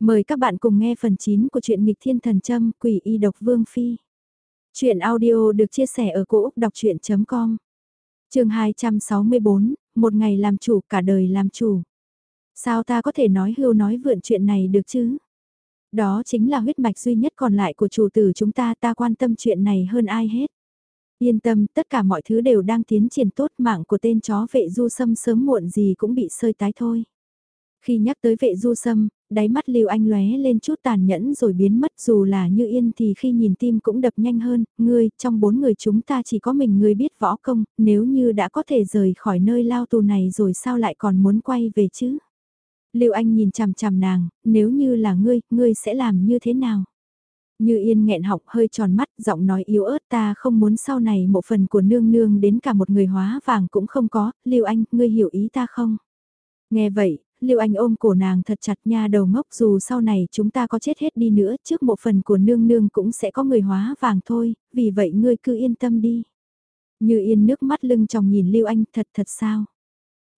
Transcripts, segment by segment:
Mời các bạn cùng nghe phần 9 của truyện nghịch thiên thần châm quỷ y độc vương phi. Chuyện audio được chia sẻ ở cỗ đọc chuyện.com Trường 264, một ngày làm chủ cả đời làm chủ. Sao ta có thể nói hưu nói vượn chuyện này được chứ? Đó chính là huyết mạch duy nhất còn lại của chủ tử chúng ta ta quan tâm chuyện này hơn ai hết. Yên tâm, tất cả mọi thứ đều đang tiến triển tốt mạng của tên chó vệ du sâm sớm muộn gì cũng bị sơi tái thôi. Khi nhắc tới vệ du sâm, đáy mắt Lưu Anh lóe lên chút tàn nhẫn rồi biến mất dù là như yên thì khi nhìn tim cũng đập nhanh hơn, ngươi, trong bốn người chúng ta chỉ có mình ngươi biết võ công, nếu như đã có thể rời khỏi nơi lao tù này rồi sao lại còn muốn quay về chứ? Lưu Anh nhìn chằm chằm nàng, nếu như là ngươi, ngươi sẽ làm như thế nào? Như yên nghẹn học hơi tròn mắt, giọng nói yếu ớt ta không muốn sau này một phần của nương nương đến cả một người hóa vàng cũng không có, Lưu Anh, ngươi hiểu ý ta không? Nghe vậy, Lưu Anh ôm cổ nàng thật chặt nha đầu ngốc dù sau này chúng ta có chết hết đi nữa trước một phần của nương nương cũng sẽ có người hóa vàng thôi, vì vậy ngươi cứ yên tâm đi. Như yên nước mắt lưng tròng nhìn Lưu Anh thật thật sao?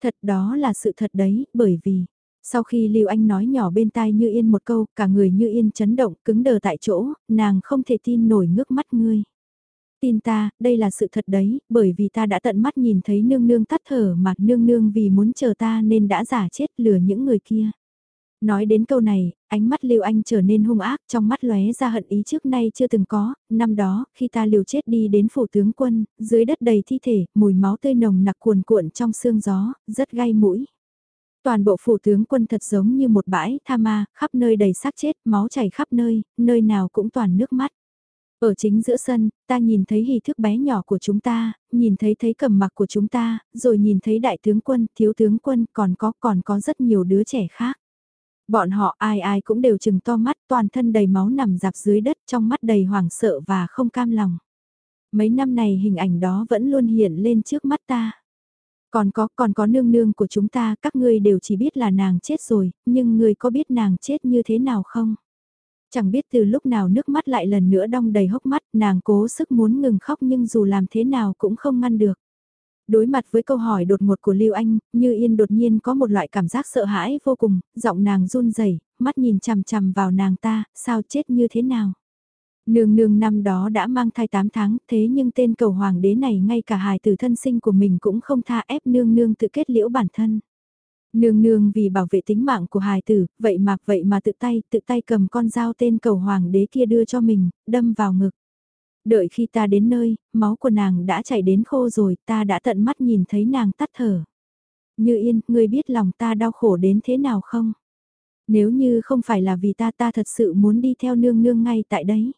Thật đó là sự thật đấy, bởi vì, sau khi Lưu Anh nói nhỏ bên tai Như Yên một câu, cả người Như Yên chấn động, cứng đờ tại chỗ, nàng không thể tin nổi ngước mắt ngươi. Tin ta, đây là sự thật đấy, bởi vì ta đã tận mắt nhìn thấy nương nương tắt thở mà nương nương vì muốn chờ ta nên đã giả chết lừa những người kia. Nói đến câu này, ánh mắt Lưu Anh trở nên hung ác, trong mắt lóe ra hận ý trước nay chưa từng có, năm đó, khi ta liều chết đi đến phủ tướng quân, dưới đất đầy thi thể, mùi máu tươi nồng nặc cuồn cuộn trong sương gió, rất gai mũi. Toàn bộ phủ tướng quân thật giống như một bãi tha ma, khắp nơi đầy xác chết, máu chảy khắp nơi, nơi nào cũng toàn nước mắt. Ở chính giữa sân, ta nhìn thấy hì thức bé nhỏ của chúng ta, nhìn thấy thấy cầm mặc của chúng ta, rồi nhìn thấy đại tướng quân, thiếu tướng quân, còn có còn có rất nhiều đứa trẻ khác. Bọn họ ai ai cũng đều chừng to mắt toàn thân đầy máu nằm dạp dưới đất trong mắt đầy hoảng sợ và không cam lòng. Mấy năm này hình ảnh đó vẫn luôn hiện lên trước mắt ta. Còn có, còn có nương nương của chúng ta, các ngươi đều chỉ biết là nàng chết rồi, nhưng ngươi có biết nàng chết như thế nào không? Chẳng biết từ lúc nào nước mắt lại lần nữa đong đầy hốc mắt, nàng cố sức muốn ngừng khóc nhưng dù làm thế nào cũng không ngăn được. Đối mặt với câu hỏi đột ngột của Lưu Anh, Như Yên đột nhiên có một loại cảm giác sợ hãi vô cùng, giọng nàng run rẩy, mắt nhìn chằm chằm vào nàng ta, sao chết như thế nào? Nương nương năm đó đã mang thai 8 tháng, thế nhưng tên cầu hoàng đế này ngay cả hài tử thân sinh của mình cũng không tha ép nương nương tự kết liễu bản thân. Nương nương vì bảo vệ tính mạng của hài tử, vậy mà vậy mà tự tay, tự tay cầm con dao tên cầu hoàng đế kia đưa cho mình, đâm vào ngực. Đợi khi ta đến nơi, máu của nàng đã chảy đến khô rồi, ta đã tận mắt nhìn thấy nàng tắt thở. Như yên, ngươi biết lòng ta đau khổ đến thế nào không? Nếu như không phải là vì ta ta thật sự muốn đi theo nương nương ngay tại đấy.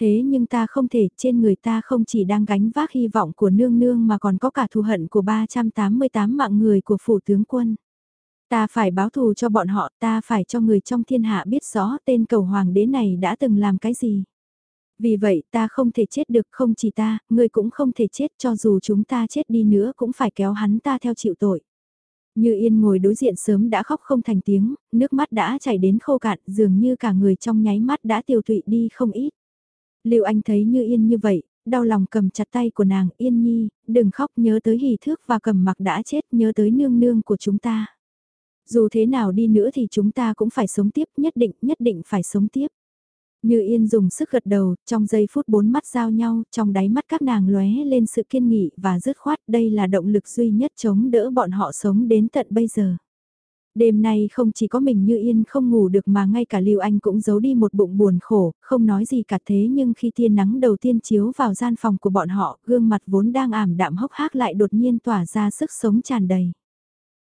Thế nhưng ta không thể, trên người ta không chỉ đang gánh vác hy vọng của nương nương mà còn có cả thù hận của 388 mạng người của phủ tướng quân. Ta phải báo thù cho bọn họ, ta phải cho người trong thiên hạ biết rõ tên cầu hoàng đế này đã từng làm cái gì. Vì vậy ta không thể chết được không chỉ ta, người cũng không thể chết cho dù chúng ta chết đi nữa cũng phải kéo hắn ta theo chịu tội. Như Yên ngồi đối diện sớm đã khóc không thành tiếng, nước mắt đã chảy đến khô cạn dường như cả người trong nháy mắt đã tiêu tụy đi không ít. Lưu Anh thấy Như Yên như vậy, đau lòng cầm chặt tay của nàng Yên Nhi, đừng khóc nhớ tới hỷ thước và cầm mặc đã chết nhớ tới nương nương của chúng ta. Dù thế nào đi nữa thì chúng ta cũng phải sống tiếp, nhất định, nhất định phải sống tiếp. Như Yên dùng sức gật đầu, trong giây phút bốn mắt giao nhau, trong đáy mắt các nàng lóe lên sự kiên nghị và dứt khoát, đây là động lực duy nhất chống đỡ bọn họ sống đến tận bây giờ. Đêm nay không chỉ có mình Như Yên không ngủ được mà ngay cả Lưu Anh cũng giấu đi một bụng buồn khổ, không nói gì cả thế nhưng khi tia nắng đầu tiên chiếu vào gian phòng của bọn họ, gương mặt vốn đang ảm đạm hốc hác lại đột nhiên tỏa ra sức sống tràn đầy.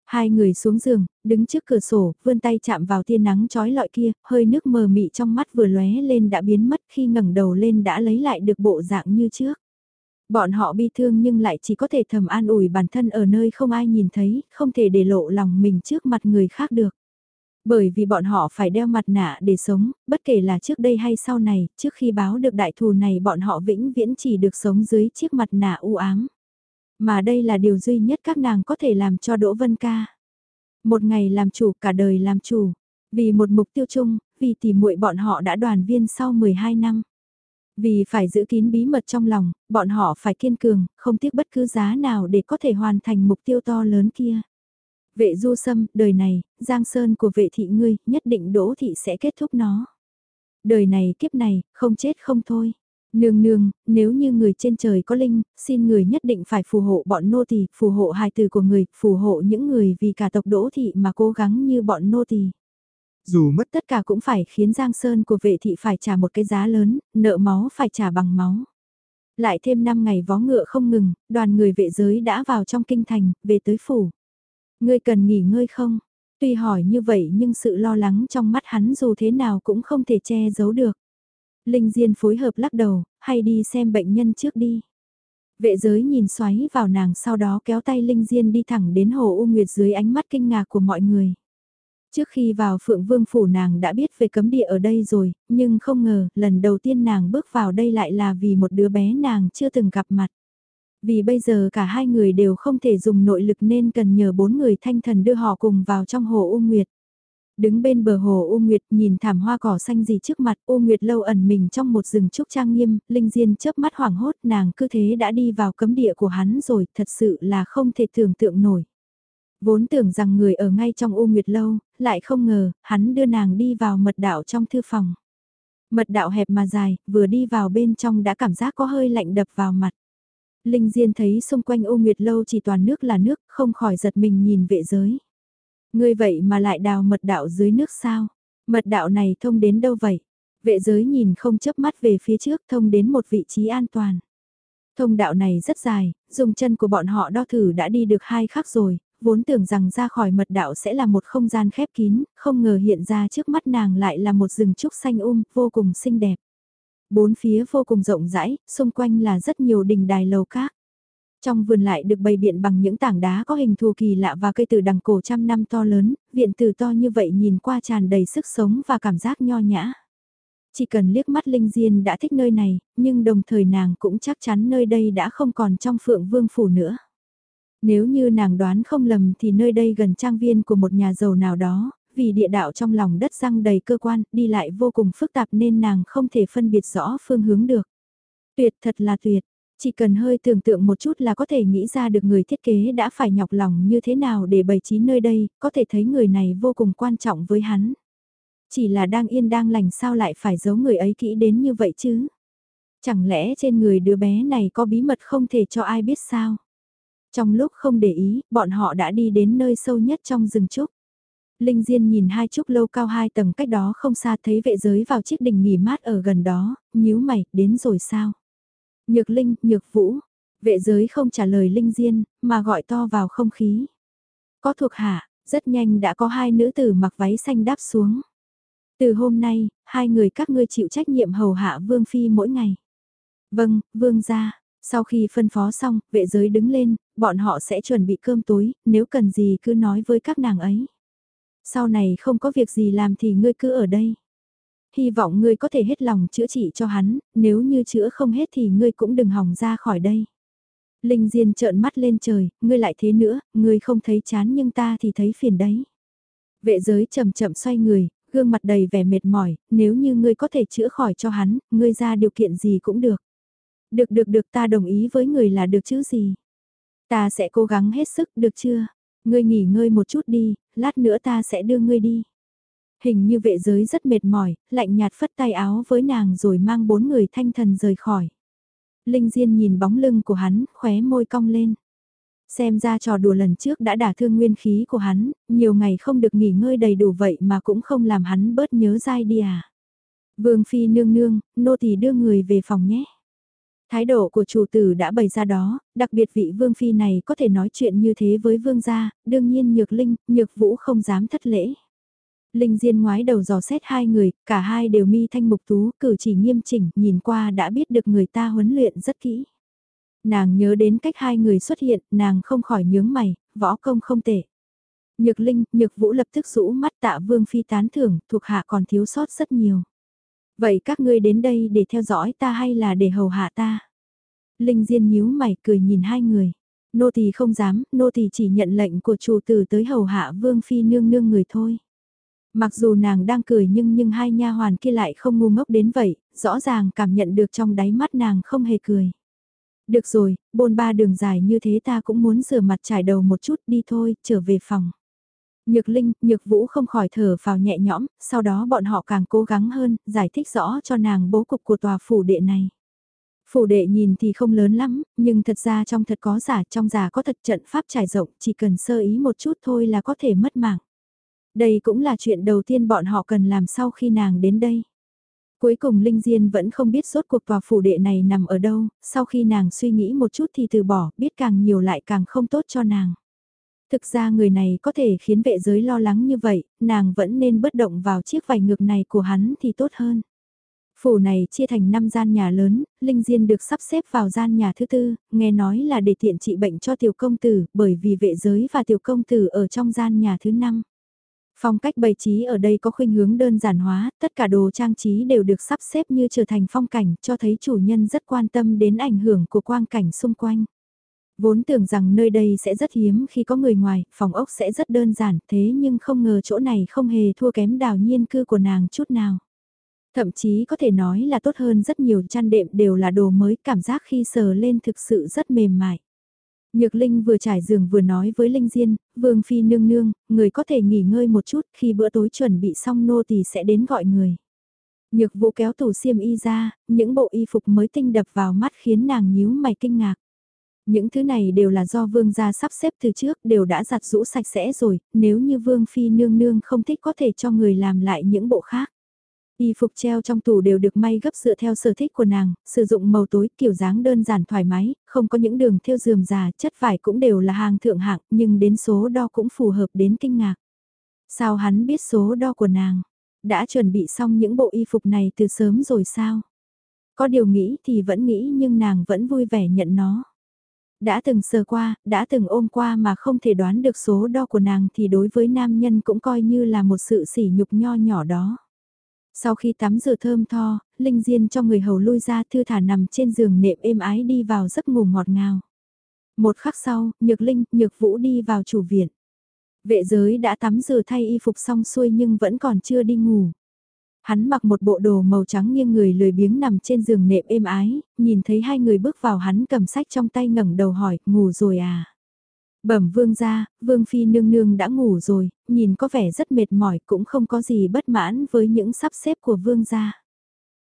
Hai người xuống giường, đứng trước cửa sổ, vươn tay chạm vào tia nắng trói lọi kia, hơi nước mờ mị trong mắt vừa lóe lên đã biến mất khi ngẩng đầu lên đã lấy lại được bộ dạng như trước. Bọn họ bi thương nhưng lại chỉ có thể thầm an ủi bản thân ở nơi không ai nhìn thấy, không thể để lộ lòng mình trước mặt người khác được. Bởi vì bọn họ phải đeo mặt nạ để sống, bất kể là trước đây hay sau này, trước khi báo được đại thù này bọn họ vĩnh viễn chỉ được sống dưới chiếc mặt nạ u ám. Mà đây là điều duy nhất các nàng có thể làm cho Đỗ Vân Ca. Một ngày làm chủ cả đời làm chủ, vì một mục tiêu chung, vì tỉ muội bọn họ đã đoàn viên sau 12 năm. Vì phải giữ kín bí mật trong lòng, bọn họ phải kiên cường, không tiếc bất cứ giá nào để có thể hoàn thành mục tiêu to lớn kia. Vệ du sâm, đời này, giang sơn của vệ thị ngươi, nhất định đỗ thị sẽ kết thúc nó. Đời này kiếp này, không chết không thôi. Nương nương, nếu như người trên trời có linh, xin người nhất định phải phù hộ bọn nô tỳ, phù hộ hài tử của người, phù hộ những người vì cả tộc đỗ thị mà cố gắng như bọn nô tỳ. Dù mất tất cả cũng phải khiến Giang Sơn của vệ thị phải trả một cái giá lớn, nợ máu phải trả bằng máu. Lại thêm 5 ngày vó ngựa không ngừng, đoàn người vệ giới đã vào trong kinh thành, về tới phủ. Ngươi cần nghỉ ngơi không? Tuy hỏi như vậy nhưng sự lo lắng trong mắt hắn dù thế nào cũng không thể che giấu được. Linh Diên phối hợp lắc đầu, hay đi xem bệnh nhân trước đi. Vệ giới nhìn xoáy vào nàng sau đó kéo tay Linh Diên đi thẳng đến hồ U Nguyệt dưới ánh mắt kinh ngạc của mọi người. Trước khi vào Phượng Vương Phủ nàng đã biết về cấm địa ở đây rồi, nhưng không ngờ lần đầu tiên nàng bước vào đây lại là vì một đứa bé nàng chưa từng gặp mặt. Vì bây giờ cả hai người đều không thể dùng nội lực nên cần nhờ bốn người thanh thần đưa họ cùng vào trong hồ U Nguyệt. Đứng bên bờ hồ U Nguyệt nhìn thảm hoa cỏ xanh gì trước mặt U Nguyệt lâu ẩn mình trong một rừng trúc trang nghiêm, Linh Diên chớp mắt hoảng hốt nàng cứ thế đã đi vào cấm địa của hắn rồi, thật sự là không thể tưởng tượng nổi. Vốn tưởng rằng người ở ngay trong U Nguyệt lâu, lại không ngờ, hắn đưa nàng đi vào mật đạo trong thư phòng. Mật đạo hẹp mà dài, vừa đi vào bên trong đã cảm giác có hơi lạnh đập vào mặt. Linh Diên thấy xung quanh U Nguyệt lâu chỉ toàn nước là nước, không khỏi giật mình nhìn vệ giới. Ngươi vậy mà lại đào mật đạo dưới nước sao? Mật đạo này thông đến đâu vậy? Vệ giới nhìn không chớp mắt về phía trước thông đến một vị trí an toàn. Thông đạo này rất dài, dùng chân của bọn họ đo thử đã đi được hai khắc rồi, vốn tưởng rằng ra khỏi mật đạo sẽ là một không gian khép kín, không ngờ hiện ra trước mắt nàng lại là một rừng trúc xanh um, vô cùng xinh đẹp. Bốn phía vô cùng rộng rãi, xung quanh là rất nhiều đình đài lầu cát. Trong vườn lại được bày biện bằng những tảng đá có hình thù kỳ lạ và cây từ đằng cổ trăm năm to lớn, viện từ to như vậy nhìn qua tràn đầy sức sống và cảm giác nho nhã. Chỉ cần liếc mắt Linh Diên đã thích nơi này, nhưng đồng thời nàng cũng chắc chắn nơi đây đã không còn trong phượng vương phủ nữa. Nếu như nàng đoán không lầm thì nơi đây gần trang viên của một nhà giàu nào đó, vì địa đạo trong lòng đất răng đầy cơ quan, đi lại vô cùng phức tạp nên nàng không thể phân biệt rõ phương hướng được. Tuyệt thật là tuyệt, chỉ cần hơi tưởng tượng một chút là có thể nghĩ ra được người thiết kế đã phải nhọc lòng như thế nào để bày trí nơi đây, có thể thấy người này vô cùng quan trọng với hắn. Chỉ là đang yên đang lành sao lại phải giấu người ấy kỹ đến như vậy chứ? Chẳng lẽ trên người đứa bé này có bí mật không thể cho ai biết sao? Trong lúc không để ý, bọn họ đã đi đến nơi sâu nhất trong rừng trúc. Linh Diên nhìn hai trúc lâu cao hai tầng cách đó không xa thấy vệ giới vào chiếc đình nghỉ mát ở gần đó, nhíu mày, đến rồi sao? Nhược Linh, Nhược Vũ, vệ giới không trả lời Linh Diên, mà gọi to vào không khí. Có thuộc hạ, rất nhanh đã có hai nữ tử mặc váy xanh đáp xuống. Từ hôm nay, hai người các ngươi chịu trách nhiệm hầu hạ Vương Phi mỗi ngày. Vâng, Vương gia. Sau khi phân phó xong, vệ giới đứng lên, bọn họ sẽ chuẩn bị cơm tối, nếu cần gì cứ nói với các nàng ấy. Sau này không có việc gì làm thì ngươi cứ ở đây. Hy vọng ngươi có thể hết lòng chữa trị cho hắn, nếu như chữa không hết thì ngươi cũng đừng hòng ra khỏi đây. Linh Diên trợn mắt lên trời, ngươi lại thế nữa, ngươi không thấy chán nhưng ta thì thấy phiền đấy. Vệ giới chậm chậm xoay người, gương mặt đầy vẻ mệt mỏi, nếu như ngươi có thể chữa khỏi cho hắn, ngươi ra điều kiện gì cũng được. Được được được ta đồng ý với người là được chứ gì. Ta sẽ cố gắng hết sức được chưa? Ngươi nghỉ ngơi một chút đi, lát nữa ta sẽ đưa ngươi đi. Hình như vệ giới rất mệt mỏi, lạnh nhạt phất tay áo với nàng rồi mang bốn người thanh thần rời khỏi. Linh Diên nhìn bóng lưng của hắn, khóe môi cong lên. Xem ra trò đùa lần trước đã đả thương nguyên khí của hắn, nhiều ngày không được nghỉ ngơi đầy đủ vậy mà cũng không làm hắn bớt nhớ dai đi à. Vương Phi nương nương, nô tỳ đưa người về phòng nhé. Thái độ của chủ tử đã bày ra đó, đặc biệt vị vương phi này có thể nói chuyện như thế với vương gia, đương nhiên nhược linh, nhược vũ không dám thất lễ. Linh Diên ngoái đầu dò xét hai người, cả hai đều mi thanh mục tú, cử chỉ nghiêm chỉnh, nhìn qua đã biết được người ta huấn luyện rất kỹ. Nàng nhớ đến cách hai người xuất hiện, nàng không khỏi nhướng mày, võ công không tệ. Nhược Linh, Nhược Vũ lập tức rũ mắt tạ Vương Phi tán thưởng, thuộc hạ còn thiếu sót rất nhiều. Vậy các ngươi đến đây để theo dõi ta hay là để hầu hạ ta? Linh Diên nhíu mày cười nhìn hai người. Nô tỳ không dám, nô tỳ chỉ nhận lệnh của chủ tử tới hầu hạ Vương Phi nương nương người thôi. Mặc dù nàng đang cười nhưng nhưng hai nha hoàn kia lại không ngu ngốc đến vậy, rõ ràng cảm nhận được trong đáy mắt nàng không hề cười. Được rồi, bôn ba đường dài như thế ta cũng muốn rửa mặt trải đầu một chút đi thôi, trở về phòng. Nhược Linh, Nhược Vũ không khỏi thở vào nhẹ nhõm, sau đó bọn họ càng cố gắng hơn, giải thích rõ cho nàng bố cục của tòa phủ đệ này. Phủ đệ nhìn thì không lớn lắm, nhưng thật ra trong thật có giả, trong giả có thật trận pháp trải rộng, chỉ cần sơ ý một chút thôi là có thể mất mạng. Đây cũng là chuyện đầu tiên bọn họ cần làm sau khi nàng đến đây. Cuối cùng Linh Diên vẫn không biết rốt cuộc tòa phủ đệ này nằm ở đâu, sau khi nàng suy nghĩ một chút thì từ bỏ, biết càng nhiều lại càng không tốt cho nàng. Thực ra người này có thể khiến vệ giới lo lắng như vậy, nàng vẫn nên bất động vào chiếc vải ngược này của hắn thì tốt hơn. Phủ này chia thành 5 gian nhà lớn, Linh Diên được sắp xếp vào gian nhà thứ tư, nghe nói là để tiện trị bệnh cho tiểu công tử, bởi vì vệ giới và tiểu công tử ở trong gian nhà thứ năm. Phong cách bày trí ở đây có khuynh hướng đơn giản hóa, tất cả đồ trang trí đều được sắp xếp như trở thành phong cảnh, cho thấy chủ nhân rất quan tâm đến ảnh hưởng của quang cảnh xung quanh. Vốn tưởng rằng nơi đây sẽ rất hiếm khi có người ngoài, phòng ốc sẽ rất đơn giản, thế nhưng không ngờ chỗ này không hề thua kém đào nhiên cư của nàng chút nào. Thậm chí có thể nói là tốt hơn rất nhiều chăn đệm đều là đồ mới, cảm giác khi sờ lên thực sự rất mềm mại. Nhược Linh vừa trải giường vừa nói với Linh Diên, Vương Phi nương nương, người có thể nghỉ ngơi một chút, khi bữa tối chuẩn bị xong nô thì sẽ đến gọi người. Nhược Vũ kéo tủ xiêm y ra, những bộ y phục mới tinh đập vào mắt khiến nàng nhíu mày kinh ngạc. Những thứ này đều là do vương gia sắp xếp từ trước, đều đã giặt rũ sạch sẽ rồi, nếu như vương phi nương nương không thích có thể cho người làm lại những bộ khác. Y phục treo trong tủ đều được may gấp dựa theo sở thích của nàng, sử dụng màu tối kiểu dáng đơn giản thoải mái, không có những đường thêu dườm già, chất vải cũng đều là hàng thượng hạng, nhưng đến số đo cũng phù hợp đến kinh ngạc. Sao hắn biết số đo của nàng? Đã chuẩn bị xong những bộ y phục này từ sớm rồi sao? Có điều nghĩ thì vẫn nghĩ nhưng nàng vẫn vui vẻ nhận nó. Đã từng sờ qua, đã từng ôm qua mà không thể đoán được số đo của nàng thì đối với nam nhân cũng coi như là một sự sỉ nhục nho nhỏ đó. Sau khi tắm rửa thơm tho, Linh Diên cho người hầu lui ra thư thả nằm trên giường nệm êm ái đi vào giấc ngủ ngọt ngào. Một khắc sau, Nhược Linh, Nhược Vũ đi vào chủ viện. Vệ giới đã tắm rửa thay y phục xong xuôi nhưng vẫn còn chưa đi ngủ. Hắn mặc một bộ đồ màu trắng nghiêng người lười biếng nằm trên giường nệm êm ái, nhìn thấy hai người bước vào hắn cầm sách trong tay ngẩng đầu hỏi, ngủ rồi à? Bẩm vương ra, vương phi nương nương đã ngủ rồi, nhìn có vẻ rất mệt mỏi cũng không có gì bất mãn với những sắp xếp của vương gia.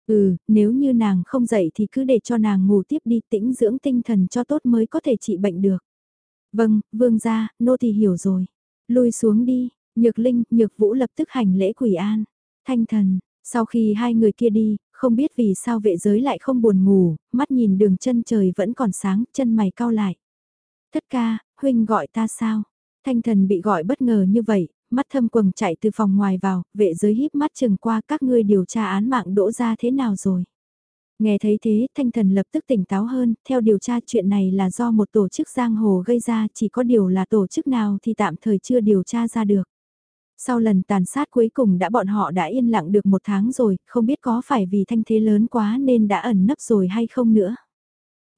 Ừ, nếu như nàng không dậy thì cứ để cho nàng ngủ tiếp đi tĩnh dưỡng tinh thần cho tốt mới có thể trị bệnh được. Vâng, vương gia, nô thì hiểu rồi. Lui xuống đi, nhược linh, nhược vũ lập tức hành lễ quỷ an. Thanh thần, sau khi hai người kia đi, không biết vì sao vệ giới lại không buồn ngủ, mắt nhìn đường chân trời vẫn còn sáng, chân mày cau lại. Thất ca, huynh gọi ta sao? Thanh thần bị gọi bất ngờ như vậy, mắt thâm quầng chạy từ phòng ngoài vào, vệ giới híp mắt chừng qua các ngươi điều tra án mạng đỗ ra thế nào rồi. Nghe thấy thế, thanh thần lập tức tỉnh táo hơn, theo điều tra chuyện này là do một tổ chức giang hồ gây ra, chỉ có điều là tổ chức nào thì tạm thời chưa điều tra ra được. Sau lần tàn sát cuối cùng đã bọn họ đã yên lặng được một tháng rồi, không biết có phải vì thanh thế lớn quá nên đã ẩn nấp rồi hay không nữa.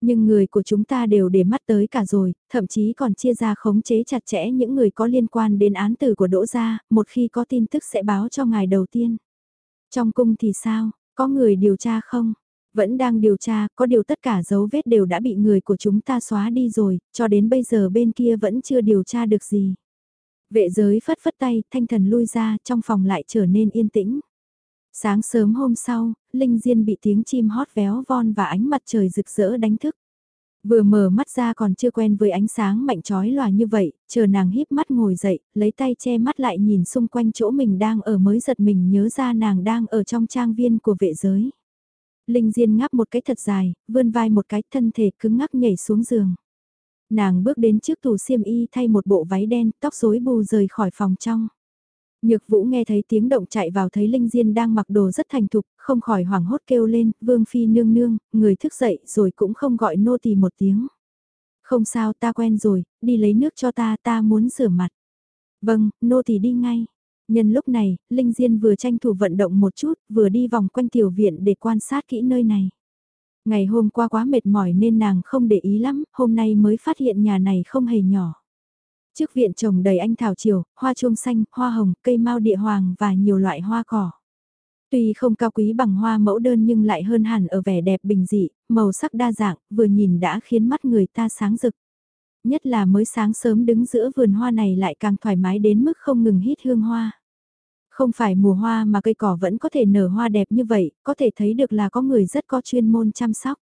Nhưng người của chúng ta đều để mắt tới cả rồi, thậm chí còn chia ra khống chế chặt chẽ những người có liên quan đến án tử của Đỗ Gia, một khi có tin tức sẽ báo cho ngài đầu tiên. Trong cung thì sao, có người điều tra không? Vẫn đang điều tra, có điều tất cả dấu vết đều đã bị người của chúng ta xóa đi rồi, cho đến bây giờ bên kia vẫn chưa điều tra được gì. Vệ giới phất phất tay, thanh thần lui ra, trong phòng lại trở nên yên tĩnh. Sáng sớm hôm sau, Linh Diên bị tiếng chim hót véo von và ánh mặt trời rực rỡ đánh thức. Vừa mở mắt ra còn chưa quen với ánh sáng mạnh chói lòa như vậy, chờ nàng híp mắt ngồi dậy, lấy tay che mắt lại nhìn xung quanh chỗ mình đang ở mới giật mình nhớ ra nàng đang ở trong trang viên của vệ giới. Linh Diên ngáp một cái thật dài, vươn vai một cái thân thể cứng ngắc nhảy xuống giường. Nàng bước đến trước tủ xiêm y thay một bộ váy đen, tóc rối bù rời khỏi phòng trong. Nhược vũ nghe thấy tiếng động chạy vào thấy Linh Diên đang mặc đồ rất thành thục, không khỏi hoảng hốt kêu lên, vương phi nương nương, người thức dậy rồi cũng không gọi nô tỳ một tiếng. Không sao ta quen rồi, đi lấy nước cho ta, ta muốn rửa mặt. Vâng, nô tỳ đi ngay. Nhân lúc này, Linh Diên vừa tranh thủ vận động một chút, vừa đi vòng quanh tiểu viện để quan sát kỹ nơi này. Ngày hôm qua quá mệt mỏi nên nàng không để ý lắm, hôm nay mới phát hiện nhà này không hề nhỏ. Trước viện trồng đầy anh thảo chiều, hoa chuông xanh, hoa hồng, cây mau địa hoàng và nhiều loại hoa cỏ. Tuy không cao quý bằng hoa mẫu đơn nhưng lại hơn hẳn ở vẻ đẹp bình dị, màu sắc đa dạng, vừa nhìn đã khiến mắt người ta sáng rực. Nhất là mới sáng sớm đứng giữa vườn hoa này lại càng thoải mái đến mức không ngừng hít hương hoa. Không phải mùa hoa mà cây cỏ vẫn có thể nở hoa đẹp như vậy, có thể thấy được là có người rất có chuyên môn chăm sóc.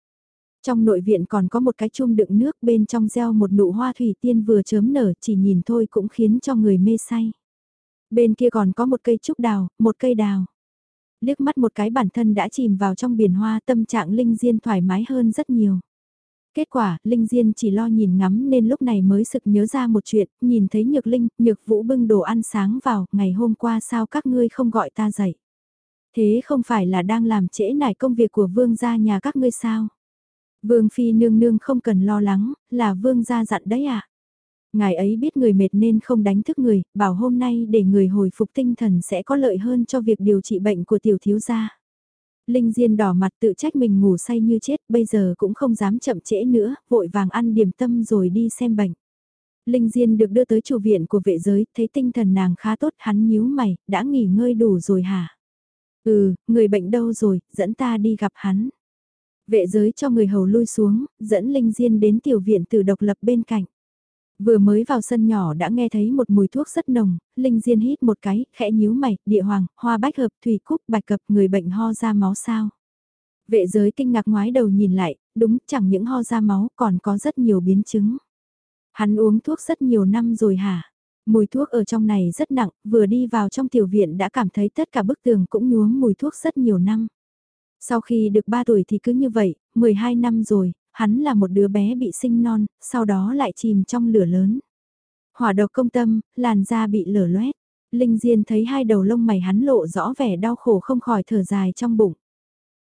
Trong nội viện còn có một cái chung đựng nước bên trong gieo một nụ hoa thủy tiên vừa chớm nở chỉ nhìn thôi cũng khiến cho người mê say. Bên kia còn có một cây trúc đào, một cây đào. Liếc mắt một cái bản thân đã chìm vào trong biển hoa tâm trạng Linh Diên thoải mái hơn rất nhiều. Kết quả, Linh Diên chỉ lo nhìn ngắm nên lúc này mới sực nhớ ra một chuyện, nhìn thấy Nhược Linh, Nhược Vũ bưng đồ ăn sáng vào, ngày hôm qua sao các ngươi không gọi ta dậy. Thế không phải là đang làm trễ nải công việc của vương gia nhà các ngươi sao? Vương Phi nương nương không cần lo lắng, là vương gia dặn đấy ạ. À? Ngài ấy biết người mệt nên không đánh thức người, bảo hôm nay để người hồi phục tinh thần sẽ có lợi hơn cho việc điều trị bệnh của tiểu thiếu gia. Linh Diên đỏ mặt tự trách mình ngủ say như chết, bây giờ cũng không dám chậm trễ nữa, vội vàng ăn điểm tâm rồi đi xem bệnh. Linh Diên được đưa tới chủ viện của vệ giới, thấy tinh thần nàng khá tốt, hắn nhíu mày, đã nghỉ ngơi đủ rồi hả? Ừ, người bệnh đâu rồi, dẫn ta đi gặp hắn. Vệ giới cho người hầu lui xuống, dẫn Linh Diên đến tiểu viện từ độc lập bên cạnh. Vừa mới vào sân nhỏ đã nghe thấy một mùi thuốc rất nồng, Linh Diên hít một cái, khẽ nhíu mày, địa hoàng, hoa bách hợp, thủy cúc, bạch cập, người bệnh ho ra máu sao. Vệ giới kinh ngạc ngoái đầu nhìn lại, đúng chẳng những ho ra máu còn có rất nhiều biến chứng. Hắn uống thuốc rất nhiều năm rồi hả? Mùi thuốc ở trong này rất nặng, vừa đi vào trong tiểu viện đã cảm thấy tất cả bức tường cũng nhuốm mùi thuốc rất nhiều năm. Sau khi được 3 tuổi thì cứ như vậy, 12 năm rồi, hắn là một đứa bé bị sinh non, sau đó lại chìm trong lửa lớn. Hỏa độc công tâm, làn da bị lở loét. Linh Diên thấy hai đầu lông mày hắn lộ rõ vẻ đau khổ không khỏi thở dài trong bụng.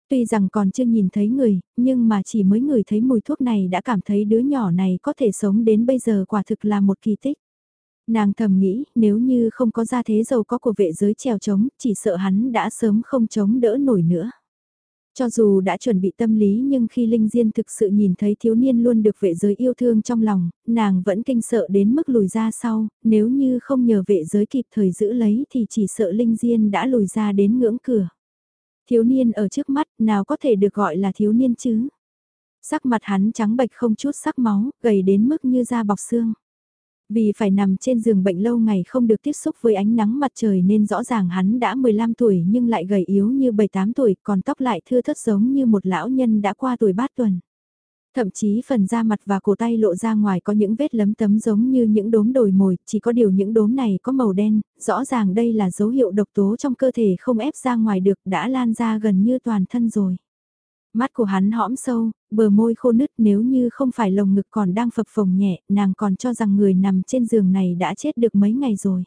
Tuy rằng còn chưa nhìn thấy người, nhưng mà chỉ mới người thấy mùi thuốc này đã cảm thấy đứa nhỏ này có thể sống đến bây giờ quả thực là một kỳ tích. Nàng thầm nghĩ nếu như không có gia thế giàu có của vệ giới trèo trống, chỉ sợ hắn đã sớm không chống đỡ nổi nữa. Cho dù đã chuẩn bị tâm lý nhưng khi Linh Diên thực sự nhìn thấy thiếu niên luôn được vệ giới yêu thương trong lòng, nàng vẫn kinh sợ đến mức lùi ra sau, nếu như không nhờ vệ giới kịp thời giữ lấy thì chỉ sợ Linh Diên đã lùi ra đến ngưỡng cửa. Thiếu niên ở trước mắt nào có thể được gọi là thiếu niên chứ? Sắc mặt hắn trắng bệch không chút sắc máu, gầy đến mức như da bọc xương. Vì phải nằm trên giường bệnh lâu ngày không được tiếp xúc với ánh nắng mặt trời nên rõ ràng hắn đã 15 tuổi nhưng lại gầy yếu như 7-8 tuổi còn tóc lại thưa thất giống như một lão nhân đã qua tuổi bát tuần. Thậm chí phần da mặt và cổ tay lộ ra ngoài có những vết lấm tấm giống như những đốm đồi mồi, chỉ có điều những đốm này có màu đen, rõ ràng đây là dấu hiệu độc tố trong cơ thể không ép ra ngoài được đã lan ra gần như toàn thân rồi. Mắt của hắn hõm sâu, bờ môi khô nứt nếu như không phải lồng ngực còn đang phập phồng nhẹ, nàng còn cho rằng người nằm trên giường này đã chết được mấy ngày rồi.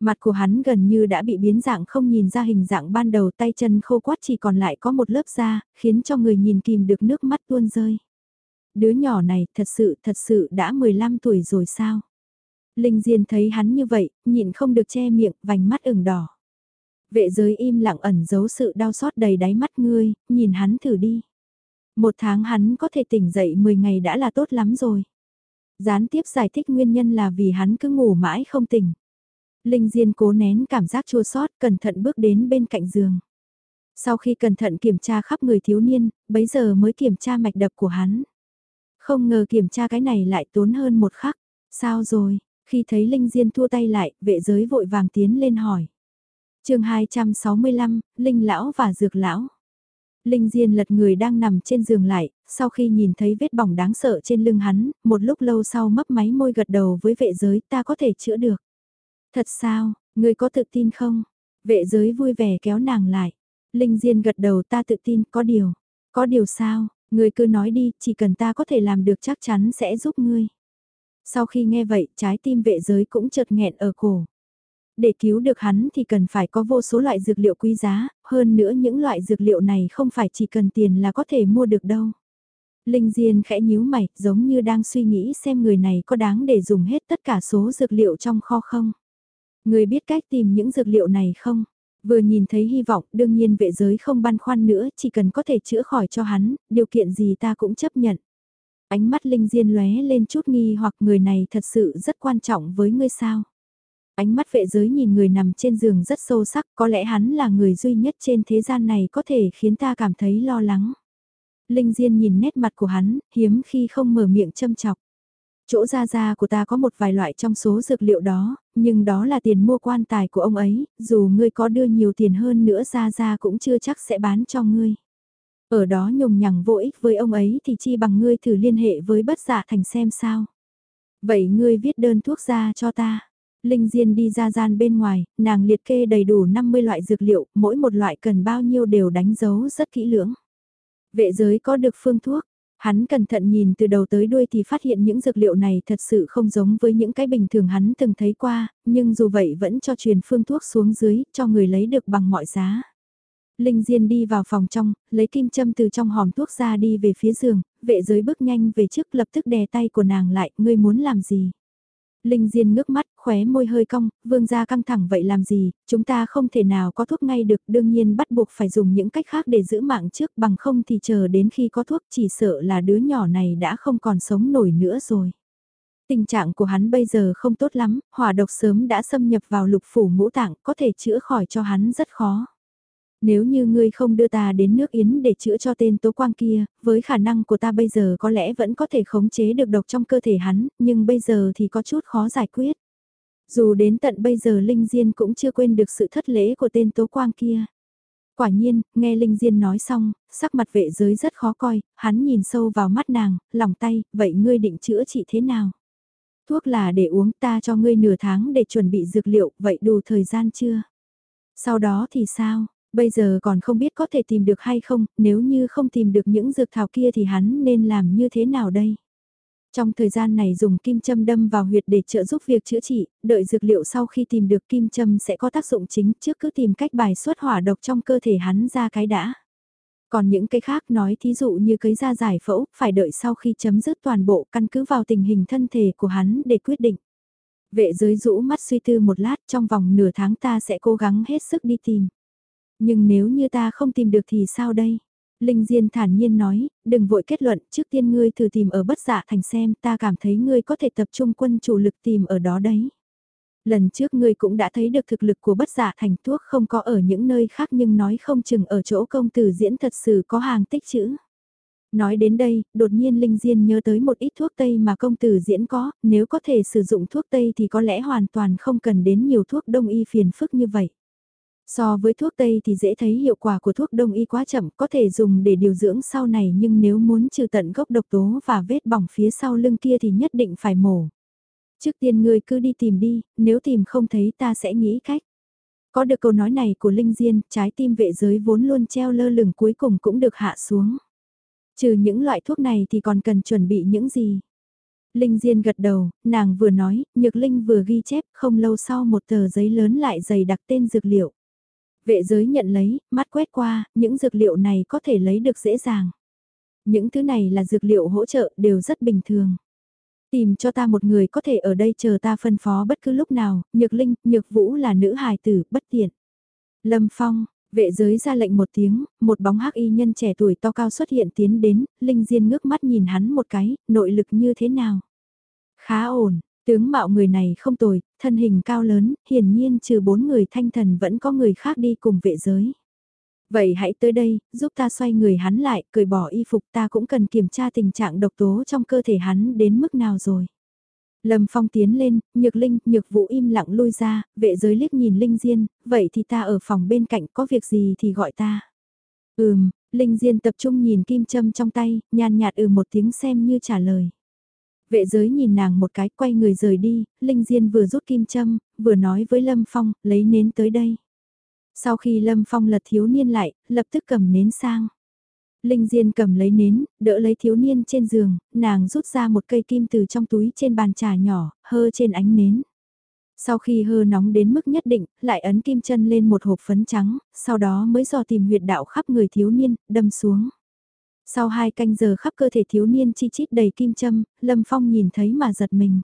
Mặt của hắn gần như đã bị biến dạng không nhìn ra hình dạng ban đầu tay chân khô quát chỉ còn lại có một lớp da, khiến cho người nhìn kìm được nước mắt tuôn rơi. Đứa nhỏ này thật sự thật sự đã 15 tuổi rồi sao? Linh Diên thấy hắn như vậy, nhịn không được che miệng, vành mắt ửng đỏ. Vệ giới im lặng ẩn giấu sự đau xót đầy đáy mắt ngươi, nhìn hắn thử đi. Một tháng hắn có thể tỉnh dậy 10 ngày đã là tốt lắm rồi. Gián tiếp giải thích nguyên nhân là vì hắn cứ ngủ mãi không tỉnh. Linh Diên cố nén cảm giác chua xót, cẩn thận bước đến bên cạnh giường. Sau khi cẩn thận kiểm tra khắp người thiếu niên, bấy giờ mới kiểm tra mạch đập của hắn. Không ngờ kiểm tra cái này lại tốn hơn một khắc. Sao rồi? Khi thấy Linh Diên thua tay lại, vệ giới vội vàng tiến lên hỏi chương 265, Linh Lão và Dược Lão. Linh Diên lật người đang nằm trên giường lại, sau khi nhìn thấy vết bỏng đáng sợ trên lưng hắn, một lúc lâu sau mấp máy môi gật đầu với vệ giới ta có thể chữa được. Thật sao, người có tự tin không? Vệ giới vui vẻ kéo nàng lại. Linh Diên gật đầu ta tự tin, có điều. Có điều sao, người cứ nói đi, chỉ cần ta có thể làm được chắc chắn sẽ giúp ngươi. Sau khi nghe vậy, trái tim vệ giới cũng chợt nghẹn ở cổ để cứu được hắn thì cần phải có vô số loại dược liệu quý giá, hơn nữa những loại dược liệu này không phải chỉ cần tiền là có thể mua được đâu. Linh Diên khẽ nhíu mày, giống như đang suy nghĩ xem người này có đáng để dùng hết tất cả số dược liệu trong kho không. Người biết cách tìm những dược liệu này không? Vừa nhìn thấy hy vọng, đương nhiên vệ giới không băn khoăn nữa, chỉ cần có thể chữa khỏi cho hắn, điều kiện gì ta cũng chấp nhận. Ánh mắt Linh Diên lóe lên chút nghi hoặc người này thật sự rất quan trọng với ngươi sao? Ánh mắt vệ giới nhìn người nằm trên giường rất sâu sắc, có lẽ hắn là người duy nhất trên thế gian này có thể khiến ta cảm thấy lo lắng. Linh Diên nhìn nét mặt của hắn, hiếm khi không mở miệng châm chọc. Chỗ gia gia của ta có một vài loại trong số dược liệu đó, nhưng đó là tiền mua quan tài của ông ấy, dù ngươi có đưa nhiều tiền hơn nữa gia gia cũng chưa chắc sẽ bán cho ngươi. Ở đó nhùng nhằng vô ích với ông ấy thì chi bằng ngươi thử liên hệ với bất giả thành xem sao. Vậy ngươi viết đơn thuốc ra cho ta. Linh Diên đi ra gian bên ngoài, nàng liệt kê đầy đủ 50 loại dược liệu, mỗi một loại cần bao nhiêu đều đánh dấu rất kỹ lưỡng. Vệ giới có được phương thuốc, hắn cẩn thận nhìn từ đầu tới đuôi thì phát hiện những dược liệu này thật sự không giống với những cái bình thường hắn từng thấy qua, nhưng dù vậy vẫn cho truyền phương thuốc xuống dưới, cho người lấy được bằng mọi giá. Linh Diên đi vào phòng trong, lấy kim châm từ trong hòm thuốc ra đi về phía giường, vệ giới bước nhanh về trước lập tức đè tay của nàng lại, ngươi muốn làm gì? Linh Diên ngước mắt, khóe môi hơi cong, vương gia căng thẳng vậy làm gì, chúng ta không thể nào có thuốc ngay được, đương nhiên bắt buộc phải dùng những cách khác để giữ mạng trước bằng không thì chờ đến khi có thuốc chỉ sợ là đứa nhỏ này đã không còn sống nổi nữa rồi. Tình trạng của hắn bây giờ không tốt lắm, hỏa độc sớm đã xâm nhập vào lục phủ ngũ tạng, có thể chữa khỏi cho hắn rất khó. Nếu như ngươi không đưa ta đến nước Yến để chữa cho tên tố quang kia, với khả năng của ta bây giờ có lẽ vẫn có thể khống chế được độc trong cơ thể hắn, nhưng bây giờ thì có chút khó giải quyết. Dù đến tận bây giờ Linh Diên cũng chưa quên được sự thất lễ của tên tố quang kia. Quả nhiên, nghe Linh Diên nói xong, sắc mặt vệ giới rất khó coi, hắn nhìn sâu vào mắt nàng, lòng tay, vậy ngươi định chữa trị thế nào? Thuốc là để uống ta cho ngươi nửa tháng để chuẩn bị dược liệu, vậy đủ thời gian chưa? Sau đó thì sao? Bây giờ còn không biết có thể tìm được hay không, nếu như không tìm được những dược thảo kia thì hắn nên làm như thế nào đây? Trong thời gian này dùng kim châm đâm vào huyệt để trợ giúp việc chữa trị, đợi dược liệu sau khi tìm được kim châm sẽ có tác dụng chính trước cứ tìm cách bài xuất hỏa độc trong cơ thể hắn ra cái đã. Còn những cái khác nói thí dụ như cấy ra giải phẫu, phải đợi sau khi chấm dứt toàn bộ căn cứ vào tình hình thân thể của hắn để quyết định. Vệ giới rũ mắt suy tư một lát trong vòng nửa tháng ta sẽ cố gắng hết sức đi tìm. Nhưng nếu như ta không tìm được thì sao đây? Linh Diên thản nhiên nói, đừng vội kết luận, trước tiên ngươi thử tìm ở bất dạ thành xem, ta cảm thấy ngươi có thể tập trung quân chủ lực tìm ở đó đấy. Lần trước ngươi cũng đã thấy được thực lực của bất dạ thành thuốc không có ở những nơi khác nhưng nói không chừng ở chỗ công tử diễn thật sự có hàng tích chữ. Nói đến đây, đột nhiên Linh Diên nhớ tới một ít thuốc Tây mà công tử diễn có, nếu có thể sử dụng thuốc Tây thì có lẽ hoàn toàn không cần đến nhiều thuốc đông y phiền phức như vậy. So với thuốc Tây thì dễ thấy hiệu quả của thuốc đông y quá chậm có thể dùng để điều dưỡng sau này nhưng nếu muốn trừ tận gốc độc tố và vết bỏng phía sau lưng kia thì nhất định phải mổ. Trước tiên ngươi cứ đi tìm đi, nếu tìm không thấy ta sẽ nghĩ cách. Có được câu nói này của Linh Diên, trái tim vệ giới vốn luôn treo lơ lửng cuối cùng cũng được hạ xuống. Trừ những loại thuốc này thì còn cần chuẩn bị những gì? Linh Diên gật đầu, nàng vừa nói, Nhược Linh vừa ghi chép, không lâu sau một tờ giấy lớn lại dày đặc tên dược liệu. Vệ giới nhận lấy, mắt quét qua, những dược liệu này có thể lấy được dễ dàng. Những thứ này là dược liệu hỗ trợ đều rất bình thường. Tìm cho ta một người có thể ở đây chờ ta phân phó bất cứ lúc nào, Nhược Linh, Nhược Vũ là nữ hài tử, bất tiện. Lâm Phong, vệ giới ra lệnh một tiếng, một bóng hắc y nhân trẻ tuổi to cao xuất hiện tiến đến, Linh Diên ngước mắt nhìn hắn một cái, nội lực như thế nào? Khá ổn, Tướng mạo người này không tồi, thân hình cao lớn, hiển nhiên trừ bốn người thanh thần vẫn có người khác đi cùng vệ giới. Vậy hãy tới đây, giúp ta xoay người hắn lại, cởi bỏ y phục ta cũng cần kiểm tra tình trạng độc tố trong cơ thể hắn đến mức nào rồi. Lâm Phong tiến lên, Nhược Linh, Nhược Vũ im lặng lui ra, vệ giới liếc nhìn Linh Diên, vậy thì ta ở phòng bên cạnh có việc gì thì gọi ta. Ừm, Linh Diên tập trung nhìn kim châm trong tay, nhàn nhạt ừ một tiếng xem như trả lời. Vệ giới nhìn nàng một cái quay người rời đi, Linh Diên vừa rút kim châm, vừa nói với Lâm Phong, lấy nến tới đây. Sau khi Lâm Phong lật thiếu niên lại, lập tức cầm nến sang. Linh Diên cầm lấy nến, đỡ lấy thiếu niên trên giường, nàng rút ra một cây kim từ trong túi trên bàn trà nhỏ, hơ trên ánh nến. Sau khi hơ nóng đến mức nhất định, lại ấn kim chân lên một hộp phấn trắng, sau đó mới dò tìm huyệt đạo khắp người thiếu niên, đâm xuống. Sau hai canh giờ khắp cơ thể thiếu niên chi chít đầy kim châm, Lâm Phong nhìn thấy mà giật mình.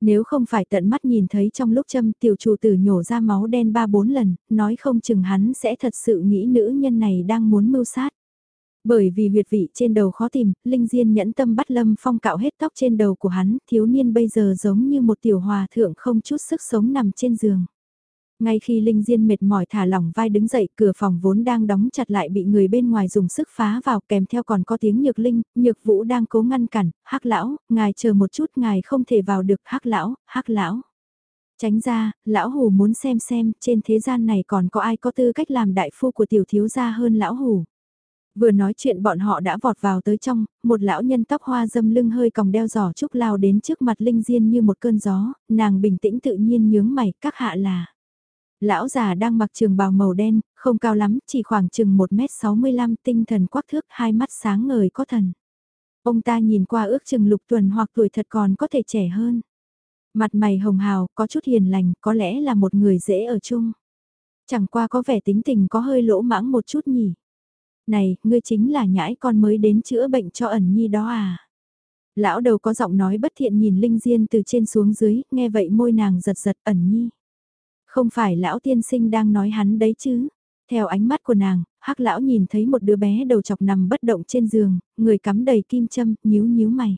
Nếu không phải tận mắt nhìn thấy trong lúc châm tiểu chủ tử nhổ ra máu đen ba bốn lần, nói không chừng hắn sẽ thật sự nghĩ nữ nhân này đang muốn mưu sát. Bởi vì huyệt vị trên đầu khó tìm, Linh Diên nhẫn tâm bắt Lâm Phong cạo hết tóc trên đầu của hắn, thiếu niên bây giờ giống như một tiểu hòa thượng không chút sức sống nằm trên giường. Ngay khi Linh Diên mệt mỏi thả lỏng vai đứng dậy, cửa phòng vốn đang đóng chặt lại bị người bên ngoài dùng sức phá vào, kèm theo còn có tiếng Nhược Linh, Nhược Vũ đang cố ngăn cản, "Hắc lão, ngài chờ một chút, ngài không thể vào được, Hắc lão, Hắc lão." Tránh ra, lão hủ muốn xem xem, trên thế gian này còn có ai có tư cách làm đại phu của tiểu thiếu gia hơn lão hủ Vừa nói chuyện bọn họ đã vọt vào tới trong, một lão nhân tóc hoa dâm lưng hơi còng đeo giỏ trúc lao đến trước mặt Linh Diên như một cơn gió, nàng bình tĩnh tự nhiên nhướng mày, các hạ là. Lão già đang mặc trường bào màu đen, không cao lắm, chỉ khoảng chừng 1m65 tinh thần quắc thước, hai mắt sáng ngời có thần. Ông ta nhìn qua ước chừng lục tuần hoặc tuổi thật còn có thể trẻ hơn. Mặt mày hồng hào, có chút hiền lành, có lẽ là một người dễ ở chung. Chẳng qua có vẻ tính tình có hơi lỗ mãng một chút nhỉ. Này, ngươi chính là nhãi con mới đến chữa bệnh cho ẩn nhi đó à? Lão đầu có giọng nói bất thiện nhìn Linh Diên từ trên xuống dưới, nghe vậy môi nàng giật giật ẩn nhi. Không phải lão tiên sinh đang nói hắn đấy chứ? Theo ánh mắt của nàng, hắc lão nhìn thấy một đứa bé đầu chọc nằm bất động trên giường, người cắm đầy kim châm, nhíu nhíu mày.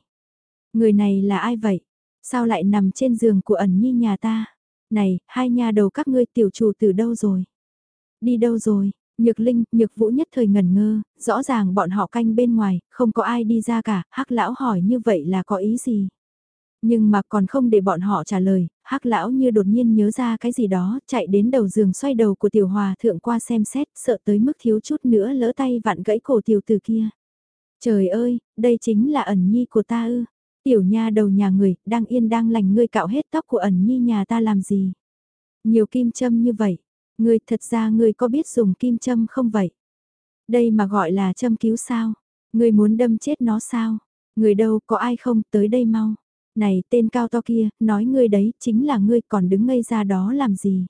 Người này là ai vậy? Sao lại nằm trên giường của ẩn nhi nhà ta? Này, hai nhà đầu các ngươi tiểu chủ từ đâu rồi? Đi đâu rồi? Nhược Linh, Nhược Vũ nhất thời ngẩn ngơ, rõ ràng bọn họ canh bên ngoài, không có ai đi ra cả, hắc lão hỏi như vậy là có ý gì? Nhưng mà còn không để bọn họ trả lời, hắc lão như đột nhiên nhớ ra cái gì đó, chạy đến đầu giường xoay đầu của tiểu hòa thượng qua xem xét, sợ tới mức thiếu chút nữa lỡ tay vặn gãy cổ tiểu từ kia. Trời ơi, đây chính là ẩn nhi của ta ư. Tiểu nha đầu nhà người, đang yên đang lành ngươi cạo hết tóc của ẩn nhi nhà ta làm gì? Nhiều kim châm như vậy, ngươi thật ra ngươi có biết dùng kim châm không vậy? Đây mà gọi là châm cứu sao? Ngươi muốn đâm chết nó sao? Người đâu có ai không tới đây mau. Này tên cao to kia, nói ngươi đấy, chính là ngươi còn đứng ngây ra đó làm gì?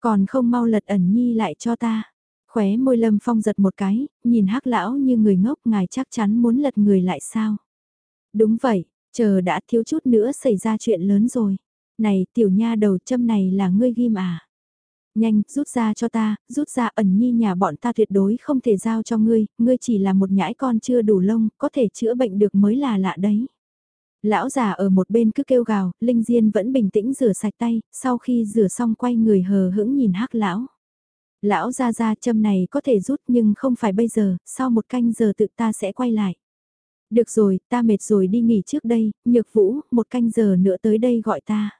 Còn không mau lật ẩn nhi lại cho ta. Khóe môi lâm phong giật một cái, nhìn hắc lão như người ngốc ngài chắc chắn muốn lật người lại sao? Đúng vậy, chờ đã thiếu chút nữa xảy ra chuyện lớn rồi. Này tiểu nha đầu châm này là ngươi ghim à? Nhanh, rút ra cho ta, rút ra ẩn nhi nhà bọn ta tuyệt đối không thể giao cho ngươi, ngươi chỉ là một nhãi con chưa đủ lông, có thể chữa bệnh được mới là lạ đấy. Lão già ở một bên cứ kêu gào, Linh Diên vẫn bình tĩnh rửa sạch tay, sau khi rửa xong quay người hờ hững nhìn hắc lão. Lão ra ra châm này có thể rút nhưng không phải bây giờ, sau một canh giờ tự ta sẽ quay lại. Được rồi, ta mệt rồi đi nghỉ trước đây, nhược vũ, một canh giờ nữa tới đây gọi ta.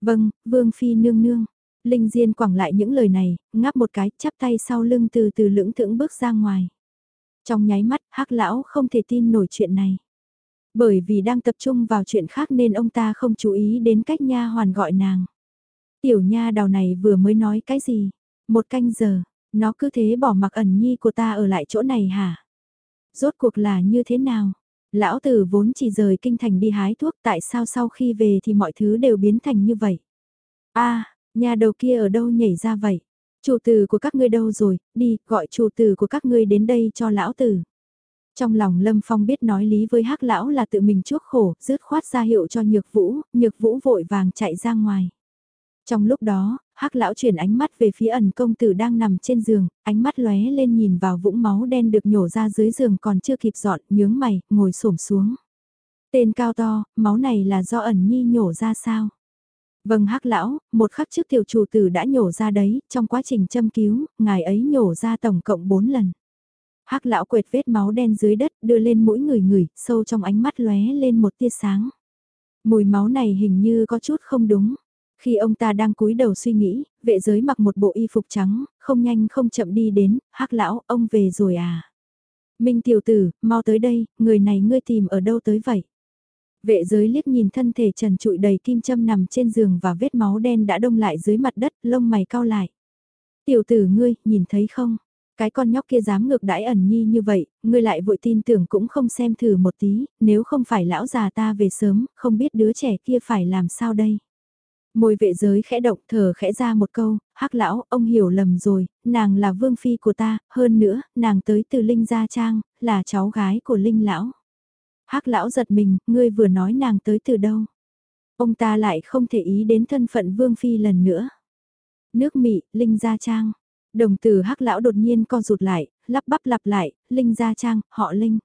Vâng, Vương Phi nương nương. Linh Diên quẳng lại những lời này, ngáp một cái, chắp tay sau lưng từ từ lưỡng thưởng bước ra ngoài. Trong nháy mắt, hắc lão không thể tin nổi chuyện này. Bởi vì đang tập trung vào chuyện khác nên ông ta không chú ý đến cách nha hoàn gọi nàng. Tiểu nha đào này vừa mới nói cái gì? Một canh giờ, nó cứ thế bỏ mặc ẩn nhi của ta ở lại chỗ này hả? Rốt cuộc là như thế nào? Lão tử vốn chỉ rời kinh thành đi hái thuốc tại sao sau khi về thì mọi thứ đều biến thành như vậy? a nhà đầu kia ở đâu nhảy ra vậy? Chủ tử của các ngươi đâu rồi? Đi, gọi chủ tử của các ngươi đến đây cho lão tử. Trong lòng Lâm Phong biết nói lý với hắc lão là tự mình chuốc khổ, rứt khoát ra hiệu cho Nhược Vũ, Nhược Vũ vội vàng chạy ra ngoài. Trong lúc đó, hắc lão chuyển ánh mắt về phía ẩn công tử đang nằm trên giường, ánh mắt lóe lên nhìn vào vũng máu đen được nhổ ra dưới giường còn chưa kịp dọn, nhướng mày, ngồi xổm xuống. Tên cao to, máu này là do ẩn nhi nhổ ra sao? Vâng hắc lão, một khắc trước tiểu chủ tử đã nhổ ra đấy, trong quá trình châm cứu, ngài ấy nhổ ra tổng cộng 4 lần hắc lão quệt vết máu đen dưới đất đưa lên mũi người người, sâu trong ánh mắt lóe lên một tia sáng. Mùi máu này hình như có chút không đúng. Khi ông ta đang cúi đầu suy nghĩ, vệ giới mặc một bộ y phục trắng, không nhanh không chậm đi đến, hắc lão, ông về rồi à? Minh tiểu tử, mau tới đây, người này ngươi tìm ở đâu tới vậy? Vệ giới liếc nhìn thân thể trần trụi đầy kim châm nằm trên giường và vết máu đen đã đông lại dưới mặt đất, lông mày cao lại. Tiểu tử ngươi, nhìn thấy không? Cái con nhóc kia dám ngược đãi ẩn nhi như vậy, ngươi lại vội tin tưởng cũng không xem thử một tí, nếu không phải lão già ta về sớm, không biết đứa trẻ kia phải làm sao đây. Môi vệ giới khẽ động thở khẽ ra một câu, hắc lão, ông hiểu lầm rồi, nàng là vương phi của ta, hơn nữa, nàng tới từ Linh Gia Trang, là cháu gái của Linh lão. hắc lão giật mình, ngươi vừa nói nàng tới từ đâu. Ông ta lại không thể ý đến thân phận vương phi lần nữa. Nước mỹ, Linh Gia Trang. Đồng tử hắc lão đột nhiên co rụt lại, lắp bắp lặp lại, Linh Gia Trang, họ Linh.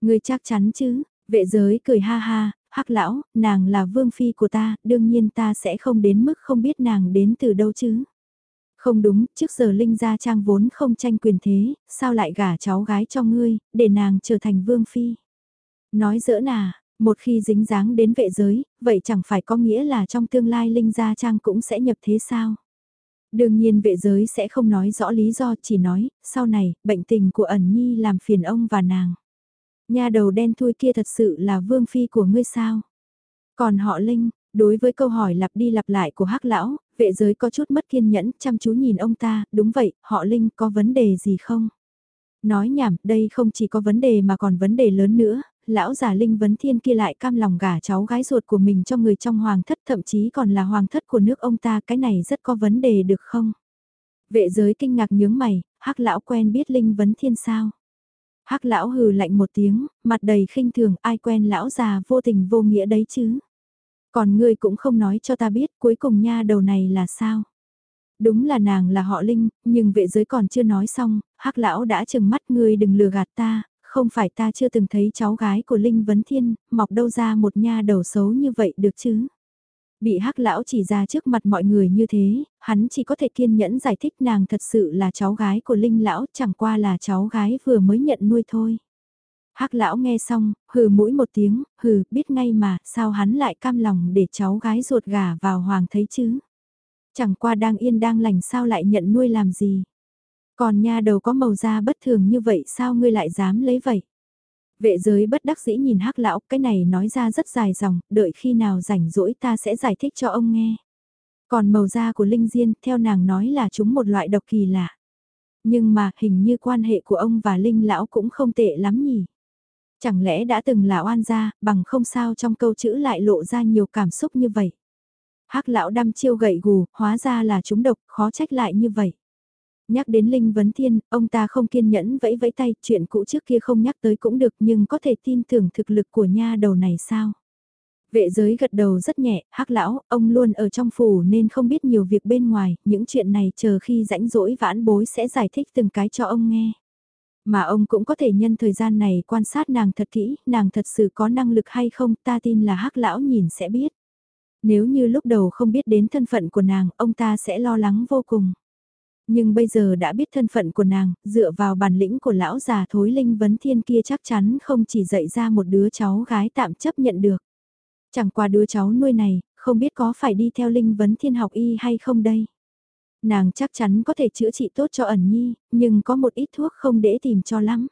Người chắc chắn chứ, vệ giới cười ha ha, hắc lão, nàng là vương phi của ta, đương nhiên ta sẽ không đến mức không biết nàng đến từ đâu chứ. Không đúng, trước giờ Linh Gia Trang vốn không tranh quyền thế, sao lại gả cháu gái cho ngươi, để nàng trở thành vương phi. Nói dỡ nà, một khi dính dáng đến vệ giới, vậy chẳng phải có nghĩa là trong tương lai Linh Gia Trang cũng sẽ nhập thế sao? Đương nhiên vệ giới sẽ không nói rõ lý do chỉ nói, sau này, bệnh tình của ẩn nhi làm phiền ông và nàng. Nhà đầu đen thui kia thật sự là vương phi của ngươi sao? Còn họ Linh, đối với câu hỏi lặp đi lặp lại của hắc lão, vệ giới có chút mất kiên nhẫn, chăm chú nhìn ông ta, đúng vậy, họ Linh có vấn đề gì không? Nói nhảm, đây không chỉ có vấn đề mà còn vấn đề lớn nữa, lão già Linh Vấn Thiên kia lại cam lòng gả cháu gái ruột của mình cho người trong hoàng thất thậm chí còn là hoàng thất của nước ông ta, cái này rất có vấn đề được không? Vệ giới kinh ngạc nhướng mày, hắc lão quen biết Linh Vấn Thiên sao? hắc lão hừ lạnh một tiếng, mặt đầy khinh thường ai quen lão già vô tình vô nghĩa đấy chứ? Còn ngươi cũng không nói cho ta biết cuối cùng nha đầu này là sao? Đúng là nàng là họ Linh, nhưng vệ giới còn chưa nói xong, hắc lão đã chừng mắt ngươi đừng lừa gạt ta, không phải ta chưa từng thấy cháu gái của Linh Vấn Thiên, mọc đâu ra một nha đầu xấu như vậy được chứ. Bị hắc lão chỉ ra trước mặt mọi người như thế, hắn chỉ có thể kiên nhẫn giải thích nàng thật sự là cháu gái của Linh lão, chẳng qua là cháu gái vừa mới nhận nuôi thôi. hắc lão nghe xong, hừ mũi một tiếng, hừ, biết ngay mà, sao hắn lại cam lòng để cháu gái ruột gà vào hoàng thấy chứ. Chẳng qua đang yên đang lành sao lại nhận nuôi làm gì. Còn nha đầu có màu da bất thường như vậy sao ngươi lại dám lấy vậy? Vệ giới bất đắc dĩ nhìn hắc lão, cái này nói ra rất dài dòng, đợi khi nào rảnh rỗi ta sẽ giải thích cho ông nghe. Còn màu da của Linh Diên, theo nàng nói là chúng một loại độc kỳ lạ. Nhưng mà hình như quan hệ của ông và Linh lão cũng không tệ lắm nhỉ. Chẳng lẽ đã từng là oan gia, bằng không sao trong câu chữ lại lộ ra nhiều cảm xúc như vậy. hắc lão đăm chiêu gậy gù, hóa ra là chúng độc, khó trách lại như vậy. Nhắc đến Linh Vấn Thiên, ông ta không kiên nhẫn vẫy vẫy tay, chuyện cũ trước kia không nhắc tới cũng được nhưng có thể tin tưởng thực lực của nha đầu này sao? Vệ giới gật đầu rất nhẹ, hắc lão, ông luôn ở trong phủ nên không biết nhiều việc bên ngoài, những chuyện này chờ khi rãnh rỗi vãn bối sẽ giải thích từng cái cho ông nghe. Mà ông cũng có thể nhân thời gian này quan sát nàng thật kỹ, nàng thật sự có năng lực hay không, ta tin là hắc lão nhìn sẽ biết. Nếu như lúc đầu không biết đến thân phận của nàng, ông ta sẽ lo lắng vô cùng. Nhưng bây giờ đã biết thân phận của nàng, dựa vào bản lĩnh của lão già thối linh vấn thiên kia chắc chắn không chỉ dạy ra một đứa cháu gái tạm chấp nhận được. Chẳng qua đứa cháu nuôi này, không biết có phải đi theo linh vấn thiên học y hay không đây. Nàng chắc chắn có thể chữa trị tốt cho ẩn nhi, nhưng có một ít thuốc không để tìm cho lắm.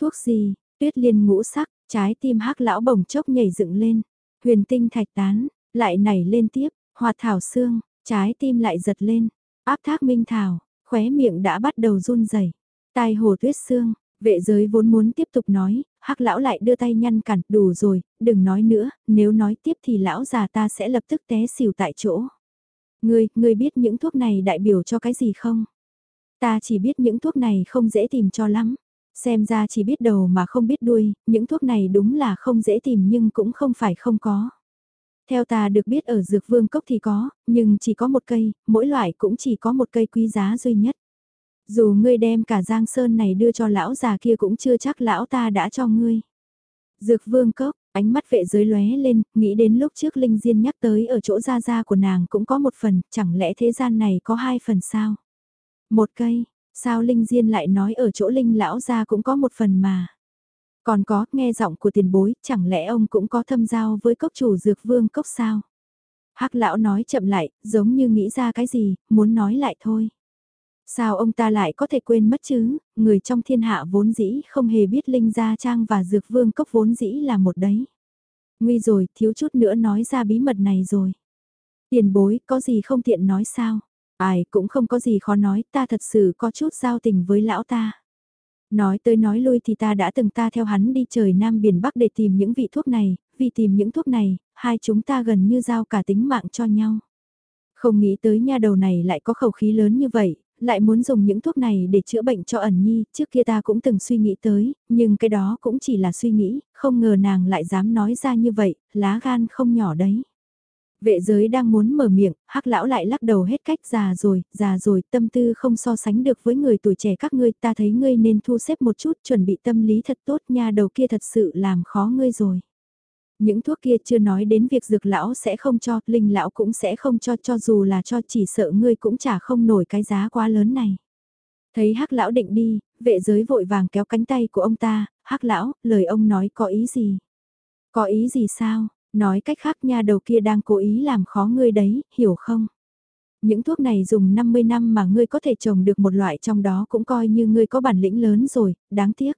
Thuốc gì, tuyết liên ngũ sắc, trái tim hắc lão bồng chốc nhảy dựng lên, huyền tinh thạch tán, lại nảy lên tiếp, hoa thảo xương, trái tim lại giật lên, Áp thác minh thảo, khóe miệng đã bắt đầu run rẩy. Tai hồ tuyết xương, vệ giới vốn muốn tiếp tục nói, hắc lão lại đưa tay nhăn cản, đủ rồi, đừng nói nữa, nếu nói tiếp thì lão già ta sẽ lập tức té xỉu tại chỗ. Ngươi, ngươi biết những thuốc này đại biểu cho cái gì không? Ta chỉ biết những thuốc này không dễ tìm cho lắm. Xem ra chỉ biết đầu mà không biết đuôi, những thuốc này đúng là không dễ tìm nhưng cũng không phải không có. Theo ta được biết ở dược vương cốc thì có, nhưng chỉ có một cây, mỗi loại cũng chỉ có một cây quý giá duy nhất. Dù ngươi đem cả giang sơn này đưa cho lão già kia cũng chưa chắc lão ta đã cho ngươi. Dược vương cốc, ánh mắt vệ giới lóe lên, nghĩ đến lúc trước Linh Diên nhắc tới ở chỗ gia gia của nàng cũng có một phần, chẳng lẽ thế gian này có hai phần sao? Một cây, sao Linh Diên lại nói ở chỗ Linh lão gia cũng có một phần mà? Còn có, nghe giọng của tiền bối, chẳng lẽ ông cũng có thâm giao với cốc chủ dược vương cốc sao? hắc lão nói chậm lại, giống như nghĩ ra cái gì, muốn nói lại thôi. Sao ông ta lại có thể quên mất chứ, người trong thiên hạ vốn dĩ không hề biết Linh Gia Trang và Dược Vương Cốc vốn dĩ là một đấy. Nguy rồi, thiếu chút nữa nói ra bí mật này rồi. Tiền bối, có gì không tiện nói sao? Ai cũng không có gì khó nói, ta thật sự có chút giao tình với lão ta. Nói tới nói lui thì ta đã từng ta theo hắn đi trời Nam Biển Bắc để tìm những vị thuốc này, vì tìm những thuốc này, hai chúng ta gần như giao cả tính mạng cho nhau. Không nghĩ tới nha đầu này lại có khẩu khí lớn như vậy, lại muốn dùng những thuốc này để chữa bệnh cho ẩn nhi, trước kia ta cũng từng suy nghĩ tới, nhưng cái đó cũng chỉ là suy nghĩ, không ngờ nàng lại dám nói ra như vậy, lá gan không nhỏ đấy. Vệ giới đang muốn mở miệng, hắc lão lại lắc đầu hết cách già rồi, già rồi, tâm tư không so sánh được với người tuổi trẻ các ngươi, ta thấy ngươi nên thu xếp một chút, chuẩn bị tâm lý thật tốt nha đầu kia thật sự làm khó ngươi rồi. Những thuốc kia chưa nói đến việc dược lão sẽ không cho, linh lão cũng sẽ không cho cho dù là cho chỉ sợ ngươi cũng chả không nổi cái giá quá lớn này. Thấy hắc lão định đi, vệ giới vội vàng kéo cánh tay của ông ta, hắc lão, lời ông nói có ý gì? Có ý gì sao? Nói cách khác nha đầu kia đang cố ý làm khó ngươi đấy, hiểu không? Những thuốc này dùng 50 năm mà ngươi có thể trồng được một loại trong đó cũng coi như ngươi có bản lĩnh lớn rồi, đáng tiếc.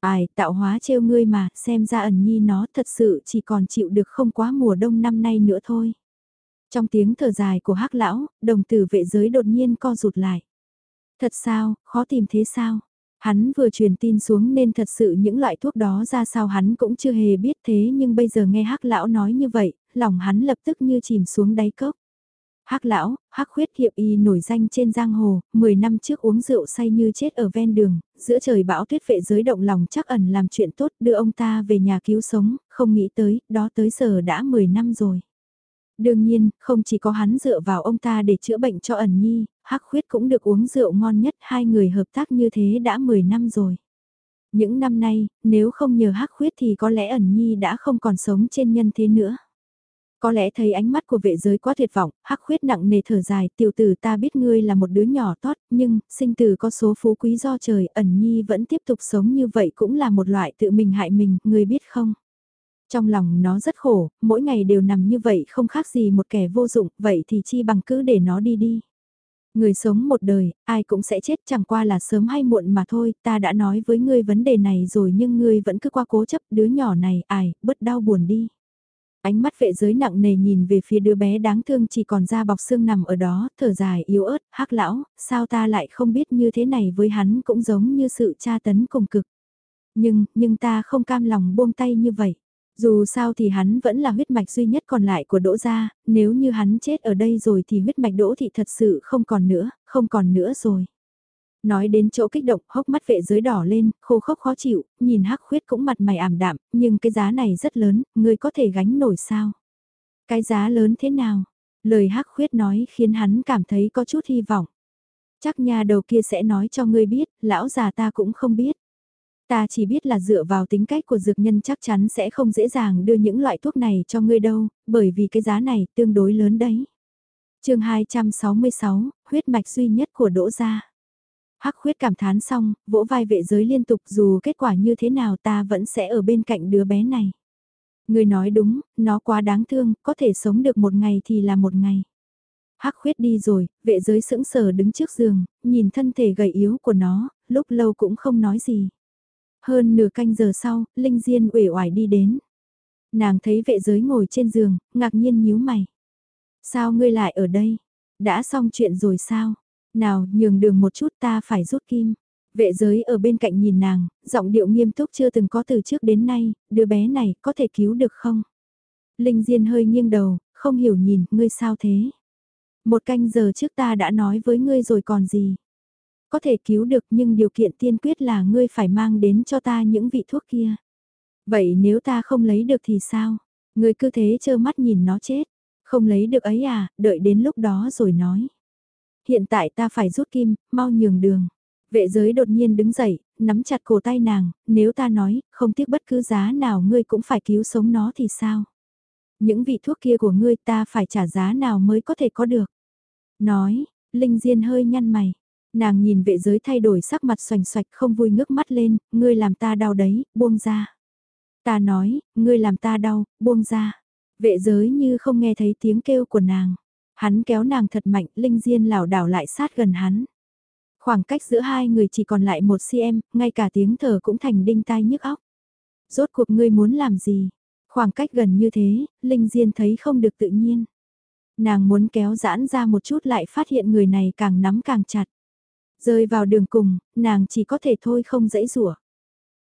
Ai, tạo hóa trêu ngươi mà, xem ra ẩn nhi nó thật sự chỉ còn chịu được không quá mùa đông năm nay nữa thôi. Trong tiếng thở dài của hắc lão, đồng tử vệ giới đột nhiên co rụt lại. Thật sao, khó tìm thế sao? Hắn vừa truyền tin xuống nên thật sự những loại thuốc đó ra sao hắn cũng chưa hề biết thế nhưng bây giờ nghe hắc lão nói như vậy, lòng hắn lập tức như chìm xuống đáy cốc. Hắc lão, Hắc khuyết hiệp y nổi danh trên giang hồ, 10 năm trước uống rượu say như chết ở ven đường, giữa trời bão tuyết vệ giới động lòng chắc ẩn làm chuyện tốt đưa ông ta về nhà cứu sống, không nghĩ tới, đó tới giờ đã 10 năm rồi. Đương nhiên, không chỉ có hắn dựa vào ông ta để chữa bệnh cho ẩn nhi, Hắc khuyết cũng được uống rượu ngon nhất, hai người hợp tác như thế đã 10 năm rồi. Những năm nay, nếu không nhờ Hắc khuyết thì có lẽ ẩn nhi đã không còn sống trên nhân thế nữa. Có lẽ thấy ánh mắt của vệ giới quá tuyệt vọng, hắc khuyết nặng nề thở dài, tiểu tử ta biết ngươi là một đứa nhỏ tốt, nhưng, sinh tử có số phú quý do trời, ẩn nhi vẫn tiếp tục sống như vậy cũng là một loại tự mình hại mình, ngươi biết không? Trong lòng nó rất khổ, mỗi ngày đều nằm như vậy không khác gì một kẻ vô dụng, vậy thì chi bằng cứ để nó đi đi. Người sống một đời, ai cũng sẽ chết chẳng qua là sớm hay muộn mà thôi, ta đã nói với ngươi vấn đề này rồi nhưng ngươi vẫn cứ qua cố chấp đứa nhỏ này, ai, bớt đau buồn đi. Ánh mắt vệ giới nặng nề nhìn về phía đứa bé đáng thương chỉ còn da bọc xương nằm ở đó, thở dài yếu ớt, hắc lão, sao ta lại không biết như thế này với hắn cũng giống như sự tra tấn cùng cực. Nhưng, nhưng ta không cam lòng buông tay như vậy. Dù sao thì hắn vẫn là huyết mạch duy nhất còn lại của Đỗ Gia, nếu như hắn chết ở đây rồi thì huyết mạch Đỗ Thị thật sự không còn nữa, không còn nữa rồi. Nói đến chỗ kích động, hốc mắt vệ giới đỏ lên, khô khốc khó chịu, nhìn hắc khuyết cũng mặt mày ảm đạm, nhưng cái giá này rất lớn, ngươi có thể gánh nổi sao? Cái giá lớn thế nào? Lời hắc khuyết nói khiến hắn cảm thấy có chút hy vọng. Chắc nhà đầu kia sẽ nói cho ngươi biết, lão già ta cũng không biết. Ta chỉ biết là dựa vào tính cách của dược nhân chắc chắn sẽ không dễ dàng đưa những loại thuốc này cho ngươi đâu, bởi vì cái giá này tương đối lớn đấy. chương 266, huyết mạch duy nhất của Đỗ Gia. Hắc khuyết cảm thán xong, vỗ vai vệ giới liên tục dù kết quả như thế nào ta vẫn sẽ ở bên cạnh đứa bé này. Người nói đúng, nó quá đáng thương, có thể sống được một ngày thì là một ngày. Hắc khuyết đi rồi, vệ giới sững sờ đứng trước giường, nhìn thân thể gầy yếu của nó, lúc lâu cũng không nói gì. Hơn nửa canh giờ sau, Linh Diên uể oải đi đến. Nàng thấy vệ giới ngồi trên giường, ngạc nhiên nhíu mày. Sao ngươi lại ở đây? Đã xong chuyện rồi sao? Nào, nhường đường một chút ta phải rút kim. Vệ giới ở bên cạnh nhìn nàng, giọng điệu nghiêm túc chưa từng có từ trước đến nay, đứa bé này có thể cứu được không? Linh Diên hơi nghiêng đầu, không hiểu nhìn, ngươi sao thế? Một canh giờ trước ta đã nói với ngươi rồi còn gì? Có thể cứu được nhưng điều kiện tiên quyết là ngươi phải mang đến cho ta những vị thuốc kia. Vậy nếu ta không lấy được thì sao? Ngươi cứ thế trơ mắt nhìn nó chết. Không lấy được ấy à, đợi đến lúc đó rồi nói. Hiện tại ta phải rút kim, mau nhường đường. Vệ giới đột nhiên đứng dậy, nắm chặt cổ tay nàng, nếu ta nói, không tiếc bất cứ giá nào ngươi cũng phải cứu sống nó thì sao? Những vị thuốc kia của ngươi ta phải trả giá nào mới có thể có được? Nói, Linh Diên hơi nhăn mày. Nàng nhìn vệ giới thay đổi sắc mặt xoành xoạch không vui ngước mắt lên, ngươi làm ta đau đấy, buông ra. Ta nói, ngươi làm ta đau, buông ra. Vệ giới như không nghe thấy tiếng kêu của nàng. Hắn kéo nàng thật mạnh, Linh Diên lảo đảo lại sát gần hắn. Khoảng cách giữa hai người chỉ còn lại một cm, ngay cả tiếng thở cũng thành đinh tai nhức óc. Rốt cuộc ngươi muốn làm gì? Khoảng cách gần như thế, Linh Diên thấy không được tự nhiên. Nàng muốn kéo giãn ra một chút lại phát hiện người này càng nắm càng chặt. Rơi vào đường cùng, nàng chỉ có thể thôi không dãy rủa.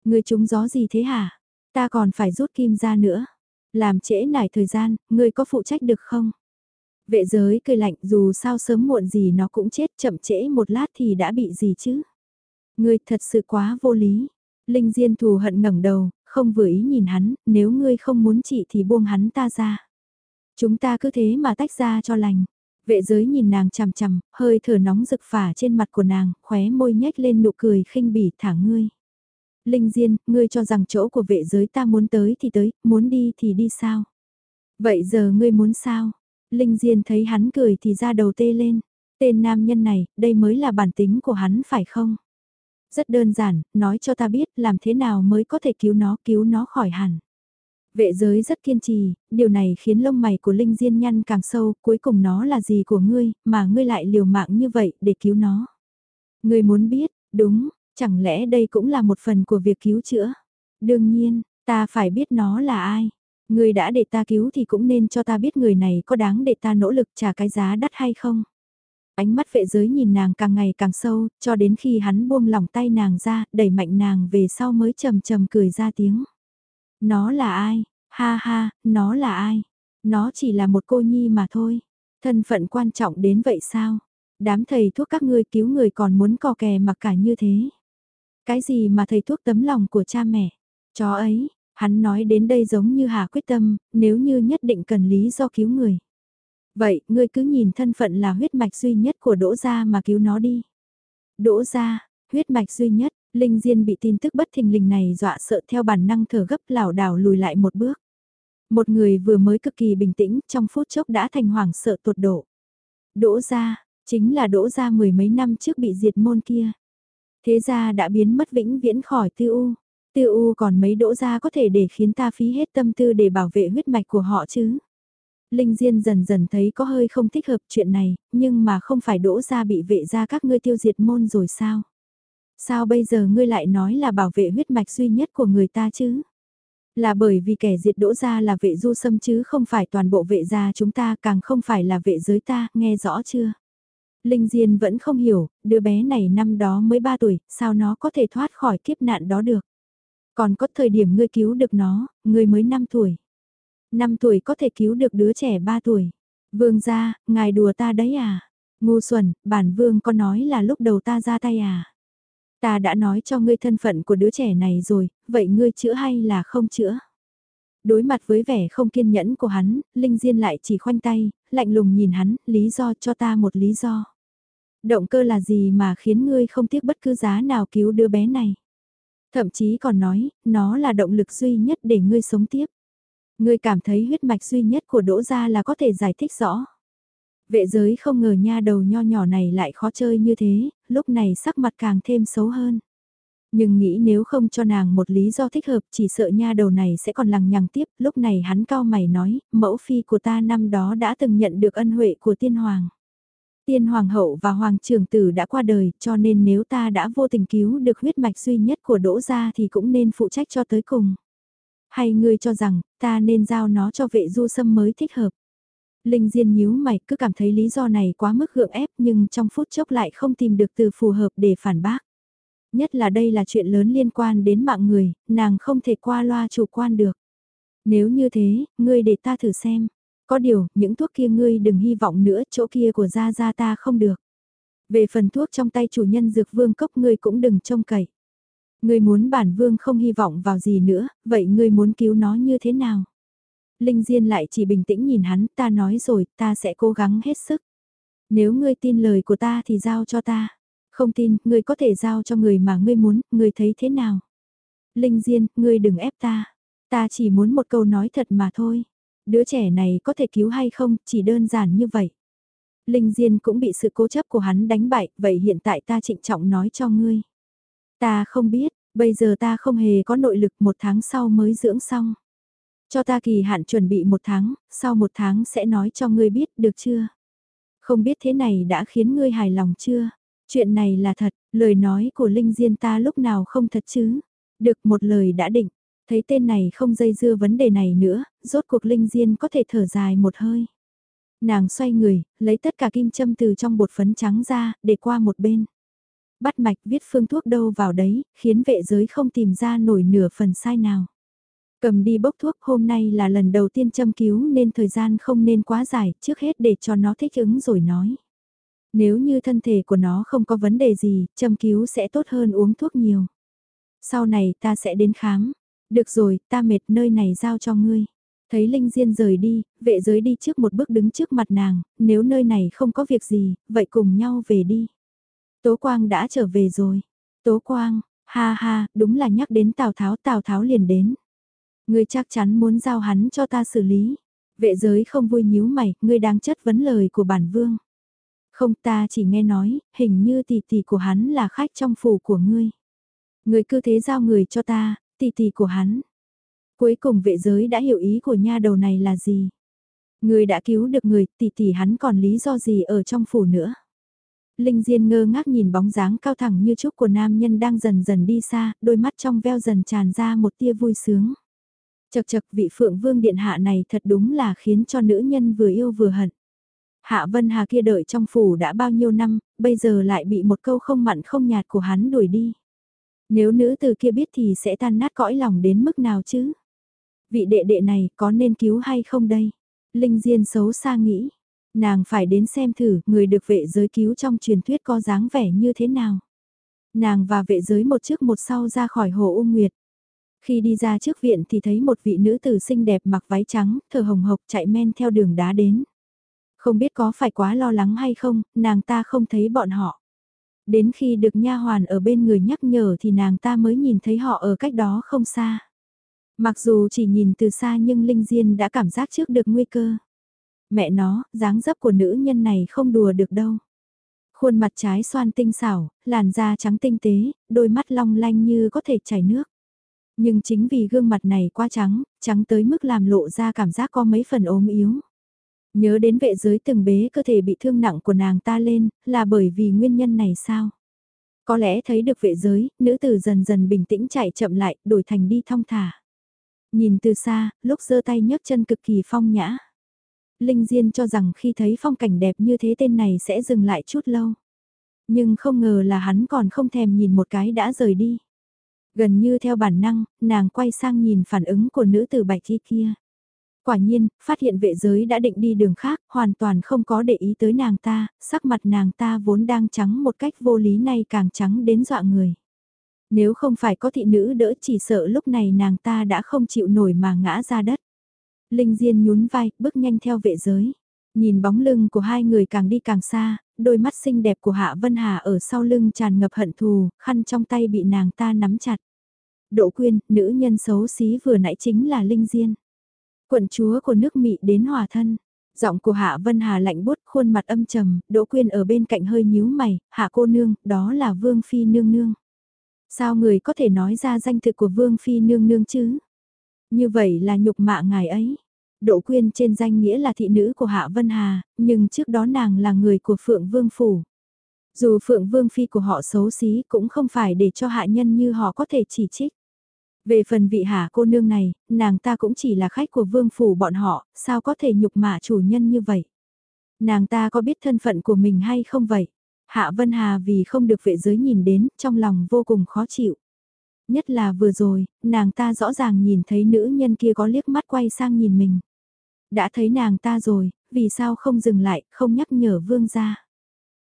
Ngươi trúng gió gì thế hả? Ta còn phải rút kim ra nữa. Làm trễ nải thời gian, ngươi có phụ trách được không? Vệ giới cười lạnh dù sao sớm muộn gì nó cũng chết chậm trễ một lát thì đã bị gì chứ. Ngươi thật sự quá vô lý. Linh Diên thù hận ngẩng đầu, không vừa ý nhìn hắn, nếu ngươi không muốn trị thì buông hắn ta ra. Chúng ta cứ thế mà tách ra cho lành. Vệ giới nhìn nàng chằm chằm, hơi thở nóng rực phả trên mặt của nàng, khóe môi nhếch lên nụ cười khinh bỉ thả ngươi. Linh Diên, ngươi cho rằng chỗ của vệ giới ta muốn tới thì tới, muốn đi thì đi sao? Vậy giờ ngươi muốn sao? Linh Diên thấy hắn cười thì ra đầu tê lên. Tên nam nhân này, đây mới là bản tính của hắn phải không? Rất đơn giản, nói cho ta biết làm thế nào mới có thể cứu nó, cứu nó khỏi hẳn. Vệ giới rất kiên trì, điều này khiến lông mày của Linh Diên nhăn càng sâu, cuối cùng nó là gì của ngươi, mà ngươi lại liều mạng như vậy để cứu nó. Ngươi muốn biết, đúng, chẳng lẽ đây cũng là một phần của việc cứu chữa? Đương nhiên, ta phải biết nó là ai. Ngươi đã để ta cứu thì cũng nên cho ta biết người này có đáng để ta nỗ lực trả cái giá đắt hay không. Ánh mắt vệ giới nhìn nàng càng ngày càng sâu, cho đến khi hắn buông lỏng tay nàng ra, đẩy mạnh nàng về sau mới trầm trầm cười ra tiếng. Nó là ai? Ha ha, nó là ai? Nó chỉ là một cô nhi mà thôi. Thân phận quan trọng đến vậy sao? Đám thầy thuốc các ngươi cứu người còn muốn cò kè mặc cả như thế. Cái gì mà thầy thuốc tấm lòng của cha mẹ? Chó ấy, hắn nói đến đây giống như hà quyết tâm, nếu như nhất định cần lý do cứu người. Vậy, ngươi cứ nhìn thân phận là huyết mạch duy nhất của Đỗ Gia mà cứu nó đi. Đỗ Gia, huyết mạch duy nhất, Linh Diên bị tin tức bất thình lình này dọa sợ theo bản năng thở gấp lảo đảo lùi lại một bước. Một người vừa mới cực kỳ bình tĩnh trong phút chốc đã thành hoảng sợ tột độ. Đỗ Gia, chính là Đỗ Gia mười mấy năm trước bị diệt môn kia. Thế gia đã biến mất vĩnh viễn khỏi tư u. Tư u còn mấy Đỗ Gia có thể để khiến ta phí hết tâm tư để bảo vệ huyết mạch của họ chứ. Linh Diên dần dần thấy có hơi không thích hợp chuyện này, nhưng mà không phải đỗ ra bị vệ ra các ngươi tiêu diệt môn rồi sao? Sao bây giờ ngươi lại nói là bảo vệ huyết mạch duy nhất của người ta chứ? Là bởi vì kẻ diệt đỗ ra là vệ du sâm chứ không phải toàn bộ vệ gia chúng ta càng không phải là vệ giới ta, nghe rõ chưa? Linh Diên vẫn không hiểu, đứa bé này năm đó mới 3 tuổi, sao nó có thể thoát khỏi kiếp nạn đó được? Còn có thời điểm ngươi cứu được nó, ngươi mới 5 tuổi. 5 tuổi có thể cứu được đứa trẻ 3 tuổi. Vương gia, ngài đùa ta đấy à? Ngu xuẩn, bản vương có nói là lúc đầu ta ra tay à? Ta đã nói cho ngươi thân phận của đứa trẻ này rồi, vậy ngươi chữa hay là không chữa? Đối mặt với vẻ không kiên nhẫn của hắn, Linh Diên lại chỉ khoanh tay, lạnh lùng nhìn hắn, lý do cho ta một lý do. Động cơ là gì mà khiến ngươi không tiếc bất cứ giá nào cứu đứa bé này? Thậm chí còn nói, nó là động lực duy nhất để ngươi sống tiếp. Ngươi cảm thấy huyết mạch duy nhất của Đỗ Gia là có thể giải thích rõ. Vệ giới không ngờ nha đầu nho nhỏ này lại khó chơi như thế, lúc này sắc mặt càng thêm xấu hơn. Nhưng nghĩ nếu không cho nàng một lý do thích hợp chỉ sợ nha đầu này sẽ còn lằng nhằng tiếp, lúc này hắn cao mày nói, mẫu phi của ta năm đó đã từng nhận được ân huệ của tiên hoàng. Tiên hoàng hậu và hoàng trưởng tử đã qua đời, cho nên nếu ta đã vô tình cứu được huyết mạch duy nhất của đỗ gia thì cũng nên phụ trách cho tới cùng. Hay ngươi cho rằng, ta nên giao nó cho vệ du sâm mới thích hợp. Linh Diên nhíu mày cứ cảm thấy lý do này quá mức gượng ép nhưng trong phút chốc lại không tìm được từ phù hợp để phản bác. Nhất là đây là chuyện lớn liên quan đến mạng người, nàng không thể qua loa chủ quan được. Nếu như thế, ngươi để ta thử xem. Có điều, những thuốc kia ngươi đừng hy vọng nữa, chỗ kia của gia gia ta không được. Về phần thuốc trong tay chủ nhân dược vương cốc ngươi cũng đừng trông cậy. Ngươi muốn bản vương không hy vọng vào gì nữa, vậy ngươi muốn cứu nó như thế nào? Linh Diên lại chỉ bình tĩnh nhìn hắn, ta nói rồi, ta sẽ cố gắng hết sức. Nếu ngươi tin lời của ta thì giao cho ta. Không tin, ngươi có thể giao cho người mà ngươi muốn, ngươi thấy thế nào? Linh Diên, ngươi đừng ép ta. Ta chỉ muốn một câu nói thật mà thôi. Đứa trẻ này có thể cứu hay không, chỉ đơn giản như vậy. Linh Diên cũng bị sự cố chấp của hắn đánh bại, vậy hiện tại ta trịnh trọng nói cho ngươi. Ta không biết, bây giờ ta không hề có nội lực một tháng sau mới dưỡng xong. Cho ta kỳ hạn chuẩn bị một tháng, sau một tháng sẽ nói cho ngươi biết được chưa? Không biết thế này đã khiến ngươi hài lòng chưa? Chuyện này là thật, lời nói của Linh Diên ta lúc nào không thật chứ? Được một lời đã định, thấy tên này không dây dưa vấn đề này nữa, rốt cuộc Linh Diên có thể thở dài một hơi. Nàng xoay người, lấy tất cả kim châm từ trong bột phấn trắng ra, để qua một bên bắt mạch viết phương thuốc đâu vào đấy, khiến vệ giới không tìm ra nổi nửa phần sai nào. Cầm đi bốc thuốc hôm nay là lần đầu tiên châm cứu nên thời gian không nên quá dài, trước hết để cho nó thích ứng rồi nói. Nếu như thân thể của nó không có vấn đề gì, châm cứu sẽ tốt hơn uống thuốc nhiều. Sau này ta sẽ đến khám. Được rồi, ta mệt nơi này giao cho ngươi. Thấy Linh Diên rời đi, vệ giới đi trước một bước đứng trước mặt nàng, nếu nơi này không có việc gì, vậy cùng nhau về đi. Tố Quang đã trở về rồi. Tố Quang, Ha ha, đúng là nhắc đến Tào Tháo, Tào Tháo liền đến. Ngươi chắc chắn muốn giao hắn cho ta xử lý. Vệ giới không vui nhíu mày, ngươi đang chất vấn lời của bản vương. Không ta chỉ nghe nói, hình như tỷ tỷ của hắn là khách trong phủ của ngươi. Ngươi cứ thế giao người cho ta, tỷ tỷ của hắn. Cuối cùng vệ giới đã hiểu ý của nha đầu này là gì. Ngươi đã cứu được người, tỷ tỷ hắn còn lý do gì ở trong phủ nữa. Linh Diên ngơ ngác nhìn bóng dáng cao thẳng như trúc của nam nhân đang dần dần đi xa, đôi mắt trong veo dần tràn ra một tia vui sướng. Chật chật vị phượng vương điện hạ này thật đúng là khiến cho nữ nhân vừa yêu vừa hận. Hạ Vân Hà kia đợi trong phủ đã bao nhiêu năm, bây giờ lại bị một câu không mặn không nhạt của hắn đuổi đi. Nếu nữ từ kia biết thì sẽ tan nát cõi lòng đến mức nào chứ? Vị đệ đệ này có nên cứu hay không đây? Linh Diên xấu xa nghĩ. Nàng phải đến xem thử người được vệ giới cứu trong truyền thuyết có dáng vẻ như thế nào. Nàng và vệ giới một trước một sau ra khỏi hồ U Nguyệt. Khi đi ra trước viện thì thấy một vị nữ tử xinh đẹp mặc váy trắng, thở hồng hộc chạy men theo đường đá đến. Không biết có phải quá lo lắng hay không, nàng ta không thấy bọn họ. Đến khi được nha hoàn ở bên người nhắc nhở thì nàng ta mới nhìn thấy họ ở cách đó không xa. Mặc dù chỉ nhìn từ xa nhưng Linh Diên đã cảm giác trước được nguy cơ. Mẹ nó, dáng dấp của nữ nhân này không đùa được đâu. Khuôn mặt trái xoan tinh xảo, làn da trắng tinh tế, đôi mắt long lanh như có thể chảy nước. Nhưng chính vì gương mặt này quá trắng, trắng tới mức làm lộ ra cảm giác có mấy phần ốm yếu. Nhớ đến vệ giới từng bế cơ thể bị thương nặng của nàng ta lên, là bởi vì nguyên nhân này sao? Có lẽ thấy được vệ giới, nữ tử dần dần bình tĩnh chạy chậm lại, đổi thành đi thong thả. Nhìn từ xa, lúc giơ tay nhấc chân cực kỳ phong nhã. Linh Diên cho rằng khi thấy phong cảnh đẹp như thế tên này sẽ dừng lại chút lâu. Nhưng không ngờ là hắn còn không thèm nhìn một cái đã rời đi. Gần như theo bản năng, nàng quay sang nhìn phản ứng của nữ tử bạch thi kia. Quả nhiên, phát hiện vệ giới đã định đi đường khác, hoàn toàn không có để ý tới nàng ta, sắc mặt nàng ta vốn đang trắng một cách vô lý này càng trắng đến dọa người. Nếu không phải có thị nữ đỡ chỉ sợ lúc này nàng ta đã không chịu nổi mà ngã ra đất. Linh Diên nhún vai, bước nhanh theo vệ giới. Nhìn bóng lưng của hai người càng đi càng xa, đôi mắt xinh đẹp của Hạ Vân Hà ở sau lưng tràn ngập hận thù, khăn trong tay bị nàng ta nắm chặt. Đỗ Quyên, nữ nhân xấu xí vừa nãy chính là Linh Diên. Quận chúa của nước Mị đến hòa thân. Giọng của Hạ Vân Hà lạnh bút khuôn mặt âm trầm, Đỗ Quyên ở bên cạnh hơi nhíu mày, Hạ cô nương, đó là Vương Phi nương nương. Sao người có thể nói ra danh thực của Vương Phi nương nương chứ? Như vậy là nhục mạ ngài ấy. Đỗ Quyên trên danh nghĩa là thị nữ của Hạ Vân Hà, nhưng trước đó nàng là người của Phượng Vương Phủ. Dù Phượng Vương Phi của họ xấu xí cũng không phải để cho hạ nhân như họ có thể chỉ trích. Về phần vị hạ cô nương này, nàng ta cũng chỉ là khách của vương phủ bọn họ, sao có thể nhục mạ chủ nhân như vậy? Nàng ta có biết thân phận của mình hay không vậy? Hạ Vân Hà vì không được vệ giới nhìn đến, trong lòng vô cùng khó chịu. Nhất là vừa rồi, nàng ta rõ ràng nhìn thấy nữ nhân kia có liếc mắt quay sang nhìn mình. Đã thấy nàng ta rồi, vì sao không dừng lại, không nhắc nhở vương gia?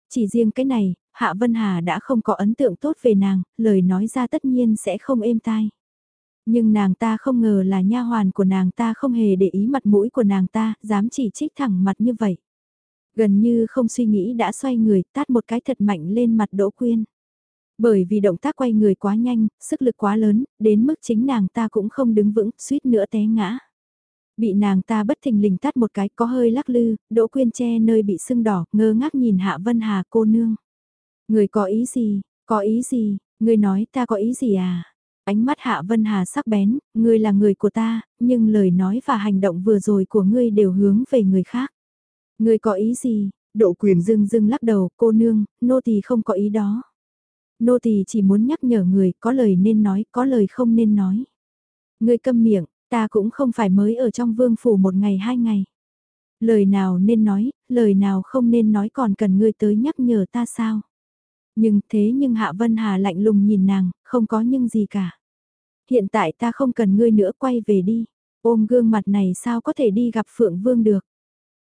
Chỉ riêng cái này, Hạ Vân Hà đã không có ấn tượng tốt về nàng, lời nói ra tất nhiên sẽ không êm tai. Nhưng nàng ta không ngờ là nha hoàn của nàng ta không hề để ý mặt mũi của nàng ta, dám chỉ trích thẳng mặt như vậy. Gần như không suy nghĩ đã xoay người, tát một cái thật mạnh lên mặt Đỗ Quyên. Bởi vì động tác quay người quá nhanh, sức lực quá lớn, đến mức chính nàng ta cũng không đứng vững, suýt nữa té ngã. Bị nàng ta bất thình lình tát một cái có hơi lắc lư, Đỗ Quyên che nơi bị sưng đỏ, ngơ ngác nhìn Hạ Vân Hà cô nương. Người có ý gì, có ý gì, người nói ta có ý gì à? Ánh mắt Hạ Vân Hà sắc bén, ngươi là người của ta, nhưng lời nói và hành động vừa rồi của ngươi đều hướng về người khác. Ngươi có ý gì? Độ quyền dưng dưng lắc đầu, cô nương, nô tỳ không có ý đó. Nô tỳ chỉ muốn nhắc nhở người, có lời nên nói, có lời không nên nói. Ngươi câm miệng, ta cũng không phải mới ở trong vương phủ một ngày hai ngày. Lời nào nên nói, lời nào không nên nói còn cần ngươi tới nhắc nhở ta sao? Nhưng thế nhưng Hạ Vân Hà lạnh lùng nhìn nàng, không có nhưng gì cả. Hiện tại ta không cần ngươi nữa quay về đi. Ôm gương mặt này sao có thể đi gặp Phượng Vương được.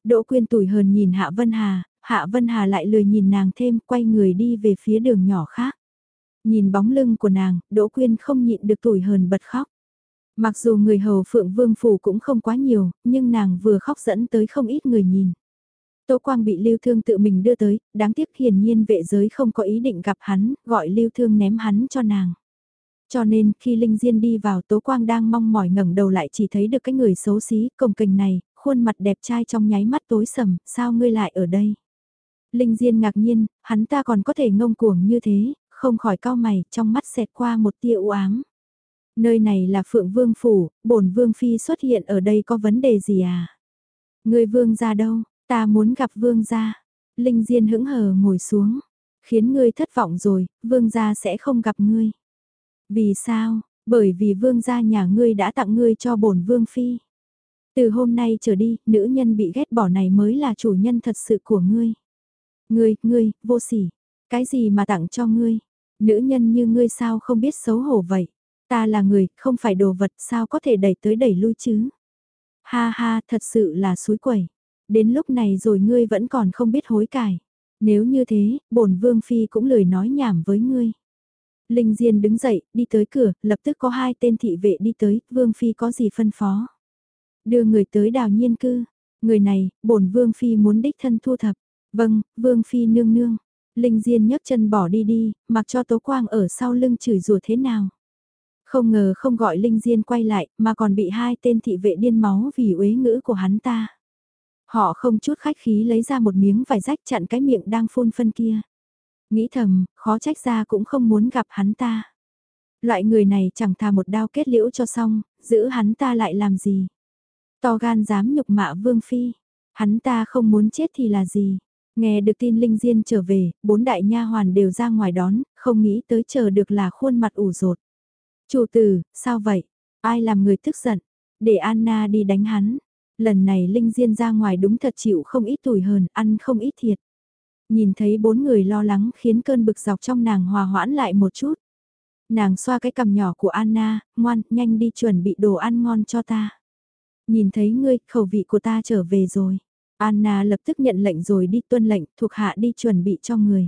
Đỗ Quyên tủi hờn nhìn Hạ Vân Hà, Hạ Vân Hà lại lười nhìn nàng thêm quay người đi về phía đường nhỏ khác. Nhìn bóng lưng của nàng, Đỗ Quyên không nhịn được tủi hờn bật khóc. Mặc dù người hầu Phượng Vương Phủ cũng không quá nhiều, nhưng nàng vừa khóc dẫn tới không ít người nhìn. Tố Quang bị Lưu Thương tự mình đưa tới, đáng tiếc hiển nhiên vệ giới không có ý định gặp hắn, gọi Lưu Thương ném hắn cho nàng. Cho nên, khi Linh Diên đi vào Tố Quang đang mong mỏi ngẩng đầu lại chỉ thấy được cái người xấu xí, cồng kềnh này, khuôn mặt đẹp trai trong nháy mắt tối sầm, sao ngươi lại ở đây? Linh Diên ngạc nhiên, hắn ta còn có thể ngông cuồng như thế, không khỏi cao mày, trong mắt xẹt qua một tia u ám. Nơi này là Phượng Vương Phủ, bổn Vương Phi xuất hiện ở đây có vấn đề gì à? Người Vương ra đâu, ta muốn gặp Vương ra. Linh Diên hững hờ ngồi xuống, khiến ngươi thất vọng rồi, Vương gia sẽ không gặp ngươi. Vì sao? Bởi vì Vương gia nhà ngươi đã tặng ngươi cho bổn Vương Phi. Từ hôm nay trở đi, nữ nhân bị ghét bỏ này mới là chủ nhân thật sự của ngươi. Ngươi, ngươi, vô sỉ. Cái gì mà tặng cho ngươi? Nữ nhân như ngươi sao không biết xấu hổ vậy? Ta là người, không phải đồ vật sao có thể đẩy tới đẩy lui chứ? Ha ha, thật sự là suối quẩy. Đến lúc này rồi ngươi vẫn còn không biết hối cải. Nếu như thế, bổn vương phi cũng lười nói nhảm với ngươi. Linh Diên đứng dậy, đi tới cửa, lập tức có hai tên thị vệ đi tới, vương phi có gì phân phó. Đưa người tới đào nhiên cư. Người này, bổn vương phi muốn đích thân thu thập. Vâng, vương phi nương nương. Linh Diên nhấc chân bỏ đi đi, mặc cho Tố Quang ở sau lưng chửi rủa thế nào. Không ngờ không gọi Linh Diên quay lại, mà còn bị hai tên thị vệ điên máu vì uế ngữ của hắn ta. Họ không chút khách khí lấy ra một miếng vải rách chặn cái miệng đang phun phân kia. Nghĩ thầm, khó trách ra cũng không muốn gặp hắn ta. Loại người này chẳng thà một đao kết liễu cho xong, giữ hắn ta lại làm gì. To gan dám nhục mạ Vương Phi. Hắn ta không muốn chết thì là gì. Nghe được tin Linh Diên trở về, bốn đại nha hoàn đều ra ngoài đón, không nghĩ tới chờ được là khuôn mặt ủ rột. Chủ tử, sao vậy? Ai làm người tức giận? Để Anna đi đánh hắn. Lần này Linh Diên ra ngoài đúng thật chịu không ít tủi hờn, ăn không ít thiệt. Nhìn thấy bốn người lo lắng khiến cơn bực dọc trong nàng hòa hoãn lại một chút. Nàng xoa cái cằm nhỏ của Anna, ngoan, nhanh đi chuẩn bị đồ ăn ngon cho ta. Nhìn thấy ngươi, khẩu vị của ta trở về rồi. Anna lập tức nhận lệnh rồi đi tuân lệnh, thuộc hạ đi chuẩn bị cho người.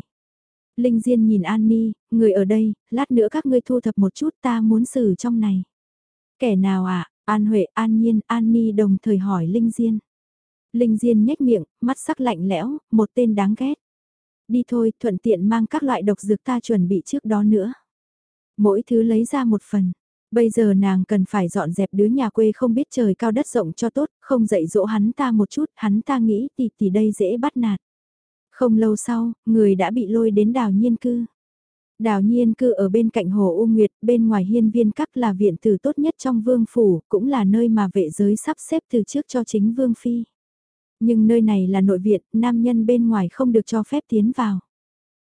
Linh Diên nhìn An Ni, người ở đây, lát nữa các ngươi thu thập một chút ta muốn xử trong này. Kẻ nào ạ, à? An Huệ, An Nhiên, An Ni đồng thời hỏi Linh Diên. Linh Diên nhếch miệng, mắt sắc lạnh lẽo, một tên đáng ghét. Đi thôi, thuận tiện mang các loại độc dược ta chuẩn bị trước đó nữa. Mỗi thứ lấy ra một phần. Bây giờ nàng cần phải dọn dẹp đứa nhà quê không biết trời cao đất rộng cho tốt, không dạy dỗ hắn ta một chút, hắn ta nghĩ tỷ tỷ đây dễ bắt nạt. Không lâu sau, người đã bị lôi đến đào nhiên cư. Đào nhiên cư ở bên cạnh hồ U Nguyệt, bên ngoài hiên viên các là viện tử tốt nhất trong vương phủ, cũng là nơi mà vệ giới sắp xếp từ trước cho chính vương phi. Nhưng nơi này là nội viện, nam nhân bên ngoài không được cho phép tiến vào.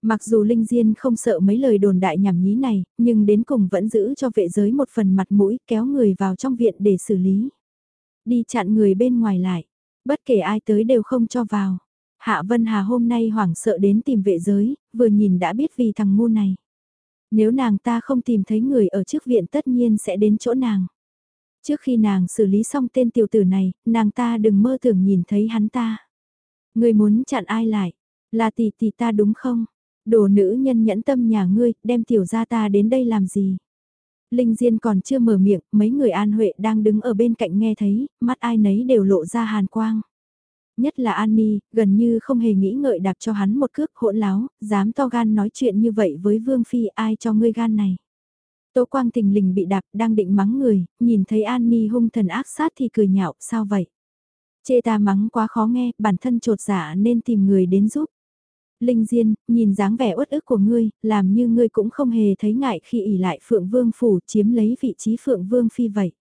Mặc dù Linh Diên không sợ mấy lời đồn đại nhảm nhí này, nhưng đến cùng vẫn giữ cho vệ giới một phần mặt mũi kéo người vào trong viện để xử lý. Đi chặn người bên ngoài lại, bất kể ai tới đều không cho vào. Hạ Vân Hà hôm nay hoảng sợ đến tìm vệ giới, vừa nhìn đã biết vì thằng ngu này. Nếu nàng ta không tìm thấy người ở trước viện tất nhiên sẽ đến chỗ nàng. Trước khi nàng xử lý xong tên tiểu tử này, nàng ta đừng mơ tưởng nhìn thấy hắn ta. Người muốn chặn ai lại? Là tỷ tỷ ta đúng không? Đồ nữ nhân nhẫn tâm nhà ngươi, đem tiểu gia ta đến đây làm gì? Linh Diên còn chưa mở miệng, mấy người An Huệ đang đứng ở bên cạnh nghe thấy, mắt ai nấy đều lộ ra hàn quang. Nhất là Annie, gần như không hề nghĩ ngợi đạp cho hắn một cước hỗn láo, dám to gan nói chuyện như vậy với Vương Phi ai cho ngươi gan này. Tố Quang tình lình bị đạp đang định mắng người, nhìn thấy Annie hung thần ác sát thì cười nhạo, sao vậy? Chê ta mắng quá khó nghe, bản thân trột giả dạ nên tìm người đến giúp. Linh Diên, nhìn dáng vẻ uất ức của ngươi, làm như ngươi cũng không hề thấy ngại khi ỉ lại Phượng Vương Phủ chiếm lấy vị trí Phượng Vương Phi vậy.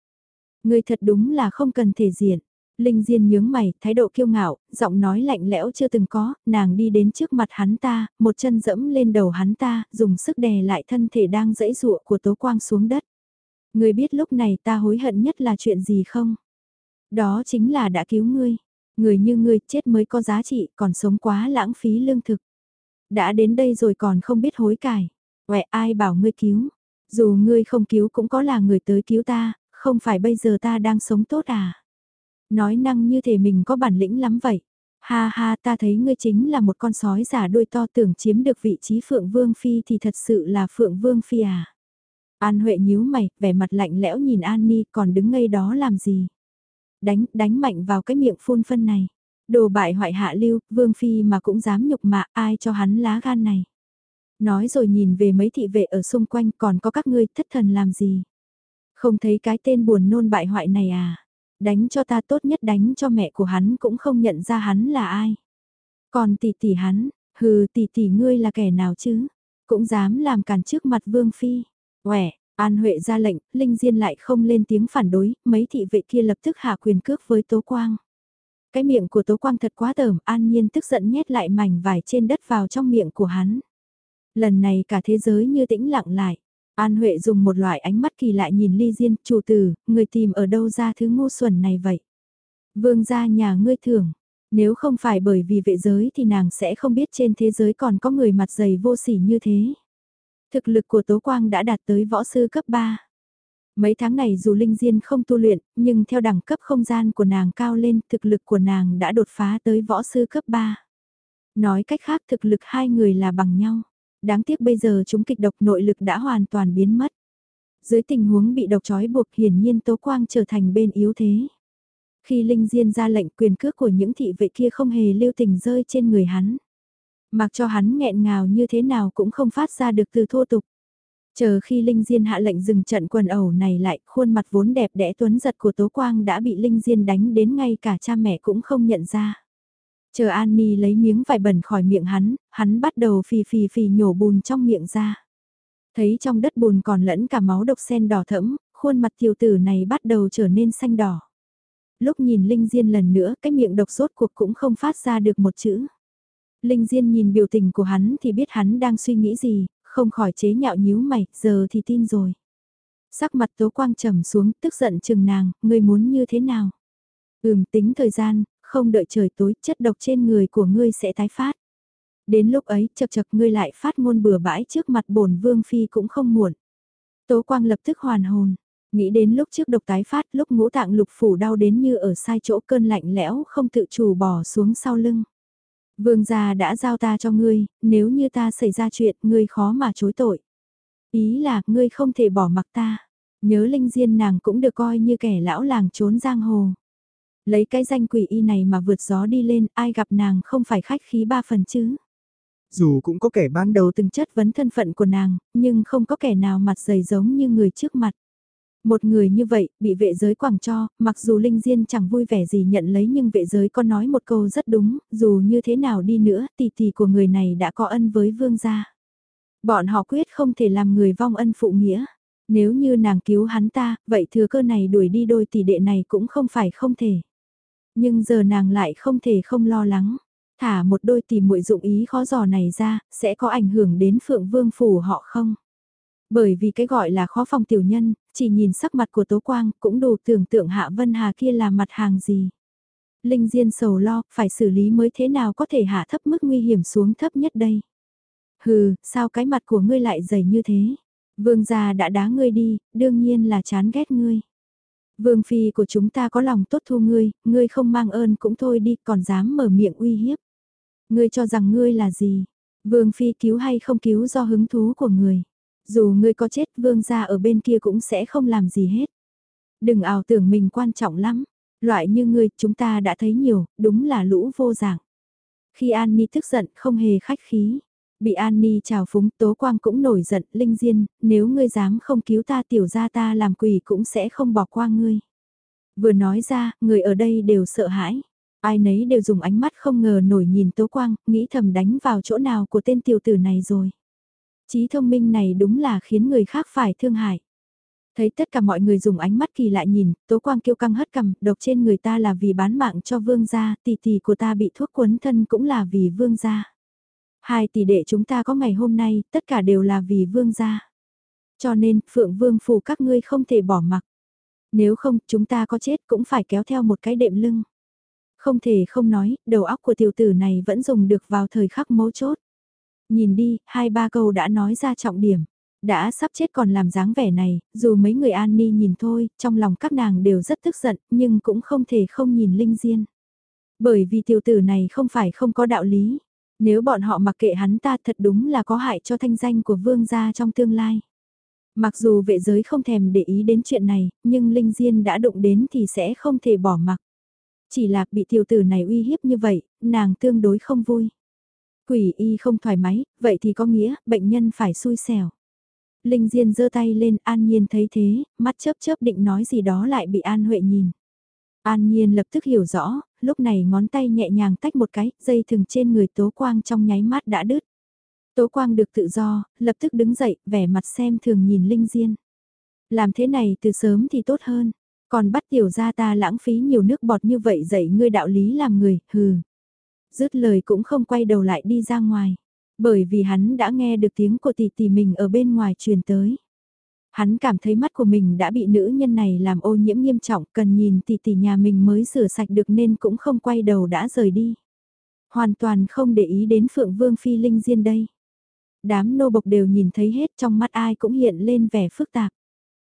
Ngươi thật đúng là không cần thể diện. Linh Diên nhướng mày, thái độ kiêu ngạo, giọng nói lạnh lẽo chưa từng có, nàng đi đến trước mặt hắn ta, một chân dẫm lên đầu hắn ta, dùng sức đè lại thân thể đang dẫy dụa của Tố Quang xuống đất. Ngươi biết lúc này ta hối hận nhất là chuyện gì không? Đó chính là đã cứu ngươi. Người như ngươi chết mới có giá trị, còn sống quá lãng phí lương thực. Đã đến đây rồi còn không biết hối cải. Quẹ ai bảo ngươi cứu? Dù ngươi không cứu cũng có là người tới cứu ta, không phải bây giờ ta đang sống tốt à? Nói năng như thể mình có bản lĩnh lắm vậy. Ha ha ta thấy ngươi chính là một con sói giả đuôi to tưởng chiếm được vị trí Phượng Vương Phi thì thật sự là Phượng Vương Phi à. An Huệ nhíu mày, vẻ mặt lạnh lẽo nhìn An Ni còn đứng ngây đó làm gì. Đánh, đánh mạnh vào cái miệng phun phân này. Đồ bại hoại hạ lưu, Vương Phi mà cũng dám nhục mạ ai cho hắn lá gan này. Nói rồi nhìn về mấy thị vệ ở xung quanh còn có các ngươi thất thần làm gì. Không thấy cái tên buồn nôn bại hoại này à. Đánh cho ta tốt nhất đánh cho mẹ của hắn cũng không nhận ra hắn là ai. Còn tỷ tỷ hắn, hừ tỷ tỷ ngươi là kẻ nào chứ? Cũng dám làm càn trước mặt Vương Phi. Quẻ, An Huệ ra lệnh, Linh Diên lại không lên tiếng phản đối, mấy thị vệ kia lập tức hạ quyền cước với Tố Quang. Cái miệng của Tố Quang thật quá tởm, An Nhiên tức giận nhét lại mảnh vải trên đất vào trong miệng của hắn. Lần này cả thế giới như tĩnh lặng lại. An Huệ dùng một loại ánh mắt kỳ lạ nhìn Ly Diên, chủ tử, người tìm ở đâu ra thứ ngu xuẩn này vậy? Vương gia nhà ngươi thưởng, nếu không phải bởi vì vệ giới thì nàng sẽ không biết trên thế giới còn có người mặt dày vô sỉ như thế. Thực lực của Tố Quang đã đạt tới võ sư cấp 3. Mấy tháng này dù Linh Diên không tu luyện, nhưng theo đẳng cấp không gian của nàng cao lên, thực lực của nàng đã đột phá tới võ sư cấp 3. Nói cách khác thực lực hai người là bằng nhau. Đáng tiếc bây giờ chúng kịch độc nội lực đã hoàn toàn biến mất. Dưới tình huống bị độc trói buộc hiển nhiên Tố Quang trở thành bên yếu thế. Khi Linh Diên ra lệnh quyền cước của những thị vệ kia không hề lưu tình rơi trên người hắn. Mặc cho hắn nghẹn ngào như thế nào cũng không phát ra được từ thô tục. Chờ khi Linh Diên hạ lệnh dừng trận quần ẩu này lại, khuôn mặt vốn đẹp đẽ tuấn giật của Tố Quang đã bị Linh Diên đánh đến ngay cả cha mẹ cũng không nhận ra. Chờ Annie lấy miếng vải bẩn khỏi miệng hắn, hắn bắt đầu phì phì phì nhổ bùn trong miệng ra. Thấy trong đất bùn còn lẫn cả máu độc sen đỏ thẫm, khuôn mặt tiểu tử này bắt đầu trở nên xanh đỏ. Lúc nhìn Linh Diên lần nữa, cái miệng độc sốt cuộc cũng không phát ra được một chữ. Linh Diên nhìn biểu tình của hắn thì biết hắn đang suy nghĩ gì, không khỏi chế nhạo nhíu mày, giờ thì tin rồi. Sắc mặt tố quang trầm xuống, tức giận chừng nàng, ngươi muốn như thế nào? Ừm tính thời gian, không đợi trời tối, chất độc trên người của ngươi sẽ tái phát. Đến lúc ấy, chật chật ngươi lại phát ngôn bừa bãi trước mặt bổn vương phi cũng không muộn. Tố quang lập tức hoàn hồn, nghĩ đến lúc trước độc tái phát, lúc ngũ tạng lục phủ đau đến như ở sai chỗ cơn lạnh lẽo không tự chủ bỏ xuống sau lưng. Vương gia đã giao ta cho ngươi, nếu như ta xảy ra chuyện, ngươi khó mà chối tội. Ý là, ngươi không thể bỏ mặc ta. Nhớ linh diên nàng cũng được coi như kẻ lão làng trốn giang hồ. Lấy cái danh quỷ y này mà vượt gió đi lên, ai gặp nàng không phải khách khí ba phần chứ. Dù cũng có kẻ ban đầu từng chất vấn thân phận của nàng, nhưng không có kẻ nào mặt dày giống như người trước mặt. Một người như vậy, bị vệ giới quảng cho, mặc dù Linh Diên chẳng vui vẻ gì nhận lấy nhưng vệ giới có nói một câu rất đúng, dù như thế nào đi nữa, tỷ tỷ của người này đã có ân với vương gia. Bọn họ quyết không thể làm người vong ân phụ nghĩa. Nếu như nàng cứu hắn ta, vậy thừa cơ này đuổi đi đôi tỷ đệ này cũng không phải không thể. Nhưng giờ nàng lại không thể không lo lắng. Thả một đôi tìm muội dụng ý khó dò này ra, sẽ có ảnh hưởng đến phượng vương phủ họ không? Bởi vì cái gọi là khó phòng tiểu nhân, chỉ nhìn sắc mặt của Tố Quang cũng đủ tưởng tượng Hạ Vân Hà kia là mặt hàng gì. Linh Diên sầu lo, phải xử lý mới thế nào có thể hạ thấp mức nguy hiểm xuống thấp nhất đây. Hừ, sao cái mặt của ngươi lại dày như thế? Vương gia đã đá ngươi đi, đương nhiên là chán ghét ngươi. Vương phi của chúng ta có lòng tốt thu ngươi, ngươi không mang ơn cũng thôi đi, còn dám mở miệng uy hiếp. Ngươi cho rằng ngươi là gì? Vương phi cứu hay không cứu do hứng thú của người. Dù ngươi có chết vương gia ở bên kia cũng sẽ không làm gì hết. Đừng ảo tưởng mình quan trọng lắm. Loại như ngươi chúng ta đã thấy nhiều, đúng là lũ vô dạng. Khi An Ni tức giận không hề khách khí. Bị An Ni chào phúng Tố Quang cũng nổi giận, Linh Diên, nếu ngươi dám không cứu ta tiểu ra ta làm quỷ cũng sẽ không bỏ qua ngươi. Vừa nói ra, người ở đây đều sợ hãi. Ai nấy đều dùng ánh mắt không ngờ nổi nhìn Tố Quang, nghĩ thầm đánh vào chỗ nào của tên tiểu tử này rồi trí thông minh này đúng là khiến người khác phải thương hại. Thấy tất cả mọi người dùng ánh mắt kỳ lạ nhìn, tố quang kiêu căng hất cầm, độc trên người ta là vì bán mạng cho vương gia, tỷ tỷ của ta bị thuốc quấn thân cũng là vì vương gia. Hai tỷ đệ chúng ta có ngày hôm nay, tất cả đều là vì vương gia. Cho nên, phượng vương phù các ngươi không thể bỏ mặc. Nếu không, chúng ta có chết cũng phải kéo theo một cái đệm lưng. Không thể không nói, đầu óc của tiểu tử này vẫn dùng được vào thời khắc mấu chốt. Nhìn đi, hai ba câu đã nói ra trọng điểm. Đã sắp chết còn làm dáng vẻ này, dù mấy người an ni nhìn thôi, trong lòng các nàng đều rất tức giận, nhưng cũng không thể không nhìn Linh Diên. Bởi vì tiểu tử này không phải không có đạo lý. Nếu bọn họ mặc kệ hắn ta thật đúng là có hại cho thanh danh của vương gia trong tương lai. Mặc dù vệ giới không thèm để ý đến chuyện này, nhưng Linh Diên đã đụng đến thì sẽ không thể bỏ mặc. Chỉ là bị tiểu tử này uy hiếp như vậy, nàng tương đối không vui. Quỷ y không thoải mái, vậy thì có nghĩa, bệnh nhân phải xui xẻo. Linh Diên giơ tay lên, An Nhiên thấy thế, mắt chớp chớp định nói gì đó lại bị An Huệ nhìn. An Nhiên lập tức hiểu rõ, lúc này ngón tay nhẹ nhàng tách một cái, dây thừng trên người Tố Quang trong nháy mắt đã đứt. Tố Quang được tự do, lập tức đứng dậy, vẻ mặt xem thường nhìn Linh Diên. Làm thế này từ sớm thì tốt hơn, còn bắt tiểu gia ta lãng phí nhiều nước bọt như vậy dạy ngươi đạo lý làm người, hừ. Dứt lời cũng không quay đầu lại đi ra ngoài, bởi vì hắn đã nghe được tiếng của tỷ tỷ mình ở bên ngoài truyền tới. Hắn cảm thấy mắt của mình đã bị nữ nhân này làm ô nhiễm nghiêm trọng, cần nhìn tỷ tỷ nhà mình mới rửa sạch được nên cũng không quay đầu đã rời đi. Hoàn toàn không để ý đến Phượng Vương Phi Linh Diên đây. Đám nô bộc đều nhìn thấy hết trong mắt ai cũng hiện lên vẻ phức tạp.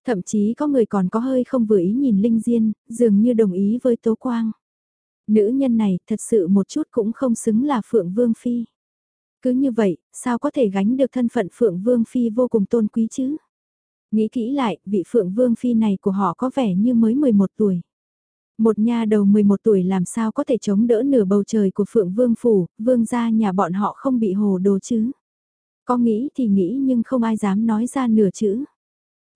Thậm chí có người còn có hơi không vừa ý nhìn Linh Diên, dường như đồng ý với Tố Quang. Nữ nhân này thật sự một chút cũng không xứng là Phượng Vương Phi. Cứ như vậy, sao có thể gánh được thân phận Phượng Vương Phi vô cùng tôn quý chứ? Nghĩ kỹ lại, vị Phượng Vương Phi này của họ có vẻ như mới 11 tuổi. Một nha đầu 11 tuổi làm sao có thể chống đỡ nửa bầu trời của Phượng Vương Phủ, Vương gia nhà bọn họ không bị hồ đồ chứ. Có nghĩ thì nghĩ nhưng không ai dám nói ra nửa chữ.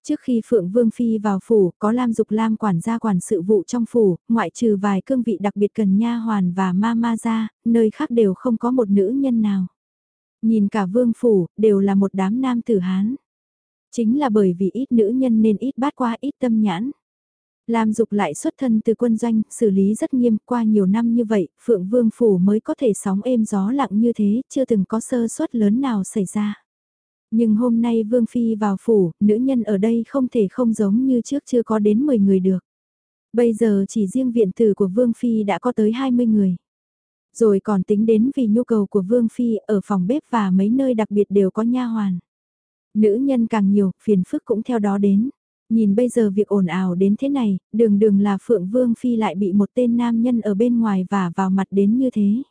Trước khi Phượng Vương Phi vào phủ, có Lam Dục Lam quản gia quản sự vụ trong phủ, ngoại trừ vài cương vị đặc biệt cần nha hoàn và ma ma ra, nơi khác đều không có một nữ nhân nào. Nhìn cả vương phủ, đều là một đám nam tử Hán. Chính là bởi vì ít nữ nhân nên ít bát qua ít tâm nhãn. Lam Dục lại xuất thân từ quân doanh, xử lý rất nghiêm qua nhiều năm như vậy, Phượng Vương Phủ mới có thể sóng êm gió lặng như thế, chưa từng có sơ suất lớn nào xảy ra. Nhưng hôm nay Vương Phi vào phủ, nữ nhân ở đây không thể không giống như trước chưa có đến 10 người được. Bây giờ chỉ riêng viện tử của Vương Phi đã có tới 20 người. Rồi còn tính đến vì nhu cầu của Vương Phi ở phòng bếp và mấy nơi đặc biệt đều có nha hoàn. Nữ nhân càng nhiều, phiền phức cũng theo đó đến. Nhìn bây giờ việc ồn ào đến thế này, đường đường là Phượng Vương Phi lại bị một tên nam nhân ở bên ngoài và vào mặt đến như thế.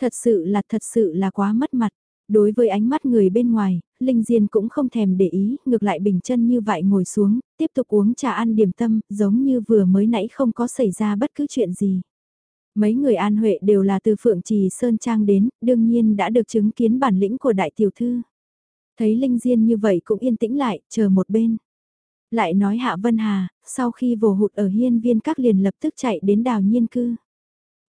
Thật sự là thật sự là quá mất mặt. Đối với ánh mắt người bên ngoài, Linh Diên cũng không thèm để ý, ngược lại bình chân như vậy ngồi xuống, tiếp tục uống trà ăn điểm tâm, giống như vừa mới nãy không có xảy ra bất cứ chuyện gì. Mấy người An Huệ đều là từ Phượng Trì Sơn Trang đến, đương nhiên đã được chứng kiến bản lĩnh của đại tiểu thư. Thấy Linh Diên như vậy cũng yên tĩnh lại, chờ một bên. Lại nói Hạ Vân Hà, sau khi vồ hụt ở hiên viên các liền lập tức chạy đến đào nhiên cư.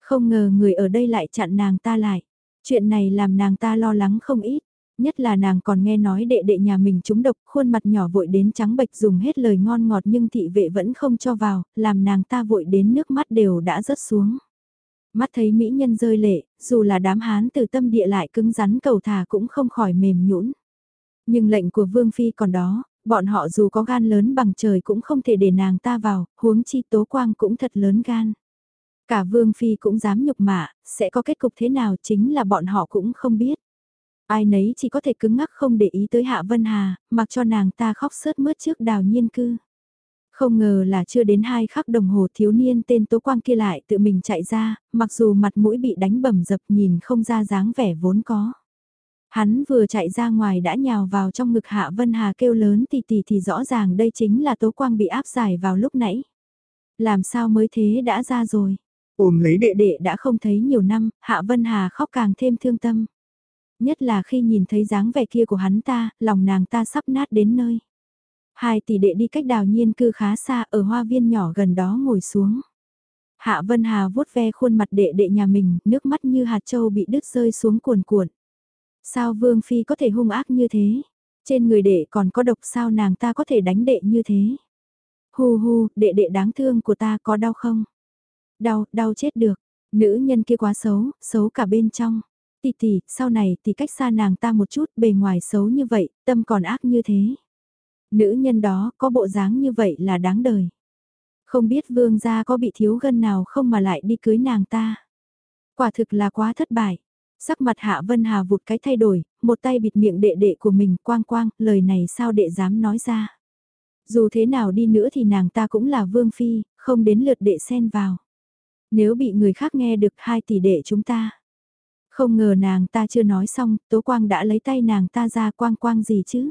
Không ngờ người ở đây lại chặn nàng ta lại. Chuyện này làm nàng ta lo lắng không ít. Nhất là nàng còn nghe nói đệ đệ nhà mình trúng độc, khuôn mặt nhỏ vội đến trắng bệch dùng hết lời ngon ngọt nhưng thị vệ vẫn không cho vào, làm nàng ta vội đến nước mắt đều đã rớt xuống. Mắt thấy mỹ nhân rơi lệ, dù là đám hán từ tâm địa lại cứng rắn cầu thả cũng không khỏi mềm nhũn. Nhưng lệnh của Vương Phi còn đó, bọn họ dù có gan lớn bằng trời cũng không thể để nàng ta vào, huống chi tố quang cũng thật lớn gan. Cả Vương Phi cũng dám nhục mạ, sẽ có kết cục thế nào chính là bọn họ cũng không biết. Ai nấy chỉ có thể cứng ngắc không để ý tới Hạ Vân Hà, mặc cho nàng ta khóc sớt mướt trước đào nhiên cư. Không ngờ là chưa đến hai khắc đồng hồ thiếu niên tên Tố Quang kia lại tự mình chạy ra, mặc dù mặt mũi bị đánh bầm dập nhìn không ra dáng vẻ vốn có. Hắn vừa chạy ra ngoài đã nhào vào trong ngực Hạ Vân Hà kêu lớn tì tì thì rõ ràng đây chính là Tố Quang bị áp giải vào lúc nãy. Làm sao mới thế đã ra rồi. Ôm lấy đệ đệ đã không thấy nhiều năm, Hạ Vân Hà khóc càng thêm thương tâm. Nhất là khi nhìn thấy dáng vẻ kia của hắn ta, lòng nàng ta sắp nát đến nơi. Hai tỷ đệ đi cách đào nhiên cư khá xa ở hoa viên nhỏ gần đó ngồi xuống. Hạ Vân Hà vuốt ve khuôn mặt đệ đệ nhà mình, nước mắt như hạt châu bị đứt rơi xuống cuồn cuộn. Sao Vương Phi có thể hung ác như thế? Trên người đệ còn có độc sao nàng ta có thể đánh đệ như thế? Hu hu, đệ đệ đáng thương của ta có đau không? Đau, đau chết được. Nữ nhân kia quá xấu, xấu cả bên trong. Tỷ tỷ, sau này thì cách xa nàng ta một chút, bề ngoài xấu như vậy, tâm còn ác như thế. Nữ nhân đó có bộ dáng như vậy là đáng đời. Không biết vương gia có bị thiếu gân nào không mà lại đi cưới nàng ta. Quả thực là quá thất bại. Sắc mặt Hạ Vân Hà vụt cái thay đổi, một tay bịt miệng đệ đệ của mình quang quang, lời này sao đệ dám nói ra. Dù thế nào đi nữa thì nàng ta cũng là vương phi, không đến lượt đệ xen vào. Nếu bị người khác nghe được hai tỷ đệ chúng ta. Không ngờ nàng ta chưa nói xong, Tố Quang đã lấy tay nàng ta ra quang quang gì chứ.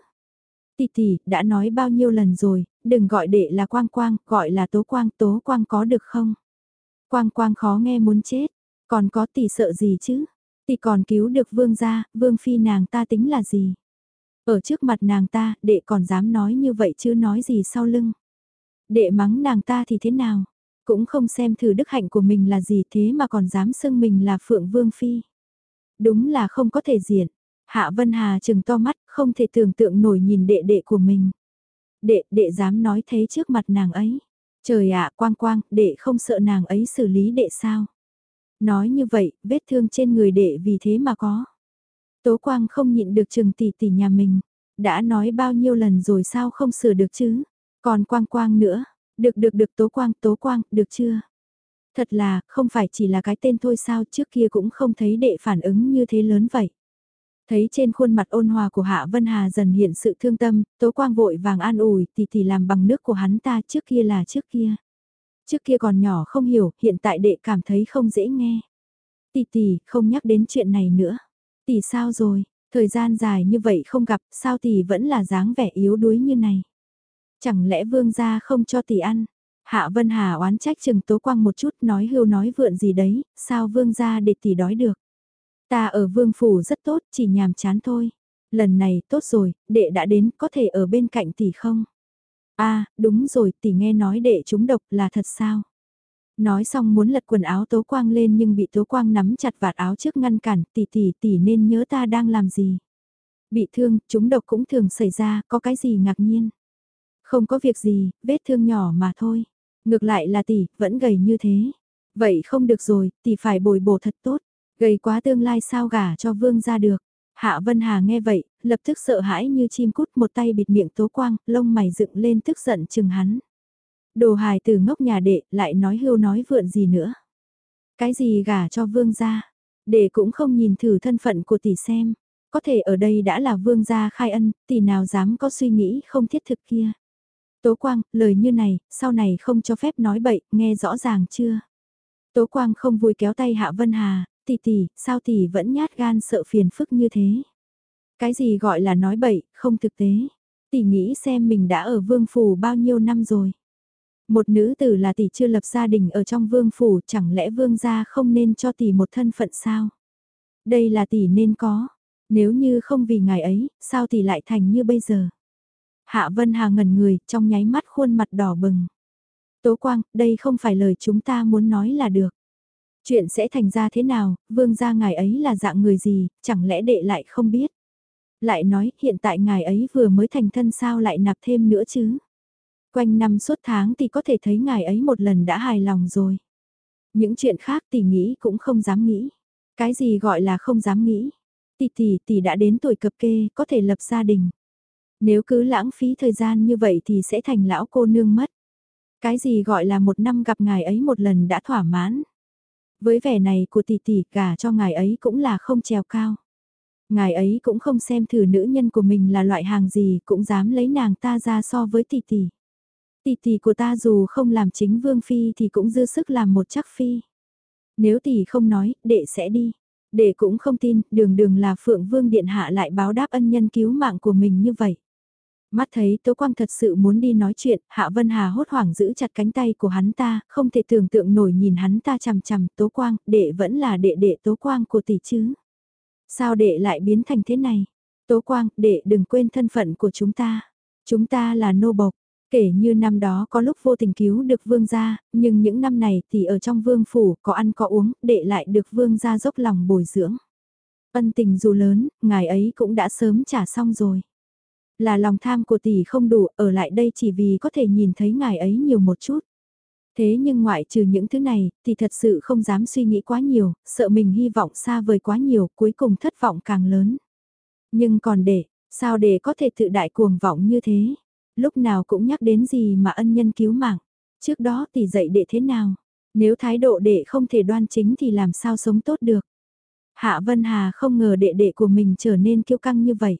Tỷ tỷ, đã nói bao nhiêu lần rồi, đừng gọi đệ là quang quang, gọi là tố quang, tố quang có được không? Quang quang khó nghe muốn chết, còn có tỷ sợ gì chứ? Thì còn cứu được vương gia, vương phi nàng ta tính là gì? Ở trước mặt nàng ta, đệ còn dám nói như vậy chứ nói gì sau lưng? Đệ mắng nàng ta thì thế nào? Cũng không xem thử đức hạnh của mình là gì thế mà còn dám xưng mình là Phượng Vương Phi. Đúng là không có thể diện. Hạ Vân Hà chừng to mắt, không thể tưởng tượng nổi nhìn đệ đệ của mình. Đệ, đệ dám nói thế trước mặt nàng ấy. Trời ạ, quang quang, đệ không sợ nàng ấy xử lý đệ sao? Nói như vậy, vết thương trên người đệ vì thế mà có. Tố quang không nhịn được trường tỷ tỷ nhà mình. Đã nói bao nhiêu lần rồi sao không sửa được chứ? Còn quang quang nữa. Được được được tố quang, tố quang, được chưa? Thật là, không phải chỉ là cái tên thôi sao trước kia cũng không thấy đệ phản ứng như thế lớn vậy. Thấy trên khuôn mặt ôn hòa của Hạ Vân Hà dần hiện sự thương tâm, Tố Quang vội vàng an ủi tỷ tỷ làm bằng nước của hắn ta trước kia là trước kia. Trước kia còn nhỏ không hiểu, hiện tại đệ cảm thấy không dễ nghe. Tỷ tỷ, không nhắc đến chuyện này nữa. Tỷ sao rồi, thời gian dài như vậy không gặp, sao tỷ vẫn là dáng vẻ yếu đuối như này. Chẳng lẽ vương gia không cho tỷ ăn? Hạ Vân Hà oán trách chừng Tố Quang một chút nói hưu nói vượn gì đấy, sao vương gia để tỷ đói được. Ta ở vương phủ rất tốt, chỉ nhàm chán thôi. Lần này tốt rồi, đệ đã đến, có thể ở bên cạnh tỷ không? A à, đúng rồi, tỷ nghe nói đệ chúng độc là thật sao? Nói xong muốn lật quần áo Tố Quang lên nhưng bị Tố Quang nắm chặt vạt áo trước ngăn cản, tỷ tỷ tỷ nên nhớ ta đang làm gì. Bị thương, chúng độc cũng thường xảy ra, có cái gì ngạc nhiên. Không có việc gì, vết thương nhỏ mà thôi. Ngược lại là tỷ, vẫn gầy như thế. Vậy không được rồi, tỷ phải bồi bổ thật tốt. Gầy quá tương lai sao gả cho vương ra được. Hạ Vân Hà nghe vậy, lập tức sợ hãi như chim cút một tay bịt miệng tố quang, lông mày dựng lên tức giận chừng hắn. Đồ hài từ ngốc nhà đệ, lại nói hưu nói vượn gì nữa. Cái gì gả cho vương gia, đệ cũng không nhìn thử thân phận của tỷ xem. Có thể ở đây đã là vương gia khai ân, tỷ nào dám có suy nghĩ không thiết thực kia. Tố Quang, lời như này, sau này không cho phép nói bậy, nghe rõ ràng chưa? Tố Quang không vui kéo tay Hạ Vân Hà, tỷ tỷ, sao tỷ vẫn nhát gan sợ phiền phức như thế? Cái gì gọi là nói bậy, không thực tế. Tỷ nghĩ xem mình đã ở vương phủ bao nhiêu năm rồi. Một nữ tử là tỷ chưa lập gia đình ở trong vương phủ, chẳng lẽ vương gia không nên cho tỷ một thân phận sao? Đây là tỷ nên có. Nếu như không vì ngài ấy, sao tỷ lại thành như bây giờ? Hạ Vân Hà ngẩn người, trong nháy mắt khuôn mặt đỏ bừng. Tố Quang, đây không phải lời chúng ta muốn nói là được. Chuyện sẽ thành ra thế nào, vương gia ngài ấy là dạng người gì, chẳng lẽ đệ lại không biết. Lại nói, hiện tại ngài ấy vừa mới thành thân sao lại nạp thêm nữa chứ. Quanh năm suốt tháng thì có thể thấy ngài ấy một lần đã hài lòng rồi. Những chuyện khác tỷ nghĩ cũng không dám nghĩ. Cái gì gọi là không dám nghĩ. Tỷ tỷ tỷ đã đến tuổi cập kê, có thể lập gia đình. Nếu cứ lãng phí thời gian như vậy thì sẽ thành lão cô nương mất. Cái gì gọi là một năm gặp ngài ấy một lần đã thỏa mãn. Với vẻ này của tỷ tỷ cả cho ngài ấy cũng là không trèo cao. Ngài ấy cũng không xem thử nữ nhân của mình là loại hàng gì cũng dám lấy nàng ta ra so với tỷ tỷ. Tỷ tỷ của ta dù không làm chính vương phi thì cũng dư sức làm một chắc phi. Nếu tỷ không nói, đệ sẽ đi. Đệ cũng không tin, đường đường là phượng vương điện hạ lại báo đáp ân nhân cứu mạng của mình như vậy. Mắt thấy Tố Quang thật sự muốn đi nói chuyện, Hạ Vân Hà hốt hoảng giữ chặt cánh tay của hắn ta, không thể tưởng tượng nổi nhìn hắn ta chằm chằm, Tố Quang, đệ vẫn là đệ đệ Tố Quang của tỷ chứ. Sao đệ lại biến thành thế này? Tố Quang, đệ đừng quên thân phận của chúng ta. Chúng ta là nô bộc, kể như năm đó có lúc vô tình cứu được vương gia, nhưng những năm này thì ở trong vương phủ có ăn có uống, đệ lại được vương gia dốc lòng bồi dưỡng. Ân tình dù lớn, ngài ấy cũng đã sớm trả xong rồi. Là lòng tham của tỷ không đủ, ở lại đây chỉ vì có thể nhìn thấy ngài ấy nhiều một chút. Thế nhưng ngoại trừ những thứ này, thì thật sự không dám suy nghĩ quá nhiều, sợ mình hy vọng xa vời quá nhiều, cuối cùng thất vọng càng lớn. Nhưng còn để, sao để có thể tự đại cuồng vọng như thế? Lúc nào cũng nhắc đến gì mà ân nhân cứu mạng. Trước đó thì dạy đệ thế nào? Nếu thái độ đệ không thể đoan chính thì làm sao sống tốt được? Hạ Vân Hà không ngờ đệ đệ của mình trở nên kiêu căng như vậy.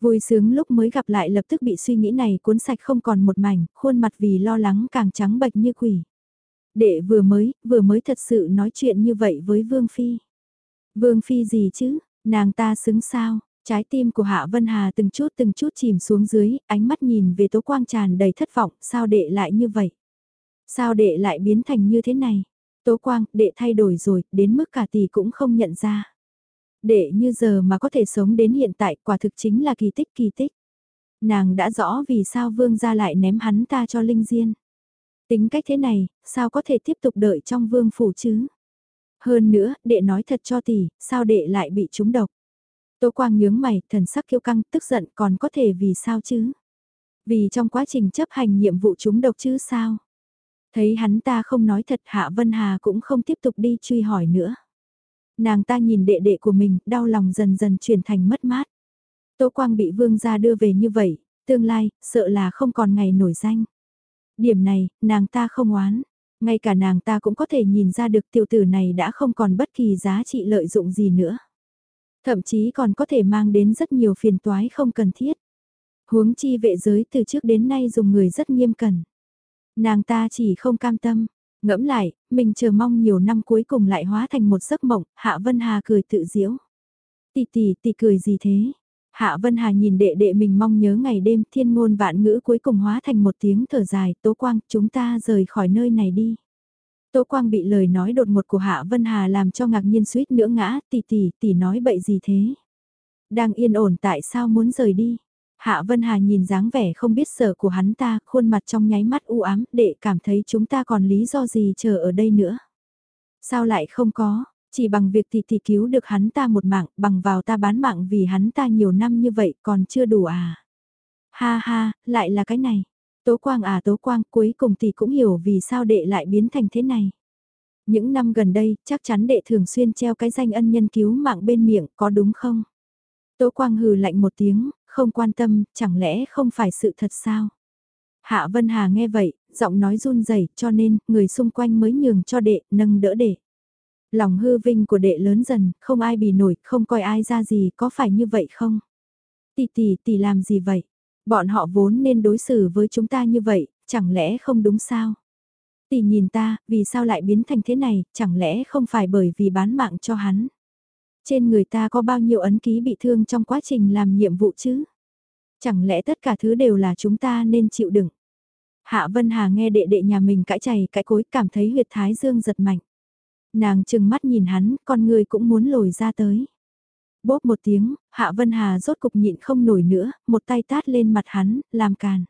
Vui sướng lúc mới gặp lại lập tức bị suy nghĩ này cuốn sạch không còn một mảnh, khuôn mặt vì lo lắng càng trắng bệch như quỷ. Đệ vừa mới, vừa mới thật sự nói chuyện như vậy với Vương Phi. Vương Phi gì chứ, nàng ta xứng sao, trái tim của Hạ Vân Hà từng chút từng chút chìm xuống dưới, ánh mắt nhìn về tố quang tràn đầy thất vọng, sao đệ lại như vậy? Sao đệ lại biến thành như thế này? Tố quang, đệ thay đổi rồi, đến mức cả tỷ cũng không nhận ra. Đệ như giờ mà có thể sống đến hiện tại quả thực chính là kỳ tích kỳ tích. Nàng đã rõ vì sao vương gia lại ném hắn ta cho Linh Diên. Tính cách thế này, sao có thể tiếp tục đợi trong vương phủ chứ? Hơn nữa, đệ nói thật cho tỷ, sao đệ lại bị trúng độc? Tô Quang nhướng mày, thần sắc kiêu căng, tức giận còn có thể vì sao chứ? Vì trong quá trình chấp hành nhiệm vụ trúng độc chứ sao? Thấy hắn ta không nói thật Hạ Vân Hà cũng không tiếp tục đi truy hỏi nữa. Nàng ta nhìn đệ đệ của mình, đau lòng dần dần chuyển thành mất mát. Tô Quang bị vương gia đưa về như vậy, tương lai, sợ là không còn ngày nổi danh. Điểm này, nàng ta không oán. Ngay cả nàng ta cũng có thể nhìn ra được tiểu tử này đã không còn bất kỳ giá trị lợi dụng gì nữa. Thậm chí còn có thể mang đến rất nhiều phiền toái không cần thiết. Huống chi vệ giới từ trước đến nay dùng người rất nghiêm cẩn. Nàng ta chỉ không cam tâm, ngẫm lại, mình chờ mong nhiều năm cuối cùng lại hóa thành một giấc mộng, Hạ Vân Hà cười tự diễu. Tỷ tỷ tỷ cười gì thế? Hạ Vân Hà nhìn đệ đệ mình mong nhớ ngày đêm thiên ngôn vạn ngữ cuối cùng hóa thành một tiếng thở dài, Tố Quang, chúng ta rời khỏi nơi này đi. Tố Quang bị lời nói đột ngột của Hạ Vân Hà làm cho ngạc nhiên suýt nữa ngã, tỷ tỷ, tỷ nói bậy gì thế? Đang yên ổn tại sao muốn rời đi? Hạ Vân Hà nhìn dáng vẻ không biết sợ của hắn ta, khuôn mặt trong nháy mắt u ám, đệ cảm thấy chúng ta còn lý do gì chờ ở đây nữa. Sao lại không có, chỉ bằng việc tỷ tỷ cứu được hắn ta một mạng, bằng vào ta bán mạng vì hắn ta nhiều năm như vậy còn chưa đủ à. Ha ha, lại là cái này. Tố Quang à Tố Quang, cuối cùng tỷ cũng hiểu vì sao đệ lại biến thành thế này. Những năm gần đây, chắc chắn đệ thường xuyên treo cái danh ân nhân cứu mạng bên miệng, có đúng không? Tố Quang hừ lạnh một tiếng, không quan tâm, chẳng lẽ không phải sự thật sao? Hạ Vân Hà nghe vậy, giọng nói run rẩy, cho nên, người xung quanh mới nhường cho đệ, nâng đỡ đệ. Lòng hư vinh của đệ lớn dần, không ai bì nổi, không coi ai ra gì, có phải như vậy không? Tỷ tỷ, tỷ làm gì vậy? Bọn họ vốn nên đối xử với chúng ta như vậy, chẳng lẽ không đúng sao? Tỷ nhìn ta, vì sao lại biến thành thế này, chẳng lẽ không phải bởi vì bán mạng cho hắn? Trên người ta có bao nhiêu ấn ký bị thương trong quá trình làm nhiệm vụ chứ? Chẳng lẽ tất cả thứ đều là chúng ta nên chịu đựng? Hạ Vân Hà nghe đệ đệ nhà mình cãi chày cãi cối cảm thấy huyệt thái dương giật mạnh. Nàng chừng mắt nhìn hắn, con người cũng muốn lồi ra tới. Bốp một tiếng, Hạ Vân Hà rốt cục nhịn không nổi nữa, một tay tát lên mặt hắn, làm càn.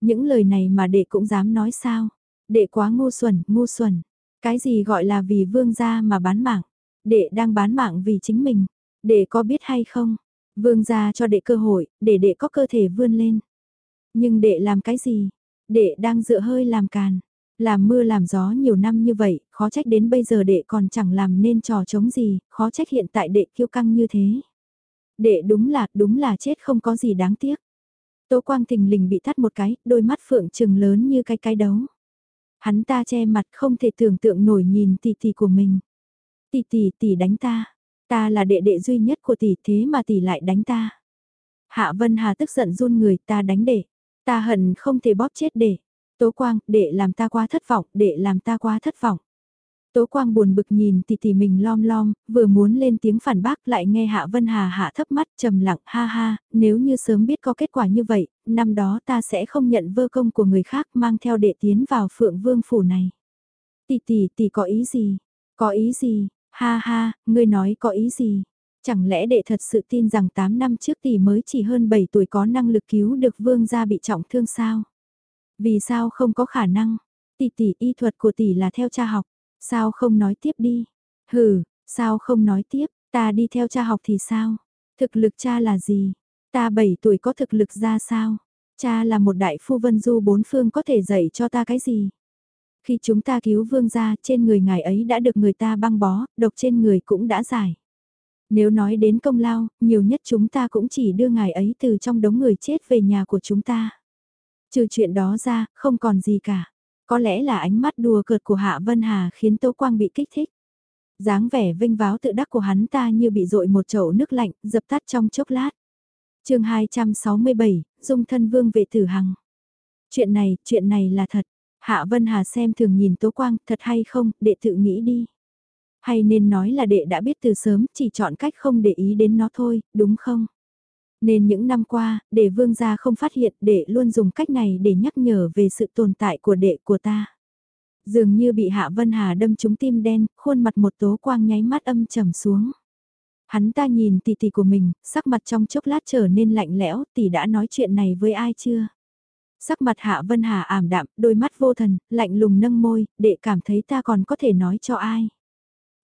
Những lời này mà đệ cũng dám nói sao? Đệ quá ngu xuẩn, ngu xuẩn. Cái gì gọi là vì vương gia mà bán mạng? Đệ đang bán mạng vì chính mình. Đệ có biết hay không? Vương gia cho đệ cơ hội, để đệ có cơ thể vươn lên. Nhưng đệ làm cái gì? Đệ đang dựa hơi làm càn. Làm mưa làm gió nhiều năm như vậy, khó trách đến bây giờ đệ còn chẳng làm nên trò chống gì, khó trách hiện tại đệ kiêu căng như thế. Đệ đúng là, đúng là chết không có gì đáng tiếc. Tố quang thình lình bị thắt một cái, đôi mắt phượng trừng lớn như cái cái đấu. Hắn ta che mặt không thể tưởng tượng nổi nhìn tỷ tỷ của mình. Tỷ tỷ tỷ đánh ta, ta là đệ đệ duy nhất của tỷ thế mà tỷ lại đánh ta. Hạ Vân Hà tức giận run người ta đánh đệ, ta hận không thể bóp chết đệ. Tố Quang, đệ làm ta quá thất vọng, đệ làm ta quá thất vọng. Tố Quang buồn bực nhìn tỷ tỷ mình lom lom, vừa muốn lên tiếng phản bác lại nghe Hạ Vân Hà hạ thấp mắt trầm lặng ha ha, nếu như sớm biết có kết quả như vậy, năm đó ta sẽ không nhận vơ công của người khác mang theo đệ tiến vào phượng vương phủ này. Tỷ tỷ tỷ có ý gì? Có ý gì? Ha ha, ngươi nói có ý gì? Chẳng lẽ đệ thật sự tin rằng 8 năm trước tỷ mới chỉ hơn 7 tuổi có năng lực cứu được vương gia bị trọng thương sao? Vì sao không có khả năng? Tỷ tỷ y thuật của tỷ là theo cha học. Sao không nói tiếp đi? Hừ, sao không nói tiếp? Ta đi theo cha học thì sao? Thực lực cha là gì? Ta 7 tuổi có thực lực ra sao? Cha là một đại phu vân du bốn phương có thể dạy cho ta cái gì? Khi chúng ta cứu vương gia trên người ngài ấy đã được người ta băng bó, độc trên người cũng đã giải. Nếu nói đến công lao, nhiều nhất chúng ta cũng chỉ đưa ngài ấy từ trong đống người chết về nhà của chúng ta. Trừ chuyện đó ra, không còn gì cả. Có lẽ là ánh mắt đùa cợt của Hạ Vân Hà khiến Tố Quang bị kích thích. dáng vẻ vinh váo tự đắc của hắn ta như bị dội một chậu nước lạnh, dập tắt trong chốc lát. chương 267, Dung thân vương vệ tử hằng. Chuyện này, chuyện này là thật. Hạ Vân Hà xem thường nhìn Tố Quang, thật hay không, đệ tự nghĩ đi. Hay nên nói là đệ đã biết từ sớm, chỉ chọn cách không để ý đến nó thôi, đúng không? Nên những năm qua, để vương gia không phát hiện, đệ luôn dùng cách này để nhắc nhở về sự tồn tại của đệ của ta. Dường như bị Hạ Vân Hà đâm trúng tim đen, khuôn mặt một tố quang nháy mắt âm trầm xuống. Hắn ta nhìn tỷ tỷ của mình, sắc mặt trong chốc lát trở nên lạnh lẽo, tỷ đã nói chuyện này với ai chưa? Sắc mặt Hạ Vân Hà ảm đạm, đôi mắt vô thần, lạnh lùng nâng môi, để cảm thấy ta còn có thể nói cho ai.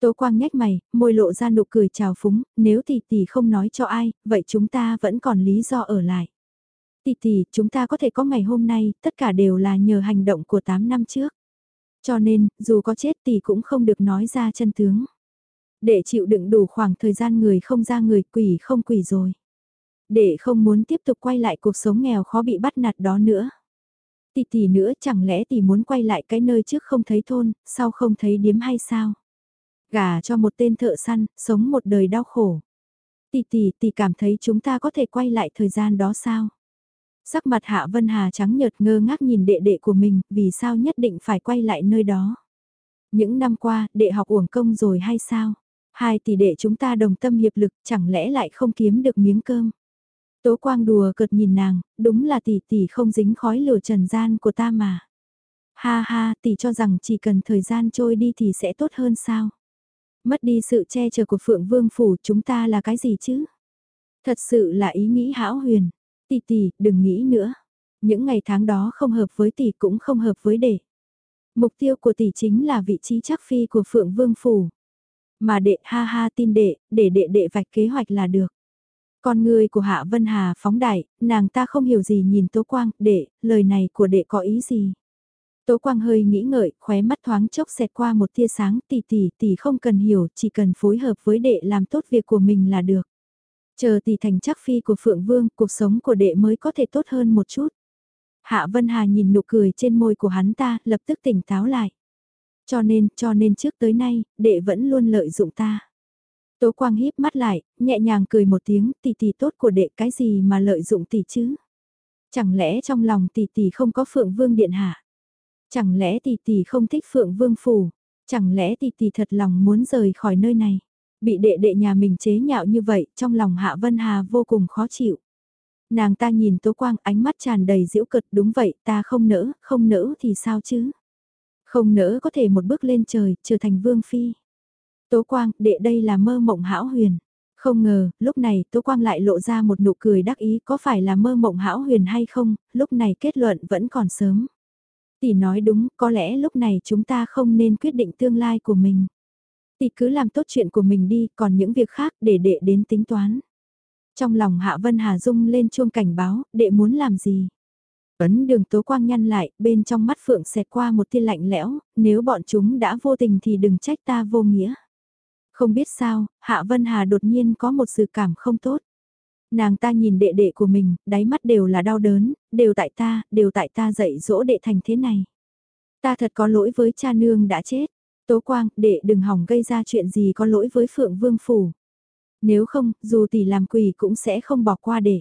Tố Quang nhếch mày, môi lộ ra nụ cười chào phúng, nếu tỷ tỷ không nói cho ai, vậy chúng ta vẫn còn lý do ở lại. Tỷ tỷ, chúng ta có thể có ngày hôm nay, tất cả đều là nhờ hành động của 8 năm trước. Cho nên, dù có chết tỷ cũng không được nói ra chân tướng. Để chịu đựng đủ khoảng thời gian người không ra người quỷ không quỷ rồi. Để không muốn tiếp tục quay lại cuộc sống nghèo khó bị bắt nạt đó nữa. Tỷ tỷ nữa chẳng lẽ tỷ muốn quay lại cái nơi trước không thấy thôn, sau không thấy điếm hay sao? Gả cho một tên thợ săn, sống một đời đau khổ. Tỷ tỷ tỷ cảm thấy chúng ta có thể quay lại thời gian đó sao? Sắc mặt Hạ Vân Hà trắng nhợt ngơ ngác nhìn đệ đệ của mình, vì sao nhất định phải quay lại nơi đó? Những năm qua, đệ học uổng công rồi hay sao? Hai tỷ đệ chúng ta đồng tâm hiệp lực, chẳng lẽ lại không kiếm được miếng cơm? Tố quang đùa cợt nhìn nàng, đúng là tỷ tỷ không dính khói lửa trần gian của ta mà. Ha ha, tỷ cho rằng chỉ cần thời gian trôi đi thì sẽ tốt hơn sao? Mất đi sự che chở của Phượng Vương Phủ chúng ta là cái gì chứ? Thật sự là ý nghĩ hão huyền. Tỷ tỷ, đừng nghĩ nữa. Những ngày tháng đó không hợp với tỷ cũng không hợp với đệ. Mục tiêu của tỷ chính là vị trí chắc phi của Phượng Vương Phủ. Mà đệ ha ha tin đệ, để đệ đệ vạch kế hoạch là được. Con người của Hạ Vân Hà phóng đại, nàng ta không hiểu gì nhìn Tố Quang, đệ, lời này của đệ có ý gì. Tố Quang hơi nghĩ ngợi, khóe mắt thoáng chốc xẹt qua một tia sáng, tỷ tỷ tỷ không cần hiểu, chỉ cần phối hợp với đệ làm tốt việc của mình là được. Chờ tỷ thành chắc phi của Phượng Vương, cuộc sống của đệ mới có thể tốt hơn một chút. Hạ Vân Hà nhìn nụ cười trên môi của hắn ta, lập tức tỉnh táo lại. Cho nên, cho nên trước tới nay, đệ vẫn luôn lợi dụng ta. Tố Quang híp mắt lại, nhẹ nhàng cười một tiếng, tỷ tỷ tốt của đệ cái gì mà lợi dụng tỷ chứ? Chẳng lẽ trong lòng tỷ tỷ không có Phượng Vương điện hạ? Chẳng lẽ tỷ tỷ không thích Phượng Vương phủ? Chẳng lẽ tỷ tỷ thật lòng muốn rời khỏi nơi này? Bị đệ đệ nhà mình chế nhạo như vậy, trong lòng Hạ Vân Hà vô cùng khó chịu. Nàng ta nhìn Tố Quang ánh mắt tràn đầy diễu cực đúng vậy, ta không nỡ, không nỡ thì sao chứ? Không nỡ có thể một bước lên trời, trở thành vương phi. Tố Quang, đệ đây là mơ mộng hão huyền. Không ngờ, lúc này Tố Quang lại lộ ra một nụ cười đắc ý có phải là mơ mộng hão huyền hay không, lúc này kết luận vẫn còn sớm. Tỷ nói đúng, có lẽ lúc này chúng ta không nên quyết định tương lai của mình. Tỷ cứ làm tốt chuyện của mình đi, còn những việc khác để đệ đến tính toán. Trong lòng Hạ Vân Hà Dung lên chuông cảnh báo, đệ muốn làm gì? Ấn đường tố quang nhăn lại, bên trong mắt phượng xẹt qua một tia lạnh lẽo, nếu bọn chúng đã vô tình thì đừng trách ta vô nghĩa. Không biết sao, Hạ Vân Hà đột nhiên có một sự cảm không tốt. Nàng ta nhìn đệ đệ của mình, đáy mắt đều là đau đớn, đều tại ta, đều tại ta dạy dỗ đệ thành thế này. Ta thật có lỗi với cha nương đã chết. Tố Quang, đệ đừng hỏng gây ra chuyện gì có lỗi với Phượng Vương Phủ. Nếu không, dù tỷ làm quỷ cũng sẽ không bỏ qua đệ.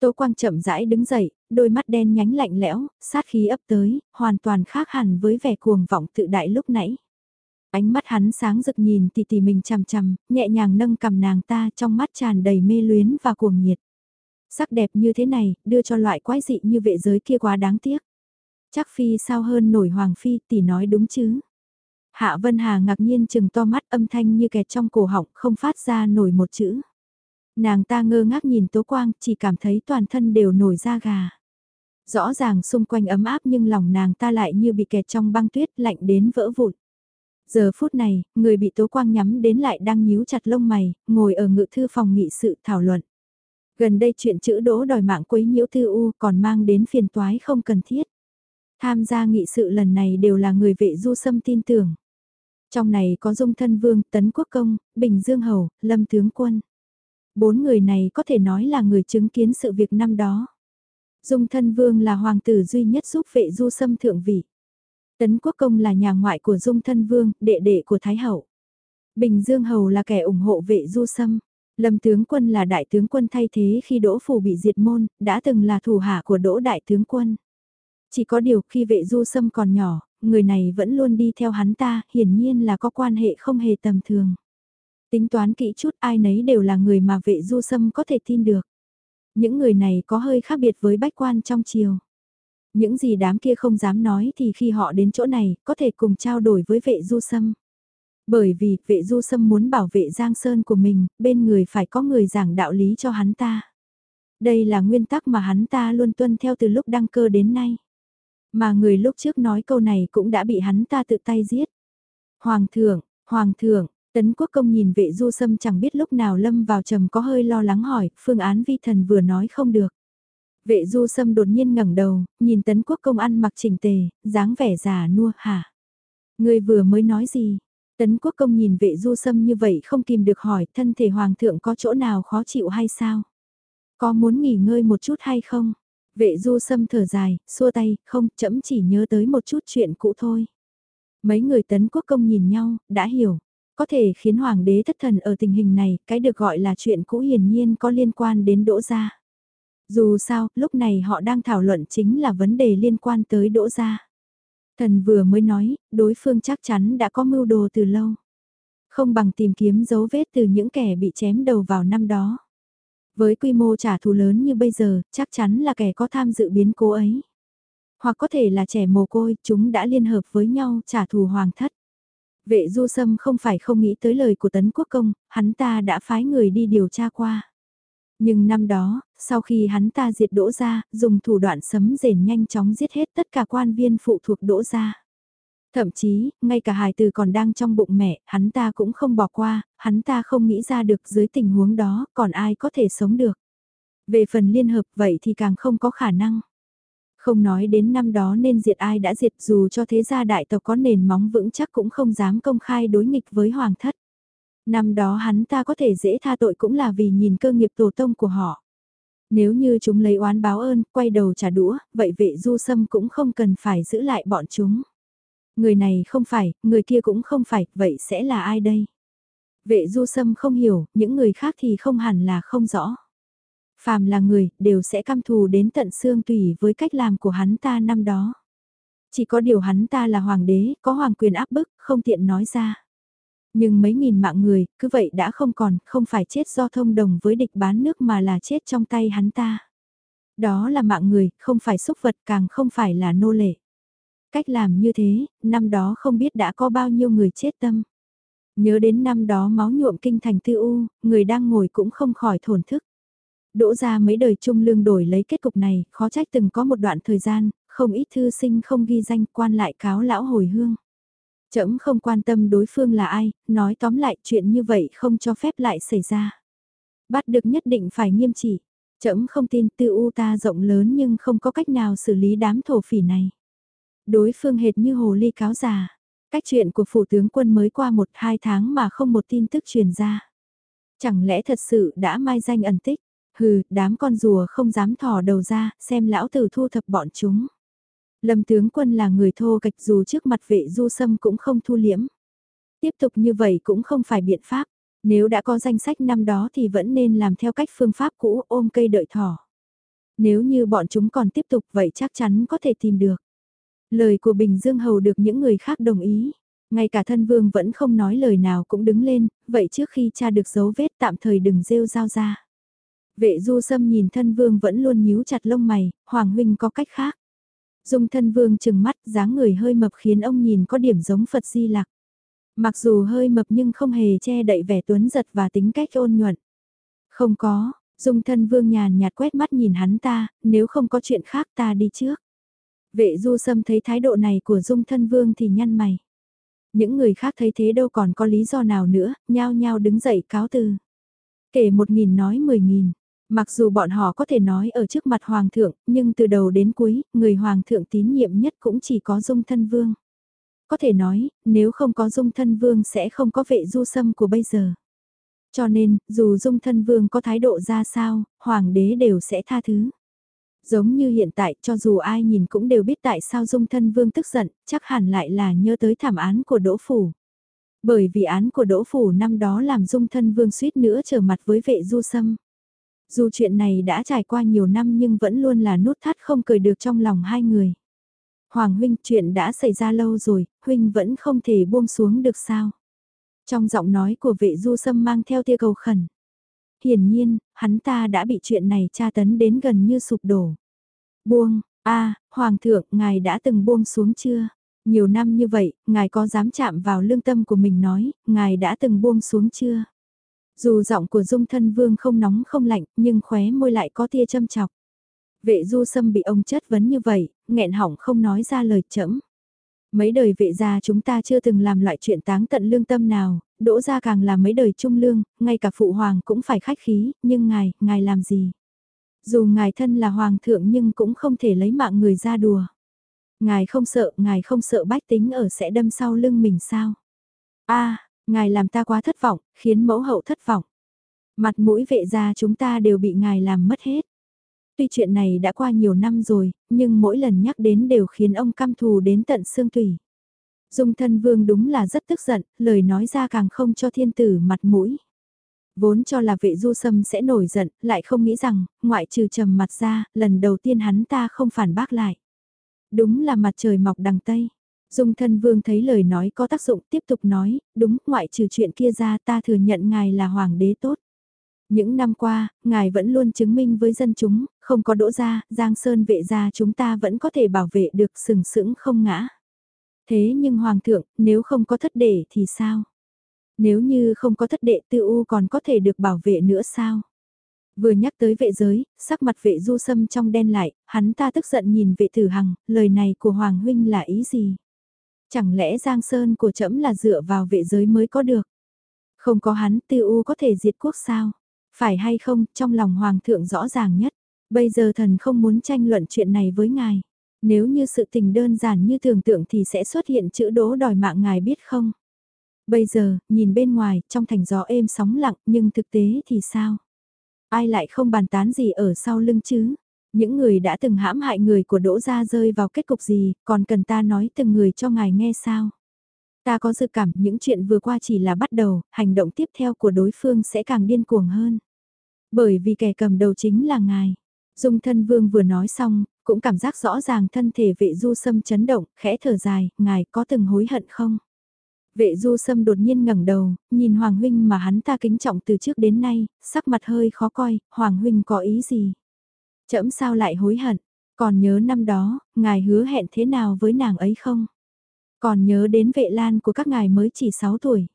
Tố Quang chậm rãi đứng dậy, đôi mắt đen nhánh lạnh lẽo, sát khí ấp tới, hoàn toàn khác hẳn với vẻ cuồng vọng tự đại lúc nãy. Ánh mắt hắn sáng rực nhìn tỷ tỷ mình chằm chằm, nhẹ nhàng nâng cầm nàng ta trong mắt tràn đầy mê luyến và cuồng nhiệt. Sắc đẹp như thế này, đưa cho loại quái dị như vệ giới kia quá đáng tiếc. Chắc phi sao hơn nổi hoàng phi tỷ nói đúng chứ. Hạ Vân Hà ngạc nhiên chừng to mắt âm thanh như kẹt trong cổ họng không phát ra nổi một chữ. Nàng ta ngơ ngác nhìn Tố Quang chỉ cảm thấy toàn thân đều nổi da gà. Rõ ràng xung quanh ấm áp nhưng lòng nàng ta lại như bị kẹt trong băng tuyết lạnh đến vỡ vụn. Giờ phút này, người bị Tố Quang nhắm đến lại đang nhíu chặt lông mày, ngồi ở ngự thư phòng nghị sự thảo luận. Gần đây chuyện chữ đỗ đòi mạng quấy nhiễu thư u còn mang đến phiền toái không cần thiết. Tham gia nghị sự lần này đều là người vệ du sâm tin tưởng. Trong này có Dung Thân Vương, Tấn Quốc Công, Bình Dương Hầu, Lâm Tướng Quân. Bốn người này có thể nói là người chứng kiến sự việc năm đó. Dung Thân Vương là hoàng tử duy nhất giúp vệ du sâm thượng vị. Tấn Quốc Công là nhà ngoại của Dung Thân Vương, đệ đệ của Thái Hậu. Bình Dương Hầu là kẻ ủng hộ vệ du sâm. Lâm Tướng Quân là đại tướng quân thay thế khi Đỗ Phủ bị diệt môn, đã từng là thủ hạ của Đỗ Đại Tướng Quân. Chỉ có điều khi vệ du sâm còn nhỏ, người này vẫn luôn đi theo hắn ta, hiển nhiên là có quan hệ không hề tầm thường. Tính toán kỹ chút ai nấy đều là người mà vệ du sâm có thể tin được. Những người này có hơi khác biệt với bách quan trong triều. Những gì đám kia không dám nói thì khi họ đến chỗ này có thể cùng trao đổi với vệ du sâm. Bởi vì vệ du sâm muốn bảo vệ Giang Sơn của mình, bên người phải có người giảng đạo lý cho hắn ta. Đây là nguyên tắc mà hắn ta luôn tuân theo từ lúc đăng cơ đến nay. Mà người lúc trước nói câu này cũng đã bị hắn ta tự tay giết. Hoàng thượng, Hoàng thượng, Tấn Quốc Công nhìn vệ du sâm chẳng biết lúc nào lâm vào trầm có hơi lo lắng hỏi, phương án vi thần vừa nói không được. Vệ du sâm đột nhiên ngẩng đầu, nhìn Tấn Quốc Công ăn mặc chỉnh tề, dáng vẻ già nua hả? Người vừa mới nói gì? Tấn Quốc Công nhìn vệ du sâm như vậy không kìm được hỏi thân thể Hoàng thượng có chỗ nào khó chịu hay sao? Có muốn nghỉ ngơi một chút hay không? Vệ du sâm thở dài, xua tay, không, chậm chỉ nhớ tới một chút chuyện cũ thôi. Mấy người tấn quốc công nhìn nhau, đã hiểu. Có thể khiến hoàng đế thất thần ở tình hình này, cái được gọi là chuyện cũ hiển nhiên có liên quan đến đỗ gia. Dù sao, lúc này họ đang thảo luận chính là vấn đề liên quan tới đỗ gia. Thần vừa mới nói, đối phương chắc chắn đã có mưu đồ từ lâu. Không bằng tìm kiếm dấu vết từ những kẻ bị chém đầu vào năm đó. Với quy mô trả thù lớn như bây giờ, chắc chắn là kẻ có tham dự biến cố ấy. Hoặc có thể là trẻ mồ côi, chúng đã liên hợp với nhau trả thù hoàng thất. Vệ du sâm không phải không nghĩ tới lời của Tấn Quốc Công, hắn ta đã phái người đi điều tra qua. Nhưng năm đó, sau khi hắn ta diệt đỗ ra, dùng thủ đoạn sấm rền nhanh chóng giết hết tất cả quan viên phụ thuộc đỗ ra. Thậm chí, ngay cả hài từ còn đang trong bụng mẹ, hắn ta cũng không bỏ qua, hắn ta không nghĩ ra được dưới tình huống đó còn ai có thể sống được. Về phần liên hợp vậy thì càng không có khả năng. Không nói đến năm đó nên diệt ai đã diệt dù cho thế gia đại tộc có nền móng vững chắc cũng không dám công khai đối nghịch với hoàng thất. Năm đó hắn ta có thể dễ tha tội cũng là vì nhìn cơ nghiệp tổ tông của họ. Nếu như chúng lấy oán báo ơn, quay đầu trả đũa, vậy vệ du sâm cũng không cần phải giữ lại bọn chúng. Người này không phải, người kia cũng không phải, vậy sẽ là ai đây? Vệ du sâm không hiểu, những người khác thì không hẳn là không rõ. Phàm là người, đều sẽ căm thù đến tận xương tùy với cách làm của hắn ta năm đó. Chỉ có điều hắn ta là hoàng đế, có hoàng quyền áp bức, không tiện nói ra. Nhưng mấy nghìn mạng người, cứ vậy đã không còn, không phải chết do thông đồng với địch bán nước mà là chết trong tay hắn ta. Đó là mạng người, không phải xúc vật càng không phải là nô lệ. Cách làm như thế, năm đó không biết đã có bao nhiêu người chết tâm. Nhớ đến năm đó máu nhuộm kinh thành tư u, người đang ngồi cũng không khỏi thổn thức. Đỗ ra mấy đời trung lương đổi lấy kết cục này, khó trách từng có một đoạn thời gian, không ít thư sinh không ghi danh quan lại cáo lão hồi hương. Trẫm không quan tâm đối phương là ai, nói tóm lại chuyện như vậy không cho phép lại xảy ra. Bắt được nhất định phải nghiêm trị. Trẫm không tin tư u ta rộng lớn nhưng không có cách nào xử lý đám thổ phỉ này. Đối phương hệt như hồ ly cáo già. Cách chuyện của phủ tướng quân mới qua một hai tháng mà không một tin tức truyền ra. Chẳng lẽ thật sự đã mai danh ẩn tích? Hừ, đám con rùa không dám thò đầu ra, xem lão tử thu thập bọn chúng. Lâm tướng quân là người thô kịch dù trước mặt vệ du sâm cũng không thu liễm. Tiếp tục như vậy cũng không phải biện pháp. Nếu đã có danh sách năm đó thì vẫn nên làm theo cách phương pháp cũ ôm cây đợi thỏ. Nếu như bọn chúng còn tiếp tục vậy chắc chắn có thể tìm được. Lời của Bình Dương Hầu được những người khác đồng ý. Ngay cả thân vương vẫn không nói lời nào cũng đứng lên, vậy trước khi cha được dấu vết tạm thời đừng rêu rao ra. Vệ du sâm nhìn thân vương vẫn luôn nhíu chặt lông mày, Hoàng huynh có cách khác. Dung thân vương chừng mắt dáng người hơi mập khiến ông nhìn có điểm giống Phật Di Lạc. Mặc dù hơi mập nhưng không hề che đậy vẻ tuấn giật và tính cách ôn nhuận. Không có, dung thân vương nhàn nhạt quét mắt nhìn hắn ta, nếu không có chuyện khác ta đi trước. Vệ du sâm thấy thái độ này của dung thân vương thì nhăn mày. Những người khác thấy thế đâu còn có lý do nào nữa, nhao nhao đứng dậy cáo từ. Kể một nghìn nói mười nghìn, mặc dù bọn họ có thể nói ở trước mặt hoàng thượng, nhưng từ đầu đến cuối, người hoàng thượng tín nhiệm nhất cũng chỉ có dung thân vương. Có thể nói, nếu không có dung thân vương sẽ không có vệ du sâm của bây giờ. Cho nên, dù dung thân vương có thái độ ra sao, hoàng đế đều sẽ tha thứ. Giống như hiện tại cho dù ai nhìn cũng đều biết tại sao dung thân vương tức giận, chắc hẳn lại là nhớ tới thảm án của Đỗ Phủ. Bởi vì án của Đỗ Phủ năm đó làm dung thân vương suýt nữa trở mặt với vệ du sâm. Dù chuyện này đã trải qua nhiều năm nhưng vẫn luôn là nút thắt không cười được trong lòng hai người. Hoàng huynh chuyện đã xảy ra lâu rồi, huynh vẫn không thể buông xuống được sao. Trong giọng nói của vệ du sâm mang theo tia cầu khẩn. Hiển nhiên, hắn ta đã bị chuyện này tra tấn đến gần như sụp đổ. Buông, a Hoàng thượng, ngài đã từng buông xuống chưa? Nhiều năm như vậy, ngài có dám chạm vào lương tâm của mình nói, ngài đã từng buông xuống chưa? Dù giọng của dung thân vương không nóng không lạnh, nhưng khóe môi lại có tia châm chọc. Vệ du sâm bị ông chất vấn như vậy, nghẹn họng không nói ra lời chẫm. Mấy đời vệ gia chúng ta chưa từng làm loại chuyện táng tận lương tâm nào, đỗ gia càng là mấy đời trung lương, ngay cả phụ hoàng cũng phải khách khí, nhưng ngài, ngài làm gì? Dù ngài thân là hoàng thượng nhưng cũng không thể lấy mạng người ra đùa. Ngài không sợ, ngài không sợ bách tính ở sẽ đâm sau lưng mình sao? a ngài làm ta quá thất vọng, khiến mẫu hậu thất vọng. Mặt mũi vệ gia chúng ta đều bị ngài làm mất hết. Tuy chuyện này đã qua nhiều năm rồi, nhưng mỗi lần nhắc đến đều khiến ông căm thù đến tận xương tủy. Dung thân vương đúng là rất tức giận, lời nói ra càng không cho thiên tử mặt mũi. Vốn cho là vệ du sâm sẽ nổi giận, lại không nghĩ rằng, ngoại trừ trầm mặt ra, lần đầu tiên hắn ta không phản bác lại. Đúng là mặt trời mọc đằng Tây. Dung thân vương thấy lời nói có tác dụng tiếp tục nói, đúng, ngoại trừ chuyện kia ra ta thừa nhận ngài là hoàng đế tốt. Những năm qua, ngài vẫn luôn chứng minh với dân chúng, không có đỗ gia, Giang Sơn vệ gia chúng ta vẫn có thể bảo vệ được sừng sững không ngã. Thế nhưng Hoàng thượng, nếu không có thất đệ thì sao? Nếu như không có thất đệ tư u còn có thể được bảo vệ nữa sao? Vừa nhắc tới vệ giới, sắc mặt vệ du sâm trong đen lại, hắn ta tức giận nhìn vệ tử hằng, lời này của Hoàng huynh là ý gì? Chẳng lẽ Giang Sơn của trẫm là dựa vào vệ giới mới có được? Không có hắn tư u có thể diệt quốc sao? Phải hay không, trong lòng Hoàng thượng rõ ràng nhất. Bây giờ thần không muốn tranh luận chuyện này với ngài. Nếu như sự tình đơn giản như tưởng tượng thì sẽ xuất hiện chữ đố đòi mạng ngài biết không? Bây giờ, nhìn bên ngoài, trong thành gió êm sóng lặng, nhưng thực tế thì sao? Ai lại không bàn tán gì ở sau lưng chứ? Những người đã từng hãm hại người của Đỗ Gia rơi vào kết cục gì, còn cần ta nói từng người cho ngài nghe sao? Ta có dự cảm những chuyện vừa qua chỉ là bắt đầu, hành động tiếp theo của đối phương sẽ càng điên cuồng hơn. Bởi vì kẻ cầm đầu chính là ngài. Dung thân vương vừa nói xong, cũng cảm giác rõ ràng thân thể vệ du sâm chấn động, khẽ thở dài, ngài có từng hối hận không? Vệ du sâm đột nhiên ngẩng đầu, nhìn Hoàng Huynh mà hắn ta kính trọng từ trước đến nay, sắc mặt hơi khó coi, Hoàng Huynh có ý gì? Chậm sao lại hối hận? Còn nhớ năm đó, ngài hứa hẹn thế nào với nàng ấy không? Còn nhớ đến vệ lan của các ngài mới chỉ 6 tuổi?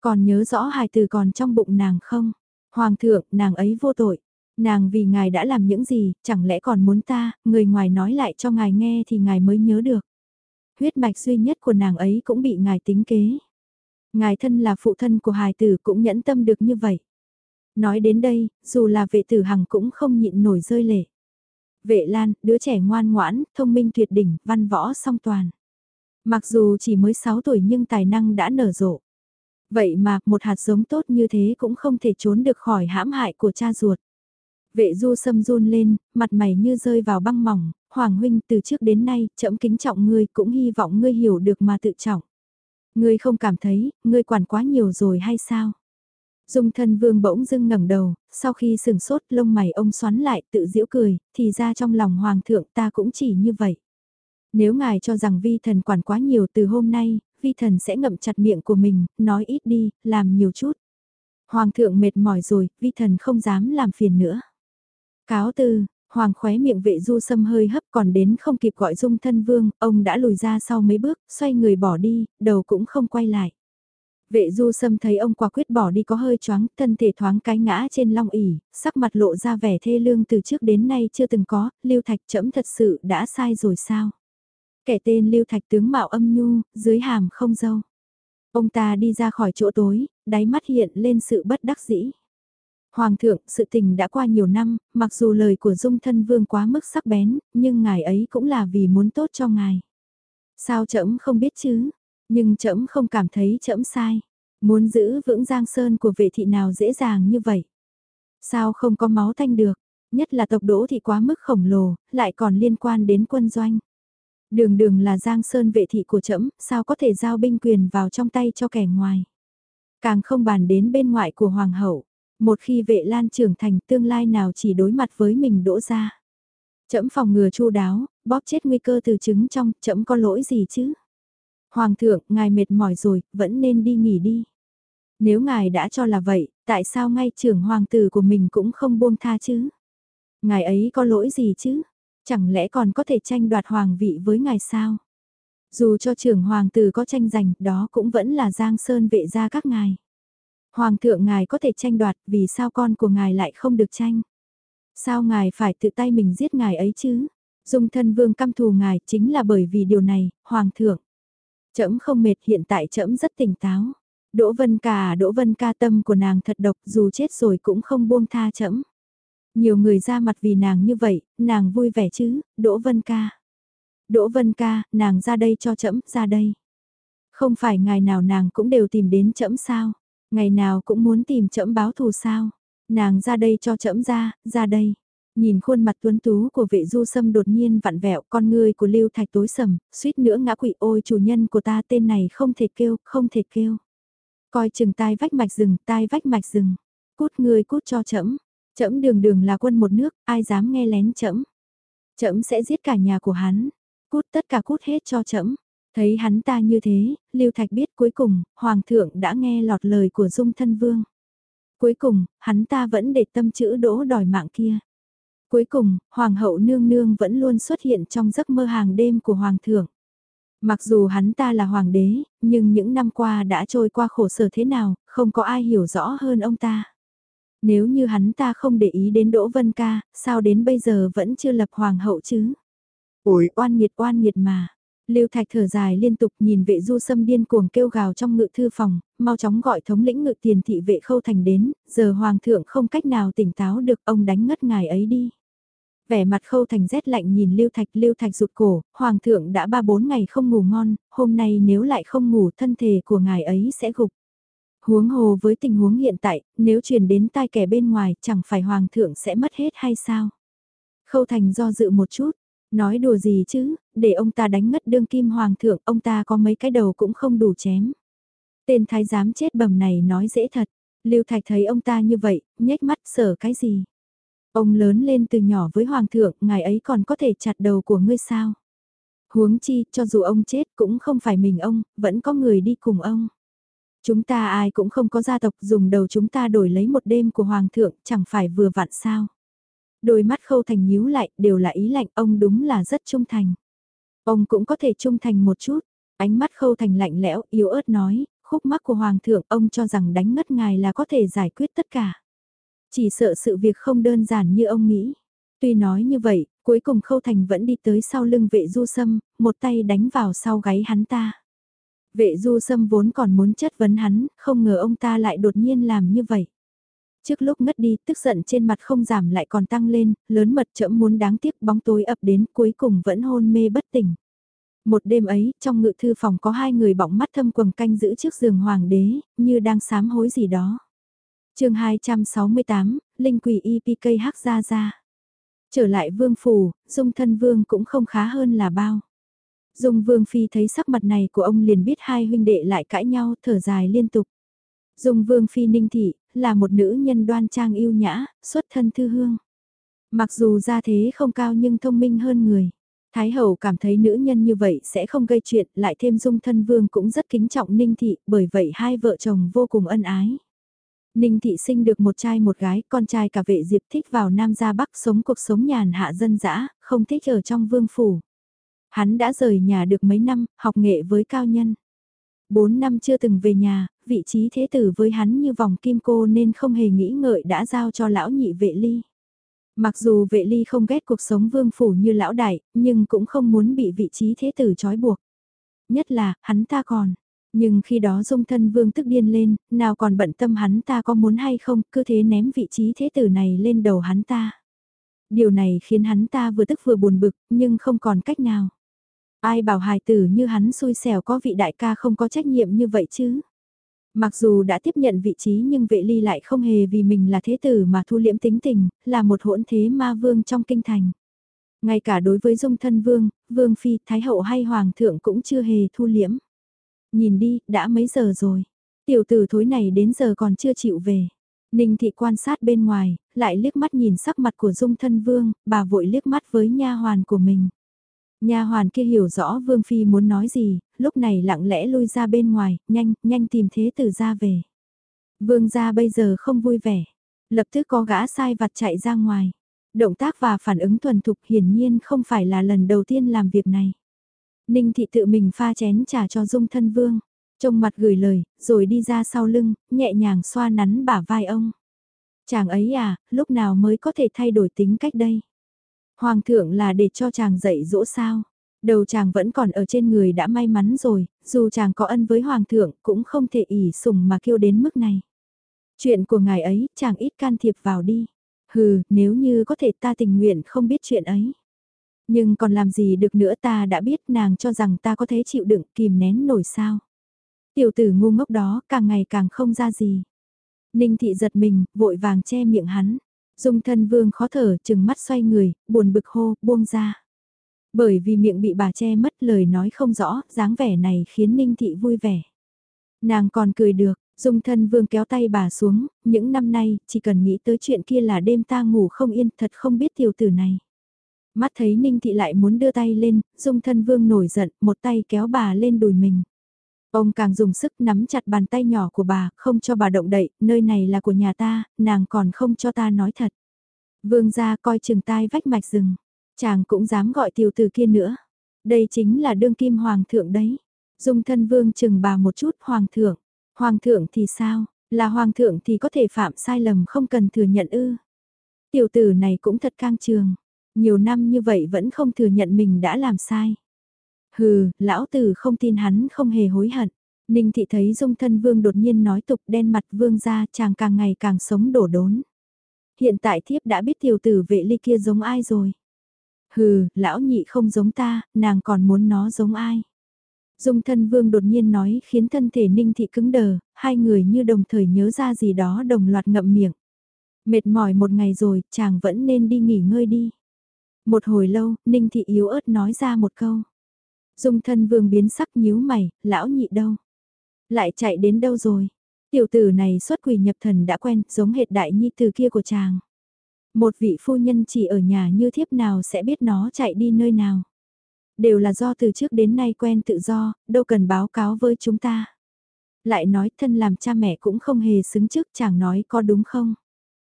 Còn nhớ rõ hài từ còn trong bụng nàng không? Hoàng thượng, nàng ấy vô tội. Nàng vì ngài đã làm những gì, chẳng lẽ còn muốn ta, người ngoài nói lại cho ngài nghe thì ngài mới nhớ được. Huyết mạch duy nhất của nàng ấy cũng bị ngài tính kế. Ngài thân là phụ thân của hài tử cũng nhẫn tâm được như vậy. Nói đến đây, dù là vệ tử hằng cũng không nhịn nổi rơi lệ. Vệ Lan, đứa trẻ ngoan ngoãn, thông minh tuyệt đỉnh, văn võ song toàn. Mặc dù chỉ mới 6 tuổi nhưng tài năng đã nở rộ. Vậy mà, một hạt giống tốt như thế cũng không thể trốn được khỏi hãm hại của cha ruột. Vệ du sâm run lên, mặt mày như rơi vào băng mỏng, Hoàng huynh từ trước đến nay, trẫm kính trọng ngươi cũng hy vọng ngươi hiểu được mà tự trọng. Ngươi không cảm thấy, ngươi quản quá nhiều rồi hay sao? Dung thân vương bỗng dưng ngẩng đầu, sau khi sừng sốt lông mày ông xoắn lại tự giễu cười, thì ra trong lòng hoàng thượng ta cũng chỉ như vậy. Nếu ngài cho rằng vi thần quản quá nhiều từ hôm nay, vi thần sẽ ngậm chặt miệng của mình, nói ít đi, làm nhiều chút. Hoàng thượng mệt mỏi rồi, vi thần không dám làm phiền nữa. Cáo từ, hoàng khóe miệng vệ du sâm hơi hấp còn đến không kịp gọi dung thân vương, ông đã lùi ra sau mấy bước, xoay người bỏ đi, đầu cũng không quay lại. Vệ du sâm thấy ông quả quyết bỏ đi có hơi choáng, thân thể thoáng cái ngã trên long ỉ, sắc mặt lộ ra vẻ thê lương từ trước đến nay chưa từng có, lưu thạch trẫm thật sự đã sai rồi sao? Kẻ tên lưu thạch tướng mạo âm nhu, dưới hàm không dâu. Ông ta đi ra khỏi chỗ tối, đáy mắt hiện lên sự bất đắc dĩ. Hoàng thượng, sự tình đã qua nhiều năm, mặc dù lời của dung thân vương quá mức sắc bén, nhưng ngài ấy cũng là vì muốn tốt cho ngài. Sao trẫm không biết chứ? Nhưng trẫm không cảm thấy trẫm sai. Muốn giữ vững giang sơn của vệ thị nào dễ dàng như vậy? Sao không có máu thanh được? Nhất là tộc đỗ thì quá mức khổng lồ, lại còn liên quan đến quân doanh. Đường đường là giang sơn vệ thị của trẫm, sao có thể giao binh quyền vào trong tay cho kẻ ngoài? Càng không bàn đến bên ngoại của hoàng hậu. Một khi vệ lan trưởng thành tương lai nào chỉ đối mặt với mình đỗ ra. Chấm phòng ngừa chu đáo, bóp chết nguy cơ từ trứng trong, chấm có lỗi gì chứ? Hoàng thượng, ngài mệt mỏi rồi, vẫn nên đi nghỉ đi. Nếu ngài đã cho là vậy, tại sao ngay trưởng hoàng tử của mình cũng không buông tha chứ? Ngài ấy có lỗi gì chứ? Chẳng lẽ còn có thể tranh đoạt hoàng vị với ngài sao? Dù cho trưởng hoàng tử có tranh giành, đó cũng vẫn là Giang Sơn vệ gia các ngài. Hoàng thượng ngài có thể tranh đoạt, vì sao con của ngài lại không được tranh? Sao ngài phải tự tay mình giết ngài ấy chứ? Dung thân vương căm thù ngài chính là bởi vì điều này, hoàng thượng. Trẫm không mệt hiện tại trẫm rất tỉnh táo. Đỗ Vân Ca à, Đỗ Vân Ca tâm của nàng thật độc dù chết rồi cũng không buông tha trẫm. Nhiều người ra mặt vì nàng như vậy, nàng vui vẻ chứ, Đỗ Vân Ca. Đỗ Vân Ca, nàng ra đây cho trẫm, ra đây. Không phải ngày nào nàng cũng đều tìm đến trẫm sao? Ngày nào cũng muốn tìm trẫm báo thù sao? Nàng ra đây cho trẫm ra, ra đây. Nhìn khuôn mặt tuấn tú của vệ du sâm đột nhiên vặn vẹo con người của Lưu Thạch tối sầm, suýt nữa ngã quỵ ôi chủ nhân của ta tên này không thể kêu, không thể kêu. Coi chừng tai vách mạch rừng, tai vách mạch rừng. Cút người cút cho trẫm trẫm đường đường là quân một nước, ai dám nghe lén trẫm trẫm sẽ giết cả nhà của hắn. Cút tất cả cút hết cho trẫm Thấy hắn ta như thế, Lưu Thạch biết cuối cùng, Hoàng thượng đã nghe lọt lời của Dung Thân Vương. Cuối cùng, hắn ta vẫn để tâm chữ đỗ đòi mạng kia. Cuối cùng, Hoàng hậu nương nương vẫn luôn xuất hiện trong giấc mơ hàng đêm của Hoàng thượng. Mặc dù hắn ta là Hoàng đế, nhưng những năm qua đã trôi qua khổ sở thế nào, không có ai hiểu rõ hơn ông ta. Nếu như hắn ta không để ý đến Đỗ Vân Ca, sao đến bây giờ vẫn chưa lập Hoàng hậu chứ? Ôi oan nghiệt oan nghiệt mà. Lưu Thạch thở dài liên tục nhìn vệ du sâm điên cuồng kêu gào trong ngự thư phòng, mau chóng gọi thống lĩnh ngự tiền thị vệ khâu thành đến, giờ hoàng thượng không cách nào tỉnh táo được ông đánh ngất ngài ấy đi. Vẻ mặt khâu thành rét lạnh nhìn Lưu Thạch, Lưu Thạch rụt cổ, hoàng thượng đã ba bốn ngày không ngủ ngon, hôm nay nếu lại không ngủ thân thể của ngài ấy sẽ gục. Huống hồ với tình huống hiện tại, nếu truyền đến tai kẻ bên ngoài chẳng phải hoàng thượng sẽ mất hết hay sao? Khâu thành do dự một chút, Nói đùa gì chứ, để ông ta đánh mất đương kim hoàng thượng, ông ta có mấy cái đầu cũng không đủ chém. Tên thái giám chết bầm này nói dễ thật, Lưu Thạch thấy ông ta như vậy, nhếch mắt sở cái gì. Ông lớn lên từ nhỏ với hoàng thượng, ngài ấy còn có thể chặt đầu của ngươi sao. Huống chi, cho dù ông chết cũng không phải mình ông, vẫn có người đi cùng ông. Chúng ta ai cũng không có gia tộc dùng đầu chúng ta đổi lấy một đêm của hoàng thượng, chẳng phải vừa vặn sao. Đôi mắt khâu thành nhíu lại, đều là ý lạnh, ông đúng là rất trung thành. Ông cũng có thể trung thành một chút, ánh mắt khâu thành lạnh lẽo, yếu ớt nói, khúc mắc của Hoàng thượng ông cho rằng đánh ngất ngài là có thể giải quyết tất cả. Chỉ sợ sự việc không đơn giản như ông nghĩ. Tuy nói như vậy, cuối cùng khâu thành vẫn đi tới sau lưng vệ du sâm, một tay đánh vào sau gáy hắn ta. Vệ du sâm vốn còn muốn chất vấn hắn, không ngờ ông ta lại đột nhiên làm như vậy. Trước lúc ngất đi, tức giận trên mặt không giảm lại còn tăng lên, lớn mật chậm muốn đáng tiếc bóng tối ập đến cuối cùng vẫn hôn mê bất tỉnh. Một đêm ấy, trong ngự thư phòng có hai người bỏng mắt thâm quầng canh giữ trước giường hoàng đế, như đang sám hối gì đó chương 268, Linh quỷ EPK hắc ra ra. Trở lại vương phủ, dung thân vương cũng không khá hơn là bao. Dung vương phi thấy sắc mặt này của ông liền biết hai huynh đệ lại cãi nhau thở dài liên tục. Dung vương phi ninh thị, là một nữ nhân đoan trang yêu nhã, xuất thân thư hương. Mặc dù gia thế không cao nhưng thông minh hơn người. Thái hậu cảm thấy nữ nhân như vậy sẽ không gây chuyện, lại thêm dung thân vương cũng rất kính trọng Ninh Thị, bởi vậy hai vợ chồng vô cùng ân ái. Ninh Thị sinh được một trai một gái, con trai cả vệ diệp thích vào Nam ra Bắc sống cuộc sống nhàn hạ dân dã, không thích ở trong vương phủ. Hắn đã rời nhà được mấy năm, học nghệ với cao nhân. Bốn năm chưa từng về nhà, vị trí thế tử với hắn như vòng kim cô nên không hề nghĩ ngợi đã giao cho lão nhị vệ ly. Mặc dù vệ ly không ghét cuộc sống vương phủ như lão đại, nhưng cũng không muốn bị vị trí thế tử trói buộc. Nhất là, hắn ta còn. Nhưng khi đó dung thân vương tức điên lên, nào còn bận tâm hắn ta có muốn hay không, cứ thế ném vị trí thế tử này lên đầu hắn ta. Điều này khiến hắn ta vừa tức vừa buồn bực, nhưng không còn cách nào. Ai bảo hài tử như hắn xui xẻo có vị đại ca không có trách nhiệm như vậy chứ? Mặc dù đã tiếp nhận vị trí nhưng vệ ly lại không hề vì mình là thế tử mà thu liễm tính tình, là một hỗn thế ma vương trong kinh thành. Ngay cả đối với dung thân vương, vương phi, thái hậu hay hoàng thượng cũng chưa hề thu liễm. Nhìn đi, đã mấy giờ rồi. Tiểu tử thối này đến giờ còn chưa chịu về. Ninh thị quan sát bên ngoài, lại liếc mắt nhìn sắc mặt của dung thân vương, bà vội liếc mắt với nha hoàn của mình. Nha hoàn kia hiểu rõ Vương Phi muốn nói gì, lúc này lặng lẽ lui ra bên ngoài, nhanh, nhanh tìm thế tử ra về. Vương gia bây giờ không vui vẻ, lập tức có gã sai vặt chạy ra ngoài. Động tác và phản ứng thuần thục hiển nhiên không phải là lần đầu tiên làm việc này. Ninh thị tự mình pha chén trà cho dung thân vương. Trông mặt gửi lời, rồi đi ra sau lưng, nhẹ nhàng xoa nắn bả vai ông. Chàng ấy à, lúc nào mới có thể thay đổi tính cách đây? Hoàng thượng là để cho chàng dạy dỗ sao? Đầu chàng vẫn còn ở trên người đã may mắn rồi, dù chàng có ân với hoàng thượng cũng không thể ỉ sùng mà kêu đến mức này. Chuyện của ngài ấy, chàng ít can thiệp vào đi. Hừ, nếu như có thể ta tình nguyện không biết chuyện ấy. Nhưng còn làm gì được nữa ta đã biết nàng cho rằng ta có thể chịu đựng kìm nén nổi sao. Tiểu tử ngu ngốc đó càng ngày càng không ra gì. Ninh thị giật mình, vội vàng che miệng hắn. Dung thân vương khó thở, chừng mắt xoay người, buồn bực hô, buông ra. Bởi vì miệng bị bà che mất lời nói không rõ, dáng vẻ này khiến Ninh thị vui vẻ. Nàng còn cười được, Dung thân vương kéo tay bà xuống, những năm nay, chỉ cần nghĩ tới chuyện kia là đêm ta ngủ không yên, thật không biết tiểu tử này. Mắt thấy Ninh Thị lại muốn đưa tay lên, Dung thân vương nổi giận, một tay kéo bà lên đùi mình. Ông càng dùng sức nắm chặt bàn tay nhỏ của bà, không cho bà động đậy, nơi này là của nhà ta, nàng còn không cho ta nói thật. Vương gia coi chừng tai vách mạch rừng, chàng cũng dám gọi tiểu tử kia nữa. Đây chính là đương kim hoàng thượng đấy. Dung thân vương chừng bà một chút hoàng thượng. Hoàng thượng thì sao, là hoàng thượng thì có thể phạm sai lầm không cần thừa nhận ư. Tiểu tử này cũng thật cang trường, nhiều năm như vậy vẫn không thừa nhận mình đã làm sai. Hừ, lão tử không tin hắn không hề hối hận. Ninh thị thấy dung thân vương đột nhiên nói tục đen mặt vương ra chàng càng ngày càng sống đổ đốn. Hiện tại thiếp đã biết tiểu tử vệ ly kia giống ai rồi. Hừ, lão nhị không giống ta, nàng còn muốn nó giống ai. Dung thân vương đột nhiên nói khiến thân thể ninh thị cứng đờ, hai người như đồng thời nhớ ra gì đó đồng loạt ngậm miệng. Mệt mỏi một ngày rồi, chàng vẫn nên đi nghỉ ngơi đi. Một hồi lâu, ninh thị yếu ớt nói ra một câu. Dung thân vương biến sắc nhíu mày, lão nhị đâu? Lại chạy đến đâu rồi? Tiểu tử này xuất quỷ nhập thần đã quen, giống hệt đại nhi từ kia của chàng. Một vị phu nhân chỉ ở nhà như thiếp nào sẽ biết nó chạy đi nơi nào. Đều là do từ trước đến nay quen tự do, đâu cần báo cáo với chúng ta. Lại nói thân làm cha mẹ cũng không hề xứng trước chàng nói có đúng không?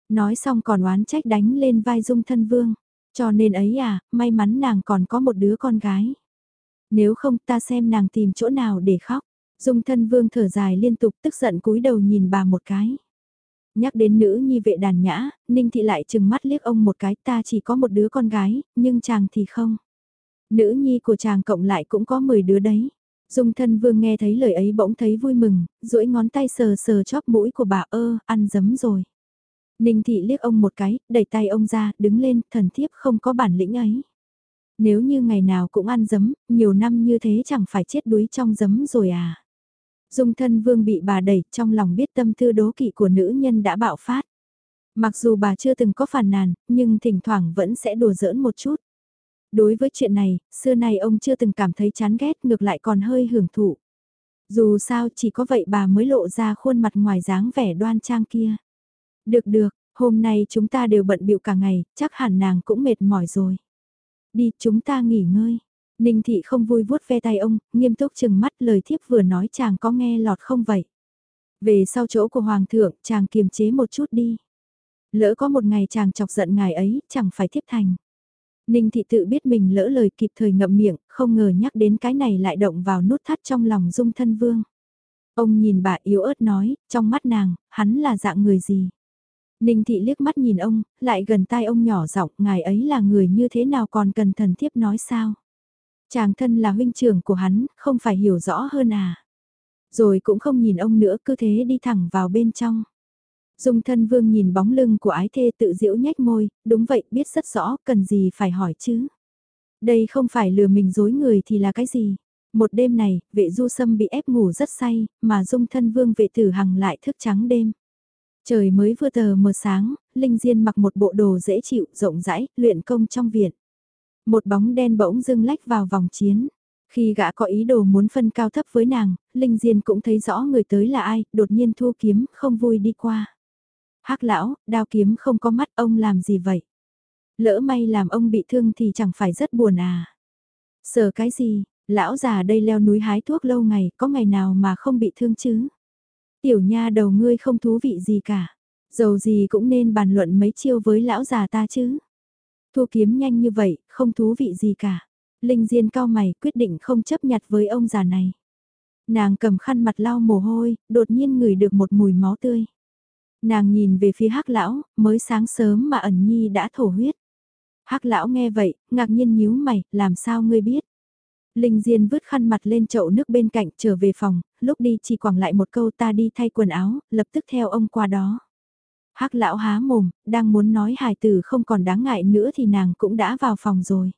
Nói xong còn oán trách đánh lên vai dung thân vương. Cho nên ấy à, may mắn nàng còn có một đứa con gái. Nếu không ta xem nàng tìm chỗ nào để khóc. Dung thân vương thở dài liên tục tức giận cúi đầu nhìn bà một cái. Nhắc đến nữ nhi vệ đàn nhã, Ninh Thị lại chừng mắt liếc ông một cái ta chỉ có một đứa con gái, nhưng chàng thì không. Nữ nhi của chàng cộng lại cũng có 10 đứa đấy. Dung thân vương nghe thấy lời ấy bỗng thấy vui mừng, duỗi ngón tay sờ sờ chóp mũi của bà ơ, ăn dấm rồi. Ninh thị liếc ông một cái, đẩy tay ông ra, đứng lên, thần thiếp không có bản lĩnh ấy. Nếu như ngày nào cũng ăn dấm, nhiều năm như thế chẳng phải chết đuối trong dấm rồi à. Dung thân vương bị bà đẩy trong lòng biết tâm tư đố kỵ của nữ nhân đã bạo phát. Mặc dù bà chưa từng có phản nàn, nhưng thỉnh thoảng vẫn sẽ đùa giỡn một chút. Đối với chuyện này, xưa nay ông chưa từng cảm thấy chán ghét ngược lại còn hơi hưởng thụ. Dù sao chỉ có vậy bà mới lộ ra khuôn mặt ngoài dáng vẻ đoan trang kia. Được được, hôm nay chúng ta đều bận bịu cả ngày, chắc hẳn nàng cũng mệt mỏi rồi. Đi, chúng ta nghỉ ngơi. Ninh thị không vui vuốt ve tay ông, nghiêm túc chừng mắt lời thiếp vừa nói chàng có nghe lọt không vậy. Về sau chỗ của hoàng thượng, chàng kiềm chế một chút đi. Lỡ có một ngày chàng chọc giận ngài ấy, chẳng phải thiếp thành. Ninh thị tự biết mình lỡ lời kịp thời ngậm miệng, không ngờ nhắc đến cái này lại động vào nút thắt trong lòng dung thân vương. Ông nhìn bà yếu ớt nói, trong mắt nàng, hắn là dạng người gì? Ninh thị liếc mắt nhìn ông, lại gần tai ông nhỏ giọng, ngài ấy là người như thế nào còn cần thần thiếp nói sao? Chàng thân là huynh trưởng của hắn, không phải hiểu rõ hơn à? Rồi cũng không nhìn ông nữa cứ thế đi thẳng vào bên trong. Dung thân vương nhìn bóng lưng của ái thê tự diễu nhếch môi, đúng vậy biết rất rõ cần gì phải hỏi chứ. Đây không phải lừa mình dối người thì là cái gì. Một đêm này, vệ du sâm bị ép ngủ rất say, mà dung thân vương vệ tử hằng lại thức trắng đêm. Trời mới vừa tờ mờ sáng, Linh Diên mặc một bộ đồ dễ chịu, rộng rãi, luyện công trong viện. Một bóng đen bỗng dưng lách vào vòng chiến. Khi gã có ý đồ muốn phân cao thấp với nàng, Linh Diên cũng thấy rõ người tới là ai, đột nhiên thu kiếm, không vui đi qua hắc lão, đao kiếm không có mắt ông làm gì vậy? Lỡ may làm ông bị thương thì chẳng phải rất buồn à? Sợ cái gì, lão già đây leo núi hái thuốc lâu ngày, có ngày nào mà không bị thương chứ? Tiểu nha đầu ngươi không thú vị gì cả, dầu gì cũng nên bàn luận mấy chiêu với lão già ta chứ. Thu kiếm nhanh như vậy, không thú vị gì cả. Linh Diên cao mày quyết định không chấp nhặt với ông già này. Nàng cầm khăn mặt lau mồ hôi, đột nhiên ngửi được một mùi máu tươi. Nàng nhìn về phía hắc lão, mới sáng sớm mà ẩn nhi đã thổ huyết. hắc lão nghe vậy, ngạc nhiên nhíu mày, làm sao ngươi biết? Linh Diên vứt khăn mặt lên chậu nước bên cạnh trở về phòng, lúc đi chỉ quẳng lại một câu ta đi thay quần áo, lập tức theo ông qua đó. hắc lão há mồm, đang muốn nói hài tử không còn đáng ngại nữa thì nàng cũng đã vào phòng rồi.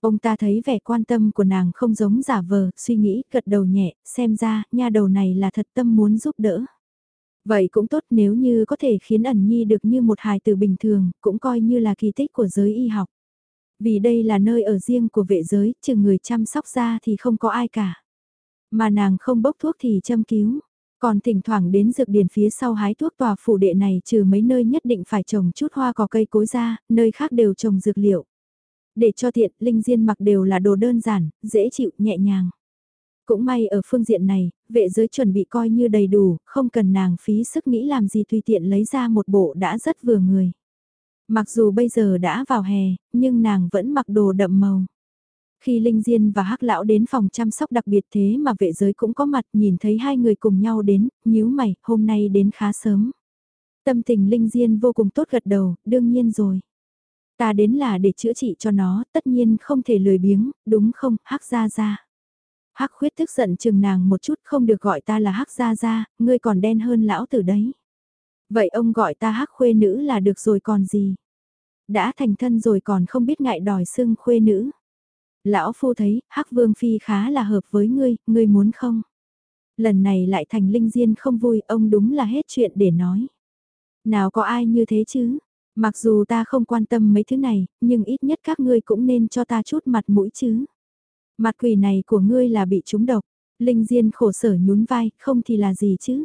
Ông ta thấy vẻ quan tâm của nàng không giống giả vờ, suy nghĩ, gật đầu nhẹ, xem ra, nha đầu này là thật tâm muốn giúp đỡ. Vậy cũng tốt nếu như có thể khiến ẩn nhi được như một hài tử bình thường, cũng coi như là kỳ tích của giới y học. Vì đây là nơi ở riêng của vệ giới, trừ người chăm sóc ra thì không có ai cả. Mà nàng không bốc thuốc thì châm cứu. Còn thỉnh thoảng đến dược điển phía sau hái thuốc tòa phủ đệ này trừ mấy nơi nhất định phải trồng chút hoa cỏ cây cối ra, nơi khác đều trồng dược liệu. Để cho tiện, Linh Diên mặc đều là đồ đơn giản, dễ chịu, nhẹ nhàng. Cũng may ở phương diện này, vệ giới chuẩn bị coi như đầy đủ, không cần nàng phí sức nghĩ làm gì tùy tiện lấy ra một bộ đã rất vừa người. Mặc dù bây giờ đã vào hè, nhưng nàng vẫn mặc đồ đậm màu. Khi Linh Diên và Hắc Lão đến phòng chăm sóc đặc biệt thế mà vệ giới cũng có mặt nhìn thấy hai người cùng nhau đến, nhíu mày, hôm nay đến khá sớm. Tâm tình Linh Diên vô cùng tốt gật đầu, đương nhiên rồi. Ta đến là để chữa trị cho nó, tất nhiên không thể lười biếng, đúng không, Hắc Gia Gia. Hắc khuyết tức giận chừng nàng một chút không được gọi ta là Hắc Gia Gia, ngươi còn đen hơn lão tử đấy. Vậy ông gọi ta Hắc khuê nữ là được rồi còn gì? Đã thành thân rồi còn không biết ngại đòi xưng khuê nữ. Lão phu thấy, Hắc Vương Phi khá là hợp với ngươi, ngươi muốn không? Lần này lại thành linh diên không vui, ông đúng là hết chuyện để nói. Nào có ai như thế chứ? Mặc dù ta không quan tâm mấy thứ này, nhưng ít nhất các ngươi cũng nên cho ta chút mặt mũi chứ. Mặt quỷ này của ngươi là bị trúng độc. Linh Diên khổ sở nhún vai, không thì là gì chứ?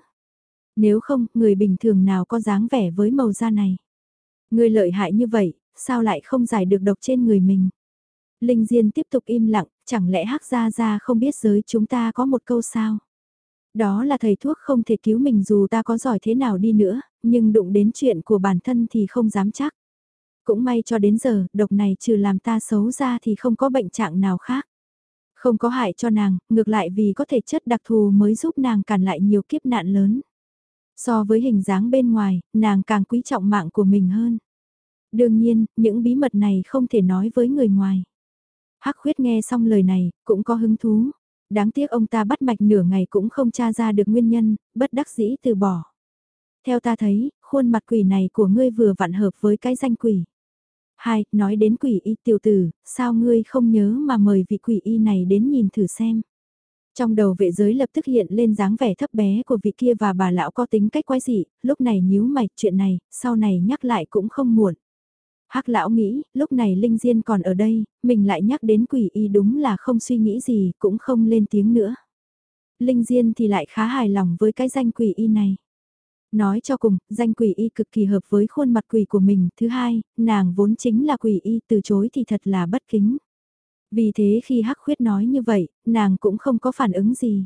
Nếu không, người bình thường nào có dáng vẻ với màu da này? người lợi hại như vậy, sao lại không giải được độc trên người mình? Linh Diên tiếp tục im lặng, chẳng lẽ hắc gia gia không biết giới chúng ta có một câu sao? Đó là thầy thuốc không thể cứu mình dù ta có giỏi thế nào đi nữa, nhưng đụng đến chuyện của bản thân thì không dám chắc. Cũng may cho đến giờ, độc này trừ làm ta xấu ra thì không có bệnh trạng nào khác. Không có hại cho nàng, ngược lại vì có thể chất đặc thù mới giúp nàng cản lại nhiều kiếp nạn lớn. So với hình dáng bên ngoài, nàng càng quý trọng mạng của mình hơn. Đương nhiên, những bí mật này không thể nói với người ngoài. Hắc khuyết nghe xong lời này, cũng có hứng thú. Đáng tiếc ông ta bắt mạch nửa ngày cũng không tra ra được nguyên nhân, bất đắc dĩ từ bỏ. Theo ta thấy, khuôn mặt quỷ này của ngươi vừa vặn hợp với cái danh quỷ. Hai, nói đến quỷ y tiểu tử, sao ngươi không nhớ mà mời vị quỷ y này đến nhìn thử xem. Trong đầu vệ giới lập tức hiện lên dáng vẻ thấp bé của vị kia và bà lão có tính cách quái dị, lúc này nhíu mày chuyện này, sau này nhắc lại cũng không muộn. Hắc lão nghĩ, lúc này Linh Diên còn ở đây, mình lại nhắc đến quỷ y đúng là không suy nghĩ gì, cũng không lên tiếng nữa. Linh Diên thì lại khá hài lòng với cái danh quỷ y này. Nói cho cùng, danh quỷ y cực kỳ hợp với khuôn mặt quỷ của mình. Thứ hai, nàng vốn chính là quỷ y từ chối thì thật là bất kính. Vì thế khi Hắc Khuyết nói như vậy, nàng cũng không có phản ứng gì.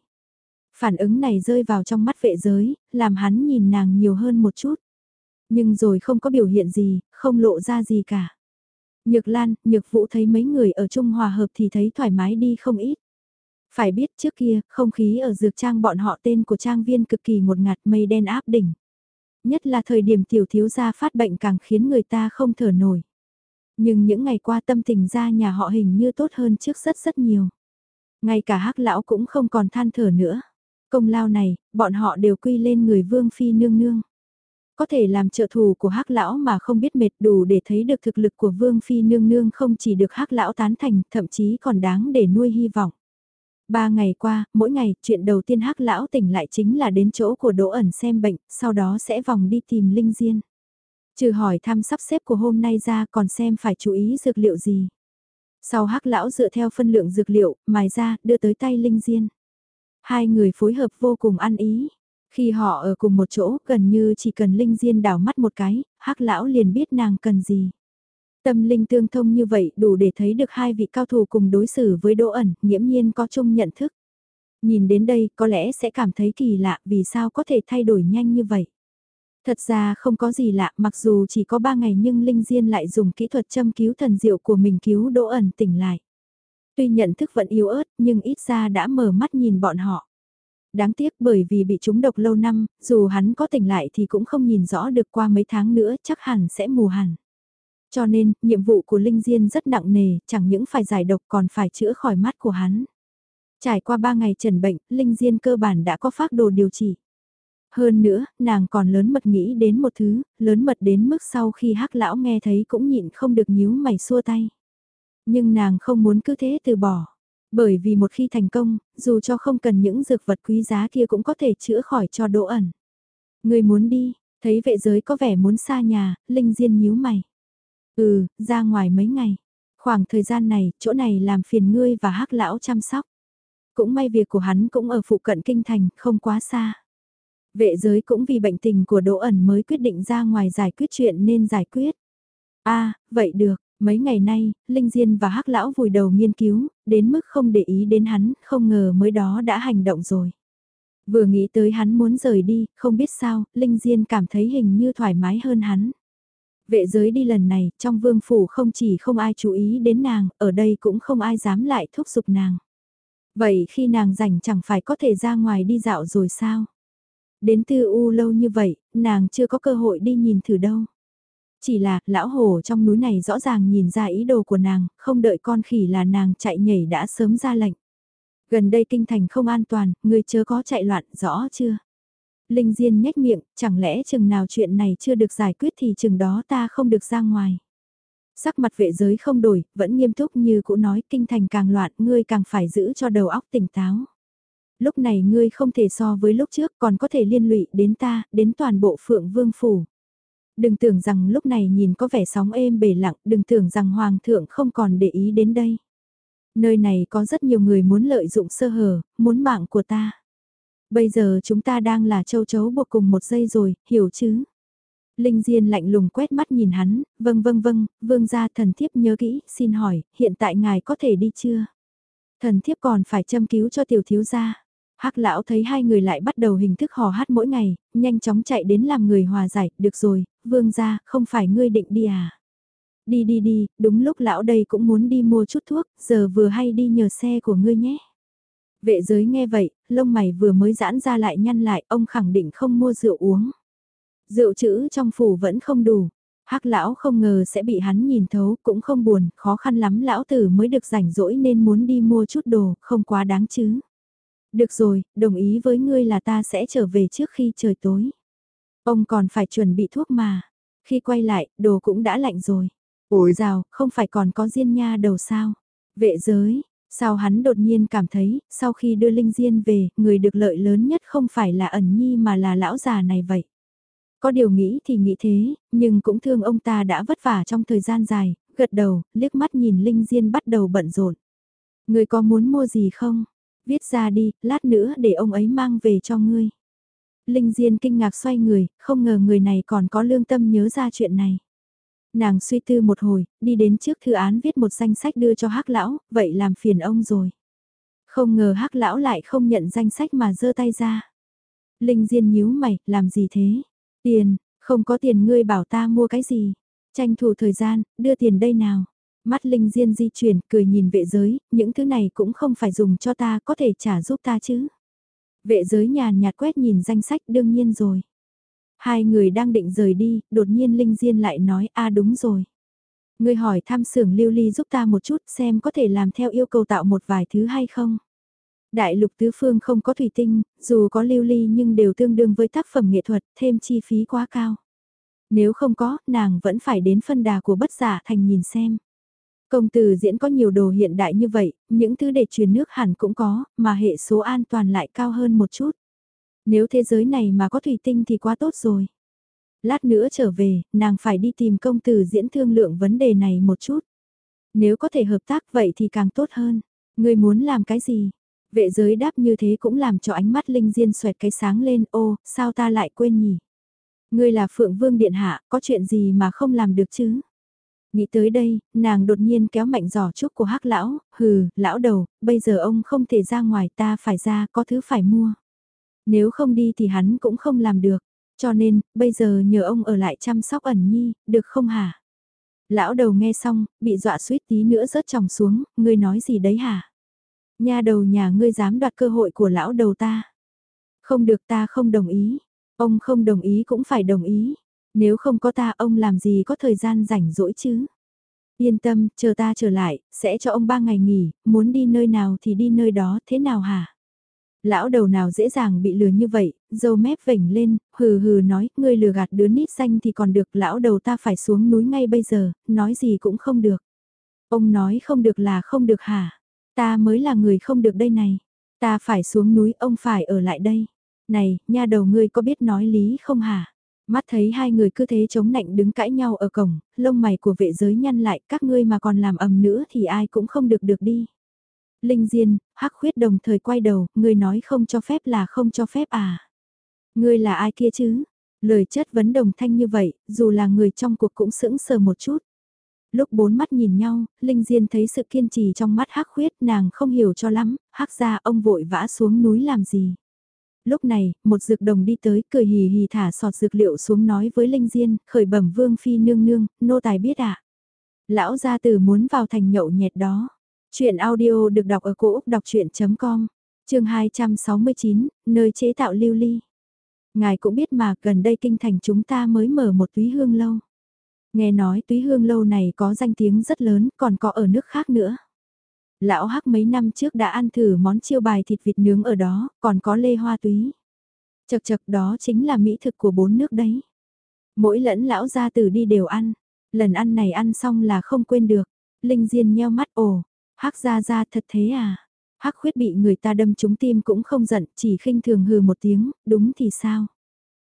Phản ứng này rơi vào trong mắt vệ giới, làm hắn nhìn nàng nhiều hơn một chút. Nhưng rồi không có biểu hiện gì, không lộ ra gì cả. Nhược Lan, Nhược Vũ thấy mấy người ở chung Hòa Hợp thì thấy thoải mái đi không ít. Phải biết trước kia, không khí ở dược trang bọn họ tên của trang viên cực kỳ một ngạt mây đen áp đỉnh. Nhất là thời điểm tiểu thiếu gia phát bệnh càng khiến người ta không thở nổi. Nhưng những ngày qua tâm tình ra nhà họ hình như tốt hơn trước rất rất nhiều. Ngay cả hắc lão cũng không còn than thở nữa. Công lao này, bọn họ đều quy lên người vương phi nương nương. Có thể làm trợ thủ của hắc lão mà không biết mệt đủ để thấy được thực lực của vương phi nương nương không chỉ được hắc lão tán thành, thậm chí còn đáng để nuôi hy vọng. Ba ngày qua, mỗi ngày, chuyện đầu tiên hắc lão tỉnh lại chính là đến chỗ của Đỗ ẩn xem bệnh, sau đó sẽ vòng đi tìm Linh Diên. Trừ hỏi thăm sắp xếp của hôm nay ra còn xem phải chú ý dược liệu gì. Sau hắc lão dựa theo phân lượng dược liệu, mài ra, đưa tới tay Linh Diên. Hai người phối hợp vô cùng ăn ý. Khi họ ở cùng một chỗ, gần như chỉ cần Linh Diên đảo mắt một cái, hắc lão liền biết nàng cần gì. Tâm linh tương thông như vậy đủ để thấy được hai vị cao thủ cùng đối xử với Đỗ ẩn, nghiễm nhiên có chung nhận thức. Nhìn đến đây có lẽ sẽ cảm thấy kỳ lạ vì sao có thể thay đổi nhanh như vậy. Thật ra không có gì lạ mặc dù chỉ có 3 ngày nhưng Linh Diên lại dùng kỹ thuật châm cứu thần diệu của mình cứu Đỗ ẩn tỉnh lại. Tuy nhận thức vẫn yếu ớt, nhưng ít ra đã mở mắt nhìn bọn họ. Đáng tiếc bởi vì bị trúng độc lâu năm, dù hắn có tỉnh lại thì cũng không nhìn rõ được qua mấy tháng nữa chắc hẳn sẽ mù hẳn. Cho nên, nhiệm vụ của Linh Diên rất nặng nề, chẳng những phải giải độc còn phải chữa khỏi mắt của hắn. Trải qua 3 ngày trần bệnh, Linh Diên cơ bản đã có phác đồ điều trị. Hơn nữa, nàng còn lớn mật nghĩ đến một thứ, lớn mật đến mức sau khi hắc lão nghe thấy cũng nhịn không được nhíu mày xua tay. Nhưng nàng không muốn cứ thế từ bỏ. Bởi vì một khi thành công, dù cho không cần những dược vật quý giá kia cũng có thể chữa khỏi cho đỗ ẩn. Người muốn đi, thấy vệ giới có vẻ muốn xa nhà, Linh Diên nhíu mày. Ừ, ra ngoài mấy ngày. Khoảng thời gian này, chỗ này làm phiền ngươi và hắc lão chăm sóc. Cũng may việc của hắn cũng ở phụ cận kinh thành, không quá xa. Vệ giới cũng vì bệnh tình của Đỗ ẩn mới quyết định ra ngoài giải quyết chuyện nên giải quyết. a à, vậy được, mấy ngày nay, Linh Diên và hắc lão vùi đầu nghiên cứu, đến mức không để ý đến hắn, không ngờ mới đó đã hành động rồi. Vừa nghĩ tới hắn muốn rời đi, không biết sao, Linh Diên cảm thấy hình như thoải mái hơn hắn. Vệ giới đi lần này, trong vương phủ không chỉ không ai chú ý đến nàng, ở đây cũng không ai dám lại thúc giục nàng. Vậy khi nàng rảnh chẳng phải có thể ra ngoài đi dạo rồi sao? Đến tư u lâu như vậy, nàng chưa có cơ hội đi nhìn thử đâu. Chỉ là, lão hổ trong núi này rõ ràng nhìn ra ý đồ của nàng, không đợi con khỉ là nàng chạy nhảy đã sớm ra lệnh. Gần đây kinh thành không an toàn, người chớ có chạy loạn, rõ chưa? Linh Diên nhếch miệng, chẳng lẽ chừng nào chuyện này chưa được giải quyết thì chừng đó ta không được ra ngoài. Sắc mặt vệ giới không đổi, vẫn nghiêm túc như cũ nói kinh thành càng loạn, ngươi càng phải giữ cho đầu óc tỉnh táo. Lúc này ngươi không thể so với lúc trước còn có thể liên lụy đến ta, đến toàn bộ phượng vương phủ. Đừng tưởng rằng lúc này nhìn có vẻ sóng êm bể lặng, đừng tưởng rằng hoàng thượng không còn để ý đến đây. Nơi này có rất nhiều người muốn lợi dụng sơ hở, muốn mạng của ta. Bây giờ chúng ta đang là châu chấu buộc cùng một giây rồi, hiểu chứ? Linh Diên lạnh lùng quét mắt nhìn hắn, vâng vâng vâng, vương gia thần thiếp nhớ kỹ, xin hỏi, hiện tại ngài có thể đi chưa? Thần thiếp còn phải châm cứu cho tiểu thiếu gia. Hắc lão thấy hai người lại bắt đầu hình thức hò hát mỗi ngày, nhanh chóng chạy đến làm người hòa giải, được rồi, vương gia, không phải ngươi định đi à? Đi đi đi, đúng lúc lão đây cũng muốn đi mua chút thuốc, giờ vừa hay đi nhờ xe của ngươi nhé. Vệ giới nghe vậy, lông mày vừa mới giãn ra lại nhăn lại, ông khẳng định không mua rượu uống. Rượu chữ trong phủ vẫn không đủ. Hắc lão không ngờ sẽ bị hắn nhìn thấu, cũng không buồn, khó khăn lắm lão tử mới được rảnh rỗi nên muốn đi mua chút đồ, không quá đáng chứ. Được rồi, đồng ý với ngươi là ta sẽ trở về trước khi trời tối. Ông còn phải chuẩn bị thuốc mà. Khi quay lại, đồ cũng đã lạnh rồi. Ôi rào, không phải còn có diên nha đầu sao. Vệ giới, sao hắn đột nhiên cảm thấy, sau khi đưa Linh Diên về, người được lợi lớn nhất không phải là ẩn nhi mà là lão già này vậy. Có điều nghĩ thì nghĩ thế, nhưng cũng thương ông ta đã vất vả trong thời gian dài, gật đầu, liếc mắt nhìn Linh Diên bắt đầu bận rộn. Người có muốn mua gì không? Viết ra đi, lát nữa để ông ấy mang về cho ngươi. Linh Diên kinh ngạc xoay người, không ngờ người này còn có lương tâm nhớ ra chuyện này. Nàng suy tư một hồi, đi đến trước thư án viết một danh sách đưa cho hắc lão, vậy làm phiền ông rồi. Không ngờ hắc lão lại không nhận danh sách mà giơ tay ra. Linh Diên nhíu mày, làm gì thế? Tiền, không có tiền ngươi bảo ta mua cái gì? Tranh thủ thời gian, đưa tiền đây nào. Mắt Linh Diên di chuyển, cười nhìn vệ giới, những thứ này cũng không phải dùng cho ta, có thể trả giúp ta chứ. Vệ giới nhàn nhạt quét nhìn danh sách đương nhiên rồi. Hai người đang định rời đi, đột nhiên Linh Diên lại nói, a đúng rồi. Ngươi hỏi tham xưởng lưu ly giúp ta một chút xem có thể làm theo yêu cầu tạo một vài thứ hay không. Đại lục tứ phương không có thủy tinh, dù có lưu ly nhưng đều tương đương với tác phẩm nghệ thuật, thêm chi phí quá cao. Nếu không có, nàng vẫn phải đến phân đà của bất giả thành nhìn xem. Công từ diễn có nhiều đồ hiện đại như vậy, những thứ để truyền nước hẳn cũng có, mà hệ số an toàn lại cao hơn một chút. Nếu thế giới này mà có thủy tinh thì quá tốt rồi. Lát nữa trở về, nàng phải đi tìm công từ diễn thương lượng vấn đề này một chút. Nếu có thể hợp tác vậy thì càng tốt hơn. Người muốn làm cái gì? Vệ giới đáp như thế cũng làm cho ánh mắt Linh Diên xoẹt cái sáng lên, ô, sao ta lại quên nhỉ? Ngươi là Phượng Vương Điện Hạ, có chuyện gì mà không làm được chứ? Nghĩ tới đây, nàng đột nhiên kéo mạnh giỏ trúc của hắc lão, hừ, lão đầu, bây giờ ông không thể ra ngoài ta phải ra, có thứ phải mua. Nếu không đi thì hắn cũng không làm được, cho nên, bây giờ nhờ ông ở lại chăm sóc ẩn nhi, được không hả? Lão đầu nghe xong, bị dọa suýt tí nữa rớt tròng xuống, ngươi nói gì đấy hả? Nhà đầu nhà ngươi dám đoạt cơ hội của lão đầu ta. Không được ta không đồng ý. Ông không đồng ý cũng phải đồng ý. Nếu không có ta ông làm gì có thời gian rảnh rỗi chứ. Yên tâm, chờ ta trở lại, sẽ cho ông ba ngày nghỉ, muốn đi nơi nào thì đi nơi đó, thế nào hả? Lão đầu nào dễ dàng bị lừa như vậy, dâu mép vểnh lên, hừ hừ nói, ngươi lừa gạt đứa nít xanh thì còn được, lão đầu ta phải xuống núi ngay bây giờ, nói gì cũng không được. Ông nói không được là không được hả? Ta mới là người không được đây này. Ta phải xuống núi, ông phải ở lại đây. Này, nha đầu ngươi có biết nói lý không hả? Mắt thấy hai người cứ thế chống nạnh đứng cãi nhau ở cổng, lông mày của vệ giới nhăn lại, các ngươi mà còn làm ầm nữa thì ai cũng không được được đi. Linh Diên, Hắc Khuyết đồng thời quay đầu, ngươi nói không cho phép là không cho phép à? Ngươi là ai kia chứ? Lời chất vấn đồng thanh như vậy, dù là người trong cuộc cũng sững sờ một chút. Lúc bốn mắt nhìn nhau, Linh Diên thấy sự kiên trì trong mắt Hắc Khuyết, nàng không hiểu cho lắm, Hắc ra ông vội vã xuống núi làm gì. Lúc này, một dược đồng đi tới, cười hì hì thả sọt dược liệu xuống nói với Linh Diên, khởi bẩm vương phi nương nương, nô tài biết ạ. À? Lão gia tử muốn vào thành nhậu nhẹt đó. Chuyện audio được đọc ở cổ Úc đọc chuyện.com, trường 269, nơi chế tạo lưu ly. Ngài cũng biết mà gần đây kinh thành chúng ta mới mở một túy hương lâu. Nghe nói túy hương lâu này có danh tiếng rất lớn, còn có ở nước khác nữa. Lão Hắc mấy năm trước đã ăn thử món chiêu bài thịt vịt nướng ở đó, còn có lê hoa túy. Chật chật đó chính là mỹ thực của bốn nước đấy. Mỗi lẫn lão gia tử đi đều ăn, lần ăn này ăn xong là không quên được. Linh Diên nheo mắt ồ, Hắc gia gia thật thế à? Hắc khuyết bị người ta đâm trúng tim cũng không giận, chỉ khinh thường hừ một tiếng, đúng thì sao?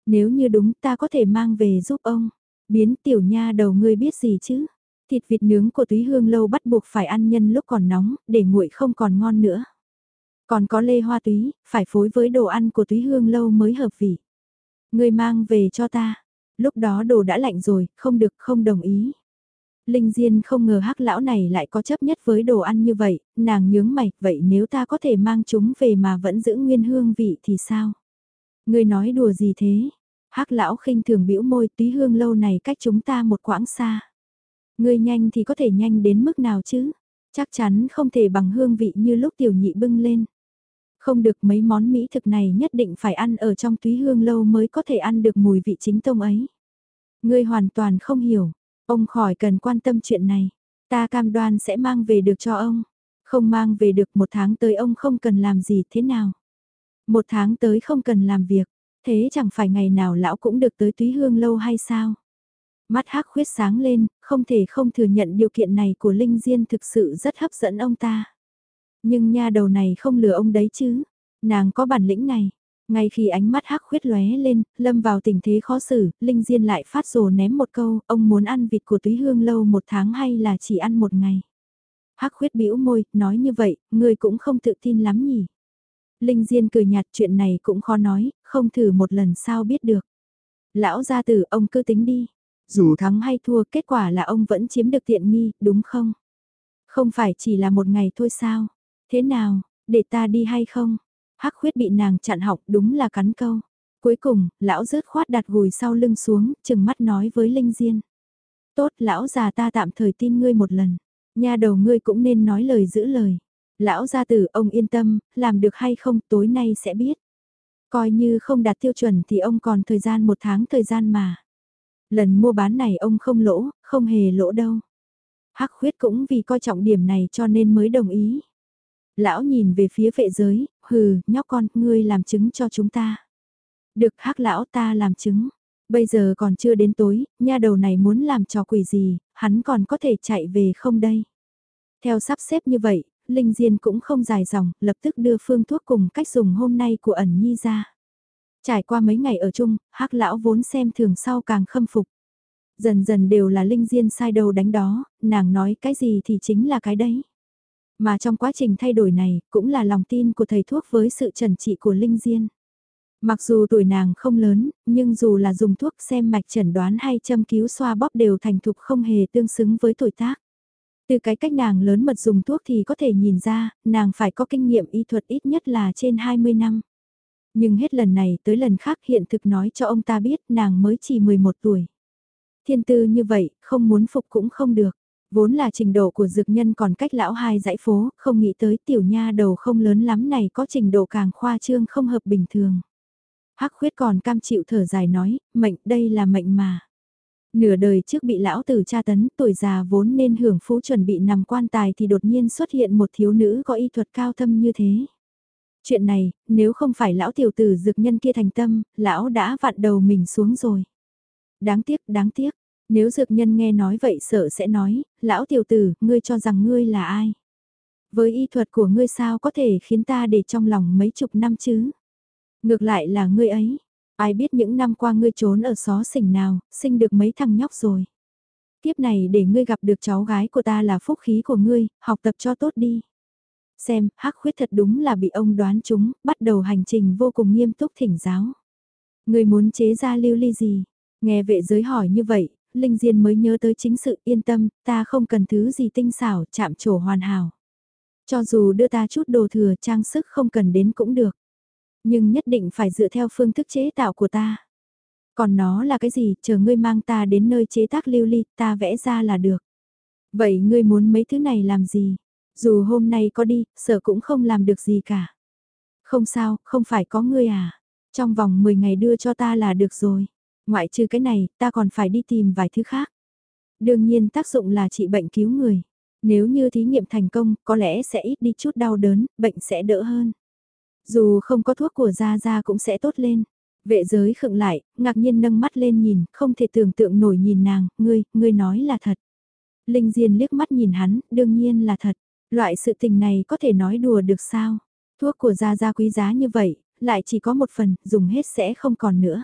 Nếu như đúng ta có thể mang về giúp ông. Biến tiểu nha đầu ngươi biết gì chứ? Thịt vịt nướng của túy hương lâu bắt buộc phải ăn nhân lúc còn nóng, để nguội không còn ngon nữa. Còn có lê hoa túy, phải phối với đồ ăn của túy hương lâu mới hợp vị. Ngươi mang về cho ta. Lúc đó đồ đã lạnh rồi, không được không đồng ý. Linh Diên không ngờ hắc lão này lại có chấp nhất với đồ ăn như vậy, nàng nhướng mày, vậy nếu ta có thể mang chúng về mà vẫn giữ nguyên hương vị thì sao? Ngươi nói đùa gì thế? hắc lão khinh thường bĩu môi túy hương lâu này cách chúng ta một quãng xa. Ngươi nhanh thì có thể nhanh đến mức nào chứ? Chắc chắn không thể bằng hương vị như lúc tiểu nhị bưng lên. Không được mấy món mỹ thực này nhất định phải ăn ở trong túy hương lâu mới có thể ăn được mùi vị chính tông ấy. Ngươi hoàn toàn không hiểu, Ông khỏi cần quan tâm chuyện này. Ta cam đoan sẽ mang về được cho ông. Không mang về được một tháng tới ông không cần làm gì thế nào. Một tháng tới không cần làm việc. Thế chẳng phải ngày nào lão cũng được tới túy hương lâu hay sao? Mắt hắc khuyết sáng lên, không thể không thừa nhận điều kiện này của Linh Diên thực sự rất hấp dẫn ông ta. Nhưng nha đầu này không lừa ông đấy chứ. Nàng có bản lĩnh này, ngay khi ánh mắt hắc khuyết lóe lên, lâm vào tình thế khó xử, Linh Diên lại phát rồ ném một câu, ông muốn ăn vịt của túy hương lâu một tháng hay là chỉ ăn một ngày. Hắc khuyết bĩu môi, nói như vậy, người cũng không tự tin lắm nhỉ. Linh Diên cười nhạt chuyện này cũng khó nói, không thử một lần sao biết được. Lão gia tử, ông cứ tính đi. Dù thắng hay thua, kết quả là ông vẫn chiếm được tiện nghi, đúng không? Không phải chỉ là một ngày thôi sao? Thế nào, để ta đi hay không? Hắc khuyết bị nàng chặn học đúng là cắn câu. Cuối cùng, lão rớt khoát đặt gùi sau lưng xuống, chừng mắt nói với Linh Diên. Tốt, lão già ta tạm thời tin ngươi một lần. Nhà đầu ngươi cũng nên nói lời giữ lời. Lão gia tử, ông yên tâm, làm được hay không tối nay sẽ biết. Coi như không đạt tiêu chuẩn thì ông còn thời gian một tháng thời gian mà. Lần mua bán này ông không lỗ, không hề lỗ đâu. Hắc khuyết cũng vì coi trọng điểm này cho nên mới đồng ý. Lão nhìn về phía vệ giới, hừ, nhóc con, ngươi làm chứng cho chúng ta. Được hắc lão ta làm chứng. Bây giờ còn chưa đến tối, nha đầu này muốn làm trò quỷ gì, hắn còn có thể chạy về không đây? Theo sắp xếp như vậy, Linh Diên cũng không dài dòng, lập tức đưa phương thuốc cùng cách dùng hôm nay của ẩn nhi ra. Trải qua mấy ngày ở chung, hắc lão vốn xem thường sau càng khâm phục. Dần dần đều là Linh Diên sai đầu đánh đó, nàng nói cái gì thì chính là cái đấy. Mà trong quá trình thay đổi này, cũng là lòng tin của thầy thuốc với sự trần trị của Linh Diên. Mặc dù tuổi nàng không lớn, nhưng dù là dùng thuốc xem mạch chẩn đoán hay châm cứu xoa bóp đều thành thục không hề tương xứng với tuổi tác. Từ cái cách nàng lớn mật dùng thuốc thì có thể nhìn ra, nàng phải có kinh nghiệm y thuật ít nhất là trên 20 năm. Nhưng hết lần này tới lần khác hiện thực nói cho ông ta biết nàng mới chỉ 11 tuổi. Thiên tư như vậy, không muốn phục cũng không được. Vốn là trình độ của dược nhân còn cách lão hai dãy phố, không nghĩ tới tiểu nha đầu không lớn lắm này có trình độ càng khoa trương không hợp bình thường. Hắc khuyết còn cam chịu thở dài nói, mệnh đây là mệnh mà. Nửa đời trước bị lão tử tra tấn, tuổi già vốn nên hưởng phú chuẩn bị nằm quan tài thì đột nhiên xuất hiện một thiếu nữ có y thuật cao thâm như thế. Chuyện này, nếu không phải lão tiểu tử dược nhân kia thành tâm, lão đã vặn đầu mình xuống rồi. Đáng tiếc, đáng tiếc, nếu dược nhân nghe nói vậy sợ sẽ nói, lão tiểu tử, ngươi cho rằng ngươi là ai? Với y thuật của ngươi sao có thể khiến ta để trong lòng mấy chục năm chứ? Ngược lại là ngươi ấy, ai biết những năm qua ngươi trốn ở xó xỉnh nào, sinh được mấy thằng nhóc rồi. Kiếp này để ngươi gặp được cháu gái của ta là phúc khí của ngươi, học tập cho tốt đi. Xem, hắc khuyết thật đúng là bị ông đoán chúng, bắt đầu hành trình vô cùng nghiêm túc thỉnh giáo. người muốn chế ra lưu ly gì? Nghe vệ giới hỏi như vậy, Linh Diên mới nhớ tới chính sự yên tâm, ta không cần thứ gì tinh xảo, chạm trổ hoàn hảo. Cho dù đưa ta chút đồ thừa trang sức không cần đến cũng được. Nhưng nhất định phải dựa theo phương thức chế tạo của ta. Còn nó là cái gì, chờ ngươi mang ta đến nơi chế tác lưu ly, ta vẽ ra là được. Vậy ngươi muốn mấy thứ này làm gì? Dù hôm nay có đi, sợ cũng không làm được gì cả. Không sao, không phải có ngươi à? Trong vòng 10 ngày đưa cho ta là được rồi. Ngoại trừ cái này, ta còn phải đi tìm vài thứ khác. Đương nhiên tác dụng là trị bệnh cứu người. Nếu như thí nghiệm thành công, có lẽ sẽ ít đi chút đau đớn, bệnh sẽ đỡ hơn. Dù không có thuốc của Gia Gia cũng sẽ tốt lên. Vệ giới khựng lại, ngạc nhiên nâng mắt lên nhìn, không thể tưởng tượng nổi nhìn nàng, ngươi, ngươi nói là thật. Linh Diên liếc mắt nhìn hắn, đương nhiên là thật. Loại sự tình này có thể nói đùa được sao? Thuốc của Gia Gia quý giá như vậy, lại chỉ có một phần, dùng hết sẽ không còn nữa.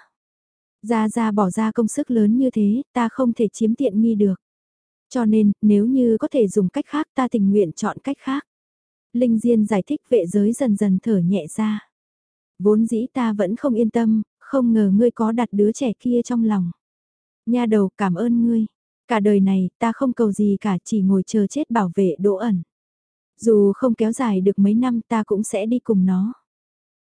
Gia Gia bỏ ra công sức lớn như thế, ta không thể chiếm tiện nghi được. Cho nên, nếu như có thể dùng cách khác ta tình nguyện chọn cách khác. Linh Diên giải thích vệ giới dần dần thở nhẹ ra. Vốn dĩ ta vẫn không yên tâm, không ngờ ngươi có đặt đứa trẻ kia trong lòng. Nha đầu cảm ơn ngươi. Cả đời này ta không cầu gì cả chỉ ngồi chờ chết bảo vệ đỗ ẩn. Dù không kéo dài được mấy năm ta cũng sẽ đi cùng nó.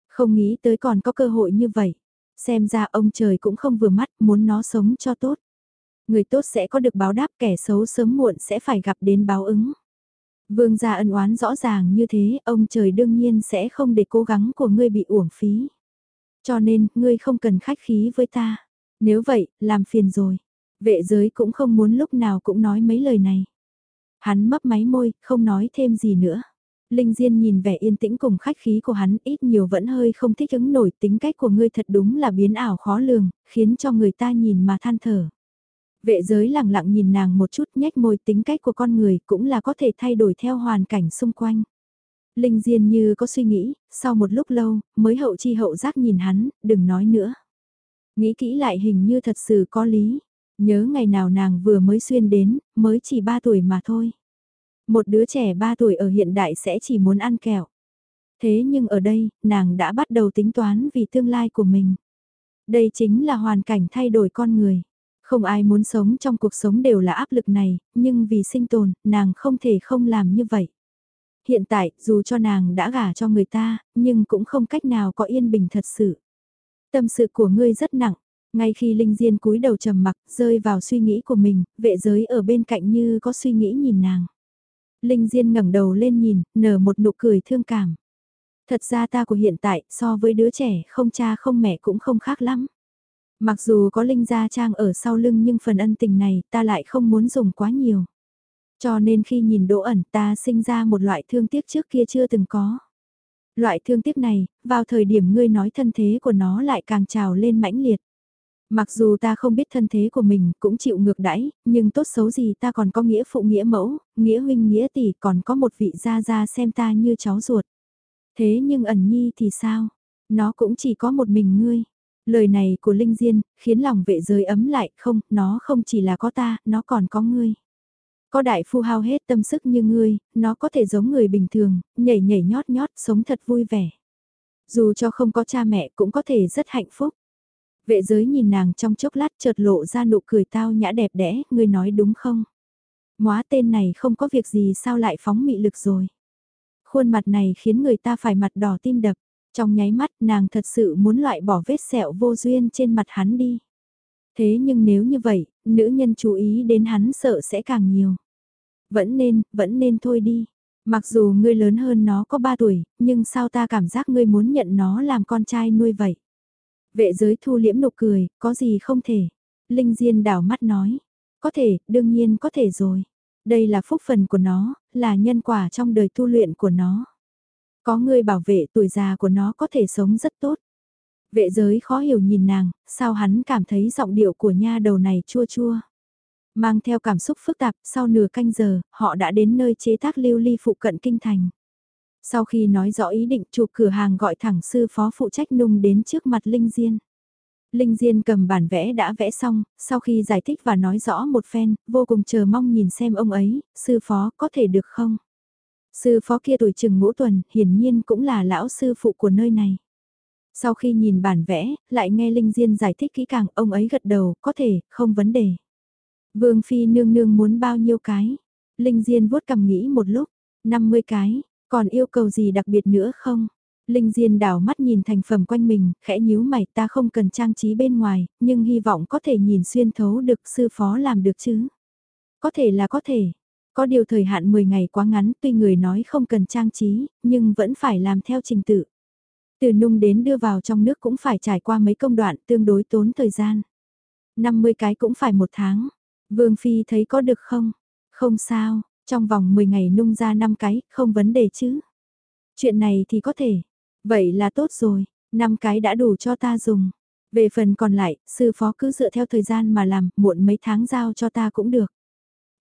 Không nghĩ tới còn có cơ hội như vậy. Xem ra ông trời cũng không vừa mắt muốn nó sống cho tốt. Người tốt sẽ có được báo đáp kẻ xấu sớm muộn sẽ phải gặp đến báo ứng. Vương gia ân oán rõ ràng như thế, ông trời đương nhiên sẽ không để cố gắng của ngươi bị uổng phí. Cho nên, ngươi không cần khách khí với ta. Nếu vậy, làm phiền rồi. Vệ giới cũng không muốn lúc nào cũng nói mấy lời này. Hắn mấp máy môi, không nói thêm gì nữa. Linh Diên nhìn vẻ yên tĩnh cùng khách khí của hắn ít nhiều vẫn hơi không thích ứng nổi tính cách của ngươi thật đúng là biến ảo khó lường, khiến cho người ta nhìn mà than thở. Vệ giới lặng lặng nhìn nàng một chút nhếch môi tính cách của con người cũng là có thể thay đổi theo hoàn cảnh xung quanh. Linh Diên như có suy nghĩ, sau một lúc lâu, mới hậu chi hậu giác nhìn hắn, đừng nói nữa. Nghĩ kỹ lại hình như thật sự có lý. Nhớ ngày nào nàng vừa mới xuyên đến, mới chỉ 3 tuổi mà thôi. Một đứa trẻ 3 tuổi ở hiện đại sẽ chỉ muốn ăn kẹo. Thế nhưng ở đây, nàng đã bắt đầu tính toán vì tương lai của mình. Đây chính là hoàn cảnh thay đổi con người. Không ai muốn sống trong cuộc sống đều là áp lực này, nhưng vì sinh tồn, nàng không thể không làm như vậy. Hiện tại, dù cho nàng đã gả cho người ta, nhưng cũng không cách nào có yên bình thật sự. Tâm sự của ngươi rất nặng, ngay khi Linh Diên cúi đầu trầm mặc, rơi vào suy nghĩ của mình, vệ giới ở bên cạnh như có suy nghĩ nhìn nàng. Linh Diên ngẩng đầu lên nhìn, nở một nụ cười thương cảm. Thật ra ta của hiện tại, so với đứa trẻ không cha không mẹ cũng không khác lắm. Mặc dù có Linh Gia Trang ở sau lưng nhưng phần ân tình này ta lại không muốn dùng quá nhiều. Cho nên khi nhìn Đỗ ẩn ta sinh ra một loại thương tiếc trước kia chưa từng có. Loại thương tiếc này, vào thời điểm ngươi nói thân thế của nó lại càng trào lên mãnh liệt. Mặc dù ta không biết thân thế của mình cũng chịu ngược đãi, nhưng tốt xấu gì ta còn có nghĩa phụ nghĩa mẫu, nghĩa huynh nghĩa tỷ còn có một vị gia gia xem ta như cháu ruột. Thế nhưng ẩn nhi thì sao? Nó cũng chỉ có một mình ngươi. Lời này của Linh Diên, khiến lòng vệ giới ấm lại, không, nó không chỉ là có ta, nó còn có ngươi. Có đại phu hao hết tâm sức như ngươi, nó có thể giống người bình thường, nhảy nhảy nhót nhót, sống thật vui vẻ. Dù cho không có cha mẹ cũng có thể rất hạnh phúc. Vệ giới nhìn nàng trong chốc lát chợt lộ ra nụ cười tao nhã đẹp đẽ, ngươi nói đúng không? Móa tên này không có việc gì sao lại phóng mị lực rồi. Khuôn mặt này khiến người ta phải mặt đỏ tim đập. Trong nháy mắt nàng thật sự muốn loại bỏ vết sẹo vô duyên trên mặt hắn đi. Thế nhưng nếu như vậy, nữ nhân chú ý đến hắn sợ sẽ càng nhiều. Vẫn nên, vẫn nên thôi đi. Mặc dù ngươi lớn hơn nó có 3 tuổi, nhưng sao ta cảm giác ngươi muốn nhận nó làm con trai nuôi vậy? Vệ giới thu liễm nụ cười, có gì không thể? Linh Diên đảo mắt nói. Có thể, đương nhiên có thể rồi. Đây là phúc phần của nó, là nhân quả trong đời tu luyện của nó. Có người bảo vệ tuổi già của nó có thể sống rất tốt. Vệ giới khó hiểu nhìn nàng, sao hắn cảm thấy giọng điệu của nha đầu này chua chua. Mang theo cảm xúc phức tạp, sau nửa canh giờ, họ đã đến nơi chế tác lưu ly phụ cận kinh thành. Sau khi nói rõ ý định chụp cửa hàng gọi thẳng sư phó phụ trách nung đến trước mặt Linh Diên. Linh Diên cầm bản vẽ đã vẽ xong, sau khi giải thích và nói rõ một phen, vô cùng chờ mong nhìn xem ông ấy, sư phó có thể được không? Sư phó kia tuổi chừng ngũ tuần, hiển nhiên cũng là lão sư phụ của nơi này. Sau khi nhìn bản vẽ, lại nghe Linh Diên giải thích kỹ càng, ông ấy gật đầu, có thể, không vấn đề. Vương Phi nương nương muốn bao nhiêu cái? Linh Diên vuốt cầm nghĩ một lúc, 50 cái, còn yêu cầu gì đặc biệt nữa không? Linh Diên đảo mắt nhìn thành phẩm quanh mình, khẽ nhíu mày ta không cần trang trí bên ngoài, nhưng hy vọng có thể nhìn xuyên thấu được sư phó làm được chứ. Có thể là có thể. Có điều thời hạn 10 ngày quá ngắn tuy người nói không cần trang trí, nhưng vẫn phải làm theo trình tự. Từ nung đến đưa vào trong nước cũng phải trải qua mấy công đoạn tương đối tốn thời gian. 50 cái cũng phải một tháng. Vương Phi thấy có được không? Không sao, trong vòng 10 ngày nung ra 5 cái, không vấn đề chứ. Chuyện này thì có thể. Vậy là tốt rồi, 5 cái đã đủ cho ta dùng. Về phần còn lại, sư phó cứ dựa theo thời gian mà làm, muộn mấy tháng giao cho ta cũng được.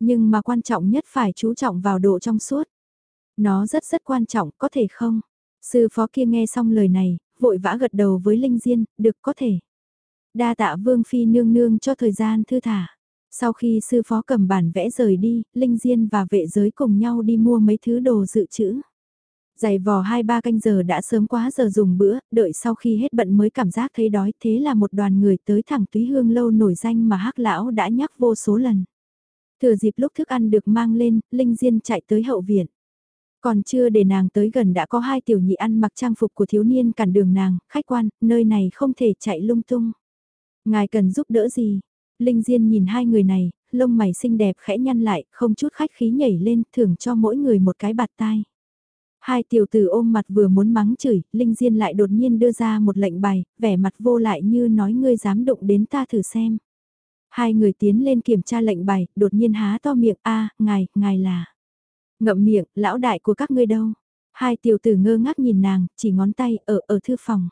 Nhưng mà quan trọng nhất phải chú trọng vào độ trong suốt. Nó rất rất quan trọng, có thể không? Sư phó kia nghe xong lời này, vội vã gật đầu với Linh Diên, được có thể. Đa tạ Vương Phi nương nương cho thời gian thư thả. Sau khi sư phó cầm bản vẽ rời đi, Linh Diên và vệ giới cùng nhau đi mua mấy thứ đồ dự trữ. Giày vò 2-3 canh giờ đã sớm quá giờ dùng bữa, đợi sau khi hết bận mới cảm giác thấy đói thế là một đoàn người tới thẳng túy hương lâu nổi danh mà hắc lão đã nhắc vô số lần. Thừa dịp lúc thức ăn được mang lên, Linh Diên chạy tới hậu viện. Còn chưa để nàng tới gần đã có hai tiểu nhị ăn mặc trang phục của thiếu niên cản đường nàng, khách quan, nơi này không thể chạy lung tung. Ngài cần giúp đỡ gì? Linh Diên nhìn hai người này, lông mày xinh đẹp khẽ nhăn lại, không chút khách khí nhảy lên, thưởng cho mỗi người một cái bạt tai. Hai tiểu tử ôm mặt vừa muốn mắng chửi, Linh Diên lại đột nhiên đưa ra một lệnh bài, vẻ mặt vô lại như nói ngươi dám động đến ta thử xem. Hai người tiến lên kiểm tra lệnh bài, đột nhiên há to miệng, a ngài, ngài là. Ngậm miệng, lão đại của các ngươi đâu? Hai tiểu tử ngơ ngác nhìn nàng, chỉ ngón tay, ở, ở thư phòng.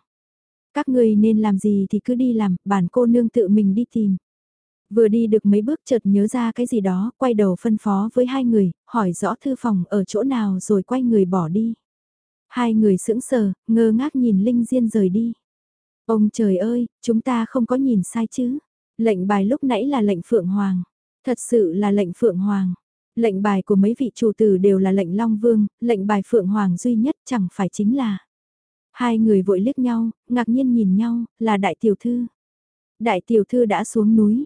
Các ngươi nên làm gì thì cứ đi làm, bản cô nương tự mình đi tìm. Vừa đi được mấy bước chợt nhớ ra cái gì đó, quay đầu phân phó với hai người, hỏi rõ thư phòng ở chỗ nào rồi quay người bỏ đi. Hai người sững sờ, ngơ ngác nhìn Linh Diên rời đi. Ông trời ơi, chúng ta không có nhìn sai chứ. Lệnh bài lúc nãy là lệnh Phượng Hoàng. Thật sự là lệnh Phượng Hoàng. Lệnh bài của mấy vị chủ tử đều là lệnh Long Vương, lệnh bài Phượng Hoàng duy nhất chẳng phải chính là. Hai người vội liếc nhau, ngạc nhiên nhìn nhau, là đại tiểu thư. Đại tiểu thư đã xuống núi.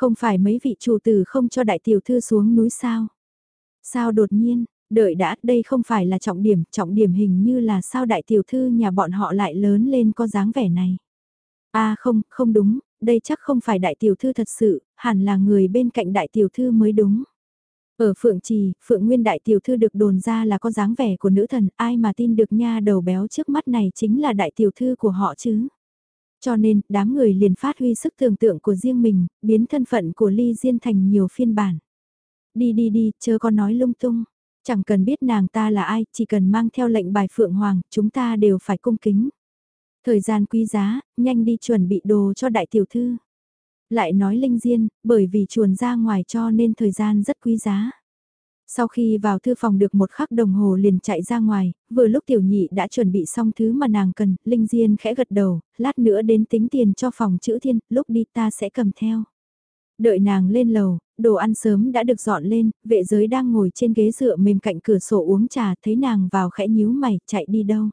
Không phải mấy vị chủ tử không cho đại tiểu thư xuống núi sao? Sao đột nhiên, đợi đã, đây không phải là trọng điểm, trọng điểm hình như là sao đại tiểu thư nhà bọn họ lại lớn lên có dáng vẻ này. a à không, không đúng, đây chắc không phải đại tiểu thư thật sự, hẳn là người bên cạnh đại tiểu thư mới đúng. Ở Phượng Trì, Phượng Nguyên đại tiểu thư được đồn ra là có dáng vẻ của nữ thần, ai mà tin được nha đầu béo trước mắt này chính là đại tiểu thư của họ chứ. Cho nên, đám người liền phát huy sức tưởng tượng của riêng mình, biến thân phận của Ly Diên thành nhiều phiên bản. Đi đi đi, chớ có nói lung tung. Chẳng cần biết nàng ta là ai, chỉ cần mang theo lệnh bài Phượng Hoàng, chúng ta đều phải cung kính. Thời gian quý giá, nhanh đi chuẩn bị đồ cho đại tiểu thư. Lại nói Linh Diên, bởi vì chuồn ra ngoài cho nên thời gian rất quý giá. Sau khi vào thư phòng được một khắc đồng hồ liền chạy ra ngoài, vừa lúc tiểu nhị đã chuẩn bị xong thứ mà nàng cần, Linh Diên khẽ gật đầu, lát nữa đến tính tiền cho phòng chữ thiên, lúc đi ta sẽ cầm theo. Đợi nàng lên lầu, đồ ăn sớm đã được dọn lên, vệ giới đang ngồi trên ghế dựa mềm cạnh cửa sổ uống trà, thấy nàng vào khẽ nhíu mày, chạy đi đâu.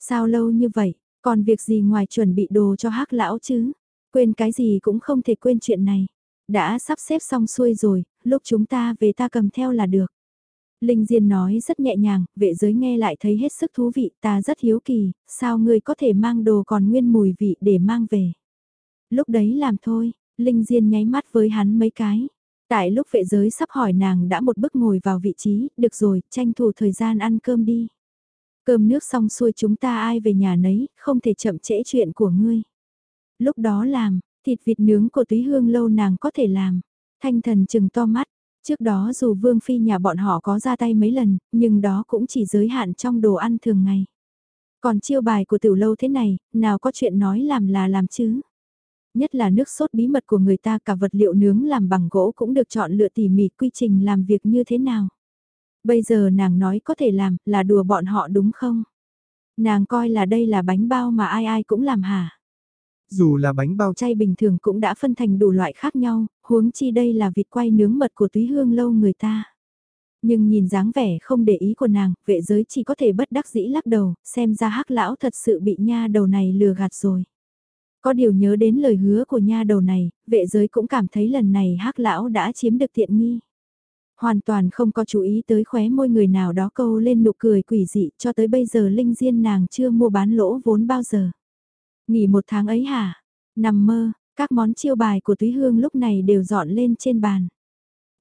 Sao lâu như vậy, còn việc gì ngoài chuẩn bị đồ cho hắc lão chứ? Quên cái gì cũng không thể quên chuyện này. Đã sắp xếp xong xuôi rồi, lúc chúng ta về ta cầm theo là được. Linh Diên nói rất nhẹ nhàng, vệ giới nghe lại thấy hết sức thú vị, ta rất hiếu kỳ, sao ngươi có thể mang đồ còn nguyên mùi vị để mang về. Lúc đấy làm thôi, Linh Diên nháy mắt với hắn mấy cái. Tại lúc vệ giới sắp hỏi nàng đã một bước ngồi vào vị trí, được rồi, tranh thủ thời gian ăn cơm đi. Cơm nước xong xuôi chúng ta ai về nhà nấy, không thể chậm trễ chuyện của ngươi. Lúc đó làm, thịt vịt nướng của túy hương lâu nàng có thể làm. Thanh thần chừng to mắt, trước đó dù vương phi nhà bọn họ có ra tay mấy lần, nhưng đó cũng chỉ giới hạn trong đồ ăn thường ngày. Còn chiêu bài của tiểu lâu thế này, nào có chuyện nói làm là làm chứ. Nhất là nước sốt bí mật của người ta cả vật liệu nướng làm bằng gỗ cũng được chọn lựa tỉ mỉ quy trình làm việc như thế nào. Bây giờ nàng nói có thể làm là đùa bọn họ đúng không? Nàng coi là đây là bánh bao mà ai ai cũng làm hả? Dù là bánh bao chay bình thường cũng đã phân thành đủ loại khác nhau, huống chi đây là vịt quay nướng mật của túy hương lâu người ta. Nhưng nhìn dáng vẻ không để ý của nàng, vệ giới chỉ có thể bất đắc dĩ lắc đầu, xem ra hắc lão thật sự bị nha đầu này lừa gạt rồi. Có điều nhớ đến lời hứa của nha đầu này, vệ giới cũng cảm thấy lần này hắc lão đã chiếm được tiện nghi. Hoàn toàn không có chú ý tới khóe môi người nào đó câu lên nụ cười quỷ dị cho tới bây giờ Linh Diên nàng chưa mua bán lỗ vốn bao giờ. Nghỉ một tháng ấy hả? Nằm mơ, các món chiêu bài của Túy Hương lúc này đều dọn lên trên bàn.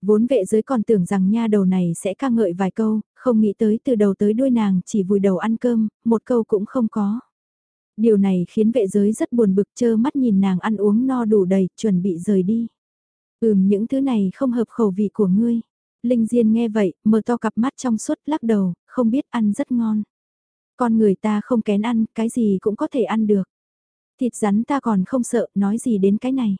Vốn vệ giới còn tưởng rằng nha đầu này sẽ ca ngợi vài câu, không nghĩ tới từ đầu tới đuôi nàng chỉ vùi đầu ăn cơm, một câu cũng không có. Điều này khiến vệ giới rất buồn bực chơ mắt nhìn nàng ăn uống no đủ đầy, chuẩn bị rời đi. Ừm những thứ này không hợp khẩu vị của ngươi. Linh Diên nghe vậy, mở to cặp mắt trong suốt lắc đầu, không biết ăn rất ngon. Con người ta không kén ăn, cái gì cũng có thể ăn được. Thịt rắn ta còn không sợ, nói gì đến cái này.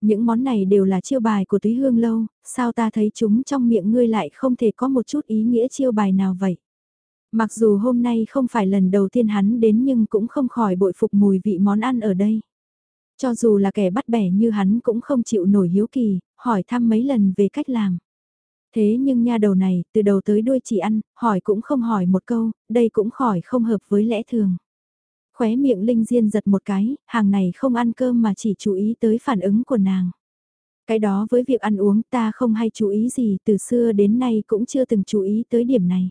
Những món này đều là chiêu bài của túy hương lâu, sao ta thấy chúng trong miệng ngươi lại không thể có một chút ý nghĩa chiêu bài nào vậy? Mặc dù hôm nay không phải lần đầu tiên hắn đến nhưng cũng không khỏi bội phục mùi vị món ăn ở đây. Cho dù là kẻ bắt bẻ như hắn cũng không chịu nổi hiếu kỳ, hỏi thăm mấy lần về cách làm. Thế nhưng nha đầu này, từ đầu tới đuôi chỉ ăn, hỏi cũng không hỏi một câu, đây cũng khỏi không hợp với lẽ thường. Khóe miệng Linh Diên giật một cái, hàng này không ăn cơm mà chỉ chú ý tới phản ứng của nàng. Cái đó với việc ăn uống ta không hay chú ý gì, từ xưa đến nay cũng chưa từng chú ý tới điểm này.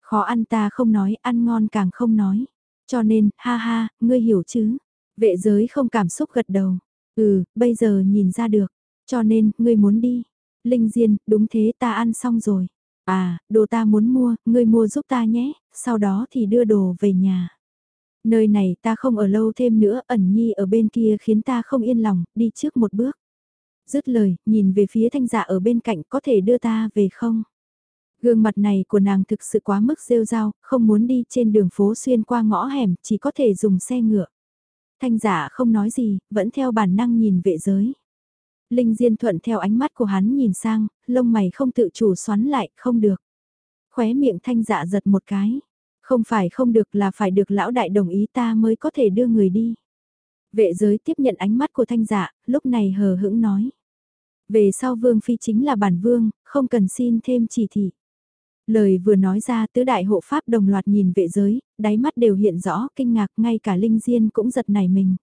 Khó ăn ta không nói, ăn ngon càng không nói. Cho nên, ha ha, ngươi hiểu chứ. Vệ giới không cảm xúc gật đầu. Ừ, bây giờ nhìn ra được. Cho nên, ngươi muốn đi. Linh Diên, đúng thế ta ăn xong rồi. À, đồ ta muốn mua, ngươi mua giúp ta nhé, sau đó thì đưa đồ về nhà. Nơi này ta không ở lâu thêm nữa, ẩn nhi ở bên kia khiến ta không yên lòng, đi trước một bước. Dứt lời, nhìn về phía thanh giả ở bên cạnh có thể đưa ta về không? Gương mặt này của nàng thực sự quá mức rêu rao, không muốn đi trên đường phố xuyên qua ngõ hẻm, chỉ có thể dùng xe ngựa. Thanh giả không nói gì, vẫn theo bản năng nhìn vệ giới. Linh Diên thuận theo ánh mắt của hắn nhìn sang, lông mày không tự chủ xoắn lại, không được. Khóe miệng thanh dạ giật một cái. Không phải không được là phải được lão đại đồng ý ta mới có thể đưa người đi. Vệ giới tiếp nhận ánh mắt của thanh dạ, lúc này hờ hững nói. Về sau vương phi chính là bản vương, không cần xin thêm chỉ thị. Lời vừa nói ra tứ đại hộ pháp đồng loạt nhìn vệ giới, đáy mắt đều hiện rõ kinh ngạc ngay cả Linh Diên cũng giật nảy mình.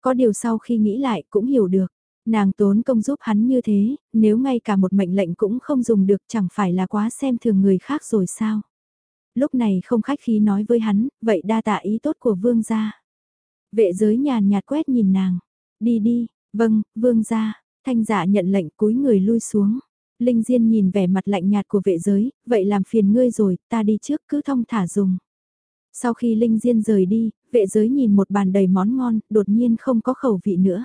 Có điều sau khi nghĩ lại cũng hiểu được, nàng tốn công giúp hắn như thế, nếu ngay cả một mệnh lệnh cũng không dùng được chẳng phải là quá xem thường người khác rồi sao. Lúc này không khách khí nói với hắn, vậy đa tạ ý tốt của vương gia. Vệ giới nhàn nhạt quét nhìn nàng, đi đi, vâng, vương gia, thanh giả nhận lệnh cúi người lui xuống. Linh Diên nhìn vẻ mặt lạnh nhạt của vệ giới, vậy làm phiền ngươi rồi, ta đi trước cứ thông thả dùng. Sau khi Linh Diên rời đi, vệ giới nhìn một bàn đầy món ngon, đột nhiên không có khẩu vị nữa.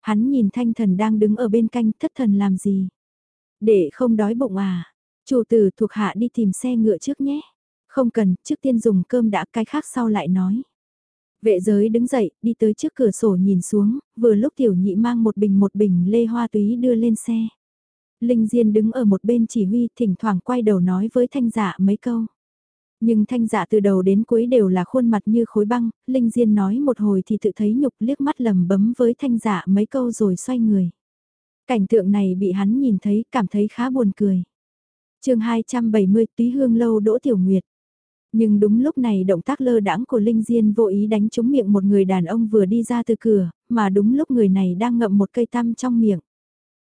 Hắn nhìn thanh thần đang đứng ở bên canh thất thần làm gì? Để không đói bụng à? Chủ tử thuộc hạ đi tìm xe ngựa trước nhé. Không cần, trước tiên dùng cơm đã cái khác sau lại nói. Vệ giới đứng dậy, đi tới trước cửa sổ nhìn xuống, vừa lúc tiểu nhị mang một bình một bình lê hoa túy đưa lên xe. Linh Diên đứng ở một bên chỉ huy thỉnh thoảng quay đầu nói với thanh dạ mấy câu. Nhưng thanh dạ từ đầu đến cuối đều là khuôn mặt như khối băng, Linh Diên nói một hồi thì tự thấy nhục liếc mắt lầm bấm với thanh dạ mấy câu rồi xoay người. Cảnh tượng này bị hắn nhìn thấy cảm thấy khá buồn cười. chương 270 Túy Hương Lâu Đỗ Tiểu Nguyệt. Nhưng đúng lúc này động tác lơ đãng của Linh Diên vô ý đánh trúng miệng một người đàn ông vừa đi ra từ cửa, mà đúng lúc người này đang ngậm một cây tăm trong miệng.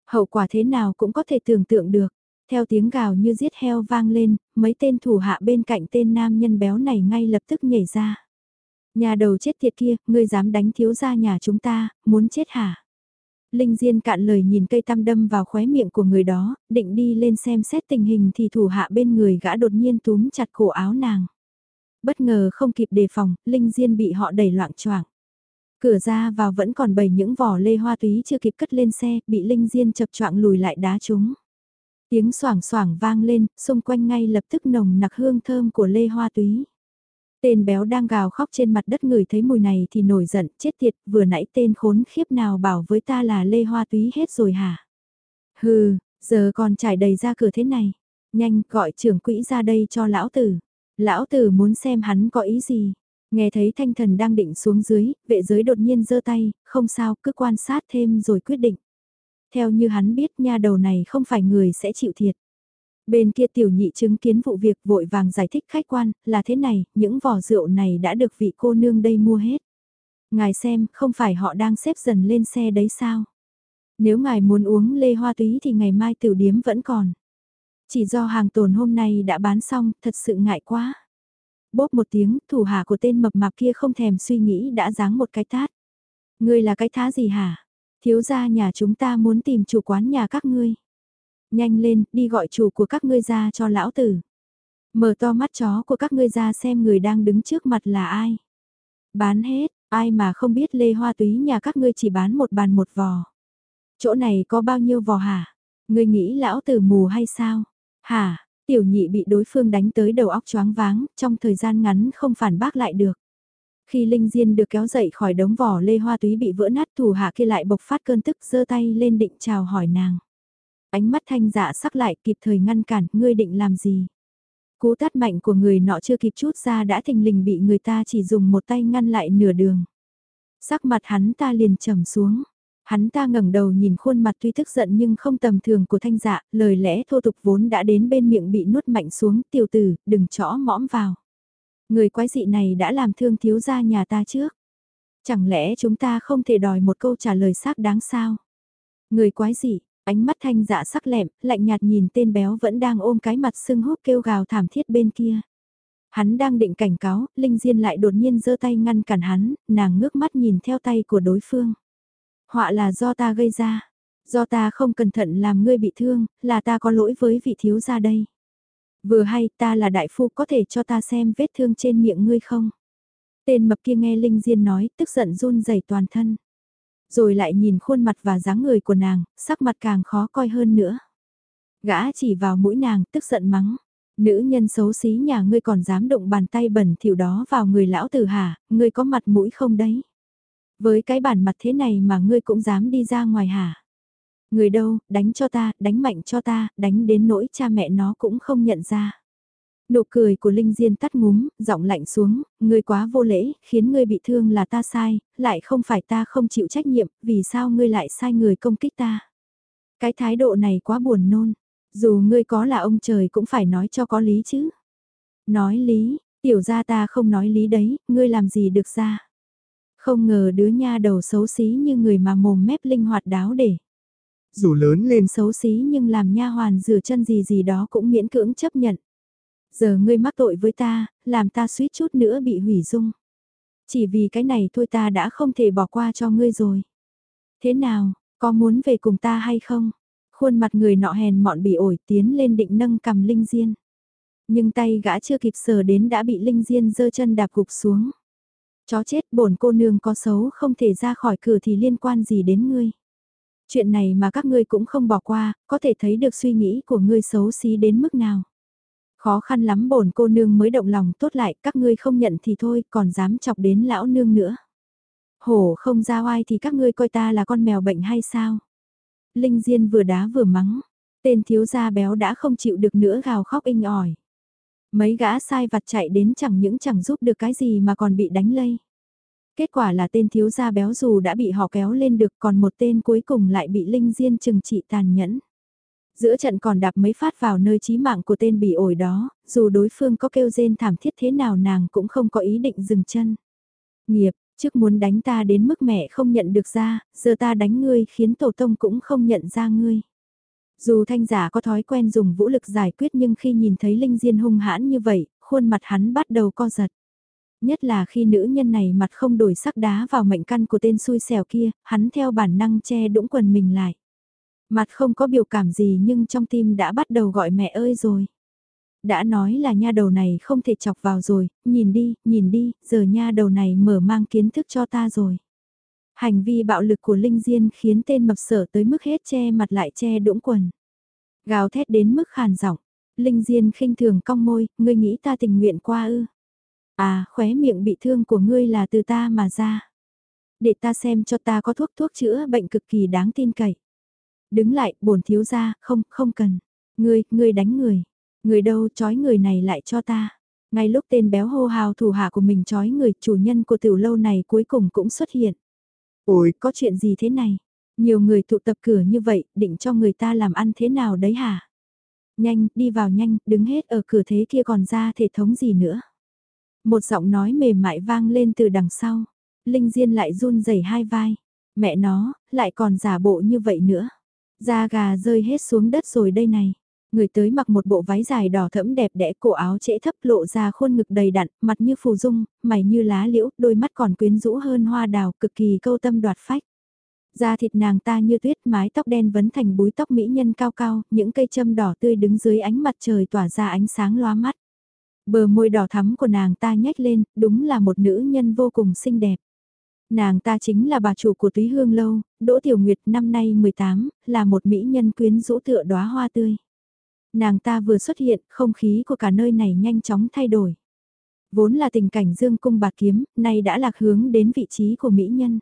Hậu quả thế nào cũng có thể tưởng tượng được. Theo tiếng gào như giết heo vang lên, mấy tên thủ hạ bên cạnh tên nam nhân béo này ngay lập tức nhảy ra. Nhà đầu chết tiệt kia, ngươi dám đánh thiếu gia nhà chúng ta, muốn chết hả? Linh Diên cạn lời nhìn cây tam đâm vào khóe miệng của người đó, định đi lên xem xét tình hình thì thủ hạ bên người gã đột nhiên túm chặt cổ áo nàng. Bất ngờ không kịp đề phòng, Linh Diên bị họ đẩy loạn choạng. Cửa ra vào vẫn còn bầy những vỏ lê hoa túy chưa kịp cất lên xe, bị Linh Diên chập choạng lùi lại đá chúng. Tiếng soảng soảng vang lên, xung quanh ngay lập tức nồng nặc hương thơm của lê hoa túy. Tên béo đang gào khóc trên mặt đất người thấy mùi này thì nổi giận, chết tiệt, vừa nãy tên khốn khiếp nào bảo với ta là lê hoa túy hết rồi hả? Hừ, giờ còn trải đầy ra cửa thế này. Nhanh, gọi trưởng quỹ ra đây cho lão tử. Lão tử muốn xem hắn có ý gì. Nghe thấy thanh thần đang định xuống dưới, vệ giới đột nhiên giơ tay, không sao, cứ quan sát thêm rồi quyết định. Theo như hắn biết nha đầu này không phải người sẽ chịu thiệt. Bên kia tiểu nhị chứng kiến vụ việc vội vàng giải thích khách quan, là thế này, những vỏ rượu này đã được vị cô nương đây mua hết. Ngài xem, không phải họ đang xếp dần lên xe đấy sao? Nếu ngài muốn uống lê hoa túy thì ngày mai tiểu điếm vẫn còn. Chỉ do hàng tồn hôm nay đã bán xong, thật sự ngại quá. Bốp một tiếng, thủ hạ của tên mập mạp kia không thèm suy nghĩ đã giáng một cái tát. Ngươi là cái thá gì hả? Thiếu gia nhà chúng ta muốn tìm chủ quán nhà các ngươi. Nhanh lên, đi gọi chủ của các ngươi ra cho lão tử. Mở to mắt chó của các ngươi ra xem người đang đứng trước mặt là ai. Bán hết, ai mà không biết lê hoa túy nhà các ngươi chỉ bán một bàn một vò. Chỗ này có bao nhiêu vò hả? Ngươi nghĩ lão tử mù hay sao? Hả? Tiểu nhị bị đối phương đánh tới đầu óc choáng váng, trong thời gian ngắn không phản bác lại được. Khi Linh Diên được kéo dậy khỏi đống vỏ lê hoa túy bị vỡ nát thủ hạ kia lại bộc phát cơn tức giơ tay lên định chào hỏi nàng. Ánh mắt thanh dạ sắc lại kịp thời ngăn cản, ngươi định làm gì? Cú tát mạnh của người nọ chưa kịp chút ra đã thình lình bị người ta chỉ dùng một tay ngăn lại nửa đường. Sắc mặt hắn ta liền trầm xuống. Hắn ta ngẩng đầu nhìn khuôn mặt tuy tức giận nhưng không tầm thường của thanh dạ, lời lẽ thô tục vốn đã đến bên miệng bị nuốt mạnh xuống, tiểu tử, đừng chõ mõm vào. Người quái dị này đã làm thương thiếu gia nhà ta trước. Chẳng lẽ chúng ta không thể đòi một câu trả lời xác đáng sao? Người quái dị, ánh mắt thanh dạ sắc lẹm, lạnh nhạt nhìn tên béo vẫn đang ôm cái mặt sưng húp kêu gào thảm thiết bên kia. Hắn đang định cảnh cáo, Linh Diên lại đột nhiên giơ tay ngăn cản hắn, nàng ngước mắt nhìn theo tay của đối phương. Họa là do ta gây ra, do ta không cẩn thận làm ngươi bị thương, là ta có lỗi với vị thiếu gia đây. Vừa hay ta là đại phu có thể cho ta xem vết thương trên miệng ngươi không? Tên mập kia nghe Linh Diên nói, tức giận run rẩy toàn thân. Rồi lại nhìn khuôn mặt và dáng người của nàng, sắc mặt càng khó coi hơn nữa. Gã chỉ vào mũi nàng, tức giận mắng. Nữ nhân xấu xí nhà ngươi còn dám động bàn tay bẩn thỉu đó vào người lão tử hả, ngươi có mặt mũi không đấy? Với cái bản mặt thế này mà ngươi cũng dám đi ra ngoài hả? Người đâu, đánh cho ta, đánh mạnh cho ta, đánh đến nỗi cha mẹ nó cũng không nhận ra. Nụ cười của Linh Diên tắt ngúm, giọng lạnh xuống, ngươi quá vô lễ, khiến ngươi bị thương là ta sai, lại không phải ta không chịu trách nhiệm, vì sao ngươi lại sai người công kích ta. Cái thái độ này quá buồn nôn, dù ngươi có là ông trời cũng phải nói cho có lý chứ. Nói lý, tiểu ra ta không nói lý đấy, ngươi làm gì được ra. Không ngờ đứa nha đầu xấu xí như người mà mồm mép linh hoạt đáo để. Dù lớn lên xấu xí nhưng làm nha hoàn rửa chân gì gì đó cũng miễn cưỡng chấp nhận. Giờ ngươi mắc tội với ta, làm ta suýt chút nữa bị hủy dung. Chỉ vì cái này thôi ta đã không thể bỏ qua cho ngươi rồi. Thế nào, có muốn về cùng ta hay không? Khuôn mặt người nọ hèn mọn bị ổi tiến lên định nâng cầm Linh Diên. Nhưng tay gã chưa kịp sờ đến đã bị Linh Diên giơ chân đạp gục xuống. Chó chết bổn cô nương có xấu không thể ra khỏi cửa thì liên quan gì đến ngươi. Chuyện này mà các ngươi cũng không bỏ qua, có thể thấy được suy nghĩ của ngươi xấu xí đến mức nào. Khó khăn lắm bổn cô nương mới động lòng tốt lại, các ngươi không nhận thì thôi, còn dám chọc đến lão nương nữa. Hổ không ra oai thì các ngươi coi ta là con mèo bệnh hay sao? Linh Diên vừa đá vừa mắng, tên thiếu gia béo đã không chịu được nữa gào khóc inh ỏi. Mấy gã sai vặt chạy đến chẳng những chẳng giúp được cái gì mà còn bị đánh lây. Kết quả là tên thiếu gia béo dù đã bị họ kéo lên được còn một tên cuối cùng lại bị Linh Diên trừng trị tàn nhẫn. Giữa trận còn đạp mấy phát vào nơi chí mạng của tên bị ổi đó, dù đối phương có kêu rên thảm thiết thế nào nàng cũng không có ý định dừng chân. Nghiệp, trước muốn đánh ta đến mức mẹ không nhận được ra, giờ ta đánh ngươi khiến tổ tông cũng không nhận ra ngươi. Dù thanh giả có thói quen dùng vũ lực giải quyết nhưng khi nhìn thấy Linh Diên hung hãn như vậy, khuôn mặt hắn bắt đầu co giật. Nhất là khi nữ nhân này mặt không đổi sắc đá vào mệnh căn của tên xui xẻo kia, hắn theo bản năng che đũng quần mình lại. Mặt không có biểu cảm gì nhưng trong tim đã bắt đầu gọi mẹ ơi rồi. Đã nói là nha đầu này không thể chọc vào rồi, nhìn đi, nhìn đi, giờ nha đầu này mở mang kiến thức cho ta rồi. Hành vi bạo lực của Linh Diên khiến tên mập sở tới mức hết che mặt lại che đũng quần. Gào thét đến mức khàn giọng. Linh Diên khinh thường cong môi, ngươi nghĩ ta tình nguyện qua ư. À, khóe miệng bị thương của ngươi là từ ta mà ra. Để ta xem cho ta có thuốc thuốc chữa bệnh cực kỳ đáng tin cậy. Đứng lại, bổn thiếu ra, không, không cần. Ngươi, ngươi đánh người. Người đâu trói người này lại cho ta. Ngay lúc tên béo hô hào thủ hạ của mình trói người, chủ nhân của tiểu lâu này cuối cùng cũng xuất hiện. Ôi, có chuyện gì thế này? Nhiều người tụ tập cửa như vậy, định cho người ta làm ăn thế nào đấy hả? Nhanh, đi vào nhanh, đứng hết ở cửa thế kia còn ra thể thống gì nữa? Một giọng nói mềm mại vang lên từ đằng sau. Linh Diên lại run rẩy hai vai. Mẹ nó, lại còn giả bộ như vậy nữa. Da gà rơi hết xuống đất rồi đây này. Người tới mặc một bộ váy dài đỏ thẫm đẹp đẽ cổ áo trễ thấp lộ ra khuôn ngực đầy đặn, mặt như phù dung, mày như lá liễu, đôi mắt còn quyến rũ hơn hoa đào, cực kỳ câu tâm đoạt phách. Da thịt nàng ta như tuyết, mái tóc đen vấn thành búi tóc mỹ nhân cao cao, những cây châm đỏ tươi đứng dưới ánh mặt trời tỏa ra ánh sáng loa mắt. Bờ môi đỏ thắm của nàng ta nhếch lên, đúng là một nữ nhân vô cùng xinh đẹp. Nàng ta chính là bà chủ của túy hương lâu, Đỗ Tiểu Nguyệt năm nay 18, là một mỹ nhân quyến rũ tựa đóa hoa tươi. Nàng ta vừa xuất hiện, không khí của cả nơi này nhanh chóng thay đổi. Vốn là tình cảnh dương cung bạc kiếm, nay đã lạc hướng đến vị trí của mỹ nhân.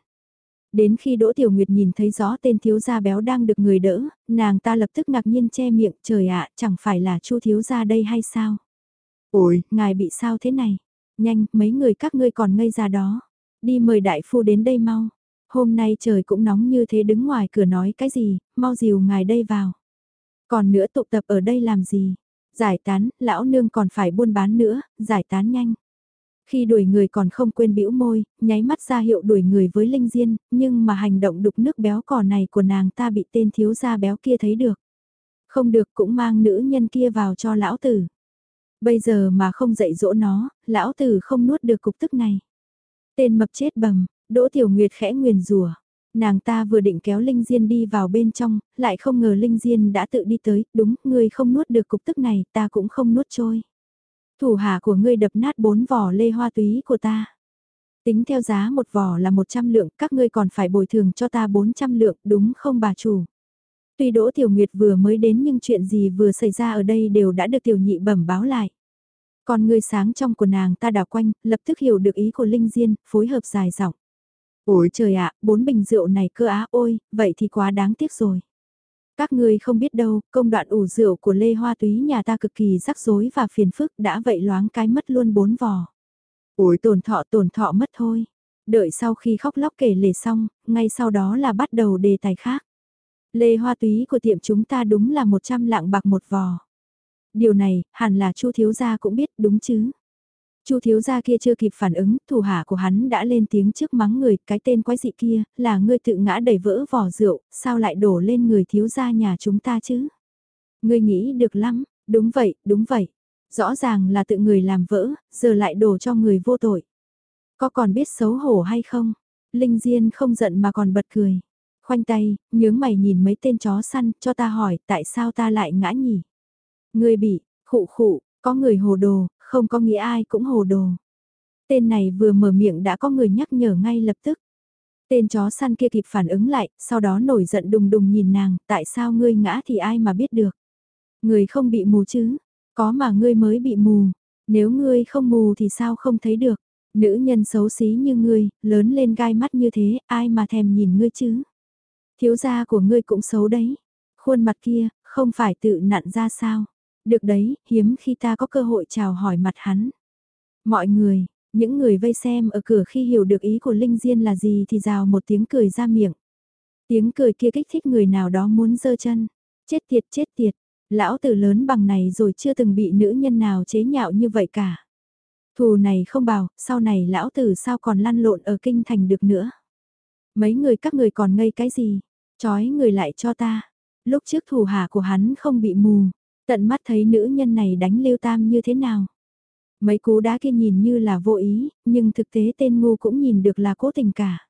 Đến khi Đỗ Tiểu Nguyệt nhìn thấy rõ tên thiếu gia béo đang được người đỡ, nàng ta lập tức ngạc nhiên che miệng, trời ạ, chẳng phải là chu thiếu gia đây hay sao? Ôi, ngài bị sao thế này? Nhanh, mấy người các ngươi còn ngây ra đó. Đi mời đại phu đến đây mau. Hôm nay trời cũng nóng như thế đứng ngoài cửa nói cái gì, mau dìu ngài đây vào. Còn nữa tụ tập ở đây làm gì? Giải tán, lão nương còn phải buôn bán nữa, giải tán nhanh. Khi đuổi người còn không quên bĩu môi, nháy mắt ra hiệu đuổi người với Linh Diên, nhưng mà hành động đục nước béo cò này của nàng ta bị tên thiếu gia béo kia thấy được. Không được cũng mang nữ nhân kia vào cho lão tử. Bây giờ mà không dạy dỗ nó, lão tử không nuốt được cục tức này. Tên mập chết bầm, Đỗ Tiểu Nguyệt khẽ nguyền rủa Nàng ta vừa định kéo Linh Diên đi vào bên trong, lại không ngờ Linh Diên đã tự đi tới, đúng, ngươi không nuốt được cục tức này, ta cũng không nuốt trôi. Thủ hạ của ngươi đập nát bốn vỏ lê hoa túy của ta. Tính theo giá một vỏ là 100 lượng, các ngươi còn phải bồi thường cho ta 400 lượng, đúng không bà chủ? Tuy Đỗ Tiểu Nguyệt vừa mới đến nhưng chuyện gì vừa xảy ra ở đây đều đã được Tiểu Nhị bẩm báo lại. Còn người sáng trong của nàng ta đảo quanh, lập tức hiểu được ý của Linh Diên, phối hợp dài giọng. Ôi trời ạ, bốn bình rượu này cơ á ôi, vậy thì quá đáng tiếc rồi. Các ngươi không biết đâu, công đoạn ủ rượu của Lê Hoa Túy nhà ta cực kỳ rắc rối và phiền phức đã vậy loáng cái mất luôn bốn vò. Ôi tổn thọ tổn thọ mất thôi. Đợi sau khi khóc lóc kể lể xong, ngay sau đó là bắt đầu đề tài khác. Lê Hoa Túy của tiệm chúng ta đúng là 100 lạng bạc một vò. Điều này, hẳn là Chu thiếu gia cũng biết đúng chứ. Chu thiếu gia kia chưa kịp phản ứng, thủ hạ của hắn đã lên tiếng trước mắng người, cái tên quái dị kia, là ngươi tự ngã đẩy vỡ vỏ rượu, sao lại đổ lên người thiếu gia nhà chúng ta chứ? Ngươi nghĩ được lắm, đúng vậy, đúng vậy. Rõ ràng là tự người làm vỡ, giờ lại đổ cho người vô tội. Có còn biết xấu hổ hay không? Linh Diên không giận mà còn bật cười. Khoanh tay, nhướng mày nhìn mấy tên chó săn, cho ta hỏi tại sao ta lại ngã nhỉ? Ngươi bị, khụ khụ, có người hồ đồ, không có nghĩa ai cũng hồ đồ. Tên này vừa mở miệng đã có người nhắc nhở ngay lập tức. Tên chó săn kia kịp phản ứng lại, sau đó nổi giận đùng đùng nhìn nàng, tại sao ngươi ngã thì ai mà biết được. Người không bị mù chứ, có mà ngươi mới bị mù, nếu ngươi không mù thì sao không thấy được. Nữ nhân xấu xí như ngươi, lớn lên gai mắt như thế, ai mà thèm nhìn ngươi chứ. Thiếu gia của ngươi cũng xấu đấy. Khuôn mặt kia, không phải tự nặn ra sao. Được đấy, hiếm khi ta có cơ hội chào hỏi mặt hắn. Mọi người, những người vây xem ở cửa khi hiểu được ý của Linh Diên là gì thì rào một tiếng cười ra miệng. Tiếng cười kia kích thích người nào đó muốn giơ chân. Chết tiệt chết tiệt, lão tử lớn bằng này rồi chưa từng bị nữ nhân nào chế nhạo như vậy cả. Thù này không bảo, sau này lão tử sao còn lăn lộn ở kinh thành được nữa. Mấy người các người còn ngây cái gì, chói người lại cho ta. Lúc trước thủ hạ của hắn không bị mù, Tận mắt thấy nữ nhân này đánh Lưu Tam như thế nào? Mấy cú đá kia nhìn như là vô ý, nhưng thực tế tên ngu cũng nhìn được là cố tình cả.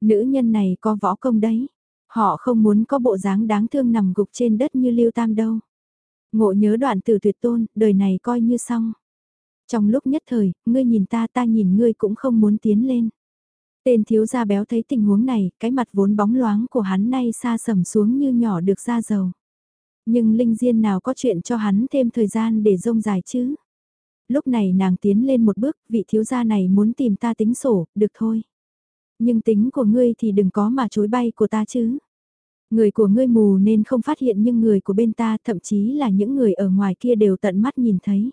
Nữ nhân này có võ công đấy. Họ không muốn có bộ dáng đáng thương nằm gục trên đất như Lưu Tam đâu. Ngộ nhớ đoạn từ tuyệt tôn, đời này coi như xong. Trong lúc nhất thời, ngươi nhìn ta ta nhìn ngươi cũng không muốn tiến lên. Tên thiếu gia béo thấy tình huống này, cái mặt vốn bóng loáng của hắn nay xa sầm xuống như nhỏ được ra dầu. Nhưng Linh Diên nào có chuyện cho hắn thêm thời gian để rông dài chứ? Lúc này nàng tiến lên một bước, vị thiếu gia này muốn tìm ta tính sổ, được thôi. Nhưng tính của ngươi thì đừng có mà chối bay của ta chứ. Người của ngươi mù nên không phát hiện nhưng người của bên ta thậm chí là những người ở ngoài kia đều tận mắt nhìn thấy.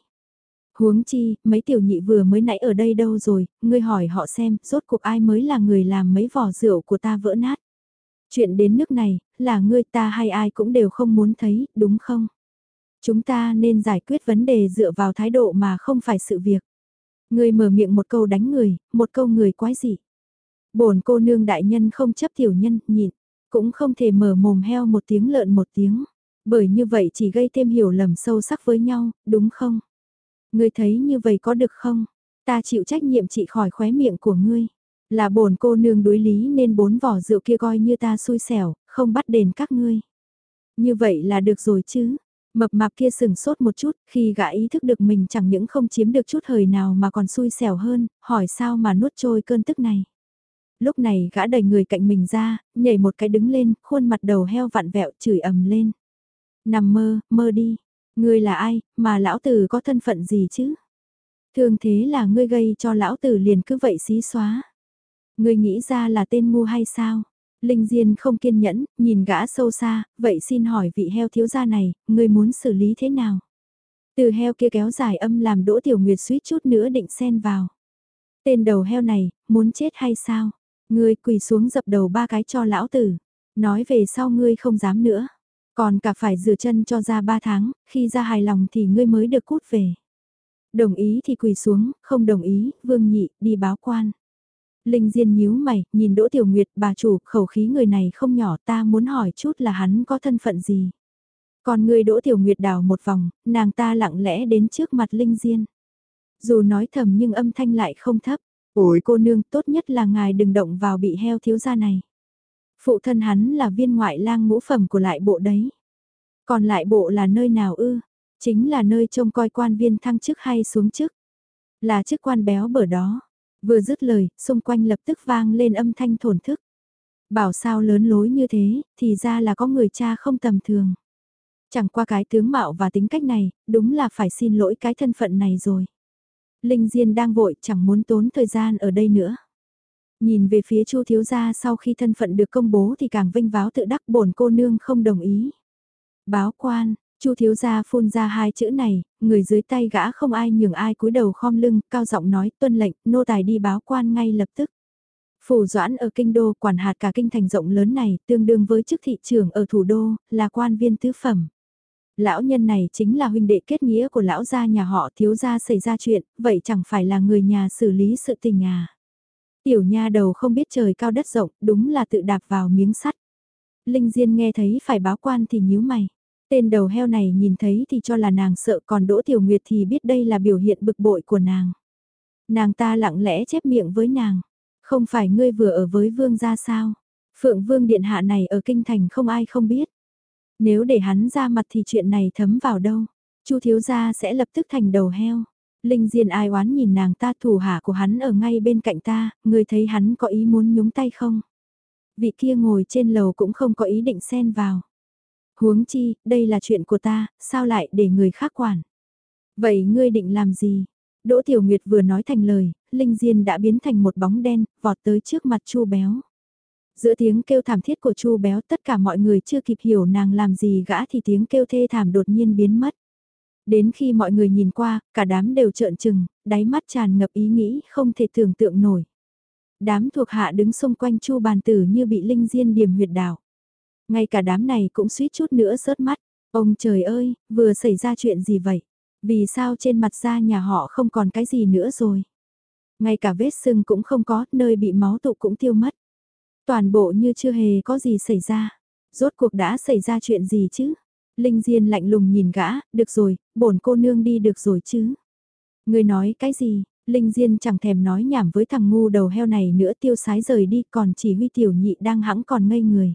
Huống chi, mấy tiểu nhị vừa mới nãy ở đây đâu rồi, ngươi hỏi họ xem, rốt cuộc ai mới là người làm mấy vỏ rượu của ta vỡ nát. Chuyện đến nước này, là ngươi ta hay ai cũng đều không muốn thấy, đúng không? Chúng ta nên giải quyết vấn đề dựa vào thái độ mà không phải sự việc. Ngươi mở miệng một câu đánh người, một câu người quái gì bổn cô nương đại nhân không chấp tiểu nhân, nhịn, cũng không thể mở mồm heo một tiếng lợn một tiếng. Bởi như vậy chỉ gây thêm hiểu lầm sâu sắc với nhau, đúng không? Ngươi thấy như vậy có được không? Ta chịu trách nhiệm trị khỏi khóe miệng của ngươi. Là bổn cô nương đối lý nên bốn vỏ rượu kia coi như ta xui xẻo, không bắt đền các ngươi. Như vậy là được rồi chứ. Mập mạp kia sừng sốt một chút, khi gã ý thức được mình chẳng những không chiếm được chút hời nào mà còn xui xẻo hơn, hỏi sao mà nuốt trôi cơn tức này. Lúc này gã đẩy người cạnh mình ra, nhảy một cái đứng lên, khuôn mặt đầu heo vặn vẹo chửi ầm lên. Nằm mơ, mơ đi. Ngươi là ai, mà lão tử có thân phận gì chứ? Thường thế là ngươi gây cho lão tử liền cứ vậy xí xóa. Ngươi nghĩ ra là tên ngu hay sao? Linh Diên không kiên nhẫn, nhìn gã sâu xa, vậy xin hỏi vị heo thiếu gia này, ngươi muốn xử lý thế nào? Từ heo kia kéo dài âm làm Đỗ Tiểu Nguyệt suýt chút nữa định xen vào. Tên đầu heo này, muốn chết hay sao? Ngươi quỳ xuống dập đầu ba cái cho lão tử. Nói về sau ngươi không dám nữa. Còn cả phải rửa chân cho ra ba tháng, khi ra hài lòng thì ngươi mới được cút về. Đồng ý thì quỳ xuống, không đồng ý, vương nhị, đi báo quan. Linh Diên nhíu mày, nhìn Đỗ Tiểu Nguyệt, bà chủ, khẩu khí người này không nhỏ ta muốn hỏi chút là hắn có thân phận gì. Còn người Đỗ Tiểu Nguyệt đảo một vòng, nàng ta lặng lẽ đến trước mặt Linh Diên. Dù nói thầm nhưng âm thanh lại không thấp. Ôi cô nương tốt nhất là ngài đừng động vào bị heo thiếu gia này. Phụ thân hắn là viên ngoại lang ngũ phẩm của lại bộ đấy. Còn lại bộ là nơi nào ư? Chính là nơi trông coi quan viên thăng chức hay xuống chức. Là chức quan béo bở đó. Vừa dứt lời, xung quanh lập tức vang lên âm thanh thổn thức. Bảo sao lớn lối như thế, thì ra là có người cha không tầm thường. Chẳng qua cái tướng mạo và tính cách này, đúng là phải xin lỗi cái thân phận này rồi. Linh Diên đang vội chẳng muốn tốn thời gian ở đây nữa. Nhìn về phía Chu thiếu gia sau khi thân phận được công bố thì càng vinh váo tự đắc bổn cô nương không đồng ý. Báo quan, Chu thiếu gia phun ra hai chữ này, người dưới tay gã không ai nhường ai cúi đầu khom lưng, cao giọng nói, tuân lệnh, nô tài đi báo quan ngay lập tức. Phủ Doãn ở kinh đô quản hạt cả kinh thành rộng lớn này, tương đương với chức thị trưởng ở thủ đô, là quan viên tứ phẩm. Lão nhân này chính là huynh đệ kết nghĩa của lão gia nhà họ thiếu gia xảy ra chuyện, vậy chẳng phải là người nhà xử lý sự tình à. Tiểu nha đầu không biết trời cao đất rộng, đúng là tự đạp vào miếng sắt. Linh Diên nghe thấy phải báo quan thì nhíu mày. Tên đầu heo này nhìn thấy thì cho là nàng sợ còn Đỗ Tiểu Nguyệt thì biết đây là biểu hiện bực bội của nàng. Nàng ta lặng lẽ chép miệng với nàng. Không phải ngươi vừa ở với vương gia sao? Phượng vương điện hạ này ở kinh thành không ai không biết. Nếu để hắn ra mặt thì chuyện này thấm vào đâu? Chu thiếu gia sẽ lập tức thành đầu heo. Linh Diên ai oán nhìn nàng ta thủ hạ của hắn ở ngay bên cạnh ta, người thấy hắn có ý muốn nhúng tay không? Vị kia ngồi trên lầu cũng không có ý định xen vào. Huống chi, đây là chuyện của ta, sao lại để người khác quản? Vậy ngươi định làm gì? Đỗ Tiểu Nguyệt vừa nói thành lời, Linh Diên đã biến thành một bóng đen, vọt tới trước mặt Chu Béo. Giữa tiếng kêu thảm thiết của Chu Béo tất cả mọi người chưa kịp hiểu nàng làm gì gã thì tiếng kêu thê thảm đột nhiên biến mất. Đến khi mọi người nhìn qua, cả đám đều trợn trừng, đáy mắt tràn ngập ý nghĩ không thể tưởng tượng nổi. Đám thuộc hạ đứng xung quanh Chu bàn tử như bị Linh Diên điểm huyệt đảo. Ngay cả đám này cũng suýt chút nữa rớt mắt. Ông trời ơi, vừa xảy ra chuyện gì vậy? Vì sao trên mặt da nhà họ không còn cái gì nữa rồi? Ngay cả vết sưng cũng không có, nơi bị máu tụ cũng tiêu mất. Toàn bộ như chưa hề có gì xảy ra. Rốt cuộc đã xảy ra chuyện gì chứ? Linh Diên lạnh lùng nhìn gã, được rồi, bổn cô nương đi được rồi chứ? Người nói cái gì? Linh Diên chẳng thèm nói nhảm với thằng ngu đầu heo này nữa tiêu sái rời đi còn chỉ huy tiểu nhị đang hãng còn ngây người.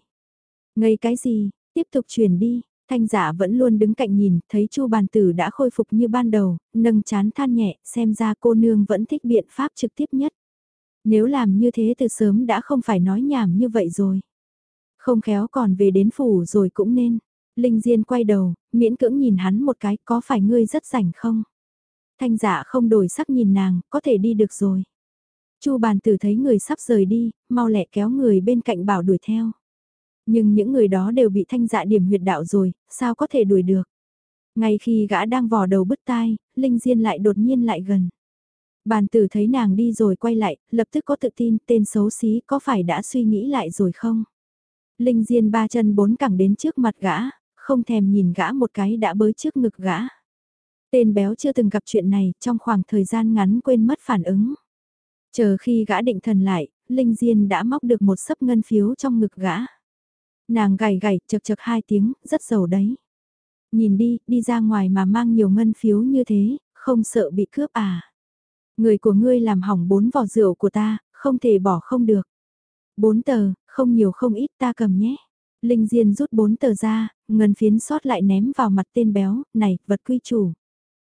Ngây cái gì? Tiếp tục chuyển đi. Thanh giả vẫn luôn đứng cạnh nhìn, thấy chu bàn tử đã khôi phục như ban đầu, nâng chán than nhẹ, xem ra cô nương vẫn thích biện pháp trực tiếp nhất. Nếu làm như thế từ sớm đã không phải nói nhảm như vậy rồi. Không khéo còn về đến phủ rồi cũng nên. Linh Diên quay đầu, miễn cưỡng nhìn hắn một cái, có phải ngươi rất rảnh không? Thanh giả không đổi sắc nhìn nàng, có thể đi được rồi. Chu bàn tử thấy người sắp rời đi, mau lẹ kéo người bên cạnh bảo đuổi theo. Nhưng những người đó đều bị thanh dạ điểm huyệt đạo rồi, sao có thể đuổi được? Ngay khi gã đang vò đầu bứt tai, Linh Diên lại đột nhiên lại gần. Bàn tử thấy nàng đi rồi quay lại, lập tức có tự tin tên xấu xí có phải đã suy nghĩ lại rồi không? Linh Diên ba chân bốn cẳng đến trước mặt gã, không thèm nhìn gã một cái đã bới trước ngực gã. Tên béo chưa từng gặp chuyện này trong khoảng thời gian ngắn quên mất phản ứng. Chờ khi gã định thần lại, Linh Diên đã móc được một sấp ngân phiếu trong ngực gã. Nàng gảy gảy chật chật hai tiếng, rất giàu đấy. Nhìn đi, đi ra ngoài mà mang nhiều ngân phiếu như thế, không sợ bị cướp à. Người của ngươi làm hỏng bốn vỏ rượu của ta, không thể bỏ không được. Bốn tờ, không nhiều không ít ta cầm nhé. Linh Diên rút bốn tờ ra, ngân phiến sót lại ném vào mặt tên béo, này, vật quy chủ.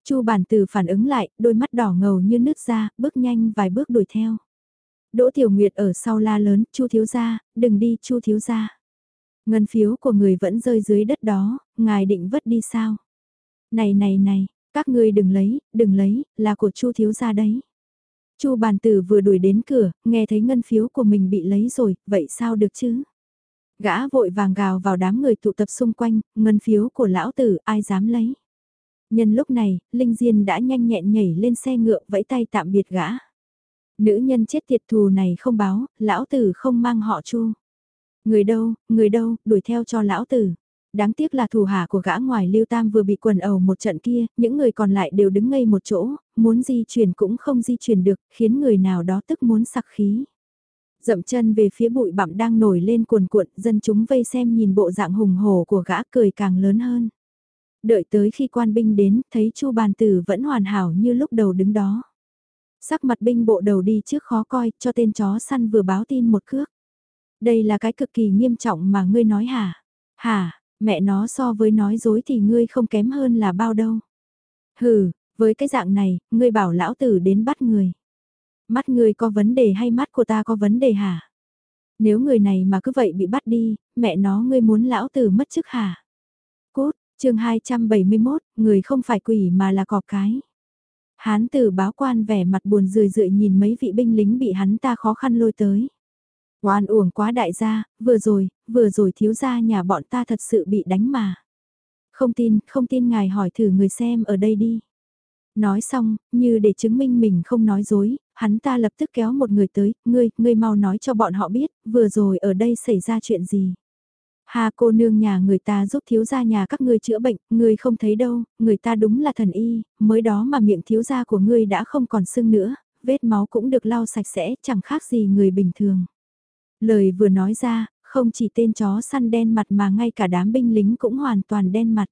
Chu bản từ phản ứng lại, đôi mắt đỏ ngầu như nứt ra, bước nhanh vài bước đuổi theo. Đỗ Tiểu Nguyệt ở sau la lớn, Chu thiếu gia, đừng đi Chu thiếu gia. Ngân phiếu của người vẫn rơi dưới đất đó, ngài định vứt đi sao? Này này này, các ngươi đừng lấy, đừng lấy, là của Chu thiếu gia đấy. Chu bàn tử vừa đuổi đến cửa, nghe thấy ngân phiếu của mình bị lấy rồi, vậy sao được chứ? Gã vội vàng gào vào đám người tụ tập xung quanh, ngân phiếu của lão tử ai dám lấy. Nhân lúc này, Linh Diên đã nhanh nhẹn nhảy lên xe ngựa vẫy tay tạm biệt gã. Nữ nhân chết tiệt thù này không báo, lão tử không mang họ chu. Người đâu, người đâu, đuổi theo cho lão tử. Đáng tiếc là thủ hạ của gã ngoài lưu tam vừa bị quần ẩu một trận kia, những người còn lại đều đứng ngây một chỗ, muốn di chuyển cũng không di chuyển được, khiến người nào đó tức muốn sặc khí. Dậm chân về phía bụi bặm đang nổi lên cuồn cuộn, dân chúng vây xem nhìn bộ dạng hùng hổ của gã cười càng lớn hơn. Đợi tới khi quan binh đến, thấy Chu bàn tử vẫn hoàn hảo như lúc đầu đứng đó. Sắc mặt binh bộ đầu đi trước khó coi, cho tên chó săn vừa báo tin một cước. Đây là cái cực kỳ nghiêm trọng mà ngươi nói hả? Hả, mẹ nó so với nói dối thì ngươi không kém hơn là bao đâu. Hừ, với cái dạng này, ngươi bảo lão tử đến bắt người. Mắt ngươi có vấn đề hay mắt của ta có vấn đề hả? Nếu người này mà cứ vậy bị bắt đi, mẹ nó ngươi muốn lão tử mất chức hả? Cốt, chương 271, người không phải quỷ mà là cọp cái. Hán tử báo quan vẻ mặt buồn rười rượi nhìn mấy vị binh lính bị hắn ta khó khăn lôi tới. Oan uổng quá đại gia, vừa rồi, vừa rồi thiếu gia nhà bọn ta thật sự bị đánh mà. Không tin, không tin ngài hỏi thử người xem ở đây đi. Nói xong, như để chứng minh mình không nói dối, hắn ta lập tức kéo một người tới, ngươi, ngươi mau nói cho bọn họ biết, vừa rồi ở đây xảy ra chuyện gì. Hà cô nương nhà người ta giúp thiếu gia nhà các ngươi chữa bệnh, ngươi không thấy đâu, người ta đúng là thần y, mới đó mà miệng thiếu gia của ngươi đã không còn sưng nữa, vết máu cũng được lau sạch sẽ, chẳng khác gì người bình thường. Lời vừa nói ra, không chỉ tên chó săn đen mặt mà ngay cả đám binh lính cũng hoàn toàn đen mặt.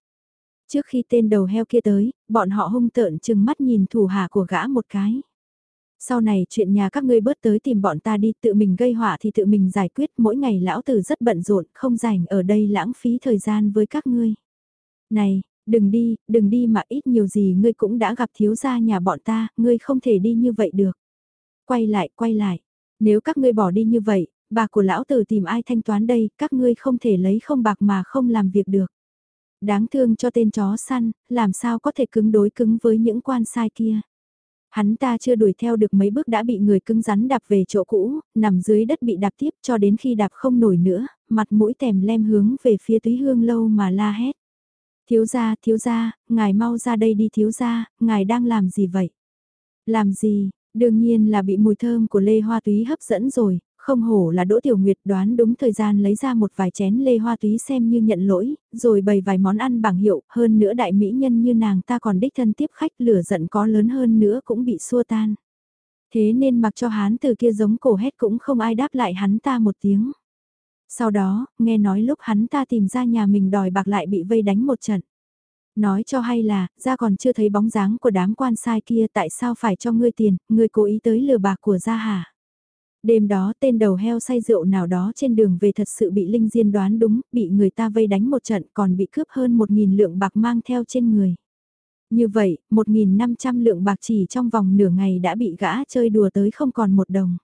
Trước khi tên đầu heo kia tới, bọn họ hung tợn chừng mắt nhìn thủ hạ của gã một cái. Sau này chuyện nhà các ngươi bớt tới tìm bọn ta đi tự mình gây họa thì tự mình giải quyết mỗi ngày lão tử rất bận rộn không rảnh ở đây lãng phí thời gian với các ngươi. Này, đừng đi, đừng đi mà ít nhiều gì ngươi cũng đã gặp thiếu gia nhà bọn ta, ngươi không thể đi như vậy được. Quay lại, quay lại. Nếu các ngươi bỏ đi như vậy, bạc của lão tử tìm ai thanh toán đây, các ngươi không thể lấy không bạc mà không làm việc được. Đáng thương cho tên chó săn, làm sao có thể cứng đối cứng với những quan sai kia. Hắn ta chưa đuổi theo được mấy bước đã bị người cứng rắn đạp về chỗ cũ, nằm dưới đất bị đạp tiếp cho đến khi đạp không nổi nữa, mặt mũi tèm lem hướng về phía túy hương lâu mà la hét. Thiếu gia, thiếu gia, ngài mau ra đây đi thiếu gia, ngài đang làm gì vậy? Làm gì, đương nhiên là bị mùi thơm của lê hoa túy hấp dẫn rồi, không hổ là Đỗ Tiểu Nguyệt đoán đúng thời gian lấy ra một vài chén lê hoa túy xem như nhận lỗi, rồi bày vài món ăn bằng hiệu, hơn nữa đại mỹ nhân như nàng ta còn đích thân tiếp khách lửa giận có lớn hơn nữa cũng bị xua tan. Thế nên mặc cho hán từ kia giống cổ hét cũng không ai đáp lại hắn ta một tiếng. Sau đó, nghe nói lúc hắn ta tìm ra nhà mình đòi bạc lại bị vây đánh một trận. Nói cho hay là, ra còn chưa thấy bóng dáng của đám quan sai kia tại sao phải cho ngươi tiền, ngươi cố ý tới lừa bạc của gia hả? Đêm đó tên đầu heo say rượu nào đó trên đường về thật sự bị Linh Diên đoán đúng, bị người ta vây đánh một trận còn bị cướp hơn 1.000 lượng bạc mang theo trên người. Như vậy, 1.500 lượng bạc chỉ trong vòng nửa ngày đã bị gã chơi đùa tới không còn một đồng.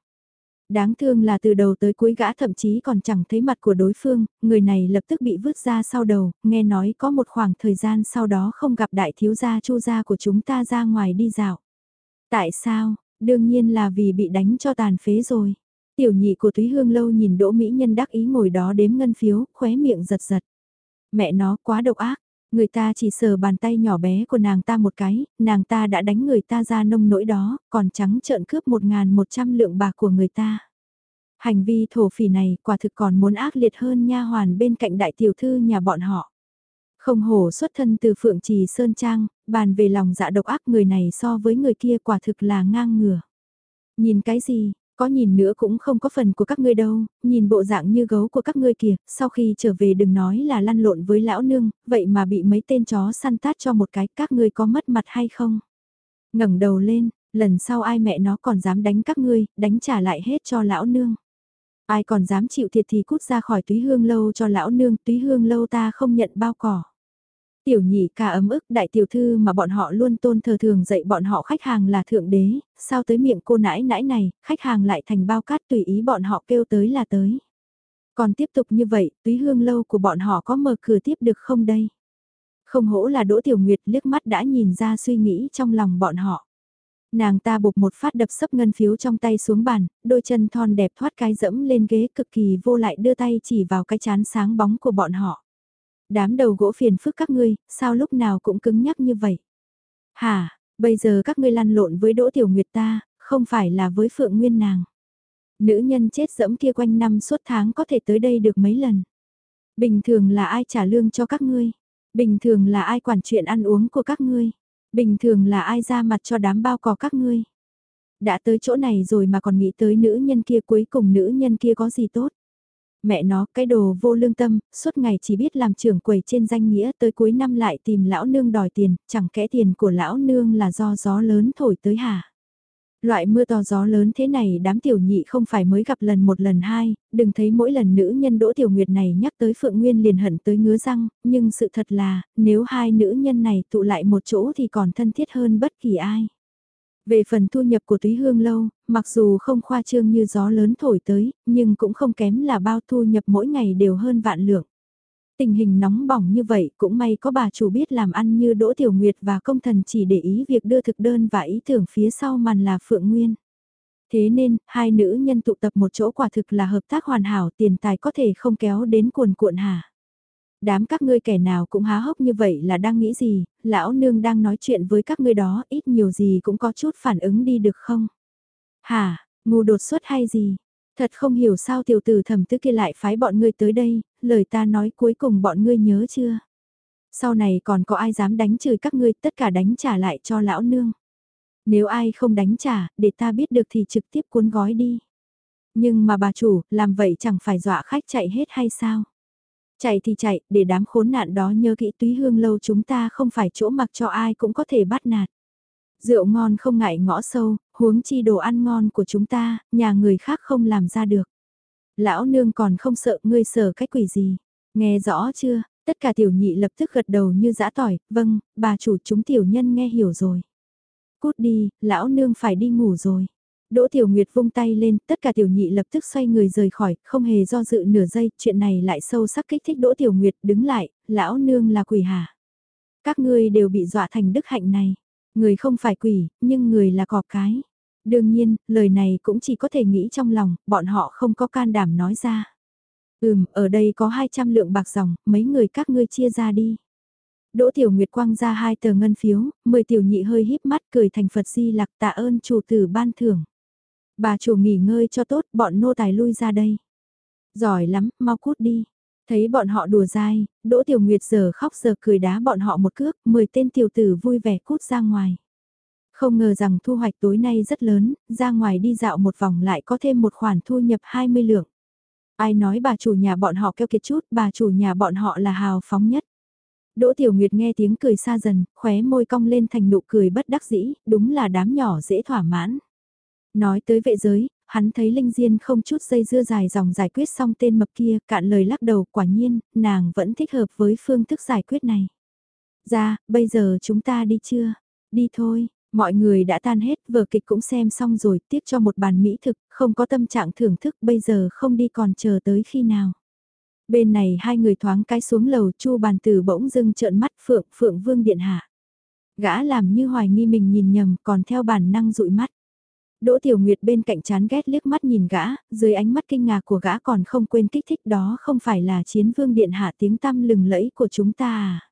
Đáng thương là từ đầu tới cuối gã thậm chí còn chẳng thấy mặt của đối phương, người này lập tức bị vứt ra sau đầu, nghe nói có một khoảng thời gian sau đó không gặp đại thiếu gia chu gia của chúng ta ra ngoài đi dạo. Tại sao? Đương nhiên là vì bị đánh cho tàn phế rồi. Tiểu nhị của Thúy Hương Lâu nhìn Đỗ Mỹ Nhân đắc ý ngồi đó đếm ngân phiếu, khóe miệng giật giật. Mẹ nó quá độc ác, người ta chỉ sờ bàn tay nhỏ bé của nàng ta một cái, nàng ta đã đánh người ta ra nông nỗi đó, còn trắng trợn cướp 1.100 lượng bạc của người ta. Hành vi thổ phỉ này quả thực còn muốn ác liệt hơn nha hoàn bên cạnh đại tiểu thư nhà bọn họ. Không hổ xuất thân từ Phượng Trì Sơn Trang, bàn về lòng dạ độc ác người này so với người kia quả thực là ngang ngửa. Nhìn cái gì, có nhìn nữa cũng không có phần của các ngươi đâu, nhìn bộ dạng như gấu của các ngươi kìa, sau khi trở về đừng nói là lăn lộn với lão nương, vậy mà bị mấy tên chó săn tát cho một cái, các ngươi có mất mặt hay không? ngẩng đầu lên, lần sau ai mẹ nó còn dám đánh các ngươi, đánh trả lại hết cho lão nương. Ai còn dám chịu thiệt thì cút ra khỏi túy hương lâu cho lão nương, túy hương lâu ta không nhận bao cỏ. Tiểu nhị ca ấm ức đại tiểu thư mà bọn họ luôn tôn thờ thường dạy bọn họ khách hàng là thượng đế, sao tới miệng cô nãi nãi này, khách hàng lại thành bao cát tùy ý bọn họ kêu tới là tới. Còn tiếp tục như vậy, túy hương lâu của bọn họ có mở cửa tiếp được không đây? Không hổ là Đỗ Tiểu Nguyệt liếc mắt đã nhìn ra suy nghĩ trong lòng bọn họ. Nàng ta buộc một phát đập sấp ngân phiếu trong tay xuống bàn, đôi chân thon đẹp thoát cái dẫm lên ghế cực kỳ vô lại đưa tay chỉ vào cái chán sáng bóng của bọn họ. Đám đầu gỗ phiền phức các ngươi, sao lúc nào cũng cứng nhắc như vậy? Hả, bây giờ các ngươi lăn lộn với Đỗ Tiểu Nguyệt ta, không phải là với Phượng Nguyên nàng. Nữ nhân chết dẫm kia quanh năm suốt tháng có thể tới đây được mấy lần. Bình thường là ai trả lương cho các ngươi? Bình thường là ai quản chuyện ăn uống của các ngươi? Bình thường là ai ra mặt cho đám bao cò các ngươi? Đã tới chỗ này rồi mà còn nghĩ tới nữ nhân kia cuối cùng nữ nhân kia có gì tốt? Mẹ nó, cái đồ vô lương tâm, suốt ngày chỉ biết làm trưởng quầy trên danh nghĩa tới cuối năm lại tìm lão nương đòi tiền, chẳng kẽ tiền của lão nương là do gió lớn thổi tới hả? Loại mưa to gió lớn thế này đám tiểu nhị không phải mới gặp lần một lần hai, đừng thấy mỗi lần nữ nhân Đỗ Tiểu Nguyệt này nhắc tới Phượng Nguyên liền hận tới ngứa răng, nhưng sự thật là, nếu hai nữ nhân này tụ lại một chỗ thì còn thân thiết hơn bất kỳ ai. Về phần thu nhập của túy hương lâu, mặc dù không khoa trương như gió lớn thổi tới, nhưng cũng không kém là bao thu nhập mỗi ngày đều hơn vạn lượng. Tình hình nóng bỏng như vậy cũng may có bà chủ biết làm ăn như Đỗ Tiểu Nguyệt và công thần chỉ để ý việc đưa thực đơn và ý tưởng phía sau màn là Phượng Nguyên. Thế nên, hai nữ nhân tụ tập một chỗ quả thực là hợp tác hoàn hảo tiền tài có thể không kéo đến cuồn cuộn hả. Đám các ngươi kẻ nào cũng há hốc như vậy là đang nghĩ gì, lão nương đang nói chuyện với các ngươi đó, ít nhiều gì cũng có chút phản ứng đi được không? Hả, ngu đột xuất hay gì? Thật không hiểu sao tiểu tử thẩm tứ kia lại phái bọn ngươi tới đây, lời ta nói cuối cùng bọn ngươi nhớ chưa? Sau này còn có ai dám đánh chửi các ngươi tất cả đánh trả lại cho lão nương. Nếu ai không đánh trả, để ta biết được thì trực tiếp cuốn gói đi. Nhưng mà bà chủ, làm vậy chẳng phải dọa khách chạy hết hay sao? Chạy thì chạy, để đám khốn nạn đó nhớ kỹ túy hương lâu chúng ta không phải chỗ mặc cho ai cũng có thể bắt nạt. Rượu ngon không ngại ngõ sâu, huống chi đồ ăn ngon của chúng ta, nhà người khác không làm ra được. Lão nương còn không sợ ngươi sợ cái quỷ gì. Nghe rõ chưa, tất cả tiểu nhị lập tức gật đầu như dã tỏi, vâng, bà chủ chúng tiểu nhân nghe hiểu rồi. Cút đi, lão nương phải đi ngủ rồi. Đỗ Tiểu Nguyệt vung tay lên, tất cả tiểu nhị lập tức xoay người rời khỏi, không hề do dự nửa giây, chuyện này lại sâu sắc kích thích Đỗ Tiểu Nguyệt, đứng lại, lão nương là quỷ hả? Các ngươi đều bị dọa thành đức hạnh này. Người không phải quỷ, nhưng người là cọp cái. Đương nhiên, lời này cũng chỉ có thể nghĩ trong lòng, bọn họ không có can đảm nói ra. Ừm, ở đây có 200 lượng bạc dòng, mấy người các ngươi chia ra đi. Đỗ Tiểu Nguyệt quăng ra hai tờ ngân phiếu, 10 tiểu nhị hơi híp mắt cười thành Phật di lặc tạ ơn chủ tử ban thưởng. Bà chủ nghỉ ngơi cho tốt, bọn nô tài lui ra đây. Giỏi lắm, mau cút đi. Thấy bọn họ đùa dai, Đỗ Tiểu Nguyệt giờ khóc giờ cười đá bọn họ một cước, 10 tên tiểu tử vui vẻ cút ra ngoài. Không ngờ rằng thu hoạch tối nay rất lớn, ra ngoài đi dạo một vòng lại có thêm một khoản thu nhập 20 lượng. Ai nói bà chủ nhà bọn họ keo kiệt chút, bà chủ nhà bọn họ là hào phóng nhất. Đỗ Tiểu Nguyệt nghe tiếng cười xa dần, khóe môi cong lên thành nụ cười bất đắc dĩ, đúng là đám nhỏ dễ thỏa mãn. Nói tới vệ giới, hắn thấy Linh Diên không chút dây dưa dài dòng giải quyết xong tên mập kia, cạn lời lắc đầu, quả nhiên, nàng vẫn thích hợp với phương thức giải quyết này. Ra, bây giờ chúng ta đi chưa? Đi thôi, mọi người đã tan hết, vở kịch cũng xem xong rồi, tiếc cho một bàn mỹ thực, không có tâm trạng thưởng thức, bây giờ không đi còn chờ tới khi nào. Bên này hai người thoáng cái xuống lầu, chu bàn tử bỗng dưng trợn mắt phượng, phượng vương điện hạ. Gã làm như hoài nghi mình nhìn nhầm, còn theo bản năng dụi mắt. Đỗ Tiểu Nguyệt bên cạnh chán ghét liếc mắt nhìn gã, dưới ánh mắt kinh ngạc của gã còn không quên kích thích đó không phải là chiến vương điện hạ tiếng tăm lừng lẫy của chúng ta à.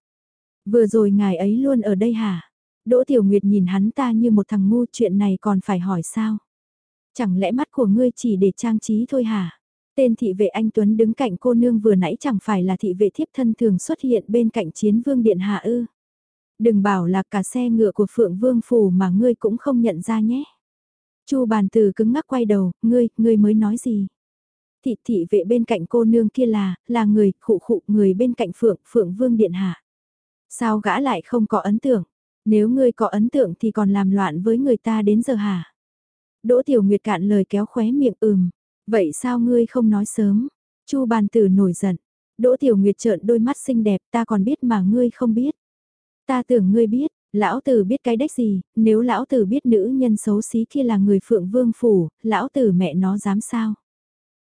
Vừa rồi ngài ấy luôn ở đây hả? Đỗ Tiểu Nguyệt nhìn hắn ta như một thằng ngu chuyện này còn phải hỏi sao? Chẳng lẽ mắt của ngươi chỉ để trang trí thôi hả? Tên thị vệ anh Tuấn đứng cạnh cô nương vừa nãy chẳng phải là thị vệ thiếp thân thường xuất hiện bên cạnh chiến vương điện hạ ư? Đừng bảo là cả xe ngựa của Phượng Vương Phủ mà ngươi cũng không nhận ra nhé. Chu bàn từ cứng ngắc quay đầu, ngươi, ngươi mới nói gì? Thị thị vệ bên cạnh cô nương kia là, là người, khụ khụ, người bên cạnh Phượng, Phượng Vương Điện Hạ. Sao gã lại không có ấn tượng? Nếu ngươi có ấn tượng thì còn làm loạn với người ta đến giờ hả? Đỗ Tiểu Nguyệt cạn lời kéo khóe miệng ừm. Vậy sao ngươi không nói sớm? Chu bàn tử nổi giận. Đỗ Tiểu Nguyệt trợn đôi mắt xinh đẹp ta còn biết mà ngươi không biết. Ta tưởng ngươi biết, Lão tử biết cái đếch gì, nếu lão tử biết nữ nhân xấu xí kia là người phượng vương phủ, lão tử mẹ nó dám sao?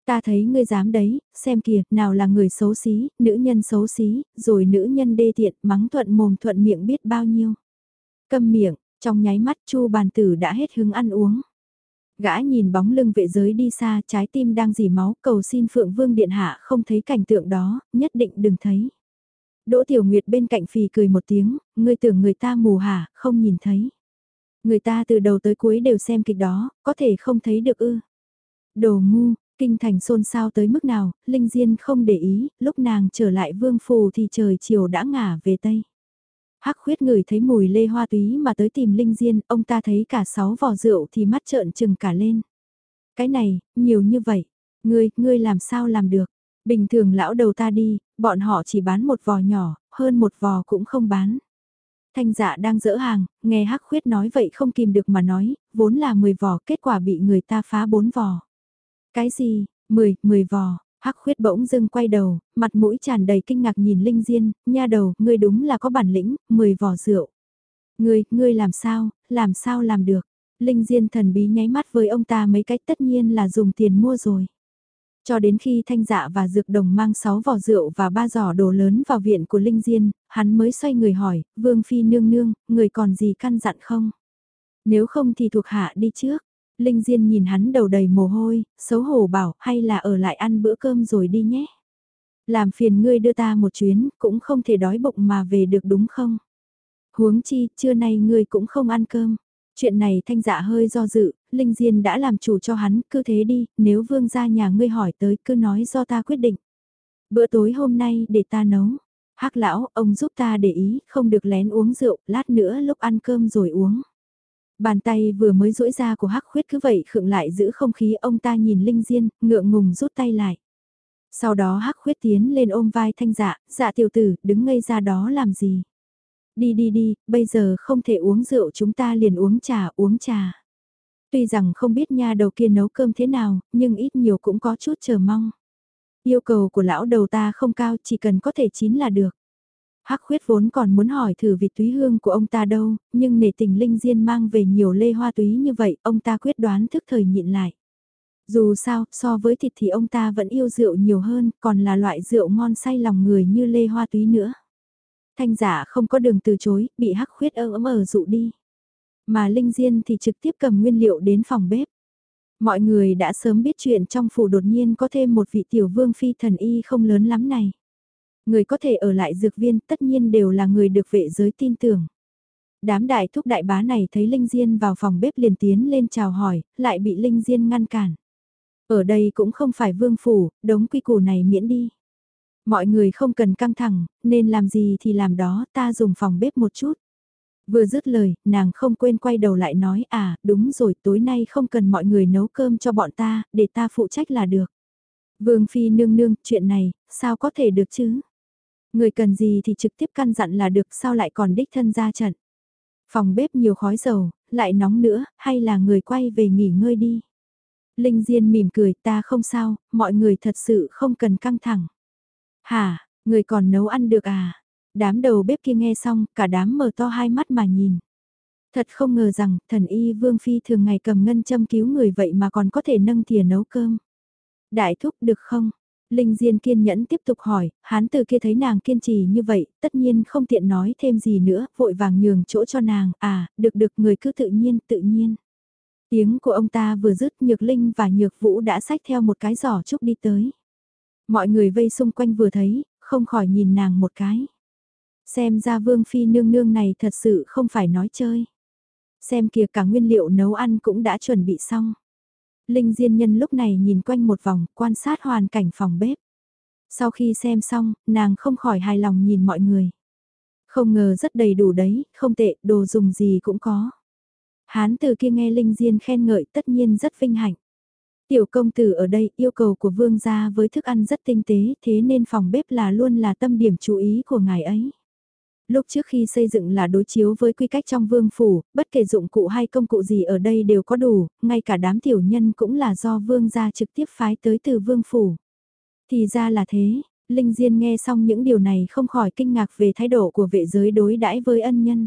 Ta thấy ngươi dám đấy, xem kìa, nào là người xấu xí, nữ nhân xấu xí, rồi nữ nhân đê tiện, mắng thuận mồm thuận miệng biết bao nhiêu. Câm miệng, trong nháy mắt chu bàn tử đã hết hứng ăn uống. Gã nhìn bóng lưng vệ giới đi xa, trái tim đang dì máu, cầu xin Phượng Vương Điện Hạ không thấy cảnh tượng đó, nhất định đừng thấy. Đỗ Tiểu Nguyệt bên cạnh phì cười một tiếng, ngươi tưởng người ta mù hả, không nhìn thấy. Người ta từ đầu tới cuối đều xem kịch đó, có thể không thấy được ư. Đồ ngu, kinh thành xôn xao tới mức nào, Linh Diên không để ý, lúc nàng trở lại vương phù thì trời chiều đã ngả về Tây. Hắc khuyết người thấy mùi lê hoa túy mà tới tìm Linh Diên, ông ta thấy cả sáu vò rượu thì mắt trợn trừng cả lên. Cái này, nhiều như vậy, ngươi, ngươi làm sao làm được? Bình thường lão đầu ta đi, bọn họ chỉ bán một vò nhỏ, hơn một vò cũng không bán. Thanh dạ đang dỡ hàng, nghe hắc khuyết nói vậy không kìm được mà nói, vốn là 10 vò, kết quả bị người ta phá 4 vò. Cái gì, 10, 10 vò, hắc khuyết bỗng dưng quay đầu, mặt mũi tràn đầy kinh ngạc nhìn Linh Diên, nha đầu, ngươi đúng là có bản lĩnh, 10 vò rượu. Ngươi, ngươi làm sao, làm sao làm được. Linh Diên thần bí nháy mắt với ông ta mấy cách tất nhiên là dùng tiền mua rồi. Cho đến khi thanh dạ và dược đồng mang 6 vỏ rượu và ba giỏ đồ lớn vào viện của Linh Diên, hắn mới xoay người hỏi, Vương Phi nương nương, người còn gì căn dặn không? Nếu không thì thuộc hạ đi trước. Linh Diên nhìn hắn đầu đầy mồ hôi, xấu hổ bảo hay là ở lại ăn bữa cơm rồi đi nhé. Làm phiền ngươi đưa ta một chuyến, cũng không thể đói bụng mà về được đúng không? Huống chi, trưa nay ngươi cũng không ăn cơm. Chuyện này thanh dạ hơi do dự, Linh Diên đã làm chủ cho hắn, cứ thế đi, nếu vương gia nhà ngươi hỏi tới cứ nói do ta quyết định. Bữa tối hôm nay để ta nấu. hắc lão, ông giúp ta để ý, không được lén uống rượu, lát nữa lúc ăn cơm rồi uống. Bàn tay vừa mới duỗi ra của hắc khuyết cứ vậy khựng lại giữ không khí ông ta nhìn Linh Diên, ngượng ngùng rút tay lại. Sau đó hắc khuyết tiến lên ôm vai thanh dạ, dạ tiểu tử, đứng ngây ra đó làm gì. Đi đi đi, bây giờ không thể uống rượu chúng ta liền uống trà, uống trà. Tuy rằng không biết nha đầu kia nấu cơm thế nào, nhưng ít nhiều cũng có chút chờ mong. Yêu cầu của lão đầu ta không cao, chỉ cần có thể chín là được. Hắc khuyết vốn còn muốn hỏi thử vịt túy hương của ông ta đâu, nhưng nể tình linh diên mang về nhiều lê hoa túy như vậy, ông ta quyết đoán thức thời nhịn lại. Dù sao, so với thịt thì ông ta vẫn yêu rượu nhiều hơn, còn là loại rượu ngon say lòng người như lê hoa túy nữa. Thanh giả không có đường từ chối, bị hắc khuyết ơ ấm ở dụ đi. Mà Linh Diên thì trực tiếp cầm nguyên liệu đến phòng bếp. Mọi người đã sớm biết chuyện trong phủ đột nhiên có thêm một vị tiểu vương phi thần y không lớn lắm này. Người có thể ở lại dược viên tất nhiên đều là người được vệ giới tin tưởng. Đám đại thúc đại bá này thấy Linh Diên vào phòng bếp liền tiến lên chào hỏi, lại bị Linh Diên ngăn cản. Ở đây cũng không phải vương phủ, đống quy củ này miễn đi. Mọi người không cần căng thẳng, nên làm gì thì làm đó, ta dùng phòng bếp một chút. Vừa dứt lời, nàng không quên quay đầu lại nói à, đúng rồi, tối nay không cần mọi người nấu cơm cho bọn ta, để ta phụ trách là được. Vương Phi nương nương, chuyện này, sao có thể được chứ? Người cần gì thì trực tiếp căn dặn là được sao lại còn đích thân ra trận. Phòng bếp nhiều khói dầu, lại nóng nữa, hay là người quay về nghỉ ngơi đi. Linh Diên mỉm cười ta không sao, mọi người thật sự không cần căng thẳng. Hả, người còn nấu ăn được à? Đám đầu bếp kia nghe xong, cả đám mở to hai mắt mà nhìn. Thật không ngờ rằng, thần y Vương Phi thường ngày cầm ngân châm cứu người vậy mà còn có thể nâng thìa nấu cơm. Đại thúc được không? Linh Diên kiên nhẫn tiếp tục hỏi, hán từ kia thấy nàng kiên trì như vậy, tất nhiên không tiện nói thêm gì nữa, vội vàng nhường chỗ cho nàng, à, được được người cứ tự nhiên, tự nhiên. Tiếng của ông ta vừa dứt Nhược Linh và Nhược Vũ đã xách theo một cái giỏ trúc đi tới. Mọi người vây xung quanh vừa thấy, không khỏi nhìn nàng một cái. Xem ra Vương Phi nương nương này thật sự không phải nói chơi. Xem kìa cả nguyên liệu nấu ăn cũng đã chuẩn bị xong. Linh Diên Nhân lúc này nhìn quanh một vòng, quan sát hoàn cảnh phòng bếp. Sau khi xem xong, nàng không khỏi hài lòng nhìn mọi người. Không ngờ rất đầy đủ đấy, không tệ, đồ dùng gì cũng có. Hán từ kia nghe Linh Diên khen ngợi tất nhiên rất vinh hạnh. Tiểu công tử ở đây yêu cầu của vương gia với thức ăn rất tinh tế thế nên phòng bếp là luôn là tâm điểm chú ý của ngài ấy. Lúc trước khi xây dựng là đối chiếu với quy cách trong vương phủ, bất kể dụng cụ hay công cụ gì ở đây đều có đủ, ngay cả đám tiểu nhân cũng là do vương gia trực tiếp phái tới từ vương phủ. Thì ra là thế, Linh Diên nghe xong những điều này không khỏi kinh ngạc về thái độ của vệ giới đối đãi với ân nhân.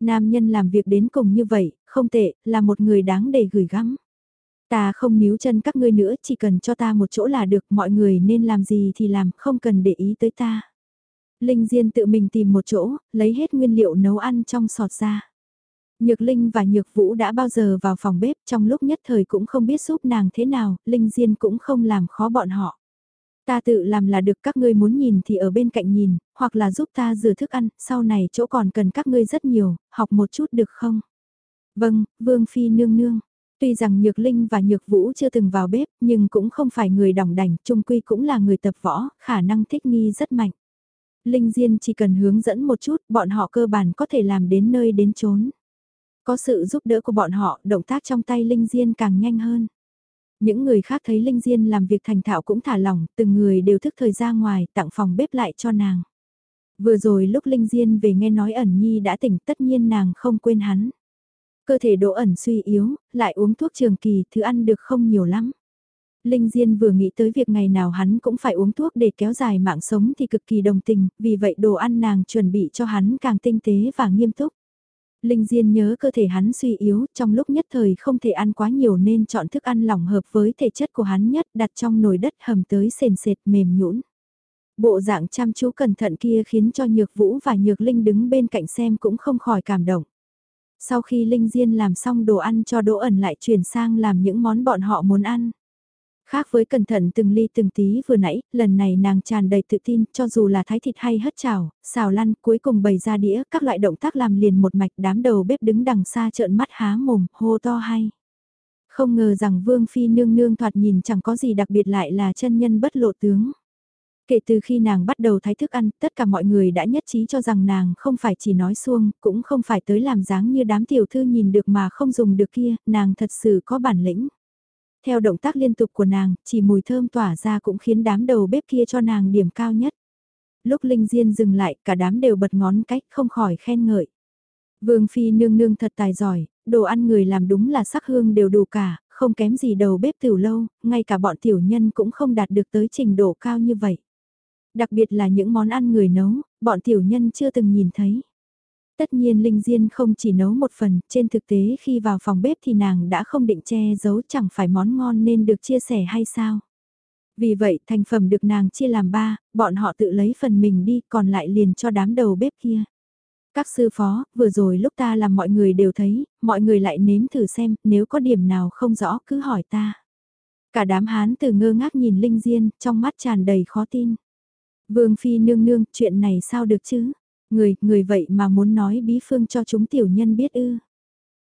Nam nhân làm việc đến cùng như vậy, không tệ, là một người đáng để gửi gắm. Ta không níu chân các ngươi nữa, chỉ cần cho ta một chỗ là được, mọi người nên làm gì thì làm, không cần để ý tới ta. Linh Diên tự mình tìm một chỗ, lấy hết nguyên liệu nấu ăn trong sọt ra. Nhược Linh và Nhược Vũ đã bao giờ vào phòng bếp trong lúc nhất thời cũng không biết giúp nàng thế nào, Linh Diên cũng không làm khó bọn họ. Ta tự làm là được các ngươi muốn nhìn thì ở bên cạnh nhìn, hoặc là giúp ta rửa thức ăn, sau này chỗ còn cần các ngươi rất nhiều, học một chút được không? Vâng, Vương Phi nương nương. Tuy rằng Nhược Linh và Nhược Vũ chưa từng vào bếp, nhưng cũng không phải người đỏng đảnh, trung quy cũng là người tập võ, khả năng thích nghi rất mạnh. Linh Diên chỉ cần hướng dẫn một chút, bọn họ cơ bản có thể làm đến nơi đến chốn. Có sự giúp đỡ của bọn họ, động tác trong tay Linh Diên càng nhanh hơn. Những người khác thấy Linh Diên làm việc thành thạo cũng thả lỏng, từng người đều thức thời ra ngoài, tặng phòng bếp lại cho nàng. Vừa rồi lúc Linh Diên về nghe nói ẩn nhi đã tỉnh tất nhiên nàng không quên hắn. Cơ thể đỗ ẩn suy yếu, lại uống thuốc trường kỳ, thứ ăn được không nhiều lắm. Linh Diên vừa nghĩ tới việc ngày nào hắn cũng phải uống thuốc để kéo dài mạng sống thì cực kỳ đồng tình, vì vậy đồ ăn nàng chuẩn bị cho hắn càng tinh tế và nghiêm túc. Linh Diên nhớ cơ thể hắn suy yếu, trong lúc nhất thời không thể ăn quá nhiều nên chọn thức ăn lỏng hợp với thể chất của hắn nhất đặt trong nồi đất hầm tới sền sệt mềm nhũn. Bộ dạng chăm chú cẩn thận kia khiến cho Nhược Vũ và Nhược Linh đứng bên cạnh xem cũng không khỏi cảm động. Sau khi Linh Diên làm xong đồ ăn cho Đỗ ẩn lại chuyển sang làm những món bọn họ muốn ăn. Khác với cẩn thận từng ly từng tí vừa nãy, lần này nàng tràn đầy tự tin, cho dù là thái thịt hay hất chảo, xào lăn, cuối cùng bày ra đĩa, các loại động tác làm liền một mạch đám đầu bếp đứng đằng xa trợn mắt há mồm, hô to hay. Không ngờ rằng Vương Phi nương nương thoạt nhìn chẳng có gì đặc biệt lại là chân nhân bất lộ tướng. Kể từ khi nàng bắt đầu thái thức ăn, tất cả mọi người đã nhất trí cho rằng nàng không phải chỉ nói xuông, cũng không phải tới làm dáng như đám tiểu thư nhìn được mà không dùng được kia, nàng thật sự có bản lĩnh. Theo động tác liên tục của nàng, chỉ mùi thơm tỏa ra cũng khiến đám đầu bếp kia cho nàng điểm cao nhất. Lúc Linh Diên dừng lại, cả đám đều bật ngón cách không khỏi khen ngợi. Vương Phi nương nương thật tài giỏi, đồ ăn người làm đúng là sắc hương đều đủ cả, không kém gì đầu bếp tiểu lâu, ngay cả bọn tiểu nhân cũng không đạt được tới trình độ cao như vậy. Đặc biệt là những món ăn người nấu, bọn tiểu nhân chưa từng nhìn thấy. Tất nhiên Linh Diên không chỉ nấu một phần, trên thực tế khi vào phòng bếp thì nàng đã không định che giấu chẳng phải món ngon nên được chia sẻ hay sao. Vì vậy thành phẩm được nàng chia làm ba, bọn họ tự lấy phần mình đi còn lại liền cho đám đầu bếp kia. Các sư phó, vừa rồi lúc ta làm mọi người đều thấy, mọi người lại nếm thử xem, nếu có điểm nào không rõ cứ hỏi ta. Cả đám hán từ ngơ ngác nhìn Linh Diên, trong mắt tràn đầy khó tin. Vương Phi nương nương, chuyện này sao được chứ? Người, người vậy mà muốn nói bí phương cho chúng tiểu nhân biết ư.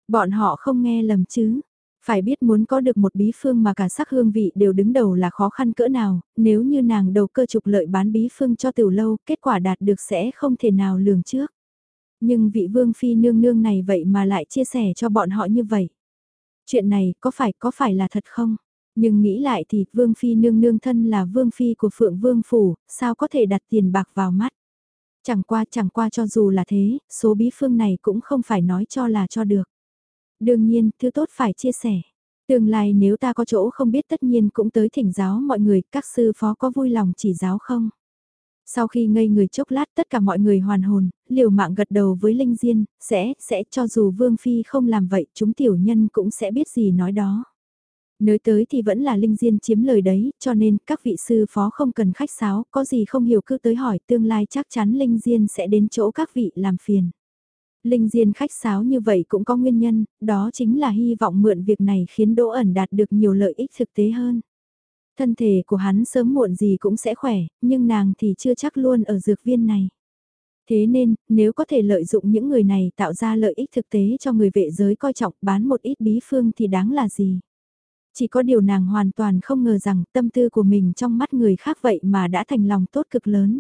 Bọn họ không nghe lầm chứ. Phải biết muốn có được một bí phương mà cả sắc hương vị đều đứng đầu là khó khăn cỡ nào, nếu như nàng đầu cơ trục lợi bán bí phương cho tiểu lâu, kết quả đạt được sẽ không thể nào lường trước. Nhưng vị vương phi nương nương này vậy mà lại chia sẻ cho bọn họ như vậy. Chuyện này có phải có phải là thật không? Nhưng nghĩ lại thì vương phi nương nương thân là vương phi của phượng vương phủ, sao có thể đặt tiền bạc vào mắt? Chẳng qua chẳng qua cho dù là thế, số bí phương này cũng không phải nói cho là cho được. Đương nhiên, thứ tốt phải chia sẻ. Tương lai nếu ta có chỗ không biết tất nhiên cũng tới thỉnh giáo mọi người, các sư phó có vui lòng chỉ giáo không? Sau khi ngây người chốc lát tất cả mọi người hoàn hồn, liều mạng gật đầu với Linh Diên, sẽ, sẽ cho dù Vương Phi không làm vậy chúng tiểu nhân cũng sẽ biết gì nói đó. Nới tới thì vẫn là Linh Diên chiếm lời đấy, cho nên các vị sư phó không cần khách sáo, có gì không hiểu cứ tới hỏi tương lai chắc chắn Linh Diên sẽ đến chỗ các vị làm phiền. Linh Diên khách sáo như vậy cũng có nguyên nhân, đó chính là hy vọng mượn việc này khiến Đỗ ẩn đạt được nhiều lợi ích thực tế hơn. Thân thể của hắn sớm muộn gì cũng sẽ khỏe, nhưng nàng thì chưa chắc luôn ở dược viên này. Thế nên, nếu có thể lợi dụng những người này tạo ra lợi ích thực tế cho người vệ giới coi trọng bán một ít bí phương thì đáng là gì. Chỉ có điều nàng hoàn toàn không ngờ rằng tâm tư của mình trong mắt người khác vậy mà đã thành lòng tốt cực lớn.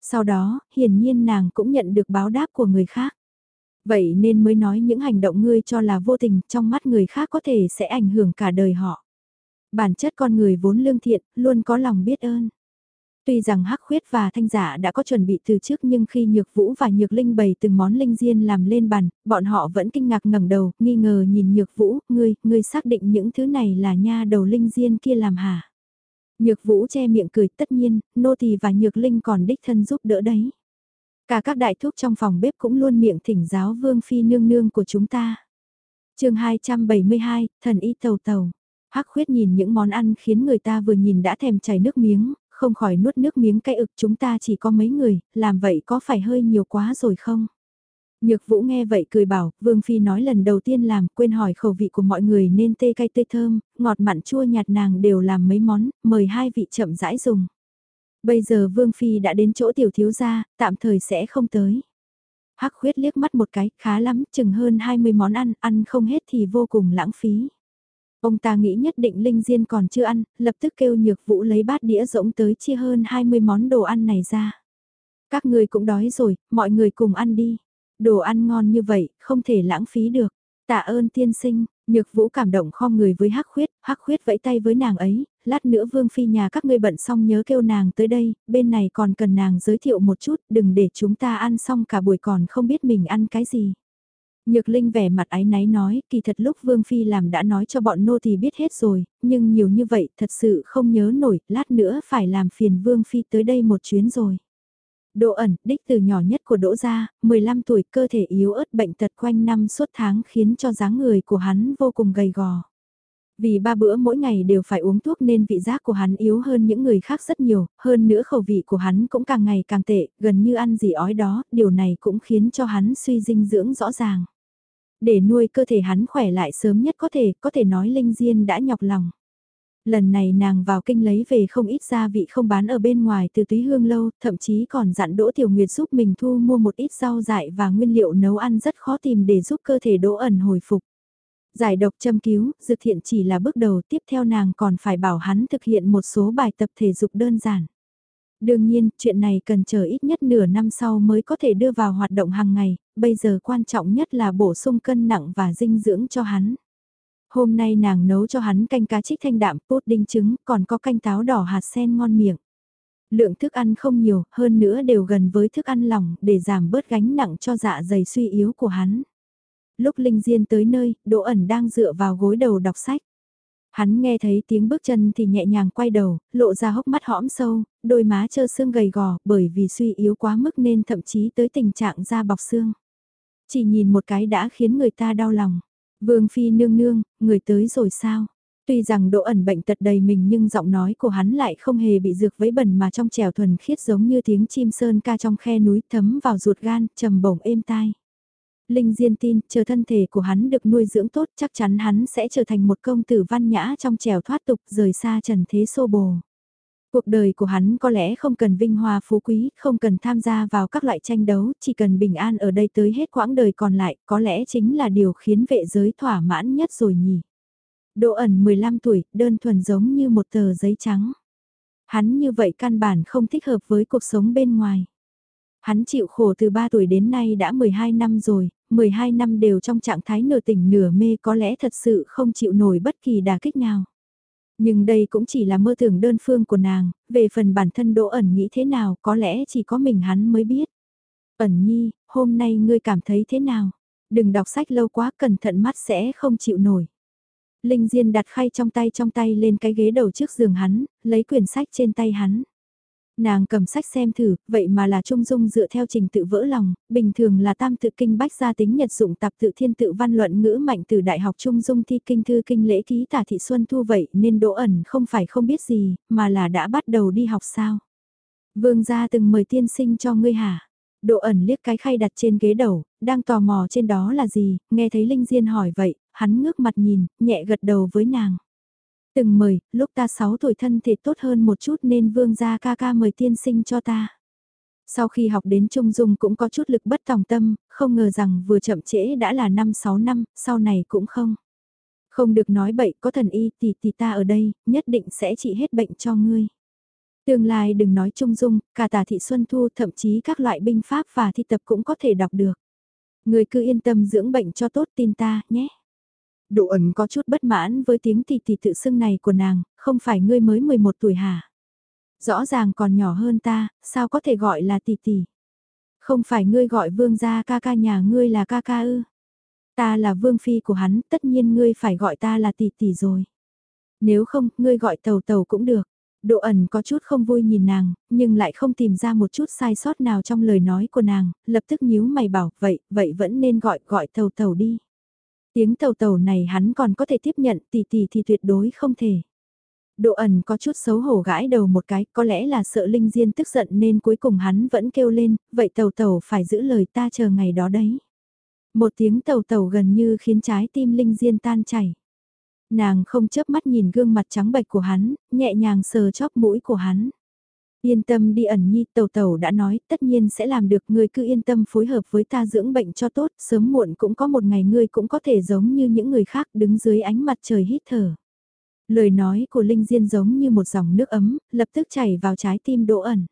Sau đó, hiển nhiên nàng cũng nhận được báo đáp của người khác. Vậy nên mới nói những hành động ngươi cho là vô tình trong mắt người khác có thể sẽ ảnh hưởng cả đời họ. Bản chất con người vốn lương thiện, luôn có lòng biết ơn. Tuy rằng Hắc Khuyết và Thanh Giả đã có chuẩn bị từ trước nhưng khi Nhược Vũ và Nhược Linh bày từng món linh diên làm lên bàn, bọn họ vẫn kinh ngạc ngẩng đầu, nghi ngờ nhìn Nhược Vũ, ngươi, ngươi xác định những thứ này là nha đầu linh diên kia làm hả? Nhược Vũ che miệng cười tất nhiên, nô tỳ và Nhược Linh còn đích thân giúp đỡ đấy. Cả các đại thuốc trong phòng bếp cũng luôn miệng thỉnh giáo vương phi nương nương của chúng ta. chương 272, thần y tàu tàu. Hắc khuyết nhìn những món ăn khiến người ta vừa nhìn đã thèm chảy nước miếng, không khỏi nuốt nước miếng cay ực chúng ta chỉ có mấy người, làm vậy có phải hơi nhiều quá rồi không? Nhược vũ nghe vậy cười bảo, Vương Phi nói lần đầu tiên làm, quên hỏi khẩu vị của mọi người nên tê cay tê thơm, ngọt mặn chua nhạt nàng đều làm mấy món, mời hai vị chậm rãi dùng. Bây giờ Vương Phi đã đến chỗ tiểu thiếu gia, tạm thời sẽ không tới. Hắc khuyết liếc mắt một cái, khá lắm, chừng hơn 20 món ăn, ăn không hết thì vô cùng lãng phí. Ông ta nghĩ nhất định Linh Diên còn chưa ăn, lập tức kêu nhược vũ lấy bát đĩa rỗng tới chia hơn 20 món đồ ăn này ra. Các người cũng đói rồi, mọi người cùng ăn đi. Đồ ăn ngon như vậy, không thể lãng phí được. Tạ ơn tiên sinh, nhược vũ cảm động khom người với hắc khuyết, hắc khuyết vẫy tay với nàng ấy, lát nữa vương phi nhà các ngươi bận xong nhớ kêu nàng tới đây, bên này còn cần nàng giới thiệu một chút, đừng để chúng ta ăn xong cả buổi còn không biết mình ăn cái gì. Nhược Linh vẻ mặt ái náy nói, kỳ thật lúc Vương Phi làm đã nói cho bọn nô thì biết hết rồi, nhưng nhiều như vậy thật sự không nhớ nổi, lát nữa phải làm phiền Vương Phi tới đây một chuyến rồi. Đỗ ẩn, đích từ nhỏ nhất của Đỗ Gia, 15 tuổi cơ thể yếu ớt bệnh tật quanh năm suốt tháng khiến cho dáng người của hắn vô cùng gầy gò. Vì ba bữa mỗi ngày đều phải uống thuốc nên vị giác của hắn yếu hơn những người khác rất nhiều, hơn nữa khẩu vị của hắn cũng càng ngày càng tệ, gần như ăn gì ói đó, điều này cũng khiến cho hắn suy dinh dưỡng rõ ràng. Để nuôi cơ thể hắn khỏe lại sớm nhất có thể, có thể nói Linh Diên đã nhọc lòng. Lần này nàng vào kinh lấy về không ít gia vị không bán ở bên ngoài từ túy hương lâu, thậm chí còn dặn Đỗ Tiểu Nguyệt giúp mình thu mua một ít rau dại và nguyên liệu nấu ăn rất khó tìm để giúp cơ thể Đỗ ẩn hồi phục. Giải độc châm cứu, dược thiện chỉ là bước đầu tiếp theo nàng còn phải bảo hắn thực hiện một số bài tập thể dục đơn giản. Đương nhiên, chuyện này cần chờ ít nhất nửa năm sau mới có thể đưa vào hoạt động hàng ngày, bây giờ quan trọng nhất là bổ sung cân nặng và dinh dưỡng cho hắn. Hôm nay nàng nấu cho hắn canh cá trích thanh đạm, pudding trứng, còn có canh táo đỏ hạt sen ngon miệng. Lượng thức ăn không nhiều, hơn nữa đều gần với thức ăn lỏng để giảm bớt gánh nặng cho dạ dày suy yếu của hắn. Lúc Linh Diên tới nơi, Đỗ ẩn đang dựa vào gối đầu đọc sách. Hắn nghe thấy tiếng bước chân thì nhẹ nhàng quay đầu, lộ ra hốc mắt hõm sâu, đôi má trơ xương gầy gò bởi vì suy yếu quá mức nên thậm chí tới tình trạng da bọc xương. Chỉ nhìn một cái đã khiến người ta đau lòng. Vương Phi nương nương, người tới rồi sao? Tuy rằng độ ẩn bệnh tật đầy mình nhưng giọng nói của hắn lại không hề bị dược vấy bẩn mà trong trẻo thuần khiết giống như tiếng chim sơn ca trong khe núi thấm vào ruột gan, trầm bổng êm tai. Linh Diên tin, chờ thân thể của hắn được nuôi dưỡng tốt chắc chắn hắn sẽ trở thành một công tử văn nhã trong trẻo thoát tục rời xa trần thế xô bồ. Cuộc đời của hắn có lẽ không cần vinh hoa phú quý, không cần tham gia vào các loại tranh đấu, chỉ cần bình an ở đây tới hết quãng đời còn lại, có lẽ chính là điều khiến vệ giới thỏa mãn nhất rồi nhỉ. Độ ẩn 15 tuổi, đơn thuần giống như một tờ giấy trắng. Hắn như vậy căn bản không thích hợp với cuộc sống bên ngoài. Hắn chịu khổ từ 3 tuổi đến nay đã 12 năm rồi, 12 năm đều trong trạng thái nửa tỉnh nửa mê có lẽ thật sự không chịu nổi bất kỳ đả kích nào. Nhưng đây cũng chỉ là mơ tưởng đơn phương của nàng, về phần bản thân Đỗ ẩn nghĩ thế nào có lẽ chỉ có mình hắn mới biết. Ẩn nhi, hôm nay ngươi cảm thấy thế nào? Đừng đọc sách lâu quá cẩn thận mắt sẽ không chịu nổi. Linh Diên đặt khay trong tay trong tay lên cái ghế đầu trước giường hắn, lấy quyển sách trên tay hắn. Nàng cầm sách xem thử, vậy mà là trung dung dựa theo trình tự vỡ lòng, bình thường là tam tự kinh bách gia tính nhật dụng tập tự thiên tự văn luận ngữ mạnh từ đại học trung dung thi kinh thư kinh lễ ký tả thị xuân thu vậy nên đỗ ẩn không phải không biết gì, mà là đã bắt đầu đi học sao. Vương gia từng mời tiên sinh cho ngươi hả? Độ ẩn liếc cái khay đặt trên ghế đầu, đang tò mò trên đó là gì, nghe thấy Linh Diên hỏi vậy, hắn ngước mặt nhìn, nhẹ gật đầu với nàng. Từng mời, lúc ta 6 tuổi thân thể tốt hơn một chút nên vương gia ca ca mời tiên sinh cho ta. Sau khi học đến Trung Dung cũng có chút lực bất tòng tâm, không ngờ rằng vừa chậm trễ đã là 5-6 năm, sau này cũng không. Không được nói bậy, có thần y tỷ tỷ ta ở đây, nhất định sẽ trị hết bệnh cho ngươi. Tương lai đừng nói Trung Dung, cả tà thị Xuân Thu thậm chí các loại binh pháp và thi tập cũng có thể đọc được. Ngươi cứ yên tâm dưỡng bệnh cho tốt tin ta, nhé. Độ ẩn có chút bất mãn với tiếng tỷ tỷ tự xưng này của nàng, không phải ngươi mới 11 tuổi hả? Rõ ràng còn nhỏ hơn ta, sao có thể gọi là tỷ tỷ? Không phải ngươi gọi vương gia ca ca nhà ngươi là ca ca ư? Ta là vương phi của hắn, tất nhiên ngươi phải gọi ta là tỷ tỷ rồi. Nếu không, ngươi gọi tàu tàu cũng được. Độ ẩn có chút không vui nhìn nàng, nhưng lại không tìm ra một chút sai sót nào trong lời nói của nàng, lập tức nhíu mày bảo, vậy, vậy vẫn nên gọi, gọi tàu tàu đi. Tiếng tàu tàu này hắn còn có thể tiếp nhận tỷ tỷ thì tuyệt đối không thể. Độ ẩn có chút xấu hổ gãi đầu một cái, có lẽ là sợ Linh Diên tức giận nên cuối cùng hắn vẫn kêu lên, vậy tàu tàu phải giữ lời ta chờ ngày đó đấy. Một tiếng tàu tàu gần như khiến trái tim Linh Diên tan chảy. Nàng không chớp mắt nhìn gương mặt trắng bệch của hắn, nhẹ nhàng sờ chóp mũi của hắn. Yên tâm đi ẩn nhi, tàu tàu đã nói, tất nhiên sẽ làm được, ngươi cứ yên tâm phối hợp với ta dưỡng bệnh cho tốt, sớm muộn cũng có một ngày ngươi cũng có thể giống như những người khác đứng dưới ánh mặt trời hít thở. Lời nói của Linh Diên giống như một dòng nước ấm, lập tức chảy vào trái tim đỗ ẩn.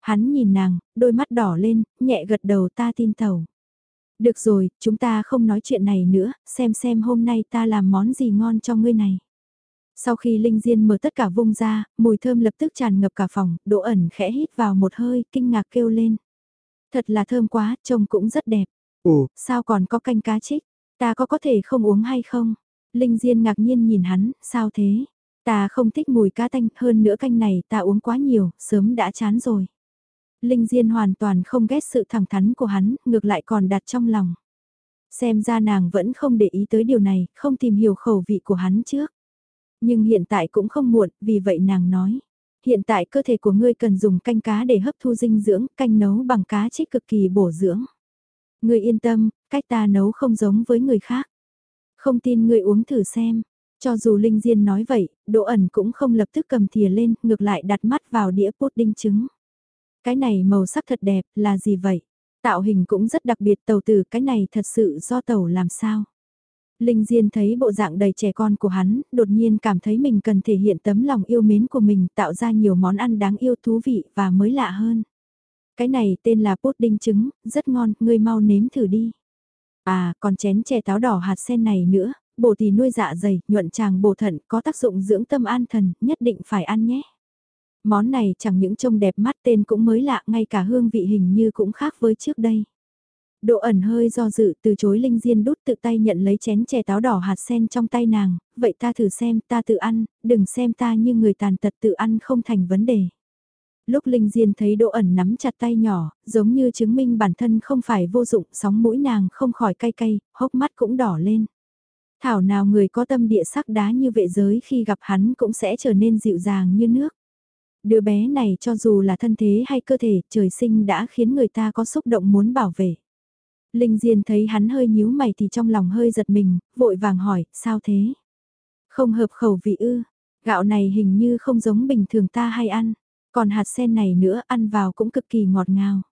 Hắn nhìn nàng, đôi mắt đỏ lên, nhẹ gật đầu ta tin tàu. Được rồi, chúng ta không nói chuyện này nữa, xem xem hôm nay ta làm món gì ngon cho ngươi này. Sau khi Linh Diên mở tất cả vung ra, mùi thơm lập tức tràn ngập cả phòng, Đỗ ẩn khẽ hít vào một hơi, kinh ngạc kêu lên. Thật là thơm quá, trông cũng rất đẹp. Ồ, sao còn có canh cá trích? Ta có có thể không uống hay không? Linh Diên ngạc nhiên nhìn hắn, sao thế? Ta không thích mùi cá tanh, hơn nữa canh này ta uống quá nhiều, sớm đã chán rồi. Linh Diên hoàn toàn không ghét sự thẳng thắn của hắn, ngược lại còn đặt trong lòng. Xem ra nàng vẫn không để ý tới điều này, không tìm hiểu khẩu vị của hắn trước. Nhưng hiện tại cũng không muộn, vì vậy nàng nói. Hiện tại cơ thể của ngươi cần dùng canh cá để hấp thu dinh dưỡng, canh nấu bằng cá trích cực kỳ bổ dưỡng. Ngươi yên tâm, cách ta nấu không giống với người khác. Không tin ngươi uống thử xem. Cho dù Linh Diên nói vậy, Đỗ ẩn cũng không lập tức cầm thìa lên, ngược lại đặt mắt vào đĩa pudding trứng. Cái này màu sắc thật đẹp, là gì vậy? Tạo hình cũng rất đặc biệt tàu từ cái này thật sự do tàu làm sao? Linh Diên thấy bộ dạng đầy trẻ con của hắn, đột nhiên cảm thấy mình cần thể hiện tấm lòng yêu mến của mình tạo ra nhiều món ăn đáng yêu thú vị và mới lạ hơn. Cái này tên là pudding trứng, rất ngon, ngươi mau nếm thử đi. À, còn chén chè táo đỏ hạt sen này nữa, bổ thì nuôi dạ dày, nhuận tràng bổ thận, có tác dụng dưỡng tâm an thần, nhất định phải ăn nhé. Món này chẳng những trông đẹp mắt tên cũng mới lạ, ngay cả hương vị hình như cũng khác với trước đây. Độ ẩn hơi do dự từ chối Linh Diên đút tự tay nhận lấy chén chè táo đỏ hạt sen trong tay nàng, vậy ta thử xem ta tự ăn, đừng xem ta như người tàn tật tự ăn không thành vấn đề. Lúc Linh Diên thấy Độ ẩn nắm chặt tay nhỏ, giống như chứng minh bản thân không phải vô dụng, sóng mũi nàng không khỏi cay cay, hốc mắt cũng đỏ lên. Thảo nào người có tâm địa sắc đá như vệ giới khi gặp hắn cũng sẽ trở nên dịu dàng như nước. Đứa bé này cho dù là thân thế hay cơ thể, trời sinh đã khiến người ta có xúc động muốn bảo vệ. Linh Diên thấy hắn hơi nhíu mày thì trong lòng hơi giật mình, vội vàng hỏi, sao thế? Không hợp khẩu vị ư, gạo này hình như không giống bình thường ta hay ăn, còn hạt sen này nữa ăn vào cũng cực kỳ ngọt ngào.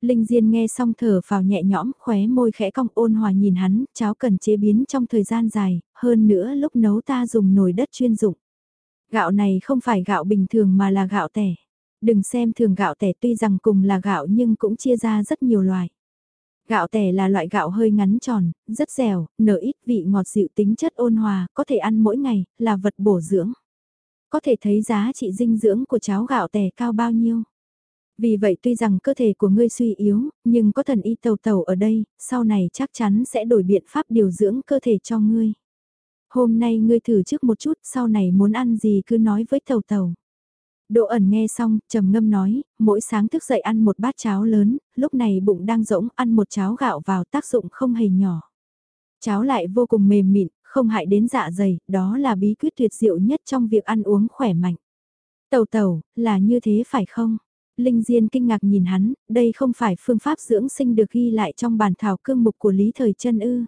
Linh Diên nghe xong thở vào nhẹ nhõm, khóe môi khẽ cong ôn hòa nhìn hắn, cháo cần chế biến trong thời gian dài, hơn nữa lúc nấu ta dùng nồi đất chuyên dụng. Gạo này không phải gạo bình thường mà là gạo tẻ. Đừng xem thường gạo tẻ tuy rằng cùng là gạo nhưng cũng chia ra rất nhiều loại. Gạo tẻ là loại gạo hơi ngắn tròn, rất dẻo, nở ít vị ngọt dịu tính chất ôn hòa, có thể ăn mỗi ngày, là vật bổ dưỡng. Có thể thấy giá trị dinh dưỡng của cháo gạo tẻ cao bao nhiêu. Vì vậy tuy rằng cơ thể của ngươi suy yếu, nhưng có thần y tàu tàu ở đây, sau này chắc chắn sẽ đổi biện pháp điều dưỡng cơ thể cho ngươi. Hôm nay ngươi thử trước một chút, sau này muốn ăn gì cứ nói với tàu tàu. Đỗ ẩn nghe xong, trầm ngâm nói, mỗi sáng thức dậy ăn một bát cháo lớn, lúc này bụng đang rỗng, ăn một cháo gạo vào tác dụng không hề nhỏ. Cháo lại vô cùng mềm mịn, không hại đến dạ dày, đó là bí quyết tuyệt diệu nhất trong việc ăn uống khỏe mạnh. Tẩu tẩu là như thế phải không? Linh Diên kinh ngạc nhìn hắn, đây không phải phương pháp dưỡng sinh được ghi lại trong bản thảo cương mục của Lý Thời Trân ư.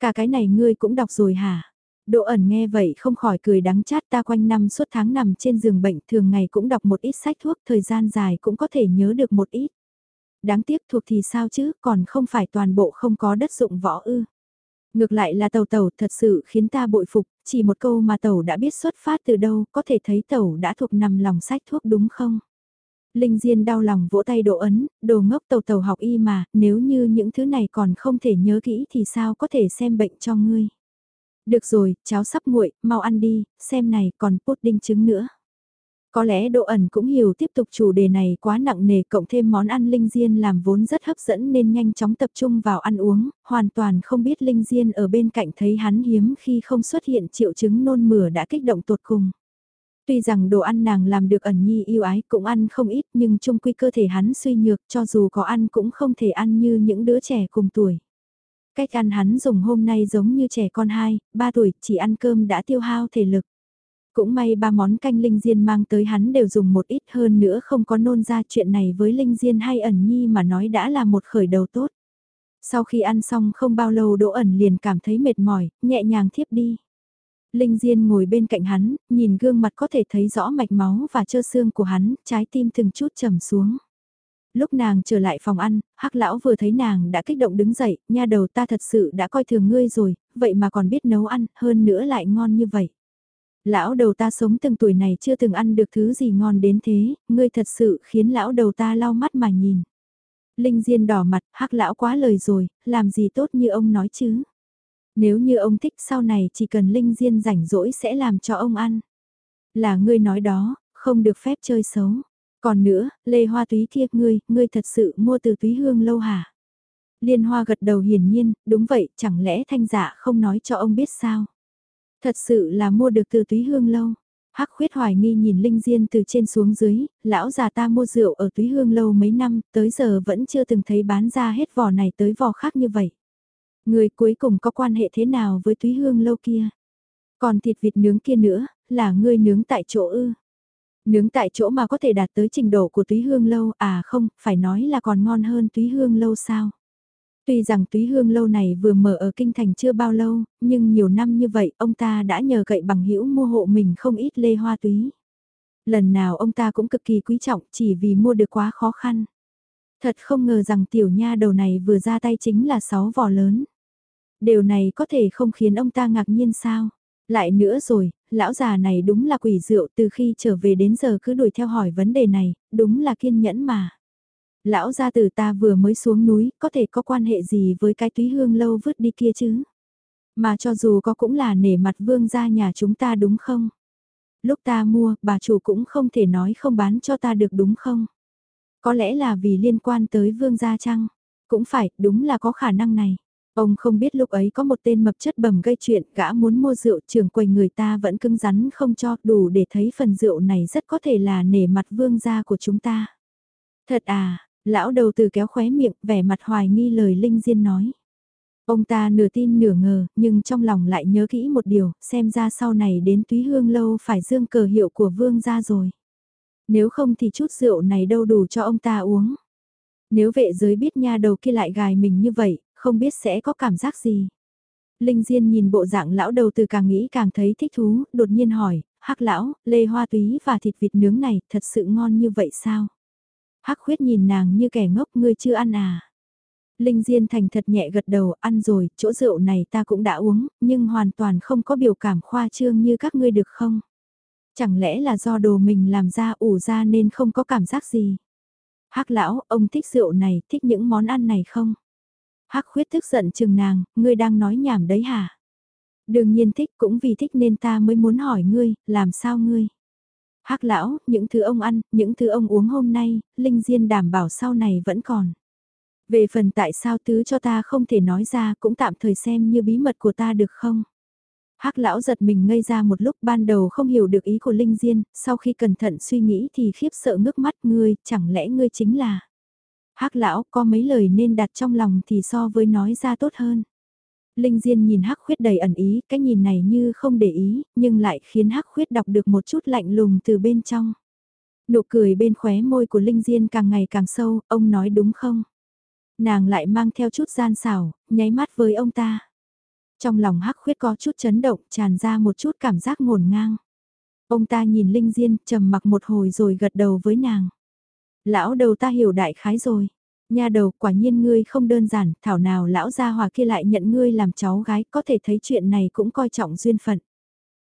Cả cái này ngươi cũng đọc rồi hả? Đỗ ẩn nghe vậy không khỏi cười đắng chát ta quanh năm suốt tháng nằm trên giường bệnh thường ngày cũng đọc một ít sách thuốc thời gian dài cũng có thể nhớ được một ít. Đáng tiếc thuộc thì sao chứ còn không phải toàn bộ không có đất dụng võ ư. Ngược lại là tàu tàu thật sự khiến ta bội phục, chỉ một câu mà tàu đã biết xuất phát từ đâu có thể thấy tàu đã thuộc nằm lòng sách thuốc đúng không? Linh Diên đau lòng vỗ tay độ ấn, đồ ngốc tàu tàu học y mà, nếu như những thứ này còn không thể nhớ kỹ thì sao có thể xem bệnh cho ngươi. Được rồi, cháu sắp nguội, mau ăn đi, xem này còn pudding trứng nữa. Có lẽ Độ ẩn cũng hiểu tiếp tục chủ đề này quá nặng nề cộng thêm món ăn Linh Diên làm vốn rất hấp dẫn nên nhanh chóng tập trung vào ăn uống, hoàn toàn không biết Linh Diên ở bên cạnh thấy hắn hiếm khi không xuất hiện triệu chứng nôn mửa đã kích động tột cùng. Tuy rằng đồ ăn nàng làm được ẩn nhi yêu ái cũng ăn không ít nhưng chung quy cơ thể hắn suy nhược cho dù có ăn cũng không thể ăn như những đứa trẻ cùng tuổi. Cách ăn hắn dùng hôm nay giống như trẻ con 2, 3 tuổi chỉ ăn cơm đã tiêu hao thể lực. Cũng may ba món canh Linh Diên mang tới hắn đều dùng một ít hơn nữa không có nôn ra chuyện này với Linh Diên hay ẩn nhi mà nói đã là một khởi đầu tốt. Sau khi ăn xong không bao lâu Đỗ ẩn liền cảm thấy mệt mỏi, nhẹ nhàng thiếp đi. Linh Diên ngồi bên cạnh hắn, nhìn gương mặt có thể thấy rõ mạch máu và trơ xương của hắn, trái tim từng chút trầm xuống. Lúc nàng trở lại phòng ăn, hắc lão vừa thấy nàng đã kích động đứng dậy, nha đầu ta thật sự đã coi thường ngươi rồi, vậy mà còn biết nấu ăn, hơn nữa lại ngon như vậy. Lão đầu ta sống từng tuổi này chưa từng ăn được thứ gì ngon đến thế, ngươi thật sự khiến lão đầu ta lau mắt mà nhìn. Linh Diên đỏ mặt, hắc lão quá lời rồi, làm gì tốt như ông nói chứ. Nếu như ông thích sau này chỉ cần Linh Diên rảnh rỗi sẽ làm cho ông ăn. Là ngươi nói đó, không được phép chơi xấu. Còn nữa, lê hoa túy thiệt ngươi, ngươi thật sự mua từ túy hương lâu hả? Liên hoa gật đầu hiển nhiên, đúng vậy, chẳng lẽ thanh giả không nói cho ông biết sao? Thật sự là mua được từ túy hương lâu. Hắc khuyết hoài nghi nhìn Linh Diên từ trên xuống dưới, lão già ta mua rượu ở túy hương lâu mấy năm, tới giờ vẫn chưa từng thấy bán ra hết vò này tới vò khác như vậy. Người cuối cùng có quan hệ thế nào với túy hương lâu kia? Còn thịt vịt nướng kia nữa, là ngươi nướng tại chỗ ư? Nướng tại chỗ mà có thể đạt tới trình độ của túy hương lâu, à không, phải nói là còn ngon hơn túy hương lâu sao? Tuy rằng túy hương lâu này vừa mở ở kinh thành chưa bao lâu, nhưng nhiều năm như vậy ông ta đã nhờ cậy bằng hữu mua hộ mình không ít lê hoa túy. Lần nào ông ta cũng cực kỳ quý trọng chỉ vì mua được quá khó khăn. Thật không ngờ rằng tiểu nha đầu này vừa ra tay chính là sáu vỏ lớn. Điều này có thể không khiến ông ta ngạc nhiên sao? Lại nữa rồi, lão già này đúng là quỷ rượu từ khi trở về đến giờ cứ đuổi theo hỏi vấn đề này, đúng là kiên nhẫn mà. Lão gia tử ta vừa mới xuống núi, có thể có quan hệ gì với cái túy hương lâu vứt đi kia chứ? Mà cho dù có cũng là nể mặt vương gia nhà chúng ta đúng không? Lúc ta mua, bà chủ cũng không thể nói không bán cho ta được đúng không? Có lẽ là vì liên quan tới vương gia chăng? Cũng phải, đúng là có khả năng này. Ông không biết lúc ấy có một tên mập chất bầm gây chuyện, gã muốn mua rượu trường quầy người ta vẫn cứng rắn không cho đủ để thấy phần rượu này rất có thể là nể mặt vương gia của chúng ta. Thật à, lão đầu từ kéo khóe miệng, vẻ mặt hoài nghi lời Linh Diên nói. Ông ta nửa tin nửa ngờ, nhưng trong lòng lại nhớ kỹ một điều, xem ra sau này đến túy hương lâu phải dương cờ hiệu của vương gia rồi. Nếu không thì chút rượu này đâu đủ cho ông ta uống. Nếu vệ giới biết nha đầu kia lại gài mình như vậy, không biết sẽ có cảm giác gì. Linh Diên nhìn bộ dạng lão đầu từ càng nghĩ càng thấy thích thú, đột nhiên hỏi, hắc lão, lê hoa túy và thịt vịt nướng này thật sự ngon như vậy sao? Hắc khuyết nhìn nàng như kẻ ngốc ngươi chưa ăn à? Linh Diên thành thật nhẹ gật đầu, ăn rồi, chỗ rượu này ta cũng đã uống, nhưng hoàn toàn không có biểu cảm khoa trương như các ngươi được không? Chẳng lẽ là do đồ mình làm ra ủ ra nên không có cảm giác gì? Hắc lão, ông thích rượu này, thích những món ăn này không? Hắc khuyết tức giận chừng nàng, ngươi đang nói nhảm đấy hả? Đương nhiên thích cũng vì thích nên ta mới muốn hỏi ngươi, làm sao ngươi? Hắc lão, những thứ ông ăn, những thứ ông uống hôm nay, Linh Diên đảm bảo sau này vẫn còn. Về phần tại sao tứ cho ta không thể nói ra cũng tạm thời xem như bí mật của ta được không? Hắc lão giật mình ngây ra một lúc ban đầu không hiểu được ý của Linh Diên, sau khi cẩn thận suy nghĩ thì khiếp sợ ngước mắt ngươi, chẳng lẽ ngươi chính là... Hắc lão có mấy lời nên đặt trong lòng thì so với nói ra tốt hơn. Linh Diên nhìn Hắc Khuyết đầy ẩn ý, cái nhìn này như không để ý, nhưng lại khiến Hắc Khuyết đọc được một chút lạnh lùng từ bên trong. Nụ cười bên khóe môi của Linh Diên càng ngày càng sâu, ông nói đúng không? Nàng lại mang theo chút gian xảo, nháy mắt với ông ta. Trong lòng Hắc Khuyết có chút chấn động, tràn ra một chút cảm giác ngổn ngang. Ông ta nhìn Linh Diên, trầm mặc một hồi rồi gật đầu với nàng. Lão đầu ta hiểu đại khái rồi. nhà đầu quả nhiên ngươi không đơn giản, thảo nào lão gia hòa kia lại nhận ngươi làm cháu gái, có thể thấy chuyện này cũng coi trọng duyên phận.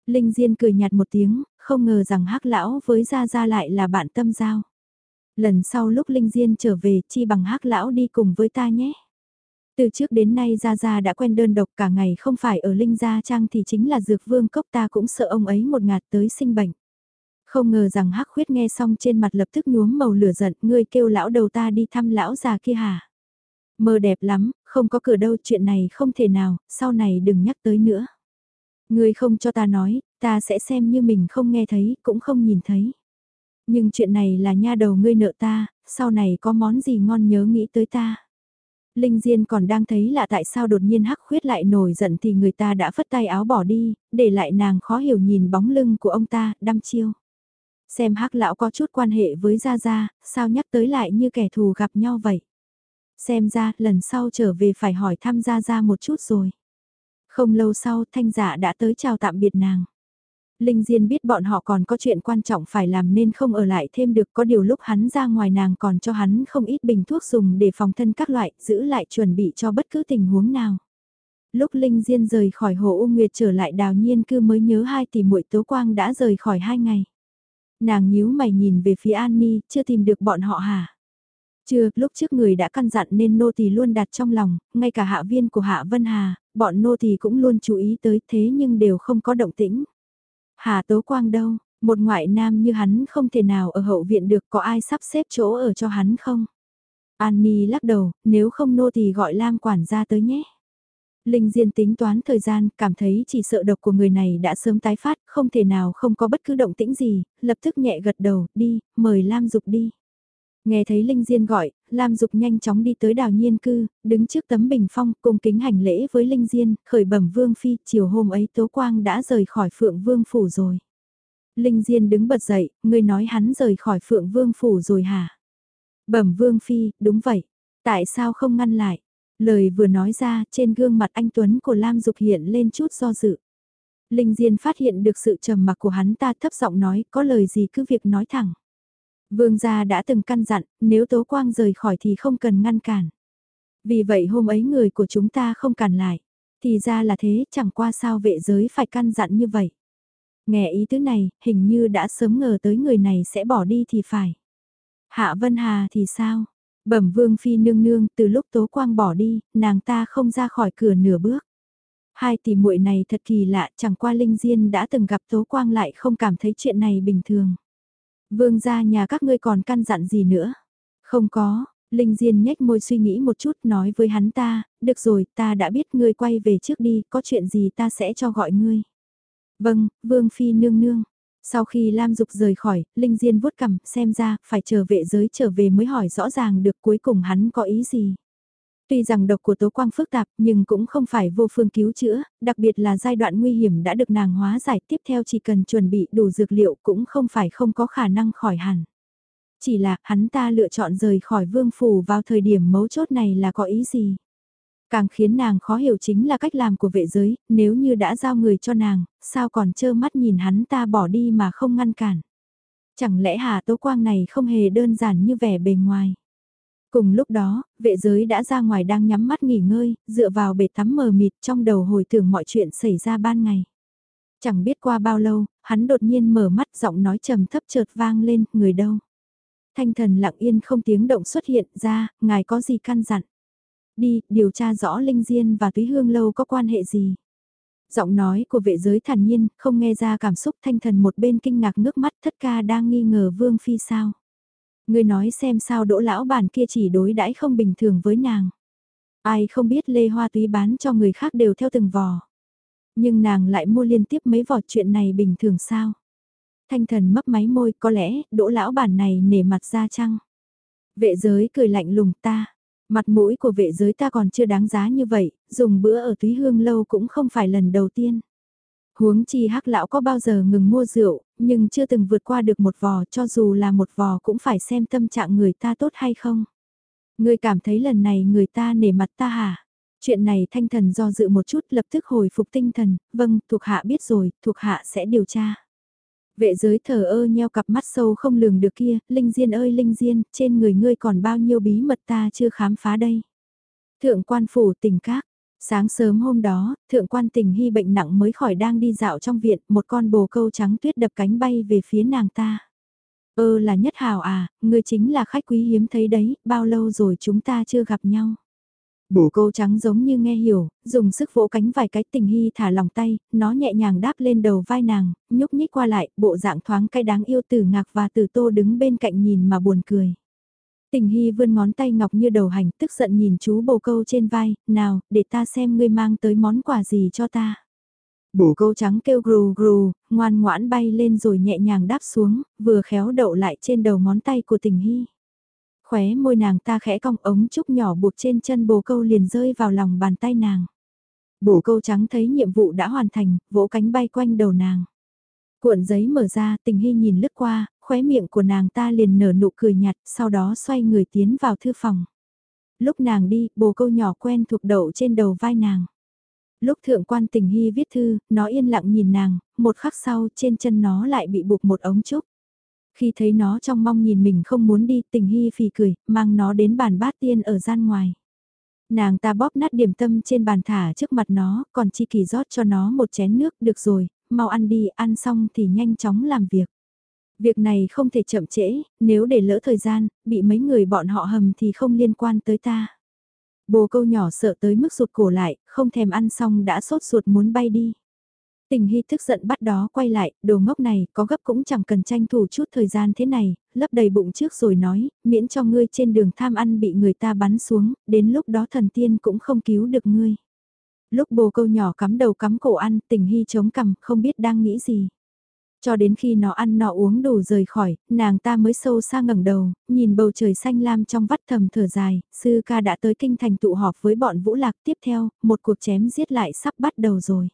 Linh Diên cười nhạt một tiếng, không ngờ rằng hắc lão với Gia Gia lại là bạn tâm giao. Lần sau lúc Linh Diên trở về chi bằng hắc lão đi cùng với ta nhé. Từ trước đến nay Gia Gia đã quen đơn độc cả ngày không phải ở Linh Gia Trang thì chính là dược vương cốc ta cũng sợ ông ấy một ngạt tới sinh bệnh. Không ngờ rằng hắc khuyết nghe xong trên mặt lập tức nhuốm màu lửa giận, ngươi kêu lão đầu ta đi thăm lão già kia hả? Mơ đẹp lắm, không có cửa đâu chuyện này không thể nào, sau này đừng nhắc tới nữa. Ngươi không cho ta nói, ta sẽ xem như mình không nghe thấy, cũng không nhìn thấy. Nhưng chuyện này là nha đầu ngươi nợ ta, sau này có món gì ngon nhớ nghĩ tới ta. Linh Diên còn đang thấy là tại sao đột nhiên hắc khuyết lại nổi giận thì người ta đã phất tay áo bỏ đi, để lại nàng khó hiểu nhìn bóng lưng của ông ta, đăm chiêu. Xem hắc lão có chút quan hệ với Gia Gia, sao nhắc tới lại như kẻ thù gặp nhau vậy? Xem ra, lần sau trở về phải hỏi thăm Gia Gia một chút rồi. Không lâu sau, thanh giả đã tới chào tạm biệt nàng. Linh Diên biết bọn họ còn có chuyện quan trọng phải làm nên không ở lại thêm được có điều lúc hắn ra ngoài nàng còn cho hắn không ít bình thuốc dùng để phòng thân các loại, giữ lại chuẩn bị cho bất cứ tình huống nào. Lúc Linh Diên rời khỏi hồ U Nguyệt trở lại đào nhiên cư mới nhớ hai tỷ muội tố quang đã rời khỏi hai ngày. Nàng nhíu mày nhìn về phía An Ni, chưa tìm được bọn họ hả? Chưa, lúc trước người đã căn dặn nên nô tỳ luôn đặt trong lòng, ngay cả hạ viên của Hạ Vân Hà, bọn nô tỳ cũng luôn chú ý tới thế nhưng đều không có động tĩnh. Hà Tố Quang đâu, một ngoại nam như hắn không thể nào ở hậu viện được có ai sắp xếp chỗ ở cho hắn không? An Ni lắc đầu, nếu không nô tỳ gọi Lam quản gia tới nhé. Linh Diên tính toán thời gian, cảm thấy chỉ sợ độc của người này đã sớm tái phát, không thể nào không có bất cứ động tĩnh gì, lập tức nhẹ gật đầu, đi, mời Lam Dục đi. Nghe thấy Linh Diên gọi, Lam Dục nhanh chóng đi tới đào nhiên cư, đứng trước tấm bình phong, cung kính hành lễ với Linh Diên, khởi bẩm Vương Phi, chiều hôm ấy Tố Quang đã rời khỏi Phượng Vương Phủ rồi. Linh Diên đứng bật dậy, người nói hắn rời khỏi Phượng Vương Phủ rồi hả? Bẩm Vương Phi, đúng vậy. Tại sao không ngăn lại? Lời vừa nói ra, trên gương mặt anh Tuấn của Lam Dục hiện lên chút do dự. Linh Diên phát hiện được sự trầm mặc của hắn ta thấp giọng nói, có lời gì cứ việc nói thẳng. Vương gia đã từng căn dặn, nếu Tố Quang rời khỏi thì không cần ngăn cản. Vì vậy hôm ấy người của chúng ta không cản lại. Thì ra là thế, chẳng qua sao vệ giới phải căn dặn như vậy. Nghe ý tứ này, hình như đã sớm ngờ tới người này sẽ bỏ đi thì phải. Hạ Vân Hà thì sao? Bẩm vương phi nương nương, từ lúc tố quang bỏ đi, nàng ta không ra khỏi cửa nửa bước. Hai tỷ muội này thật kỳ lạ, chẳng qua Linh Diên đã từng gặp tố quang lại không cảm thấy chuyện này bình thường. Vương gia nhà các ngươi còn căn dặn gì nữa? Không có, Linh Diên nhếch môi suy nghĩ một chút nói với hắn ta, được rồi, ta đã biết ngươi quay về trước đi, có chuyện gì ta sẽ cho gọi ngươi. Vâng, Vương Phi nương nương, sau khi Lam Dục rời khỏi, Linh Diên vuốt cằm, xem ra, phải chờ vệ giới trở về mới hỏi rõ ràng được cuối cùng hắn có ý gì. Tuy rằng độc của Tố Quang phức tạp nhưng cũng không phải vô phương cứu chữa, đặc biệt là giai đoạn nguy hiểm đã được nàng hóa giải tiếp theo chỉ cần chuẩn bị đủ dược liệu cũng không phải không có khả năng khỏi hẳn. Chỉ là hắn ta lựa chọn rời khỏi vương phủ vào thời điểm mấu chốt này là có ý gì? Càng khiến nàng khó hiểu chính là cách làm của vệ giới, nếu như đã giao người cho nàng, sao còn trơ mắt nhìn hắn ta bỏ đi mà không ngăn cản. Chẳng lẽ Hà Tố Quang này không hề đơn giản như vẻ bề ngoài. Cùng lúc đó, vệ giới đã ra ngoài đang nhắm mắt nghỉ ngơi, dựa vào bể tắm mờ mịt trong đầu hồi tưởng mọi chuyện xảy ra ban ngày. Chẳng biết qua bao lâu, hắn đột nhiên mở mắt giọng nói trầm thấp chợt vang lên, người đâu. Thanh thần lặng yên không tiếng động xuất hiện ra, ngài có gì căn dặn đi, điều tra rõ Linh Diên và Túy Hương Lâu có quan hệ gì. Giọng nói của vệ giới thản nhiên, không nghe ra cảm xúc thanh thần một bên kinh ngạc ngước mắt thất ca đang nghi ngờ Vương Phi sao. Người nói xem sao đỗ lão bản kia chỉ đối đãi không bình thường với nàng. Ai không biết lê hoa túy bán cho người khác đều theo từng vò. Nhưng nàng lại mua liên tiếp mấy vò chuyện này bình thường sao. Thanh thần mấp máy môi có lẽ đỗ lão bản này nể mặt ra chăng. Vệ giới cười lạnh lùng ta. Mặt mũi của vệ giới ta còn chưa đáng giá như vậy, dùng bữa ở túy hương lâu cũng không phải lần đầu tiên. Huống chi hắc lão có bao giờ ngừng mua rượu, nhưng chưa từng vượt qua được một vò cho dù là một vò cũng phải xem tâm trạng người ta tốt hay không. Người cảm thấy lần này người ta nể mặt ta hả? Chuyện này thanh thần do dự một chút lập tức hồi phục tinh thần, vâng, thuộc hạ biết rồi, thuộc hạ sẽ điều tra. Vệ giới thờ ơ nheo cặp mắt sâu không lường được kia, Linh Diên ơi Linh Diên, trên người ngươi còn bao nhiêu bí mật ta chưa khám phá đây. Thượng quan phủ tỉnh các, sáng sớm hôm đó, thượng quan tình hy bệnh nặng mới khỏi đang đi dạo trong viện, một con bồ câu trắng tuyết đập cánh bay về phía nàng ta. Ơ là nhất hào à, ngươi chính là khách quý hiếm thấy đấy, bao lâu rồi chúng ta chưa gặp nhau. Bồ câu trắng giống như nghe hiểu, dùng sức vỗ cánh vài cái tình hy thả lòng tay, nó nhẹ nhàng đáp lên đầu vai nàng, nhúc nhích qua lại, bộ dạng thoáng cái đáng yêu từ ngạc và từ tô đứng bên cạnh nhìn mà buồn cười. Tình hy vươn ngón tay ngọc như đầu hành tức giận nhìn chú bồ câu trên vai, nào, để ta xem ngươi mang tới món quà gì cho ta. Bồ câu trắng kêu gru gru, ngoan ngoãn bay lên rồi nhẹ nhàng đáp xuống, vừa khéo đậu lại trên đầu ngón tay của tình hy khóe môi nàng ta khẽ cong ống trúc nhỏ buộc trên chân bồ câu liền rơi vào lòng bàn tay nàng. Bồ câu trắng thấy nhiệm vụ đã hoàn thành, vỗ cánh bay quanh đầu nàng. Cuộn giấy mở ra, tình hy nhìn lướt qua, khóe miệng của nàng ta liền nở nụ cười nhạt, sau đó xoay người tiến vào thư phòng. Lúc nàng đi, bồ câu nhỏ quen thuộc đậu trên đầu vai nàng. Lúc thượng quan tình hy viết thư, nó yên lặng nhìn nàng, một khắc sau trên chân nó lại bị buộc một ống trúc. Khi thấy nó trong mong nhìn mình không muốn đi, tình hy phì cười, mang nó đến bàn bát tiên ở gian ngoài. Nàng ta bóp nát điểm tâm trên bàn thả trước mặt nó, còn chi kỳ rót cho nó một chén nước, được rồi, mau ăn đi, ăn xong thì nhanh chóng làm việc. Việc này không thể chậm trễ, nếu để lỡ thời gian, bị mấy người bọn họ hầm thì không liên quan tới ta. Bồ câu nhỏ sợ tới mức rụt cổ lại, không thèm ăn xong đã sốt ruột muốn bay đi. Tình Hy thức giận bắt đó quay lại, đồ ngốc này, có gấp cũng chẳng cần tranh thủ chút thời gian thế này, lấp đầy bụng trước rồi nói, miễn cho ngươi trên đường tham ăn bị người ta bắn xuống, đến lúc đó thần tiên cũng không cứu được ngươi. Lúc bồ câu nhỏ cắm đầu cắm cổ ăn, tình Hy chống cằm, không biết đang nghĩ gì. Cho đến khi nó ăn nó uống đủ rời khỏi, nàng ta mới sâu xa ngẩng đầu, nhìn bầu trời xanh lam trong vắt thầm thở dài, sư ca đã tới kinh thành tụ họp với bọn vũ lạc tiếp theo, một cuộc chém giết lại sắp bắt đầu rồi.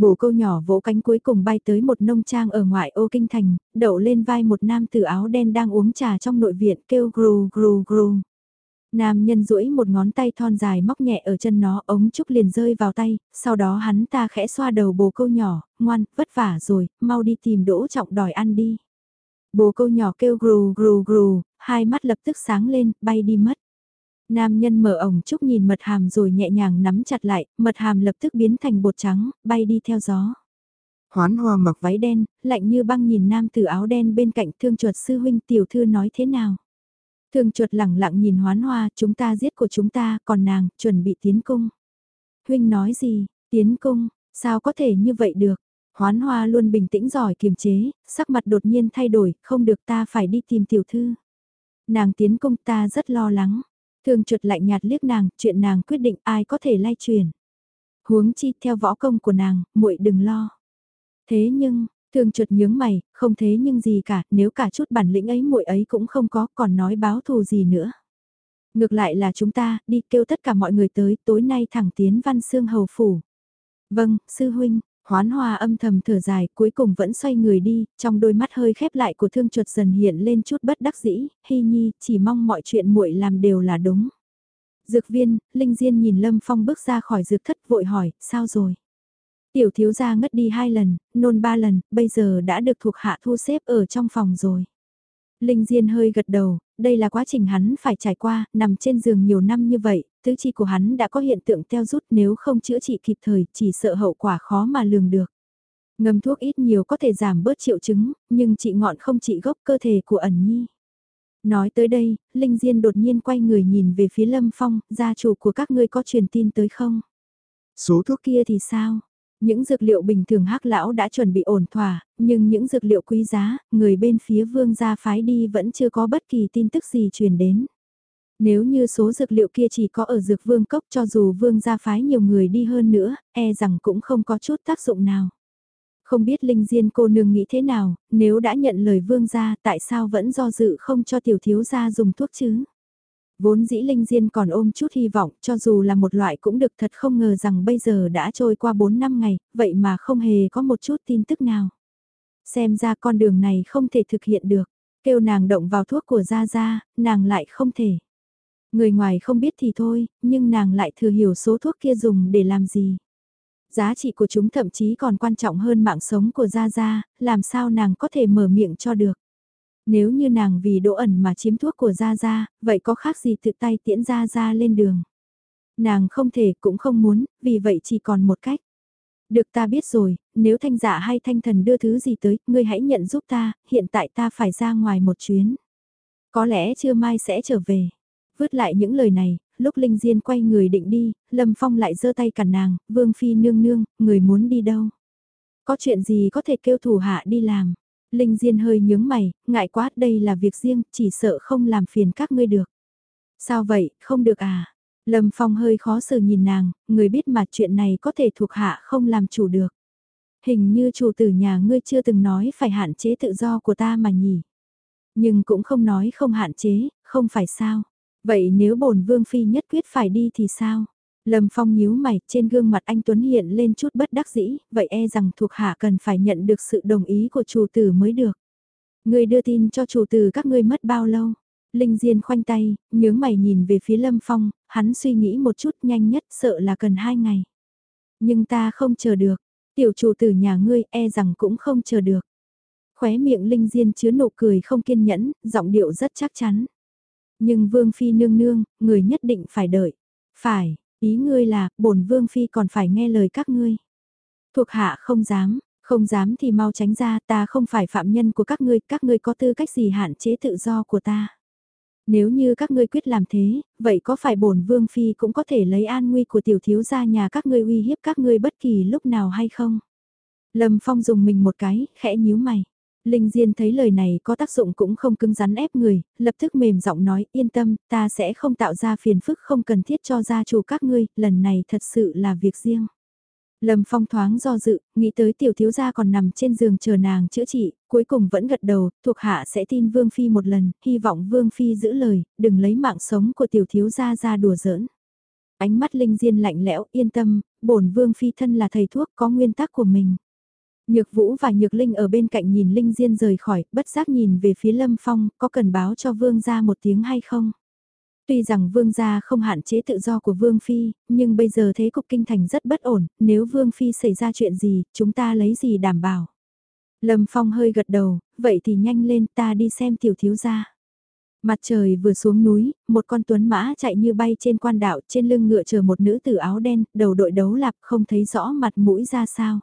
Bồ câu nhỏ vỗ cánh cuối cùng bay tới một nông trang ở ngoại ô kinh thành, đậu lên vai một nam tử áo đen đang uống trà trong nội viện kêu gru gru gru. Nam nhân duỗi một ngón tay thon dài móc nhẹ ở chân nó, ống trúc liền rơi vào tay, sau đó hắn ta khẽ xoa đầu bồ câu nhỏ, ngoan, vất vả rồi, mau đi tìm đỗ trọng đòi ăn đi. Bồ câu nhỏ kêu gru gru gru, hai mắt lập tức sáng lên, bay đi mất. Nam nhân mở ổng chúc nhìn mật hàm rồi nhẹ nhàng nắm chặt lại, mật hàm lập tức biến thành bột trắng, bay đi theo gió. Hoán hoa mặc váy đen, lạnh như băng nhìn nam tử áo đen bên cạnh thương chuột sư huynh tiểu thư nói thế nào. Thương chuột lẳng lặng nhìn hoán hoa, chúng ta giết của chúng ta, còn nàng, chuẩn bị tiến cung. Huynh nói gì, tiến cung, sao có thể như vậy được? Hoán hoa luôn bình tĩnh giỏi kiềm chế, sắc mặt đột nhiên thay đổi, không được ta phải đi tìm tiểu thư. Nàng tiến cung ta rất lo lắng. Thương chuột lạnh nhạt liếc nàng, chuyện nàng quyết định ai có thể lay truyền. Huống chi theo võ công của nàng, muội đừng lo. Thế nhưng, thương chuột nhướng mày, không thế nhưng gì cả, nếu cả chút bản lĩnh ấy muội ấy cũng không có, còn nói báo thù gì nữa. Ngược lại là chúng ta, đi kêu tất cả mọi người tới, tối nay thẳng tiến văn xương hầu phủ. Vâng, sư huynh, Hoán hoa âm thầm thở dài cuối cùng vẫn xoay người đi, trong đôi mắt hơi khép lại của thương chuột dần hiện lên chút bất đắc dĩ, hy nhi chỉ mong mọi chuyện muội làm đều là đúng. Dược viên, Linh Diên nhìn Lâm Phong bước ra khỏi dược thất vội hỏi, sao rồi? Tiểu thiếu gia ngất đi hai lần, nôn ba lần, bây giờ đã được thuộc hạ thu xếp ở trong phòng rồi. Linh Diên hơi gật đầu, đây là quá trình hắn phải trải qua, nằm trên giường nhiều năm như vậy, tứ chi của hắn đã có hiện tượng teo rút nếu không chữa trị kịp thời, chỉ sợ hậu quả khó mà lường được. Ngâm thuốc ít nhiều có thể giảm bớt triệu chứng, nhưng trị ngọn không trị gốc cơ thể của ẩn nhi. Nói tới đây, Linh Diên đột nhiên quay người nhìn về phía Lâm Phong, gia chủ của các ngươi có truyền tin tới không? Số thuốc kia thì sao? Những dược liệu bình thường hắc lão đã chuẩn bị ổn thỏa, nhưng những dược liệu quý giá, người bên phía vương gia phái đi vẫn chưa có bất kỳ tin tức gì truyền đến. Nếu như số dược liệu kia chỉ có ở dược vương cốc cho dù vương gia phái nhiều người đi hơn nữa, e rằng cũng không có chút tác dụng nào. Không biết Linh Diên cô nương nghĩ thế nào, nếu đã nhận lời vương gia tại sao vẫn do dự không cho tiểu thiếu gia dùng thuốc chứ? Vốn dĩ Linh Diên còn ôm chút hy vọng cho dù là một loại cũng được thật không ngờ rằng bây giờ đã trôi qua 4 năm ngày, vậy mà không hề có một chút tin tức nào. Xem ra con đường này không thể thực hiện được, kêu nàng động vào thuốc của Gia Gia, nàng lại không thể. Người ngoài không biết thì thôi, nhưng nàng lại thừa hiểu số thuốc kia dùng để làm gì. Giá trị của chúng thậm chí còn quan trọng hơn mạng sống của Gia Gia, làm sao nàng có thể mở miệng cho được. Nếu như nàng vì đỗ ẩn mà chiếm thuốc của Gia Gia, vậy có khác gì tự tay tiễn Gia Gia lên đường. Nàng không thể cũng không muốn, vì vậy chỉ còn một cách. Được ta biết rồi, nếu thanh giả hay thanh thần đưa thứ gì tới, ngươi hãy nhận giúp ta, hiện tại ta phải ra ngoài một chuyến. Có lẽ chưa mai sẽ trở về. Vứt lại những lời này, lúc Linh Diên quay người định đi, Lâm Phong lại giơ tay cản nàng, Vương Phi nương nương, người muốn đi đâu? Có chuyện gì có thể kêu thủ hạ đi làm? Linh Diên hơi nhướng mày, ngại quá đây là việc riêng, chỉ sợ không làm phiền các ngươi được. Sao vậy, không được à? Lâm Phong hơi khó xử nhìn nàng, người biết mà chuyện này có thể thuộc hạ không làm chủ được. Hình như chủ tử nhà ngươi chưa từng nói phải hạn chế tự do của ta mà nhỉ. Nhưng cũng không nói không hạn chế, không phải sao. Vậy nếu bổn vương phi nhất quyết phải đi thì sao? Lâm Phong nhíu mày, trên gương mặt anh Tuấn hiện lên chút bất đắc dĩ, vậy e rằng thuộc hạ cần phải nhận được sự đồng ý của chủ tử mới được. Người đưa tin cho chủ tử các ngươi mất bao lâu? Linh Diên khoanh tay, nhướng mày nhìn về phía Lâm Phong, hắn suy nghĩ một chút nhanh nhất sợ là cần hai ngày. Nhưng ta không chờ được, tiểu chủ tử nhà ngươi e rằng cũng không chờ được. Khóe miệng Linh Diên chứa nụ cười không kiên nhẫn, giọng điệu rất chắc chắn. Nhưng Vương Phi nương nương, người nhất định phải đợi. Phải, ý ngươi là, bổn Vương Phi còn phải nghe lời các ngươi. Thuộc hạ không dám, không dám thì mau tránh ra ta không phải phạm nhân của các ngươi, các ngươi có tư cách gì hạn chế tự do của ta. Nếu như các ngươi quyết làm thế, vậy có phải bổn Vương Phi cũng có thể lấy an nguy của tiểu thiếu gia nhà các ngươi uy hiếp các ngươi bất kỳ lúc nào hay không? Lâm Phong dùng mình một cái, khẽ nhíu mày. Linh Diên thấy lời này có tác dụng cũng không cứng rắn ép người, lập tức mềm giọng nói yên tâm, ta sẽ không tạo ra phiền phức không cần thiết cho gia chủ các ngươi, lần này thật sự là việc riêng. Lâm Phong thoáng do dự, nghĩ tới tiểu thiếu gia còn nằm trên giường chờ nàng chữa trị, cuối cùng vẫn gật đầu, thuộc hạ sẽ tin Vương Phi một lần, hy vọng Vương Phi giữ lời, đừng lấy mạng sống của tiểu thiếu gia ra đùa giỡn. Ánh mắt Linh Diên lạnh lẽo, yên tâm, bổn Vương Phi thân là thầy thuốc có nguyên tắc của mình. Nhược Vũ và Nhược Linh ở bên cạnh nhìn Linh Diên rời khỏi, bất giác nhìn về phía Lâm Phong, có cần báo cho Vương gia một tiếng hay không? Tuy rằng Vương gia không hạn chế tự do của Vương Phi, nhưng bây giờ thế cục kinh thành rất bất ổn, nếu Vương Phi xảy ra chuyện gì, chúng ta lấy gì đảm bảo? Lâm Phong hơi gật đầu, vậy thì nhanh lên ta đi xem tiểu thiếu gia. Mặt trời vừa xuống núi, một con tuấn mã chạy như bay trên quan đạo, trên lưng ngựa chờ một nữ tử áo đen, đầu đội đấu lạp không thấy rõ mặt mũi ra sao.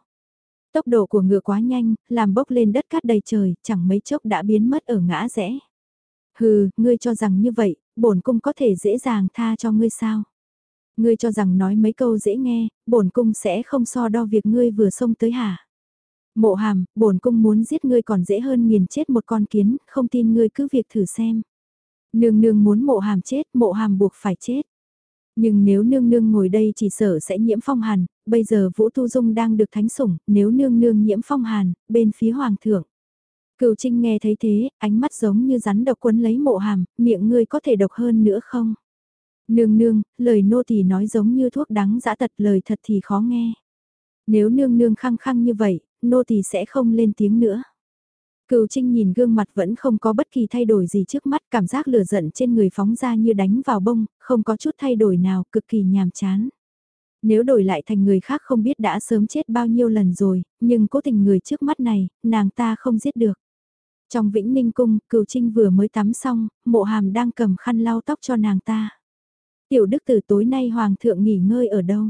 Tốc độ của ngựa quá nhanh, làm bốc lên đất cát đầy trời, chẳng mấy chốc đã biến mất ở ngã rẽ. Hừ, ngươi cho rằng như vậy, bổn cung có thể dễ dàng tha cho ngươi sao? Ngươi cho rằng nói mấy câu dễ nghe, bổn cung sẽ không so đo việc ngươi vừa xông tới hả? Mộ hàm, bổn cung muốn giết ngươi còn dễ hơn nghiền chết một con kiến, không tin ngươi cứ việc thử xem. Nương nương muốn mộ hàm chết, mộ hàm buộc phải chết. Nhưng nếu nương nương ngồi đây chỉ sợ sẽ nhiễm phong hàn, bây giờ Vũ Tu Dung đang được thánh sủng, nếu nương nương nhiễm phong hàn, bên phía hoàng thượng. Cửu Trinh nghe thấy thế, ánh mắt giống như rắn độc quấn lấy mộ hàm, miệng ngươi có thể độc hơn nữa không? Nương nương, lời nô tỳ nói giống như thuốc đắng dã tật lời thật thì khó nghe. Nếu nương nương khăng khăng như vậy, nô tỳ sẽ không lên tiếng nữa. Cửu Trinh nhìn gương mặt vẫn không có bất kỳ thay đổi gì trước mắt, cảm giác lửa giận trên người phóng ra như đánh vào bông, không có chút thay đổi nào, cực kỳ nhàm chán. Nếu đổi lại thành người khác không biết đã sớm chết bao nhiêu lần rồi, nhưng cố tình người trước mắt này, nàng ta không giết được. Trong Vĩnh Ninh Cung, Cửu Trinh vừa mới tắm xong, mộ hàm đang cầm khăn lau tóc cho nàng ta. Tiểu đức từ tối nay Hoàng thượng nghỉ ngơi ở đâu?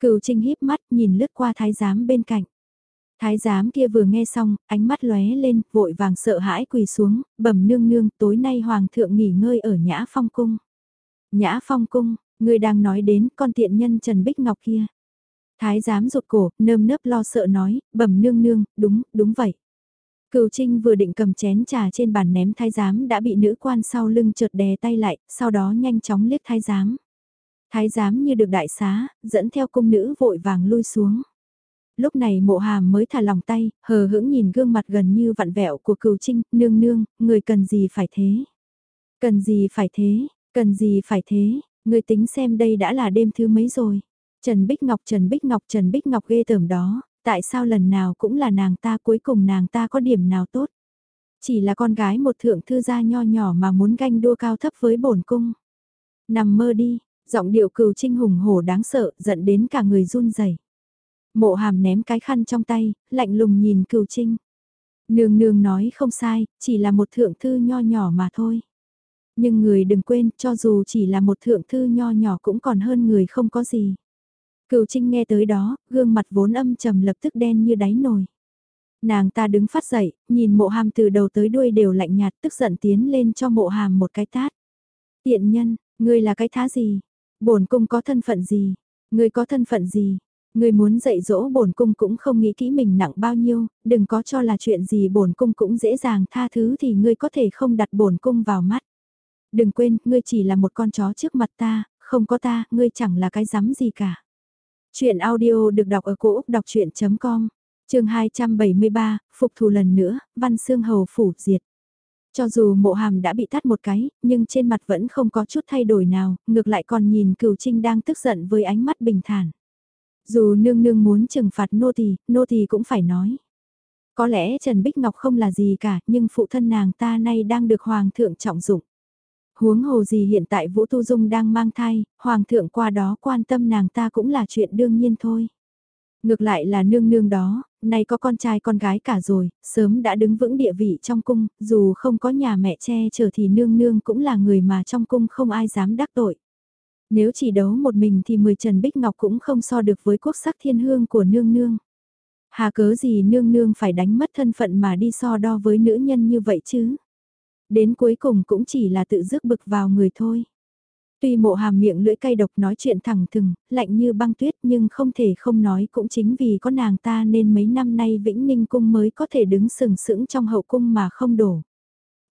Cửu Trinh híp mắt nhìn lướt qua thái giám bên cạnh. Thái giám kia vừa nghe xong, ánh mắt lóe lên, vội vàng sợ hãi quỳ xuống, bẩm nương nương, tối nay hoàng thượng nghỉ ngơi ở Nhã Phong cung. Nhã Phong cung, người đang nói đến con tiện nhân Trần Bích Ngọc kia. Thái giám rụt cổ, nơm nớp lo sợ nói, bẩm nương nương, đúng, đúng vậy. Cửu Trinh vừa định cầm chén trà trên bàn ném thái giám đã bị nữ quan sau lưng chợt đè tay lại, sau đó nhanh chóng liếc thái giám. Thái giám như được đại xá, dẫn theo cung nữ vội vàng lui xuống. Lúc này mộ hàm mới thả lòng tay, hờ hững nhìn gương mặt gần như vặn vẹo của cửu trinh, nương nương, người cần gì phải thế? Cần gì phải thế? Cần gì phải thế? Người tính xem đây đã là đêm thứ mấy rồi? Trần Bích Ngọc Trần Bích Ngọc Trần Bích Ngọc ghê tởm đó, tại sao lần nào cũng là nàng ta cuối cùng nàng ta có điểm nào tốt? Chỉ là con gái một thượng thư gia nho nhỏ mà muốn ganh đua cao thấp với bổn cung. Nằm mơ đi, giọng điệu cừu trinh hùng hổ đáng sợ, giận đến cả người run rẩy. Mộ hàm ném cái khăn trong tay, lạnh lùng nhìn cừu trinh. Nương nương nói không sai, chỉ là một thượng thư nho nhỏ mà thôi. Nhưng người đừng quên, cho dù chỉ là một thượng thư nho nhỏ cũng còn hơn người không có gì. Cửu Trinh nghe tới đó, gương mặt vốn âm trầm lập tức đen như đáy nồi. Nàng ta đứng phát dậy, nhìn mộ hàm từ đầu tới đuôi đều lạnh nhạt tức giận tiến lên cho mộ hàm một cái tát. Tiện nhân, ngươi là cái thá gì? Bổn cung có thân phận gì? Ngươi có thân phận gì? Ngươi muốn dạy dỗ bổn cung cũng không nghĩ kỹ mình nặng bao nhiêu, đừng có cho là chuyện gì bổn cung cũng dễ dàng tha thứ thì ngươi có thể không đặt bổn cung vào mắt. Đừng quên, ngươi chỉ là một con chó trước mặt ta, không có ta, ngươi chẳng là cái rắm gì cả. Chuyện audio được đọc ở cổ Úc đọc chuyện.com, trường 273, phục thù lần nữa, văn xương hầu phủ diệt. Cho dù mộ hàm đã bị tắt một cái, nhưng trên mặt vẫn không có chút thay đổi nào, ngược lại còn nhìn cửu trinh đang tức giận với ánh mắt bình thản. Dù nương nương muốn trừng phạt nô tỳ, nô tỳ cũng phải nói. Có lẽ Trần Bích Ngọc không là gì cả, nhưng phụ thân nàng ta nay đang được Hoàng thượng trọng dụng. Huống hồ gì hiện tại Vũ Tu Dung đang mang thai, Hoàng thượng qua đó quan tâm nàng ta cũng là chuyện đương nhiên thôi. Ngược lại là nương nương đó, nay có con trai con gái cả rồi, sớm đã đứng vững địa vị trong cung, dù không có nhà mẹ che chở thì nương nương cũng là người mà trong cung không ai dám đắc tội. Nếu chỉ đấu một mình thì mười Trần Bích Ngọc cũng không so được với quốc sắc thiên hương của nương nương. Hà cớ gì nương nương phải đánh mất thân phận mà đi so đo với nữ nhân như vậy chứ? Đến cuối cùng cũng chỉ là tự rước bực vào người thôi. Tuy mộ hàm miệng lưỡi cay độc nói chuyện thẳng thừng, lạnh như băng tuyết nhưng không thể không nói cũng chính vì có nàng ta nên mấy năm nay Vĩnh Ninh Cung mới có thể đứng sừng sững trong hậu cung mà không đổ.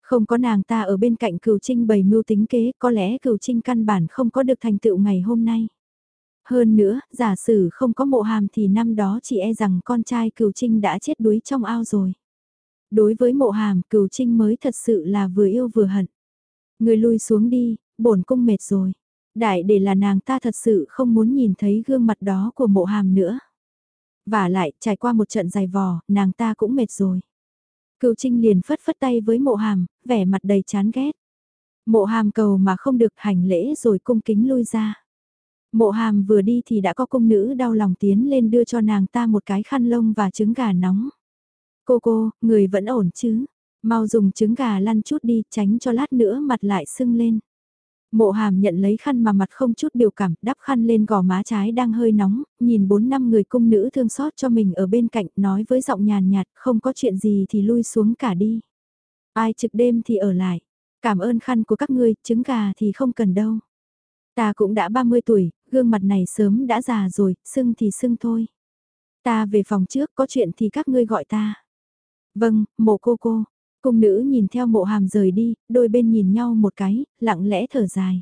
Không có nàng ta ở bên cạnh cửu trinh bày mưu tính kế, có lẽ cửu trinh căn bản không có được thành tựu ngày hôm nay. Hơn nữa, giả sử không có mộ hàm thì năm đó chỉ e rằng con trai cửu trinh đã chết đuối trong ao rồi. Đối với mộ hàm, cửu trinh mới thật sự là vừa yêu vừa hận. Người lui xuống đi, bổn cung mệt rồi. Đại để là nàng ta thật sự không muốn nhìn thấy gương mặt đó của mộ hàm nữa. Và lại, trải qua một trận dài vò, nàng ta cũng mệt rồi. Cựu Trinh liền phất phất tay với mộ hàm, vẻ mặt đầy chán ghét. Mộ hàm cầu mà không được hành lễ rồi cung kính lui ra. Mộ hàm vừa đi thì đã có cung nữ đau lòng tiến lên đưa cho nàng ta một cái khăn lông và trứng gà nóng. Cô cô, người vẫn ổn chứ? Mau dùng trứng gà lăn chút đi, tránh cho lát nữa mặt lại sưng lên. Mộ hàm nhận lấy khăn mà mặt không chút biểu cảm, đắp khăn lên gò má trái đang hơi nóng, nhìn bốn năm người cung nữ thương xót cho mình ở bên cạnh, nói với giọng nhàn nhạt, không có chuyện gì thì lui xuống cả đi. Ai trực đêm thì ở lại. Cảm ơn khăn của các ngươi, trứng gà thì không cần đâu. Ta cũng đã 30 tuổi, gương mặt này sớm đã già rồi, sưng thì sưng thôi. Ta về phòng trước, có chuyện thì các ngươi gọi ta. Vâng, mộ cô cô. Cung nữ nhìn theo mộ hàm rời đi, đôi bên nhìn nhau một cái, lặng lẽ thở dài.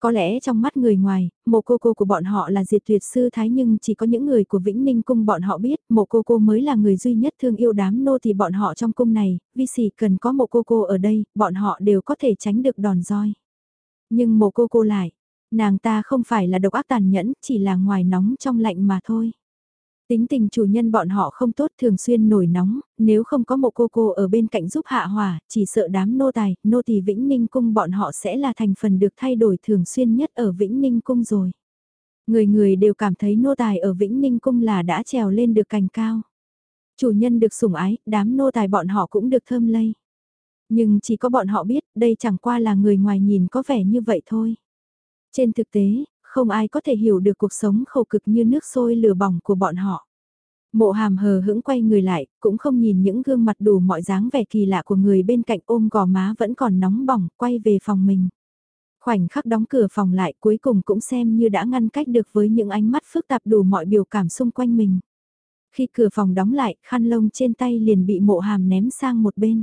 Có lẽ trong mắt người ngoài, mộ cô cô của bọn họ là diệt tuyệt sư thái nhưng chỉ có những người của Vĩnh Ninh cung bọn họ biết mộ cô cô mới là người duy nhất thương yêu đám nô thì bọn họ trong cung này, vì xỉ cần có mộ cô cô ở đây, bọn họ đều có thể tránh được đòn roi. Nhưng mộ cô cô lại, nàng ta không phải là độc ác tàn nhẫn, chỉ là ngoài nóng trong lạnh mà thôi. Tính tình chủ nhân bọn họ không tốt thường xuyên nổi nóng, nếu không có một cô cô ở bên cạnh giúp hạ hòa chỉ sợ đám nô tài, nô tỳ Vĩnh Ninh Cung bọn họ sẽ là thành phần được thay đổi thường xuyên nhất ở Vĩnh Ninh Cung rồi. Người người đều cảm thấy nô tài ở Vĩnh Ninh Cung là đã trèo lên được cành cao. Chủ nhân được sủng ái, đám nô tài bọn họ cũng được thơm lây. Nhưng chỉ có bọn họ biết, đây chẳng qua là người ngoài nhìn có vẻ như vậy thôi. Trên thực tế, không ai có thể hiểu được cuộc sống khổ cực như nước sôi lửa bỏng của bọn họ. Mộ hàm hờ hững quay người lại, cũng không nhìn những gương mặt đủ mọi dáng vẻ kỳ lạ của người bên cạnh ôm gò má vẫn còn nóng bỏng, quay về phòng mình. Khoảnh khắc đóng cửa phòng lại cuối cùng cũng xem như đã ngăn cách được với những ánh mắt phức tạp đủ mọi biểu cảm xung quanh mình. Khi cửa phòng đóng lại, khăn lông trên tay liền bị mộ hàm ném sang một bên.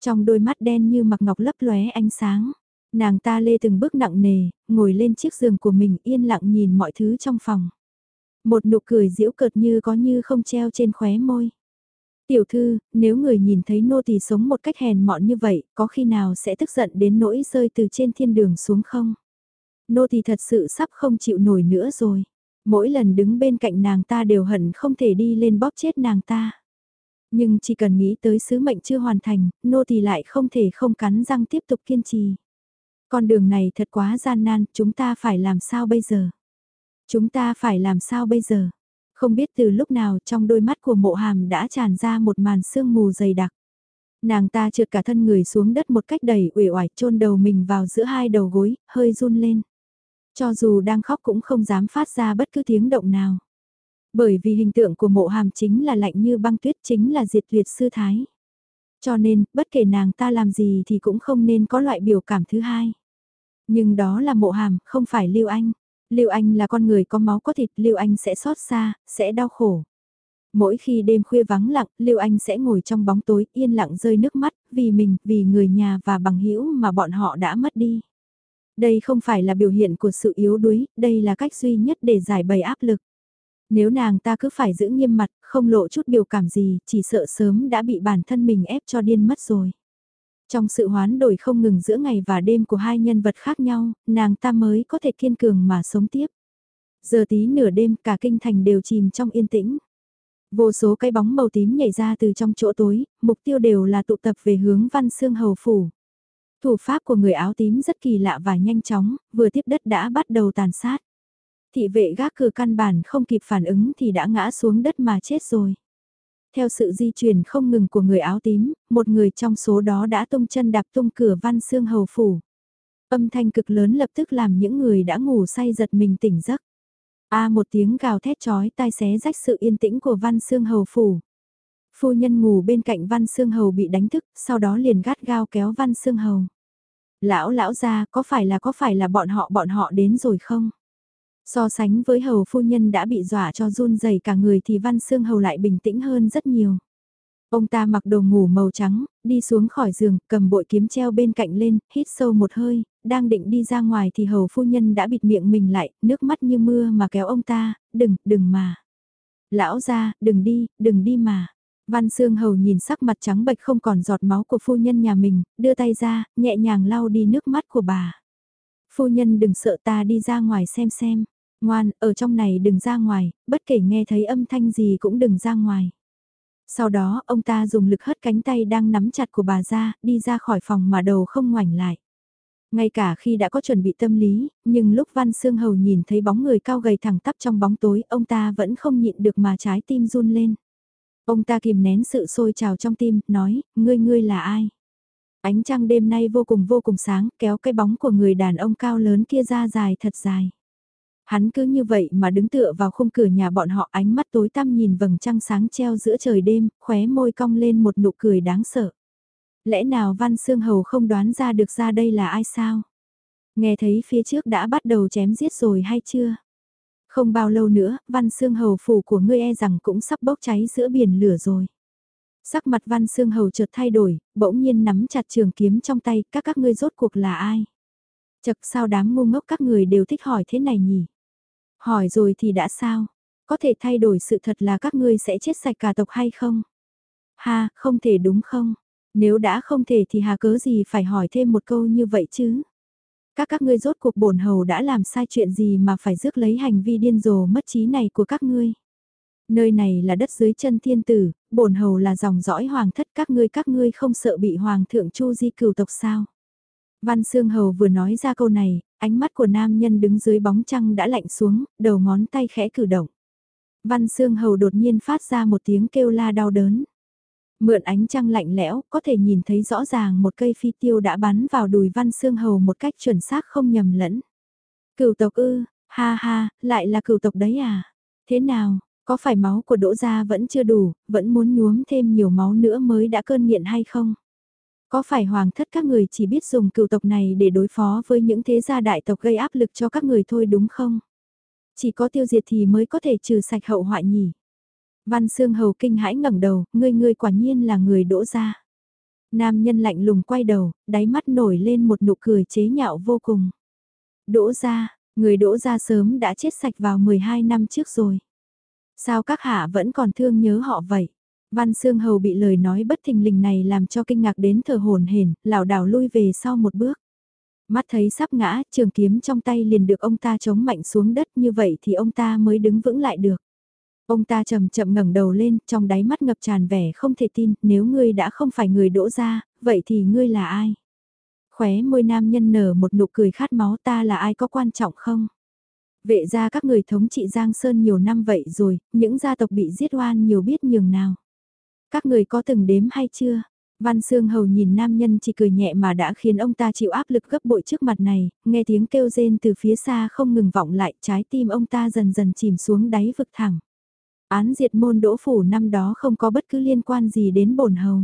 Trong đôi mắt đen như mặc ngọc lấp lóe ánh sáng, nàng ta lê từng bước nặng nề, ngồi lên chiếc giường của mình yên lặng nhìn mọi thứ trong phòng. Một nụ cười giễu cợt như có như không treo trên khóe môi. Tiểu thư, nếu người nhìn thấy nô tỳ sống một cách hèn mọn như vậy, có khi nào sẽ tức giận đến nỗi rơi từ trên thiên đường xuống không? Nô tỳ thật sự sắp không chịu nổi nữa rồi. Mỗi lần đứng bên cạnh nàng ta đều hận không thể đi lên bóp chết nàng ta. Nhưng chỉ cần nghĩ tới sứ mệnh chưa hoàn thành, nô tỳ lại không thể không cắn răng tiếp tục kiên trì. Con đường này thật quá gian nan, chúng ta phải làm sao bây giờ? Chúng ta phải làm sao bây giờ? Không biết từ lúc nào trong đôi mắt của mộ hàm đã tràn ra một màn sương mù dày đặc. Nàng ta trượt cả thân người xuống đất một cách đầy uể oải chôn đầu mình vào giữa hai đầu gối, hơi run lên. Cho dù đang khóc cũng không dám phát ra bất cứ tiếng động nào. Bởi vì hình tượng của mộ hàm chính là lạnh như băng tuyết chính là diệt tuyệt sư thái. Cho nên, bất kể nàng ta làm gì thì cũng không nên có loại biểu cảm thứ hai. Nhưng đó là mộ hàm, không phải Lưu Anh. Lưu Anh là con người có máu có thịt, Lưu Anh sẽ xót xa, sẽ đau khổ. Mỗi khi đêm khuya vắng lặng, Lưu Anh sẽ ngồi trong bóng tối, yên lặng rơi nước mắt, vì mình, vì người nhà và bằng hữu mà bọn họ đã mất đi. Đây không phải là biểu hiện của sự yếu đuối, đây là cách duy nhất để giải bày áp lực. Nếu nàng ta cứ phải giữ nghiêm mặt, không lộ chút biểu cảm gì, chỉ sợ sớm đã bị bản thân mình ép cho điên mất rồi. Trong sự hoán đổi không ngừng giữa ngày và đêm của hai nhân vật khác nhau, nàng ta mới có thể kiên cường mà sống tiếp. Giờ tí nửa đêm cả kinh thành đều chìm trong yên tĩnh. Vô số cái bóng màu tím nhảy ra từ trong chỗ tối, mục tiêu đều là tụ tập về hướng văn xương hầu phủ. Thủ pháp của người áo tím rất kỳ lạ và nhanh chóng, vừa tiếp đất đã bắt đầu tàn sát. Thị vệ gác cửa căn bản không kịp phản ứng thì đã ngã xuống đất mà chết rồi. Theo sự di chuyển không ngừng của người áo tím, một người trong số đó đã tung chân đạp tung cửa văn xương hầu phủ. Âm thanh cực lớn lập tức làm những người đã ngủ say giật mình tỉnh giấc. A một tiếng gào thét chói tai xé rách sự yên tĩnh của văn xương hầu phủ. Phu nhân ngủ bên cạnh văn xương hầu bị đánh thức, sau đó liền gắt gao kéo văn xương hầu. Lão lão ra có phải là có phải là bọn họ bọn họ đến rồi không? So sánh với hầu phu nhân đã bị dọa cho run rẩy cả người thì văn xương hầu lại bình tĩnh hơn rất nhiều. Ông ta mặc đồ ngủ màu trắng, đi xuống khỏi giường, cầm bội kiếm treo bên cạnh lên, hít sâu một hơi, đang định đi ra ngoài thì hầu phu nhân đã bịt miệng mình lại, nước mắt như mưa mà kéo ông ta, đừng, đừng mà. Lão ra, đừng đi, đừng đi mà. Văn Sương Hầu nhìn sắc mặt trắng bệch không còn giọt máu của phu nhân nhà mình, đưa tay ra, nhẹ nhàng lau đi nước mắt của bà. Phu nhân đừng sợ ta đi ra ngoài xem xem. Ngoan, ở trong này đừng ra ngoài, bất kể nghe thấy âm thanh gì cũng đừng ra ngoài. Sau đó, ông ta dùng lực hất cánh tay đang nắm chặt của bà ra, đi ra khỏi phòng mà đầu không ngoảnh lại. Ngay cả khi đã có chuẩn bị tâm lý, nhưng lúc Văn Sương Hầu nhìn thấy bóng người cao gầy thẳng tắp trong bóng tối, ông ta vẫn không nhịn được mà trái tim run lên. Ông ta kìm nén sự sôi trào trong tim, nói, ngươi ngươi là ai? Ánh trăng đêm nay vô cùng vô cùng sáng, kéo cái bóng của người đàn ông cao lớn kia ra dài thật dài. Hắn cứ như vậy mà đứng tựa vào khung cửa nhà bọn họ ánh mắt tối tăm nhìn vầng trăng sáng treo giữa trời đêm, khóe môi cong lên một nụ cười đáng sợ. Lẽ nào Văn Sương Hầu không đoán ra được ra đây là ai sao? Nghe thấy phía trước đã bắt đầu chém giết rồi hay chưa? Không bao lâu nữa, Văn Sương Hầu phủ của ngươi e rằng cũng sắp bốc cháy giữa biển lửa rồi. Sắc mặt Văn Sương Hầu chợt thay đổi, bỗng nhiên nắm chặt trường kiếm trong tay, các các ngươi rốt cuộc là ai? Chật sao đám ngu ngốc các người đều thích hỏi thế này nhỉ? Hỏi rồi thì đã sao? Có thể thay đổi sự thật là các ngươi sẽ chết sạch cả tộc hay không? Ha, không thể đúng không? Nếu đã không thể thì hà cớ gì phải hỏi thêm một câu như vậy chứ? Các các ngươi rốt cuộc bổn hầu đã làm sai chuyện gì mà phải rước lấy hành vi điên rồ mất trí này của các ngươi? Nơi này là đất dưới chân thiên tử, bổn hầu là dòng dõi hoàng thất các ngươi các ngươi không sợ bị hoàng thượng chu di cửu tộc sao? Văn Sương Hầu vừa nói ra câu này, ánh mắt của nam nhân đứng dưới bóng trăng đã lạnh xuống, đầu ngón tay khẽ cử động. Văn Sương Hầu đột nhiên phát ra một tiếng kêu la đau đớn. Mượn ánh trăng lạnh lẽo, có thể nhìn thấy rõ ràng một cây phi tiêu đã bắn vào đùi Văn Sương Hầu một cách chuẩn xác không nhầm lẫn. Cửu tộc ư, ha ha, lại là cửu tộc đấy à? Thế nào, có phải máu của Đỗ Gia vẫn chưa đủ, vẫn muốn nhuốm thêm nhiều máu nữa mới đã cơn nghiện hay không? Có phải hoàng thất các người chỉ biết dùng cựu tộc này để đối phó với những thế gia đại tộc gây áp lực cho các người thôi đúng không? Chỉ có tiêu diệt thì mới có thể trừ sạch hậu hoại nhỉ. Văn Sương Hầu kinh hãi ngẩng đầu, ngươi ngươi quả nhiên là người đỗ gia. Nam nhân lạnh lùng quay đầu, đáy mắt nổi lên một nụ cười chế nhạo vô cùng. Đỗ gia, người đỗ gia sớm đã chết sạch vào 12 năm trước rồi. Sao các hạ vẫn còn thương nhớ họ vậy? Văn Sương Hầu bị lời nói bất thình lình này làm cho kinh ngạc đến thở hồn hển, lảo đảo lui về sau một bước. Mắt thấy sắp ngã, trường kiếm trong tay liền được ông ta chống mạnh xuống đất như vậy thì ông ta mới đứng vững lại được. Ông ta chậm chậm ngẩng đầu lên, trong đáy mắt ngập tràn vẻ không thể tin, nếu ngươi đã không phải người đỗ ra, vậy thì ngươi là ai? Khóe môi nam nhân nở một nụ cười khát máu ta là ai có quan trọng không? Vệ ra các người thống trị Giang Sơn nhiều năm vậy rồi, những gia tộc bị giết oan nhiều biết nhường nào. Các người có từng đếm hay chưa? Văn Sương Hầu nhìn nam nhân chỉ cười nhẹ mà đã khiến ông ta chịu áp lực gấp bội trước mặt này, nghe tiếng kêu rên từ phía xa không ngừng vọng lại trái tim ông ta dần dần chìm xuống đáy vực thẳng. Án diệt môn đỗ phủ năm đó không có bất cứ liên quan gì đến bổn hầu.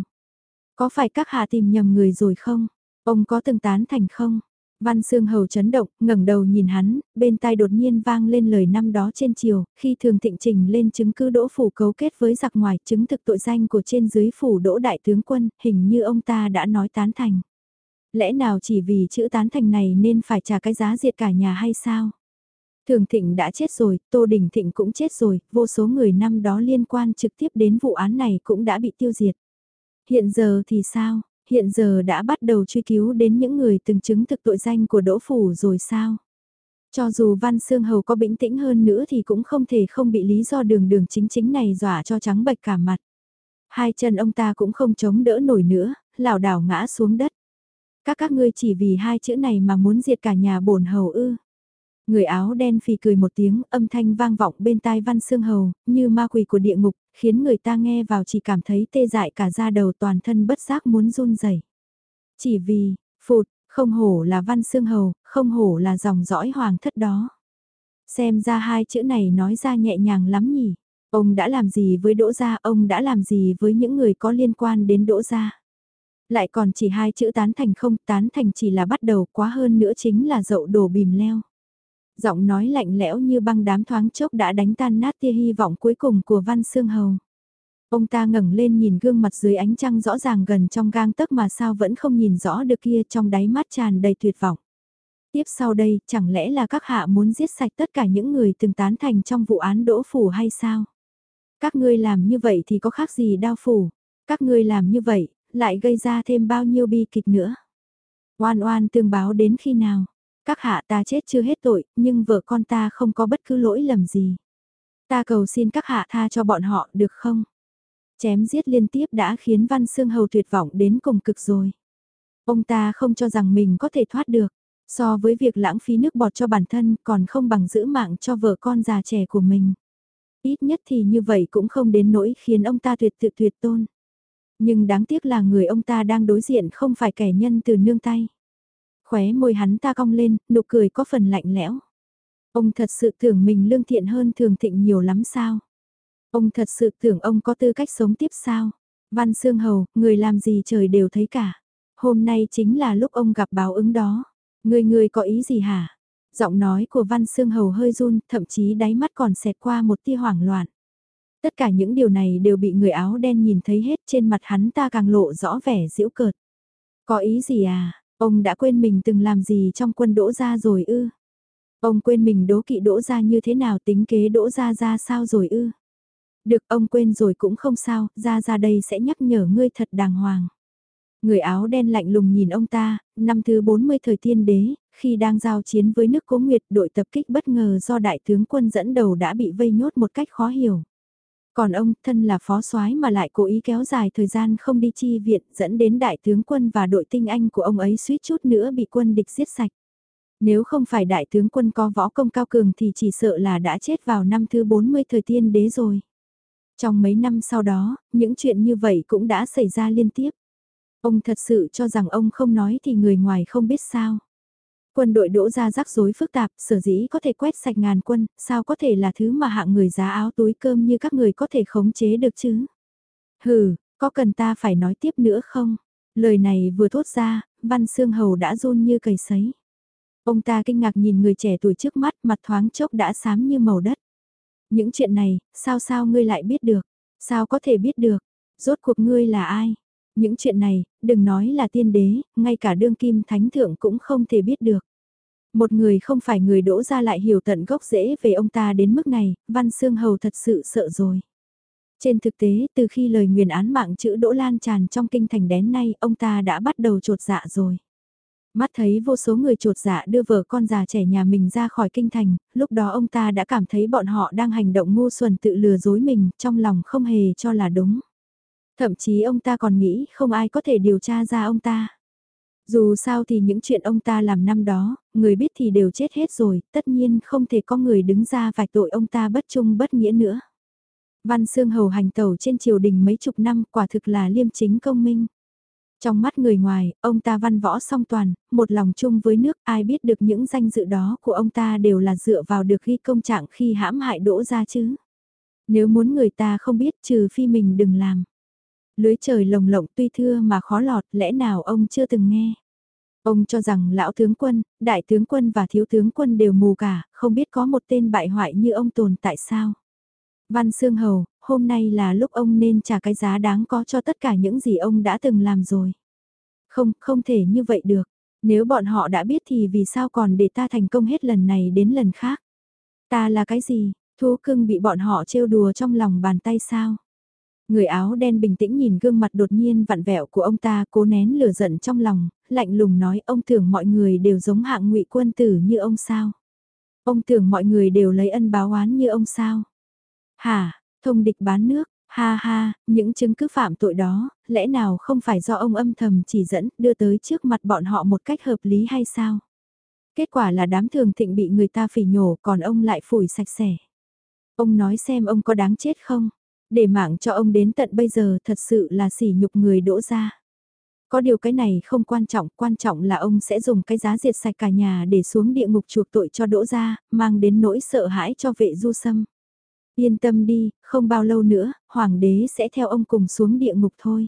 Có phải các hạ tìm nhầm người rồi không? Ông có từng tán thành không? Văn Sương Hầu chấn động, ngẩng đầu nhìn hắn, bên tai đột nhiên vang lên lời năm đó trên chiều, khi thường thịnh trình lên chứng cứ đỗ phủ cấu kết với giặc ngoài chứng thực tội danh của trên dưới phủ đỗ đại tướng quân, hình như ông ta đã nói tán thành. Lẽ nào chỉ vì chữ tán thành này nên phải trả cái giá diệt cả nhà hay sao? Thường Thịnh đã chết rồi, Tô Đình Thịnh cũng chết rồi, vô số người năm đó liên quan trực tiếp đến vụ án này cũng đã bị tiêu diệt. Hiện giờ thì sao? Hiện giờ đã bắt đầu truy cứu đến những người từng chứng thực tội danh của Đỗ Phủ rồi sao? Cho dù Văn Sương Hầu có bình tĩnh hơn nữa thì cũng không thể không bị lý do đường đường chính chính này dọa cho trắng bệch cả mặt. Hai chân ông ta cũng không chống đỡ nổi nữa, lảo đảo ngã xuống đất. Các các ngươi chỉ vì hai chữ này mà muốn diệt cả nhà bổn hầu ư. Người áo đen phì cười một tiếng, âm thanh vang vọng bên tai văn xương hầu, như ma quỷ của địa ngục, khiến người ta nghe vào chỉ cảm thấy tê dại cả da đầu toàn thân bất giác muốn run rẩy. Chỉ vì, phụt, không hổ là văn xương hầu, không hổ là dòng dõi hoàng thất đó. Xem ra hai chữ này nói ra nhẹ nhàng lắm nhỉ. Ông đã làm gì với Đỗ Gia, ông đã làm gì với những người có liên quan đến Đỗ Gia. Lại còn chỉ hai chữ tán thành không, tán thành chỉ là bắt đầu quá hơn nữa chính là dậu đổ bìm leo giọng nói lạnh lẽo như băng đám thoáng chốc đã đánh tan nát tia hy vọng cuối cùng của Văn Sương Hầu. Ông ta ngẩng lên nhìn gương mặt dưới ánh trăng rõ ràng gần trong gang tấc mà sao vẫn không nhìn rõ được kia trong đáy mắt tràn đầy tuyệt vọng. Tiếp sau đây, chẳng lẽ là các hạ muốn giết sạch tất cả những người từng tán thành trong vụ án đỗ phủ hay sao? Các ngươi làm như vậy thì có khác gì đao phủ? Các ngươi làm như vậy, lại gây ra thêm bao nhiêu bi kịch nữa? Oan oan tương báo đến khi nào? Các hạ ta chết chưa hết tội, nhưng vợ con ta không có bất cứ lỗi lầm gì. Ta cầu xin các hạ tha cho bọn họ được không? Chém giết liên tiếp đã khiến Văn Sương Hầu tuyệt vọng đến cùng cực rồi. Ông ta không cho rằng mình có thể thoát được. So với việc lãng phí nước bọt cho bản thân còn không bằng giữ mạng cho vợ con già trẻ của mình. Ít nhất thì như vậy cũng không đến nỗi khiến ông ta tuyệt tự tuyệt tôn. Nhưng đáng tiếc là người ông ta đang đối diện không phải kẻ nhân từ nương tay. Khóe môi hắn ta cong lên, nụ cười có phần lạnh lẽo. Ông thật sự tưởng mình lương thiện hơn thường thịnh nhiều lắm sao? Ông thật sự tưởng ông có tư cách sống tiếp sao? Văn Sương Hầu, người làm gì trời đều thấy cả. Hôm nay chính là lúc ông gặp báo ứng đó. Người người có ý gì hả? Giọng nói của Văn Sương Hầu hơi run, thậm chí đáy mắt còn xẹt qua một tia hoảng loạn. Tất cả những điều này đều bị người áo đen nhìn thấy hết trên mặt hắn ta càng lộ rõ vẻ giễu cợt. Có ý gì à? Ông đã quên mình từng làm gì trong quân đỗ gia rồi ư? Ông quên mình đố kỵ đỗ gia như thế nào tính kế đỗ gia ra sao rồi ư? Được ông quên rồi cũng không sao, ra ra đây sẽ nhắc nhở ngươi thật đàng hoàng. Người áo đen lạnh lùng nhìn ông ta, năm thứ 40 thời tiên đế, khi đang giao chiến với nước Cố Nguyệt đội tập kích bất ngờ do đại tướng quân dẫn đầu đã bị vây nhốt một cách khó hiểu. Còn ông, thân là phó soái mà lại cố ý kéo dài thời gian không đi chi viện dẫn đến đại tướng quân và đội tinh anh của ông ấy suýt chút nữa bị quân địch giết sạch. Nếu không phải đại tướng quân có võ công cao cường thì chỉ sợ là đã chết vào năm thứ 40 thời tiên đế rồi. Trong mấy năm sau đó, những chuyện như vậy cũng đã xảy ra liên tiếp. Ông thật sự cho rằng ông không nói thì người ngoài không biết sao. Quân đội đỗ ra rắc rối phức tạp, sở dĩ có thể quét sạch ngàn quân, sao có thể là thứ mà hạng người giá áo túi cơm như các người có thể khống chế được chứ? Hừ, có cần ta phải nói tiếp nữa không? Lời này vừa thốt ra, Văn xương Hầu đã run như cầy sấy. Ông ta kinh ngạc nhìn người trẻ tuổi trước mắt mặt thoáng chốc đã xám như màu đất. Những chuyện này, sao sao ngươi lại biết được? Sao có thể biết được? Rốt cuộc ngươi là ai? Những chuyện này, đừng nói là tiên đế, ngay cả đương kim thánh thượng cũng không thể biết được. Một người không phải người đỗ ra lại hiểu tận gốc rễ về ông ta đến mức này, Văn Sương Hầu thật sự sợ rồi. Trên thực tế, từ khi lời nguyền án mạng chữ đỗ lan tràn trong kinh thành đến nay, ông ta đã bắt đầu trột dạ rồi. Mắt thấy vô số người trột dạ đưa vợ con già trẻ nhà mình ra khỏi kinh thành, lúc đó ông ta đã cảm thấy bọn họ đang hành động ngu xuẩn tự lừa dối mình, trong lòng không hề cho là đúng. Thậm chí ông ta còn nghĩ không ai có thể điều tra ra ông ta. Dù sao thì những chuyện ông ta làm năm đó, người biết thì đều chết hết rồi, tất nhiên không thể có người đứng ra vạch tội ông ta bất trung bất nghĩa nữa. Văn Sương Hầu hành tẩu trên triều đình mấy chục năm quả thực là liêm chính công minh. Trong mắt người ngoài, ông ta văn võ song toàn, một lòng chung với nước ai biết được những danh dự đó của ông ta đều là dựa vào được ghi công trạng khi hãm hại đỗ ra chứ. Nếu muốn người ta không biết trừ phi mình đừng làm. Lưới trời lồng lộng tuy thưa mà khó lọt lẽ nào ông chưa từng nghe. Ông cho rằng lão tướng quân, đại tướng quân và thiếu tướng quân đều mù cả, không biết có một tên bại hoại như ông tồn tại sao. Văn Sương Hầu, hôm nay là lúc ông nên trả cái giá đáng có cho tất cả những gì ông đã từng làm rồi. Không, không thể như vậy được. Nếu bọn họ đã biết thì vì sao còn để ta thành công hết lần này đến lần khác. Ta là cái gì, thú cưng bị bọn họ trêu đùa trong lòng bàn tay sao? Người áo đen bình tĩnh nhìn gương mặt đột nhiên vặn vẹo của ông ta cố nén lửa giận trong lòng, lạnh lùng nói ông tưởng mọi người đều giống hạng ngụy quân tử như ông sao. Ông tưởng mọi người đều lấy ân báo oán như ông sao. Hả, thông địch bán nước, ha ha, những chứng cứ phạm tội đó, lẽ nào không phải do ông âm thầm chỉ dẫn đưa tới trước mặt bọn họ một cách hợp lý hay sao? Kết quả là đám thường thịnh bị người ta phỉ nhổ còn ông lại phủi sạch sẽ. Ông nói xem ông có đáng chết không? Để mạng cho ông đến tận bây giờ thật sự là sỉ nhục người đỗ ra. Có điều cái này không quan trọng, quan trọng là ông sẽ dùng cái giá diệt sạch cả nhà để xuống địa ngục chuộc tội cho đỗ ra, mang đến nỗi sợ hãi cho vệ du sâm. Yên tâm đi, không bao lâu nữa, hoàng đế sẽ theo ông cùng xuống địa ngục thôi.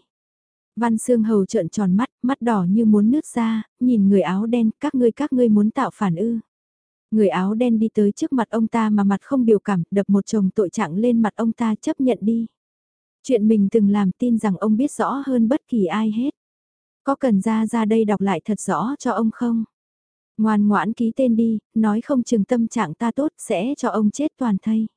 Văn Sương Hầu trợn tròn mắt, mắt đỏ như muốn nứt ra, nhìn người áo đen, các ngươi các ngươi muốn tạo phản ư. Người áo đen đi tới trước mặt ông ta mà mặt không biểu cảm, đập một chồng tội trạng lên mặt ông ta chấp nhận đi. Chuyện mình từng làm tin rằng ông biết rõ hơn bất kỳ ai hết. Có cần ra ra đây đọc lại thật rõ cho ông không? Ngoan ngoãn ký tên đi, nói không chừng tâm trạng ta tốt sẽ cho ông chết toàn thây.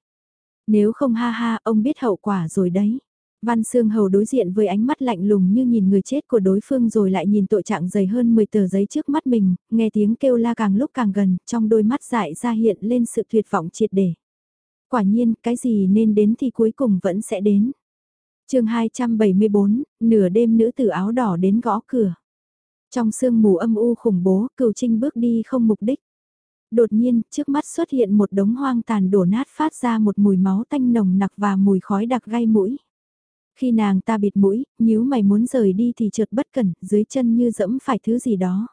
Nếu không ha ha, ông biết hậu quả rồi đấy. Văn Sương Hầu đối diện với ánh mắt lạnh lùng như nhìn người chết của đối phương rồi lại nhìn tội trạng dày hơn 10 tờ giấy trước mắt mình, nghe tiếng kêu la càng lúc càng gần, trong đôi mắt dại ra hiện lên sự tuyệt vọng triệt để. Quả nhiên, cái gì nên đến thì cuối cùng vẫn sẽ đến. chương 274, nửa đêm nữ tử áo đỏ đến gõ cửa. Trong sương mù âm u khủng bố, cửu trinh bước đi không mục đích. Đột nhiên, trước mắt xuất hiện một đống hoang tàn đổ nát phát ra một mùi máu tanh nồng nặc và mùi khói đặc gai mũi. Khi nàng ta bịt mũi, nếu mày muốn rời đi thì trượt bất cẩn, dưới chân như dẫm phải thứ gì đó.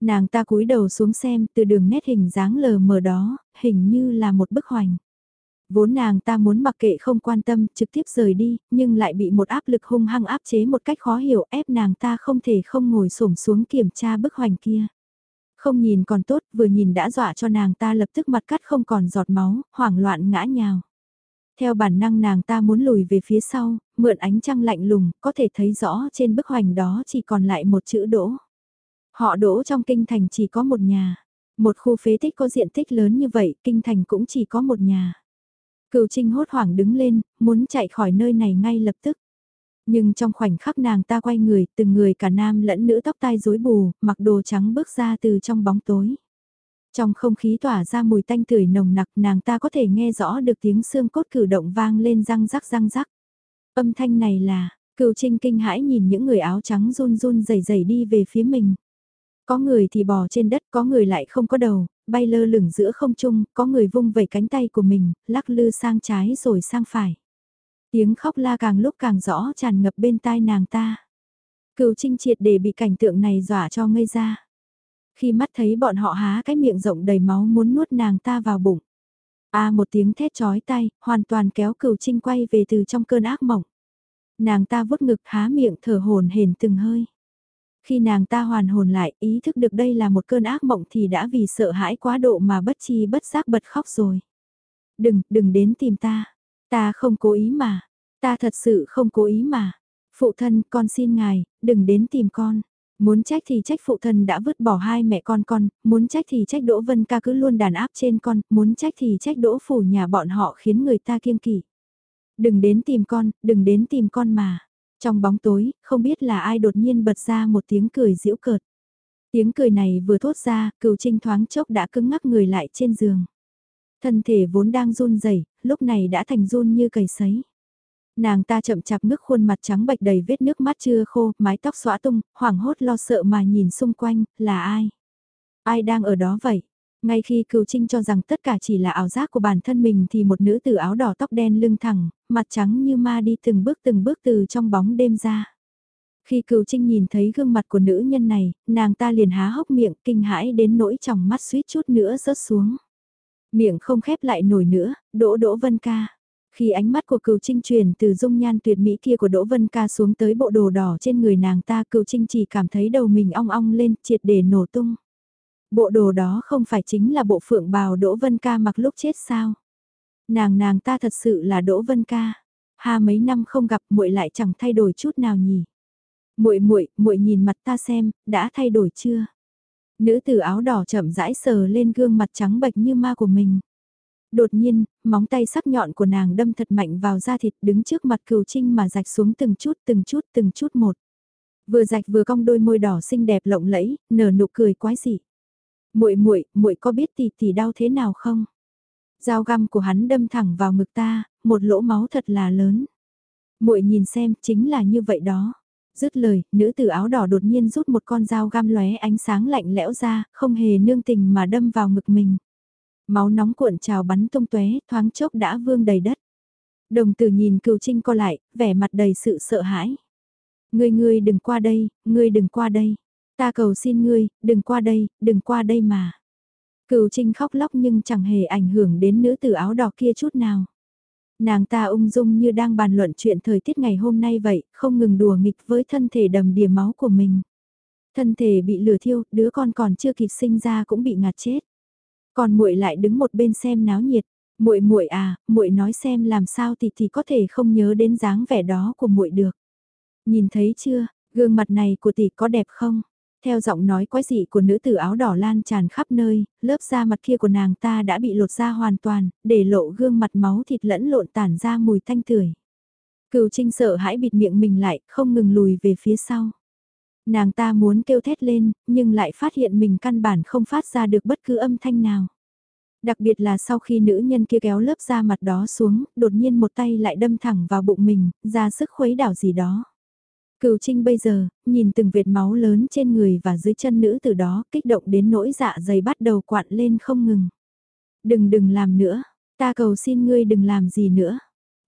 Nàng ta cúi đầu xuống xem từ đường nét hình dáng lờ mờ đó, hình như là một bức hoành. Vốn nàng ta muốn mặc kệ không quan tâm, trực tiếp rời đi, nhưng lại bị một áp lực hung hăng áp chế một cách khó hiểu ép nàng ta không thể không ngồi xổm xuống kiểm tra bức hoành kia. Không nhìn còn tốt, vừa nhìn đã dọa cho nàng ta lập tức mặt cắt không còn giọt máu, hoảng loạn ngã nhào. Theo bản năng nàng ta muốn lùi về phía sau, mượn ánh trăng lạnh lùng, có thể thấy rõ trên bức hoành đó chỉ còn lại một chữ đỗ. Họ đỗ trong kinh thành chỉ có một nhà. Một khu phế tích có diện tích lớn như vậy, kinh thành cũng chỉ có một nhà. Cửu Trinh hốt hoảng đứng lên, muốn chạy khỏi nơi này ngay lập tức. Nhưng trong khoảnh khắc nàng ta quay người, từng người cả nam lẫn nữ tóc tai rối bù, mặc đồ trắng bước ra từ trong bóng tối. Trong không khí tỏa ra mùi tanh tưởi nồng nặc nàng ta có thể nghe rõ được tiếng xương cốt cử động vang lên răng rắc răng rắc. Âm thanh này là, cựu trinh kinh hãi nhìn những người áo trắng run run rẩy rẩy đi về phía mình. Có người thì bò trên đất, có người lại không có đầu, bay lơ lửng giữa không trung, có người vung vẩy cánh tay của mình, lắc lư sang trái rồi sang phải. Tiếng khóc la càng lúc càng rõ tràn ngập bên tai nàng ta. Cựu trinh triệt để bị cảnh tượng này dọa cho ngây ra. Khi mắt thấy bọn họ há cái miệng rộng đầy máu muốn nuốt nàng ta vào bụng. A à, một tiếng thét chói tay, hoàn toàn kéo cửu trinh quay về từ trong cơn ác mộng. Nàng ta vuốt ngực há miệng thở hồn hển từng hơi. Khi nàng ta hoàn hồn lại, ý thức được đây là một cơn ác mộng thì đã vì sợ hãi quá độ mà bất chi bất giác bật khóc rồi. Đừng, đừng đến tìm ta. Ta không cố ý mà. Ta thật sự không cố ý mà. Phụ thân, con xin ngài, đừng đến tìm con. Muốn trách thì trách phụ thân đã vứt bỏ hai mẹ con con, muốn trách thì trách Đỗ Vân Ca cứ luôn đàn áp trên con, muốn trách thì trách Đỗ phủ nhà bọn họ khiến người ta kiêng kỵ. Đừng đến tìm con, đừng đến tìm con mà. Trong bóng tối, không biết là ai đột nhiên bật ra một tiếng cười giễu cợt. Tiếng cười này vừa thốt ra, cừu trinh thoáng chốc đã cứng ngắc người lại trên giường. Thân thể vốn đang run rẩy lúc này đã thành run như cầy sấy. Nàng ta chậm chạp ngước khuôn mặt trắng bệch đầy vết nước mắt chưa khô, mái tóc xõa tung, hoảng hốt lo sợ mà nhìn xung quanh, là ai? Ai đang ở đó vậy? Ngay khi cừu trinh cho rằng tất cả chỉ là ảo giác của bản thân mình thì một nữ tử áo đỏ tóc đen lưng thẳng, mặt trắng như ma đi từng bước từng bước từ trong bóng đêm ra. Khi cừu trinh nhìn thấy gương mặt của nữ nhân này, nàng ta liền há hốc miệng kinh hãi đến nỗi trong mắt suýt chút nữa rớt xuống. Miệng không khép lại nổi nữa, đỗ đỗ vân ca. Khi ánh mắt của cừu trinh truyền từ dung nhan tuyệt mỹ kia của Đỗ Vân Ca xuống tới bộ đồ đỏ trên người nàng ta cừu trinh chỉ cảm thấy đầu mình ong ong lên triệt để nổ tung. Bộ đồ đó không phải chính là bộ phượng bào Đỗ Vân Ca mặc lúc chết sao? Nàng nàng ta thật sự là Đỗ Vân Ca. Ha mấy năm không gặp muội lại chẳng thay đổi chút nào nhỉ? Muội muội, muội nhìn mặt ta xem, đã thay đổi chưa? Nữ tử áo đỏ chậm rãi sờ lên gương mặt trắng bệch như ma của mình. Đột nhiên, móng tay sắc nhọn của nàng đâm thật mạnh vào da thịt đứng trước mặt cừu trinh mà rạch xuống từng chút từng chút từng chút một. Vừa rạch vừa cong đôi môi đỏ xinh đẹp lộng lẫy, nở nụ cười quái dị muội muội, muội có biết tỷ tỷ đau thế nào không? Dao găm của hắn đâm thẳng vào ngực ta, một lỗ máu thật là lớn. Muội nhìn xem, chính là như vậy đó. Dứt lời, nữ tử áo đỏ đột nhiên rút một con dao găm lóe ánh sáng lạnh lẽo ra, không hề nương tình mà đâm vào ngực mình. Máu nóng cuộn trào bắn tung tóe, thoáng chốc đã vương đầy đất. Đồng tử nhìn cừu trinh co lại, vẻ mặt đầy sự sợ hãi. Ngươi ngươi đừng qua đây, ngươi đừng qua đây. Ta cầu xin ngươi, đừng qua đây, đừng qua đây mà. Cừu Trinh khóc lóc nhưng chẳng hề ảnh hưởng đến nữ tử áo đỏ kia chút nào. Nàng ta ung dung như đang bàn luận chuyện thời tiết ngày hôm nay vậy, không ngừng đùa nghịch với thân thể đầm đìa máu của mình. Thân thể bị lửa thiêu, đứa con còn chưa kịp sinh ra cũng bị ngạt chết. Còn muội lại đứng một bên xem náo nhiệt. Muội muội à, muội nói xem làm sao thì thì có thể không nhớ đến dáng vẻ đó của muội được. Nhìn thấy chưa, gương mặt này của tỷ có đẹp không? Theo giọng nói quái dị của nữ tử áo đỏ lan tràn khắp nơi, lớp da mặt kia của nàng ta đã bị lột ra hoàn toàn, để lộ gương mặt máu thịt lẫn lộn tản ra mùi thanh tưởi. cừu Trinh sợ hãi bịt miệng mình lại, không ngừng lùi về phía sau. Nàng ta muốn kêu thét lên, nhưng lại phát hiện mình căn bản không phát ra được bất cứ âm thanh nào. Đặc biệt là sau khi nữ nhân kia kéo lớp da mặt đó xuống, đột nhiên một tay lại đâm thẳng vào bụng mình, ra sức khuấy đảo gì đó. Cửu Trinh bây giờ, nhìn từng vệt máu lớn trên người và dưới chân nữ từ đó, kích động đến nỗi dạ dày bắt đầu quặn lên không ngừng. Đừng đừng làm nữa, ta cầu xin ngươi đừng làm gì nữa.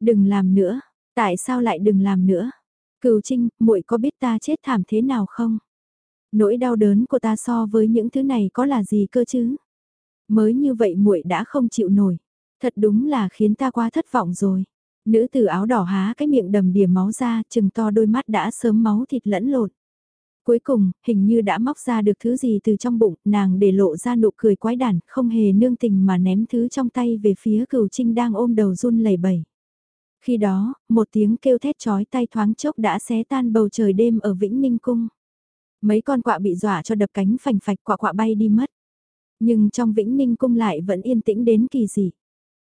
Đừng làm nữa, tại sao lại đừng làm nữa? Cừu Trinh, muội có biết ta chết thảm thế nào không? Nỗi đau đớn của ta so với những thứ này có là gì cơ chứ? Mới như vậy muội đã không chịu nổi. Thật đúng là khiến ta quá thất vọng rồi. Nữ tử áo đỏ há cái miệng đầm đìa máu ra, chừng to đôi mắt đã sớm máu thịt lẫn lộn. Cuối cùng, hình như đã móc ra được thứ gì từ trong bụng, nàng để lộ ra nụ cười quái đản, không hề nương tình mà ném thứ trong tay về phía cửu trinh đang ôm đầu run lẩy bẩy. Khi đó, một tiếng kêu thét chói tay thoáng chốc đã xé tan bầu trời đêm ở Vĩnh Ninh Cung. Mấy con quạ bị dọa cho đập cánh phành phạch quạ quạ bay đi mất. Nhưng trong Vĩnh Ninh Cung lại vẫn yên tĩnh đến kỳ dị.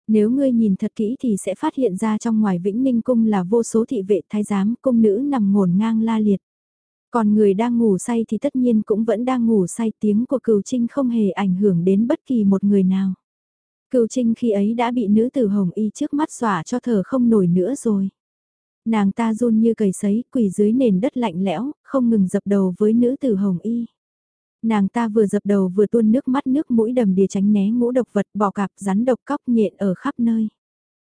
Nếu ngươi nhìn thật kỹ thì sẽ phát hiện ra trong ngoài Vĩnh Ninh Cung là vô số thị vệ thái giám cung nữ nằm ngổn ngang la liệt. Còn người đang ngủ say thì tất nhiên cũng vẫn đang ngủ say tiếng của cừu trinh không hề ảnh hưởng đến bất kỳ một người nào. Cừu trinh khi ấy đã bị nữ tử hồng y trước mắt xỏa cho thở không nổi nữa rồi. Nàng ta run như cầy sấy quỳ dưới nền đất lạnh lẽo, không ngừng dập đầu với nữ tử hồng y. Nàng ta vừa dập đầu vừa tuôn nước mắt nước mũi đầm đìa tránh né ngũ độc vật bò cạp rắn độc cóc nhện ở khắp nơi.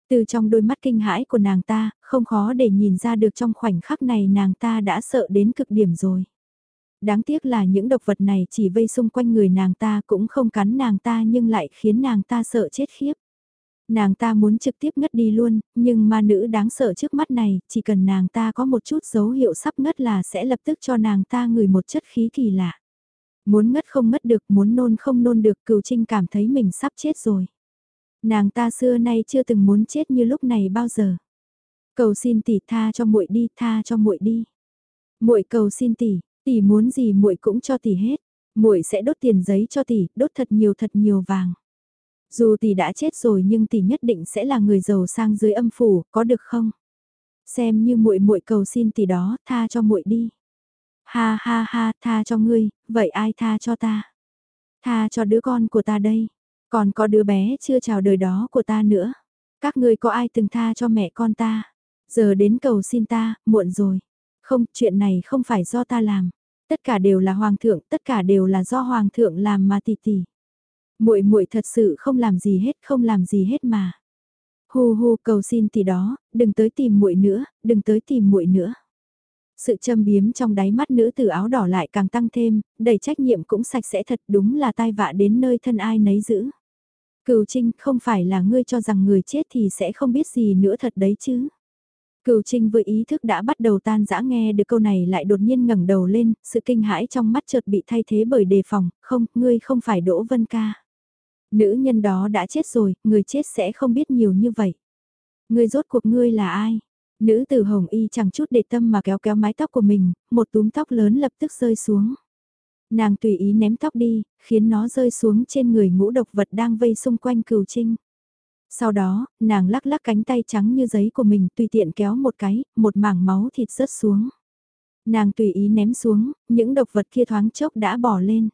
Từ trong đôi mắt kinh hãi của nàng ta, không khó để nhìn ra được trong khoảnh khắc này nàng ta đã sợ đến cực điểm rồi. Đáng tiếc là những độc vật này chỉ vây xung quanh người nàng ta cũng không cắn nàng ta nhưng lại khiến nàng ta sợ chết khiếp. Nàng ta muốn trực tiếp ngất đi luôn, nhưng ma nữ đáng sợ trước mắt này, chỉ cần nàng ta có một chút dấu hiệu sắp ngất là sẽ lập tức cho nàng ta ngửi một chất khí kỳ lạ. Muốn ngất không ngất được, muốn nôn không nôn được, cừu trinh cảm thấy mình sắp chết rồi. Nàng ta xưa nay chưa từng muốn chết như lúc này bao giờ. Cầu xin tỷ tha cho muội đi, tha cho muội đi. Muội cầu xin tỷ, tỷ muốn gì muội cũng cho tỷ hết. Muội sẽ đốt tiền giấy cho tỷ, đốt thật nhiều thật nhiều vàng. Dù tỷ đã chết rồi nhưng tỷ nhất định sẽ là người giàu sang dưới âm phủ, có được không? Xem như muội muội cầu xin tỷ đó, tha cho muội đi. Ha ha ha, tha cho ngươi, vậy ai tha cho ta? Tha cho đứa con của ta đây. Còn có đứa bé chưa chào đời đó của ta nữa. Các ngươi có ai từng tha cho mẹ con ta? Giờ đến cầu xin ta, muộn rồi. Không, chuyện này không phải do ta làm. Tất cả đều là hoàng thượng, tất cả đều là do hoàng thượng làm mà tỷ tỷ. Muội muội thật sự không làm gì hết, không làm gì hết mà. Hu hu cầu xin tỷ đó, đừng tới tìm muội nữa, đừng tới tìm muội nữa. Sự châm biếm trong đáy mắt nữ tử áo đỏ lại càng tăng thêm, đầy trách nhiệm cũng sạch sẽ thật đúng là tai vạ đến nơi thân ai nấy giữ. Cửu Trinh không phải là ngươi cho rằng người chết thì sẽ không biết gì nữa thật đấy chứ. Cửu Trinh với ý thức đã bắt đầu tan dã nghe được câu này lại đột nhiên ngẩng đầu lên, sự kinh hãi trong mắt chợt bị thay thế bởi đề phòng, không, ngươi không phải Đỗ Vân Ca. Nữ nhân đó đã chết rồi, người chết sẽ không biết nhiều như vậy. Ngươi rốt cuộc ngươi là ai? Nữ tử hồng y chẳng chút để tâm mà kéo kéo mái tóc của mình, một túm tóc lớn lập tức rơi xuống. Nàng tùy ý ném tóc đi, khiến nó rơi xuống trên người ngũ độc vật đang vây xung quanh cửu trinh. Sau đó, nàng lắc lắc cánh tay trắng như giấy của mình tùy tiện kéo một cái, một mảng máu thịt rớt xuống. Nàng tùy ý ném xuống, những độc vật kia thoáng chốc đã bỏ lên.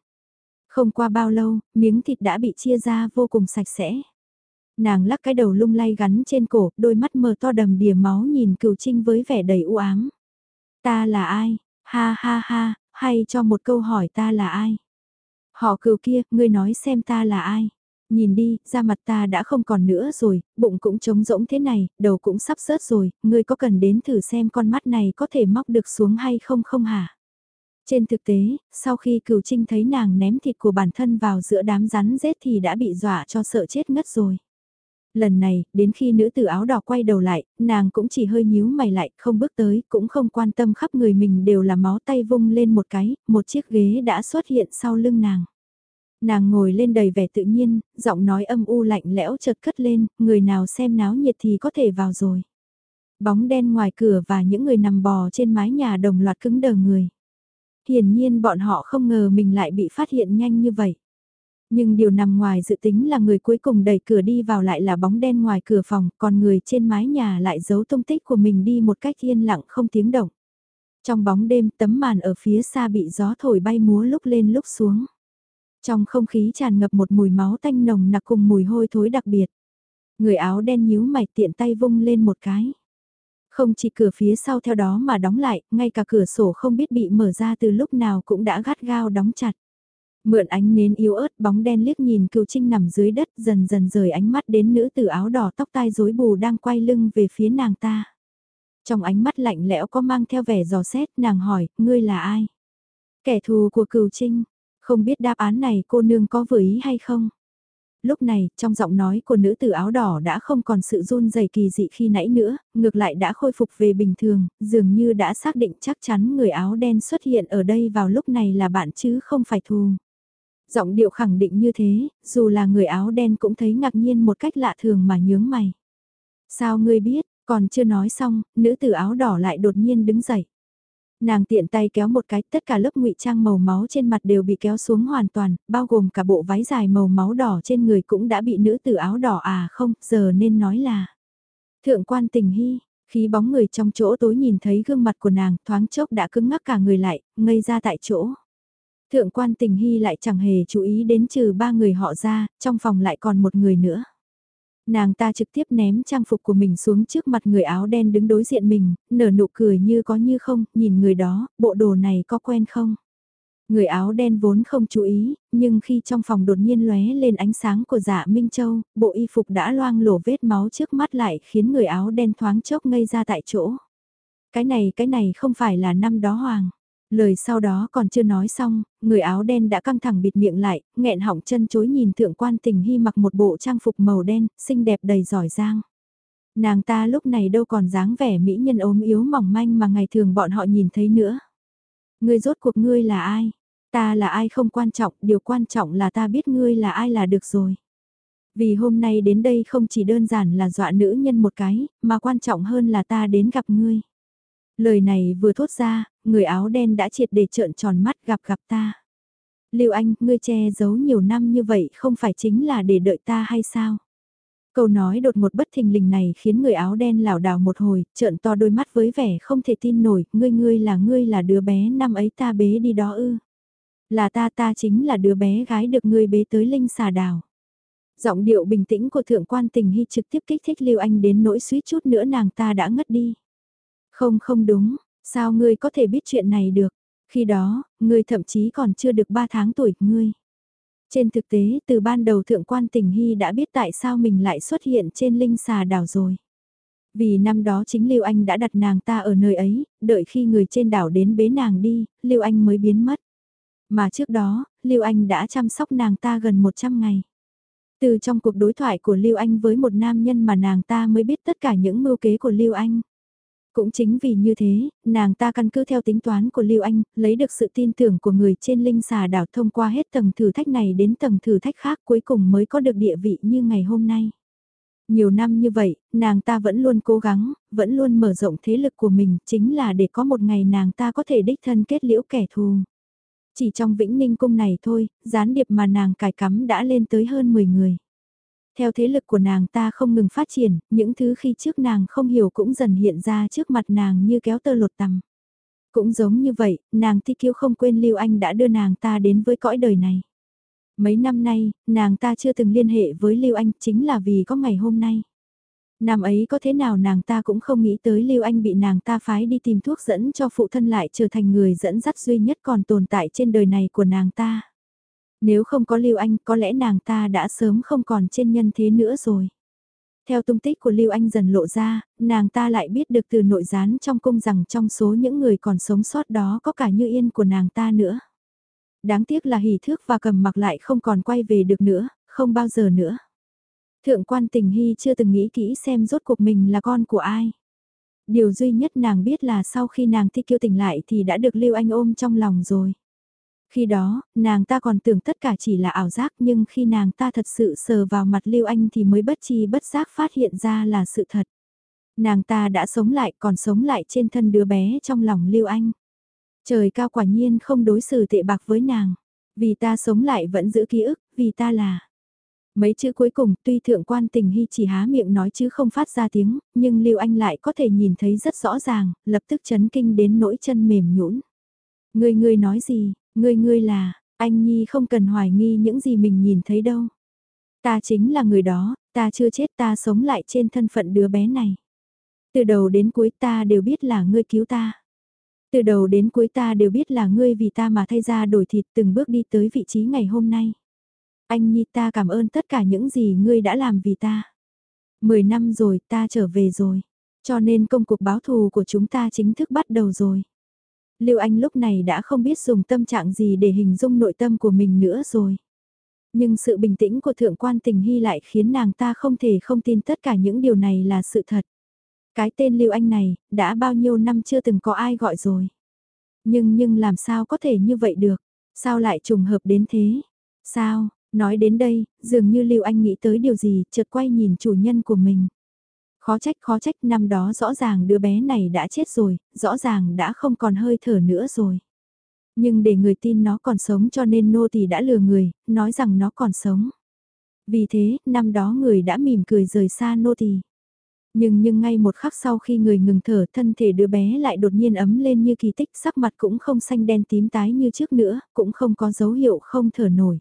Không qua bao lâu, miếng thịt đã bị chia ra vô cùng sạch sẽ. Nàng lắc cái đầu lung lay gắn trên cổ, đôi mắt mờ to đầm đìa máu nhìn cửu trinh với vẻ đầy u ám. Ta là ai? Ha ha ha, hay cho một câu hỏi ta là ai? Họ cửu kia, ngươi nói xem ta là ai? Nhìn đi, da mặt ta đã không còn nữa rồi, bụng cũng trống rỗng thế này, đầu cũng sắp rớt rồi, ngươi có cần đến thử xem con mắt này có thể móc được xuống hay không không hả? Trên thực tế, sau khi cửu trinh thấy nàng ném thịt của bản thân vào giữa đám rắn rết thì đã bị dọa cho sợ chết ngất rồi. Lần này, đến khi nữ tử áo đỏ quay đầu lại, nàng cũng chỉ hơi nhíu mày lại, không bước tới, cũng không quan tâm khắp người mình đều là máu tay vung lên một cái, một chiếc ghế đã xuất hiện sau lưng nàng. Nàng ngồi lên đầy vẻ tự nhiên, giọng nói âm u lạnh lẽo chợt cất lên, người nào xem náo nhiệt thì có thể vào rồi. Bóng đen ngoài cửa và những người nằm bò trên mái nhà đồng loạt cứng đờ người. Hiển nhiên bọn họ không ngờ mình lại bị phát hiện nhanh như vậy. Nhưng điều nằm ngoài dự tính là người cuối cùng đẩy cửa đi vào lại là bóng đen ngoài cửa phòng, còn người trên mái nhà lại giấu tung tích của mình đi một cách yên lặng không tiếng động. Trong bóng đêm tấm màn ở phía xa bị gió thổi bay múa lúc lên lúc xuống. Trong không khí tràn ngập một mùi máu tanh nồng nặc cùng mùi hôi thối đặc biệt. Người áo đen nhíu mày tiện tay vung lên một cái. Không chỉ cửa phía sau theo đó mà đóng lại, ngay cả cửa sổ không biết bị mở ra từ lúc nào cũng đã gắt gao đóng chặt. Mượn ánh nến yếu ớt bóng đen liếc nhìn cựu trinh nằm dưới đất dần dần rời ánh mắt đến nữ tử áo đỏ tóc tai rối bù đang quay lưng về phía nàng ta. Trong ánh mắt lạnh lẽo có mang theo vẻ giò xét nàng hỏi, ngươi là ai? Kẻ thù của cựu trinh, không biết đáp án này cô nương có vừa ý hay không? Lúc này, trong giọng nói của nữ tử áo đỏ đã không còn sự run rẩy kỳ dị khi nãy nữa, ngược lại đã khôi phục về bình thường, dường như đã xác định chắc chắn người áo đen xuất hiện ở đây vào lúc này là bạn chứ không phải thù. Giọng điệu khẳng định như thế, dù là người áo đen cũng thấy ngạc nhiên một cách lạ thường mà nhướng mày. Sao ngươi biết, còn chưa nói xong, nữ tử áo đỏ lại đột nhiên đứng dậy. Nàng tiện tay kéo một cái, tất cả lớp ngụy trang màu máu trên mặt đều bị kéo xuống hoàn toàn, bao gồm cả bộ váy dài màu máu đỏ trên người cũng đã bị nữ tử áo đỏ à không, giờ nên nói là. Thượng quan tình hy, khí bóng người trong chỗ tối nhìn thấy gương mặt của nàng thoáng chốc đã cứng ngắc cả người lại, ngây ra tại chỗ. Thượng quan tình hy lại chẳng hề chú ý đến trừ ba người họ ra, trong phòng lại còn một người nữa. Nàng ta trực tiếp ném trang phục của mình xuống trước mặt người áo đen đứng đối diện mình, nở nụ cười như có như không, nhìn người đó, bộ đồ này có quen không? Người áo đen vốn không chú ý, nhưng khi trong phòng đột nhiên lóe lên ánh sáng của dạ Minh Châu, bộ y phục đã loang lổ vết máu trước mắt lại khiến người áo đen thoáng chốc ngây ra tại chỗ. Cái này cái này không phải là năm đó hoàng. Lời sau đó còn chưa nói xong, người áo đen đã căng thẳng bịt miệng lại, nghẹn họng chân chối nhìn thượng quan tình hy mặc một bộ trang phục màu đen, xinh đẹp đầy giỏi giang. Nàng ta lúc này đâu còn dáng vẻ mỹ nhân ốm yếu mỏng manh mà ngày thường bọn họ nhìn thấy nữa. Ngươi rốt cuộc ngươi là ai? Ta là ai không quan trọng, điều quan trọng là ta biết ngươi là ai là được rồi. Vì hôm nay đến đây không chỉ đơn giản là dọa nữ nhân một cái, mà quan trọng hơn là ta đến gặp ngươi. Lời này vừa thốt ra, người áo đen đã triệt để trợn tròn mắt gặp gặp ta. Lưu Anh, ngươi che giấu nhiều năm như vậy không phải chính là để đợi ta hay sao? Câu nói đột một bất thình lình này khiến người áo đen lảo đảo một hồi, trợn to đôi mắt với vẻ không thể tin nổi, ngươi ngươi là ngươi là đứa bé năm ấy ta bế đi đó ư. Là ta ta chính là đứa bé gái được ngươi bế tới linh xà đào. Giọng điệu bình tĩnh của thượng quan tình hy trực tiếp kích thích Lưu Anh đến nỗi suýt chút nữa nàng ta đã ngất đi. Không không đúng, sao ngươi có thể biết chuyện này được? Khi đó, ngươi thậm chí còn chưa được 3 tháng tuổi, ngươi. Trên thực tế, từ ban đầu thượng quan tình hy đã biết tại sao mình lại xuất hiện trên linh xà đảo rồi. Vì năm đó chính Lưu Anh đã đặt nàng ta ở nơi ấy, đợi khi người trên đảo đến bế nàng đi, Lưu Anh mới biến mất. Mà trước đó, Lưu Anh đã chăm sóc nàng ta gần 100 ngày. Từ trong cuộc đối thoại của Lưu Anh với một nam nhân mà nàng ta mới biết tất cả những mưu kế của Lưu Anh. Cũng chính vì như thế, nàng ta căn cứ theo tính toán của Lưu Anh, lấy được sự tin tưởng của người trên linh xà đảo thông qua hết tầng thử thách này đến tầng thử thách khác cuối cùng mới có được địa vị như ngày hôm nay. Nhiều năm như vậy, nàng ta vẫn luôn cố gắng, vẫn luôn mở rộng thế lực của mình, chính là để có một ngày nàng ta có thể đích thân kết liễu kẻ thù. Chỉ trong vĩnh ninh cung này thôi, gián điệp mà nàng cài cắm đã lên tới hơn 10 người. Theo thế lực của nàng ta không ngừng phát triển, những thứ khi trước nàng không hiểu cũng dần hiện ra trước mặt nàng như kéo tơ lột tằm. Cũng giống như vậy, nàng thi kiêu không quên Lưu Anh đã đưa nàng ta đến với cõi đời này. Mấy năm nay, nàng ta chưa từng liên hệ với Lưu Anh chính là vì có ngày hôm nay. Năm ấy có thế nào nàng ta cũng không nghĩ tới Lưu Anh bị nàng ta phái đi tìm thuốc dẫn cho phụ thân lại trở thành người dẫn dắt duy nhất còn tồn tại trên đời này của nàng ta. Nếu không có Lưu Anh có lẽ nàng ta đã sớm không còn trên nhân thế nữa rồi. Theo tung tích của Lưu Anh dần lộ ra, nàng ta lại biết được từ nội gián trong cung rằng trong số những người còn sống sót đó có cả như yên của nàng ta nữa. Đáng tiếc là hỉ thước và cầm mặc lại không còn quay về được nữa, không bao giờ nữa. Thượng quan tình hy chưa từng nghĩ kỹ xem rốt cuộc mình là con của ai. Điều duy nhất nàng biết là sau khi nàng thi kiêu tỉnh lại thì đã được Lưu Anh ôm trong lòng rồi. Khi đó, nàng ta còn tưởng tất cả chỉ là ảo giác nhưng khi nàng ta thật sự sờ vào mặt Lưu Anh thì mới bất chi bất giác phát hiện ra là sự thật. Nàng ta đã sống lại còn sống lại trên thân đứa bé trong lòng Lưu Anh. Trời cao quả nhiên không đối xử tệ bạc với nàng. Vì ta sống lại vẫn giữ ký ức, vì ta là. Mấy chữ cuối cùng tuy thượng quan tình hy chỉ há miệng nói chứ không phát ra tiếng, nhưng Lưu Anh lại có thể nhìn thấy rất rõ ràng, lập tức chấn kinh đến nỗi chân mềm nhũn. Người người nói gì, Ngươi ngươi là, anh Nhi không cần hoài nghi những gì mình nhìn thấy đâu. Ta chính là người đó, ta chưa chết ta sống lại trên thân phận đứa bé này. Từ đầu đến cuối ta đều biết là ngươi cứu ta. Từ đầu đến cuối ta đều biết là ngươi vì ta mà thay ra đổi thịt từng bước đi tới vị trí ngày hôm nay. Anh Nhi ta cảm ơn tất cả những gì ngươi đã làm vì ta. Mười năm rồi ta trở về rồi. Cho nên công cuộc báo thù của chúng ta chính thức bắt đầu rồi. Lưu Anh lúc này đã không biết dùng tâm trạng gì để hình dung nội tâm của mình nữa rồi. Nhưng sự bình tĩnh của thượng quan tình hy lại khiến nàng ta không thể không tin tất cả những điều này là sự thật. Cái tên Lưu Anh này, đã bao nhiêu năm chưa từng có ai gọi rồi. Nhưng nhưng làm sao có thể như vậy được? Sao lại trùng hợp đến thế? Sao? Nói đến đây, dường như Lưu Anh nghĩ tới điều gì, chợt quay nhìn chủ nhân của mình. Khó trách khó trách năm đó rõ ràng đứa bé này đã chết rồi, rõ ràng đã không còn hơi thở nữa rồi. Nhưng để người tin nó còn sống cho nên nô tỳ đã lừa người, nói rằng nó còn sống. Vì thế, năm đó người đã mỉm cười rời xa nô tỳ. Nhưng nhưng ngay một khắc sau khi người ngừng thở thân thể đứa bé lại đột nhiên ấm lên như kỳ tích sắc mặt cũng không xanh đen tím tái như trước nữa, cũng không có dấu hiệu không thở nổi.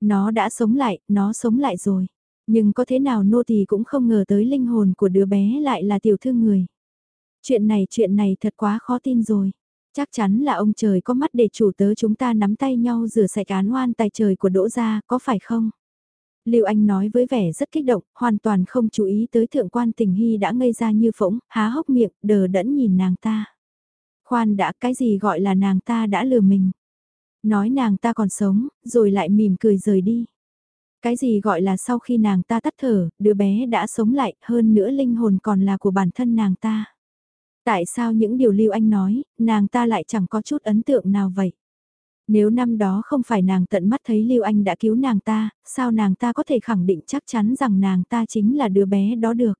Nó đã sống lại, nó sống lại rồi. Nhưng có thế nào nô thì cũng không ngờ tới linh hồn của đứa bé lại là tiểu thư người. Chuyện này chuyện này thật quá khó tin rồi. Chắc chắn là ông trời có mắt để chủ tớ chúng ta nắm tay nhau rửa sạch án oan tài trời của đỗ gia, có phải không? Lưu Anh nói với vẻ rất kích động, hoàn toàn không chú ý tới thượng quan tình hy đã ngây ra như phỗng, há hốc miệng, đờ đẫn nhìn nàng ta. Khoan đã cái gì gọi là nàng ta đã lừa mình. Nói nàng ta còn sống, rồi lại mỉm cười rời đi. Cái gì gọi là sau khi nàng ta tắt thở, đứa bé đã sống lại, hơn nữa linh hồn còn là của bản thân nàng ta. Tại sao những điều Lưu Anh nói, nàng ta lại chẳng có chút ấn tượng nào vậy? Nếu năm đó không phải nàng tận mắt thấy Lưu Anh đã cứu nàng ta, sao nàng ta có thể khẳng định chắc chắn rằng nàng ta chính là đứa bé đó được?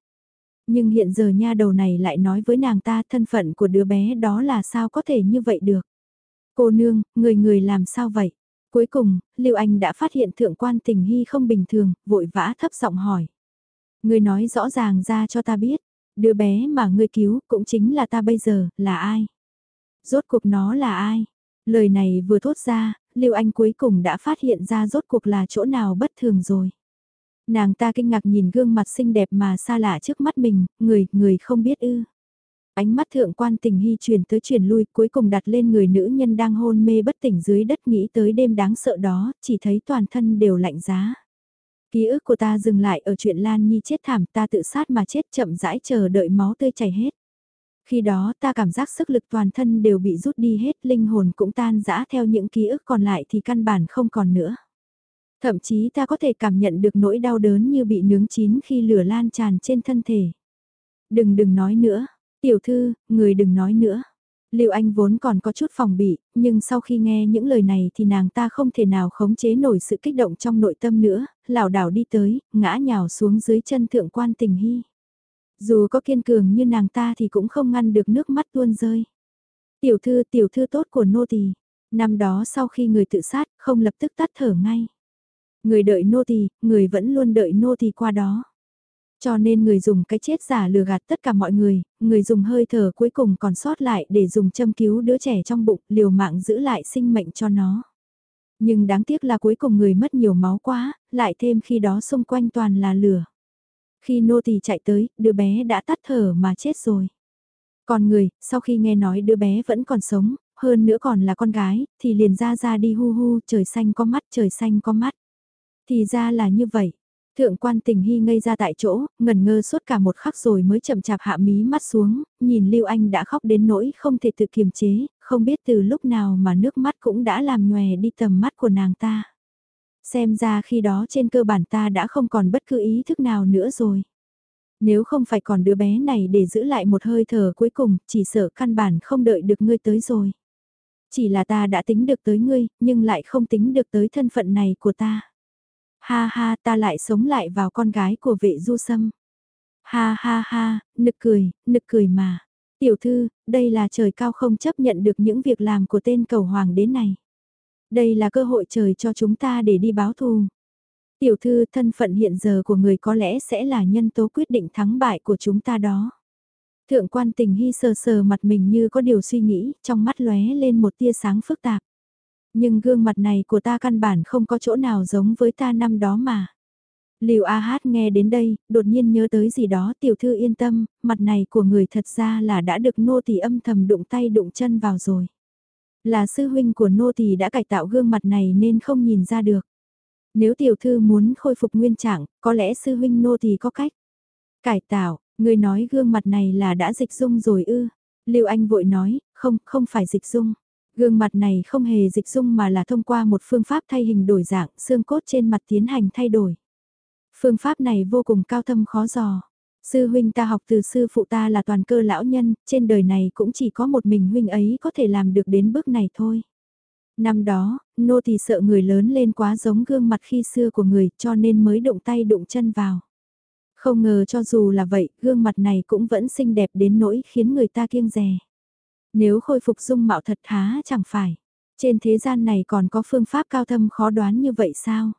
Nhưng hiện giờ nha đầu này lại nói với nàng ta thân phận của đứa bé đó là sao có thể như vậy được? Cô nương, người người làm sao vậy? Cuối cùng, Lưu Anh đã phát hiện thượng quan tình hy không bình thường, vội vã thấp giọng hỏi. Người nói rõ ràng ra cho ta biết, đứa bé mà ngươi cứu cũng chính là ta bây giờ, là ai? Rốt cuộc nó là ai? Lời này vừa thốt ra, Lưu Anh cuối cùng đã phát hiện ra rốt cuộc là chỗ nào bất thường rồi. Nàng ta kinh ngạc nhìn gương mặt xinh đẹp mà xa lạ trước mắt mình, người, người không biết ư. Ánh mắt thượng quan tình hy truyền tới truyền lui cuối cùng đặt lên người nữ nhân đang hôn mê bất tỉnh dưới đất nghĩ tới đêm đáng sợ đó, chỉ thấy toàn thân đều lạnh giá. Ký ức của ta dừng lại ở chuyện Lan Nhi chết thảm ta tự sát mà chết chậm rãi chờ đợi máu tươi chảy hết. Khi đó ta cảm giác sức lực toàn thân đều bị rút đi hết, linh hồn cũng tan rã theo những ký ức còn lại thì căn bản không còn nữa. Thậm chí ta có thể cảm nhận được nỗi đau đớn như bị nướng chín khi lửa lan tràn trên thân thể. Đừng đừng nói nữa, tiểu thư, người đừng nói nữa. Liệu Anh vốn còn có chút phòng bị, nhưng sau khi nghe những lời này thì nàng ta không thể nào khống chế nổi sự kích động trong nội tâm nữa, lảo đảo đi tới, ngã nhào xuống dưới chân thượng quan tình hy. Dù có kiên cường như nàng ta thì cũng không ngăn được nước mắt tuôn rơi. Tiểu thư tiểu thư tốt của nô tỳ năm đó sau khi người tự sát không lập tức tắt thở ngay. Người đợi nô tỳ người vẫn luôn đợi nô tỳ qua đó. Cho nên người dùng cái chết giả lừa gạt tất cả mọi người, người dùng hơi thở cuối cùng còn sót lại để dùng châm cứu đứa trẻ trong bụng liều mạng giữ lại sinh mệnh cho nó. Nhưng đáng tiếc là cuối cùng người mất nhiều máu quá, lại thêm khi đó xung quanh toàn là lửa. Khi nô tỳ chạy tới, đứa bé đã tắt thở mà chết rồi. Còn người, sau khi nghe nói đứa bé vẫn còn sống, hơn nữa còn là con gái, thì liền ra ra đi hu hu, trời xanh có mắt, trời xanh có mắt. Thì ra là như vậy. Thượng quan tình hy ngây ra tại chỗ, ngần ngơ suốt cả một khắc rồi mới chậm chạp hạ mí mắt xuống, nhìn Lưu Anh đã khóc đến nỗi không thể tự kiềm chế, không biết từ lúc nào mà nước mắt cũng đã làm nhòe đi tầm mắt của nàng ta. Xem ra khi đó trên cơ bản ta đã không còn bất cứ ý thức nào nữa rồi. Nếu không phải còn đứa bé này để giữ lại một hơi thở cuối cùng, chỉ sợ căn bản không đợi được ngươi tới rồi. Chỉ là ta đã tính được tới ngươi, nhưng lại không tính được tới thân phận này của ta. Ha ha ta lại sống lại vào con gái của vệ du sâm. Ha ha ha, nực cười, nực cười mà. Tiểu thư, đây là trời cao không chấp nhận được những việc làm của tên cầu hoàng đến này. Đây là cơ hội trời cho chúng ta để đi báo thù. Tiểu thư thân phận hiện giờ của người có lẽ sẽ là nhân tố quyết định thắng bại của chúng ta đó. Thượng quan tình hy sờ sờ mặt mình như có điều suy nghĩ, trong mắt lóe lên một tia sáng phức tạp. Nhưng gương mặt này của ta căn bản không có chỗ nào giống với ta năm đó mà. Liều A Hát nghe đến đây, đột nhiên nhớ tới gì đó tiểu thư yên tâm, mặt này của người thật ra là đã được nô tỳ âm thầm đụng tay đụng chân vào rồi. Là sư huynh của nô tỳ đã cải tạo gương mặt này nên không nhìn ra được. Nếu tiểu thư muốn khôi phục nguyên trạng, có lẽ sư huynh nô tỳ có cách. Cải tạo, người nói gương mặt này là đã dịch dung rồi ư. Lưu Anh vội nói, không, không phải dịch dung. Gương mặt này không hề dịch dung mà là thông qua một phương pháp thay hình đổi dạng, xương cốt trên mặt tiến hành thay đổi. Phương pháp này vô cùng cao thâm khó dò. Sư huynh ta học từ sư phụ ta là toàn cơ lão nhân, trên đời này cũng chỉ có một mình huynh ấy có thể làm được đến bước này thôi. Năm đó, nô thì sợ người lớn lên quá giống gương mặt khi xưa của người cho nên mới động tay đụng chân vào. Không ngờ cho dù là vậy, gương mặt này cũng vẫn xinh đẹp đến nỗi khiến người ta kiêng rè. Nếu khôi phục dung mạo thật há chẳng phải. Trên thế gian này còn có phương pháp cao thâm khó đoán như vậy sao?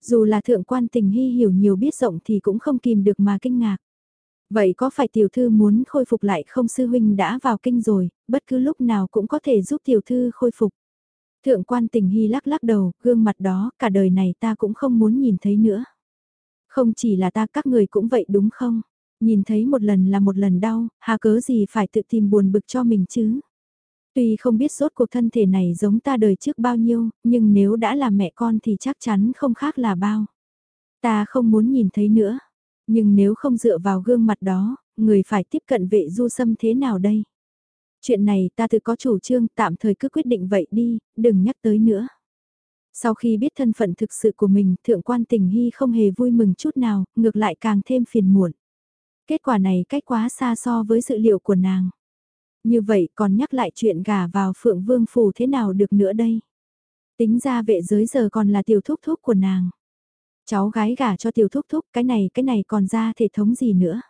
Dù là thượng quan tình hy hiểu nhiều biết rộng thì cũng không kìm được mà kinh ngạc. Vậy có phải tiểu thư muốn khôi phục lại không sư huynh đã vào kinh rồi, bất cứ lúc nào cũng có thể giúp tiểu thư khôi phục. Thượng quan tình hy lắc lắc đầu, gương mặt đó, cả đời này ta cũng không muốn nhìn thấy nữa. Không chỉ là ta các người cũng vậy đúng không? Nhìn thấy một lần là một lần đau, hà cớ gì phải tự tìm buồn bực cho mình chứ? Tuy không biết sốt cuộc thân thể này giống ta đời trước bao nhiêu, nhưng nếu đã là mẹ con thì chắc chắn không khác là bao. Ta không muốn nhìn thấy nữa. Nhưng nếu không dựa vào gương mặt đó, người phải tiếp cận vệ du sâm thế nào đây? Chuyện này ta tự có chủ trương tạm thời cứ quyết định vậy đi, đừng nhắc tới nữa. Sau khi biết thân phận thực sự của mình, thượng quan tình hy không hề vui mừng chút nào, ngược lại càng thêm phiền muộn. Kết quả này cách quá xa so với dự liệu của nàng. Như vậy còn nhắc lại chuyện gả vào phượng vương phủ thế nào được nữa đây? Tính ra vệ giới giờ còn là tiểu thúc thúc của nàng. Cháu gái gả cho tiểu thúc thúc cái này cái này còn ra thể thống gì nữa.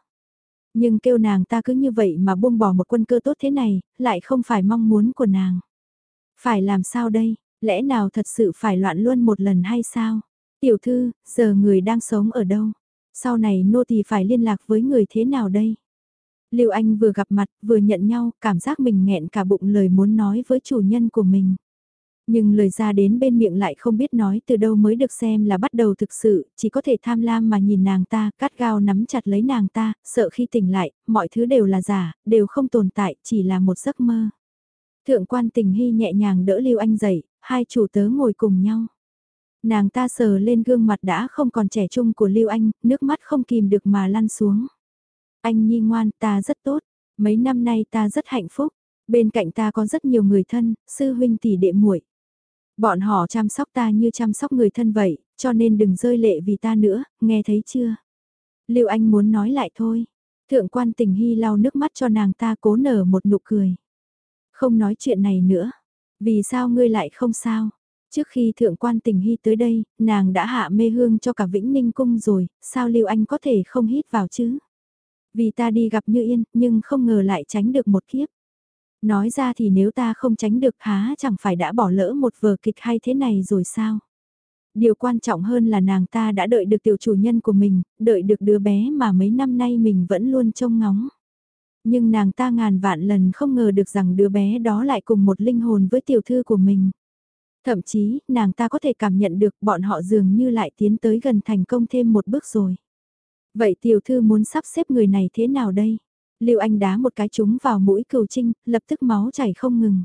Nhưng kêu nàng ta cứ như vậy mà buông bỏ một quân cơ tốt thế này, lại không phải mong muốn của nàng. Phải làm sao đây, lẽ nào thật sự phải loạn luôn một lần hay sao? Tiểu thư, giờ người đang sống ở đâu? Sau này nô tỳ phải liên lạc với người thế nào đây? Lưu Anh vừa gặp mặt, vừa nhận nhau, cảm giác mình nghẹn cả bụng lời muốn nói với chủ nhân của mình. Nhưng lời ra đến bên miệng lại không biết nói từ đâu mới được xem là bắt đầu thực sự, chỉ có thể tham lam mà nhìn nàng ta, cắt gao nắm chặt lấy nàng ta, sợ khi tỉnh lại, mọi thứ đều là giả, đều không tồn tại, chỉ là một giấc mơ. Thượng quan tình hy nhẹ nhàng đỡ Lưu Anh dậy, hai chủ tớ ngồi cùng nhau. Nàng ta sờ lên gương mặt đã không còn trẻ trung của Lưu Anh, nước mắt không kìm được mà lăn xuống. Anh nhi ngoan, ta rất tốt, mấy năm nay ta rất hạnh phúc, bên cạnh ta có rất nhiều người thân, sư huynh tỷ đệ muội. Bọn họ chăm sóc ta như chăm sóc người thân vậy, cho nên đừng rơi lệ vì ta nữa, nghe thấy chưa? Lưu Anh muốn nói lại thôi. Thượng quan tình hy lau nước mắt cho nàng ta cố nở một nụ cười. Không nói chuyện này nữa. Vì sao ngươi lại không sao? Trước khi thượng quan tình hy tới đây, nàng đã hạ mê hương cho cả Vĩnh Ninh Cung rồi, sao Lưu Anh có thể không hít vào chứ? Vì ta đi gặp Như Yên, nhưng không ngờ lại tránh được một kiếp. Nói ra thì nếu ta không tránh được há chẳng phải đã bỏ lỡ một vở kịch hay thế này rồi sao? Điều quan trọng hơn là nàng ta đã đợi được tiểu chủ nhân của mình, đợi được đứa bé mà mấy năm nay mình vẫn luôn trông ngóng. Nhưng nàng ta ngàn vạn lần không ngờ được rằng đứa bé đó lại cùng một linh hồn với tiểu thư của mình. Thậm chí, nàng ta có thể cảm nhận được bọn họ dường như lại tiến tới gần thành công thêm một bước rồi. Vậy tiểu thư muốn sắp xếp người này thế nào đây? Lưu Anh đá một cái trúng vào mũi cừu trinh, lập tức máu chảy không ngừng.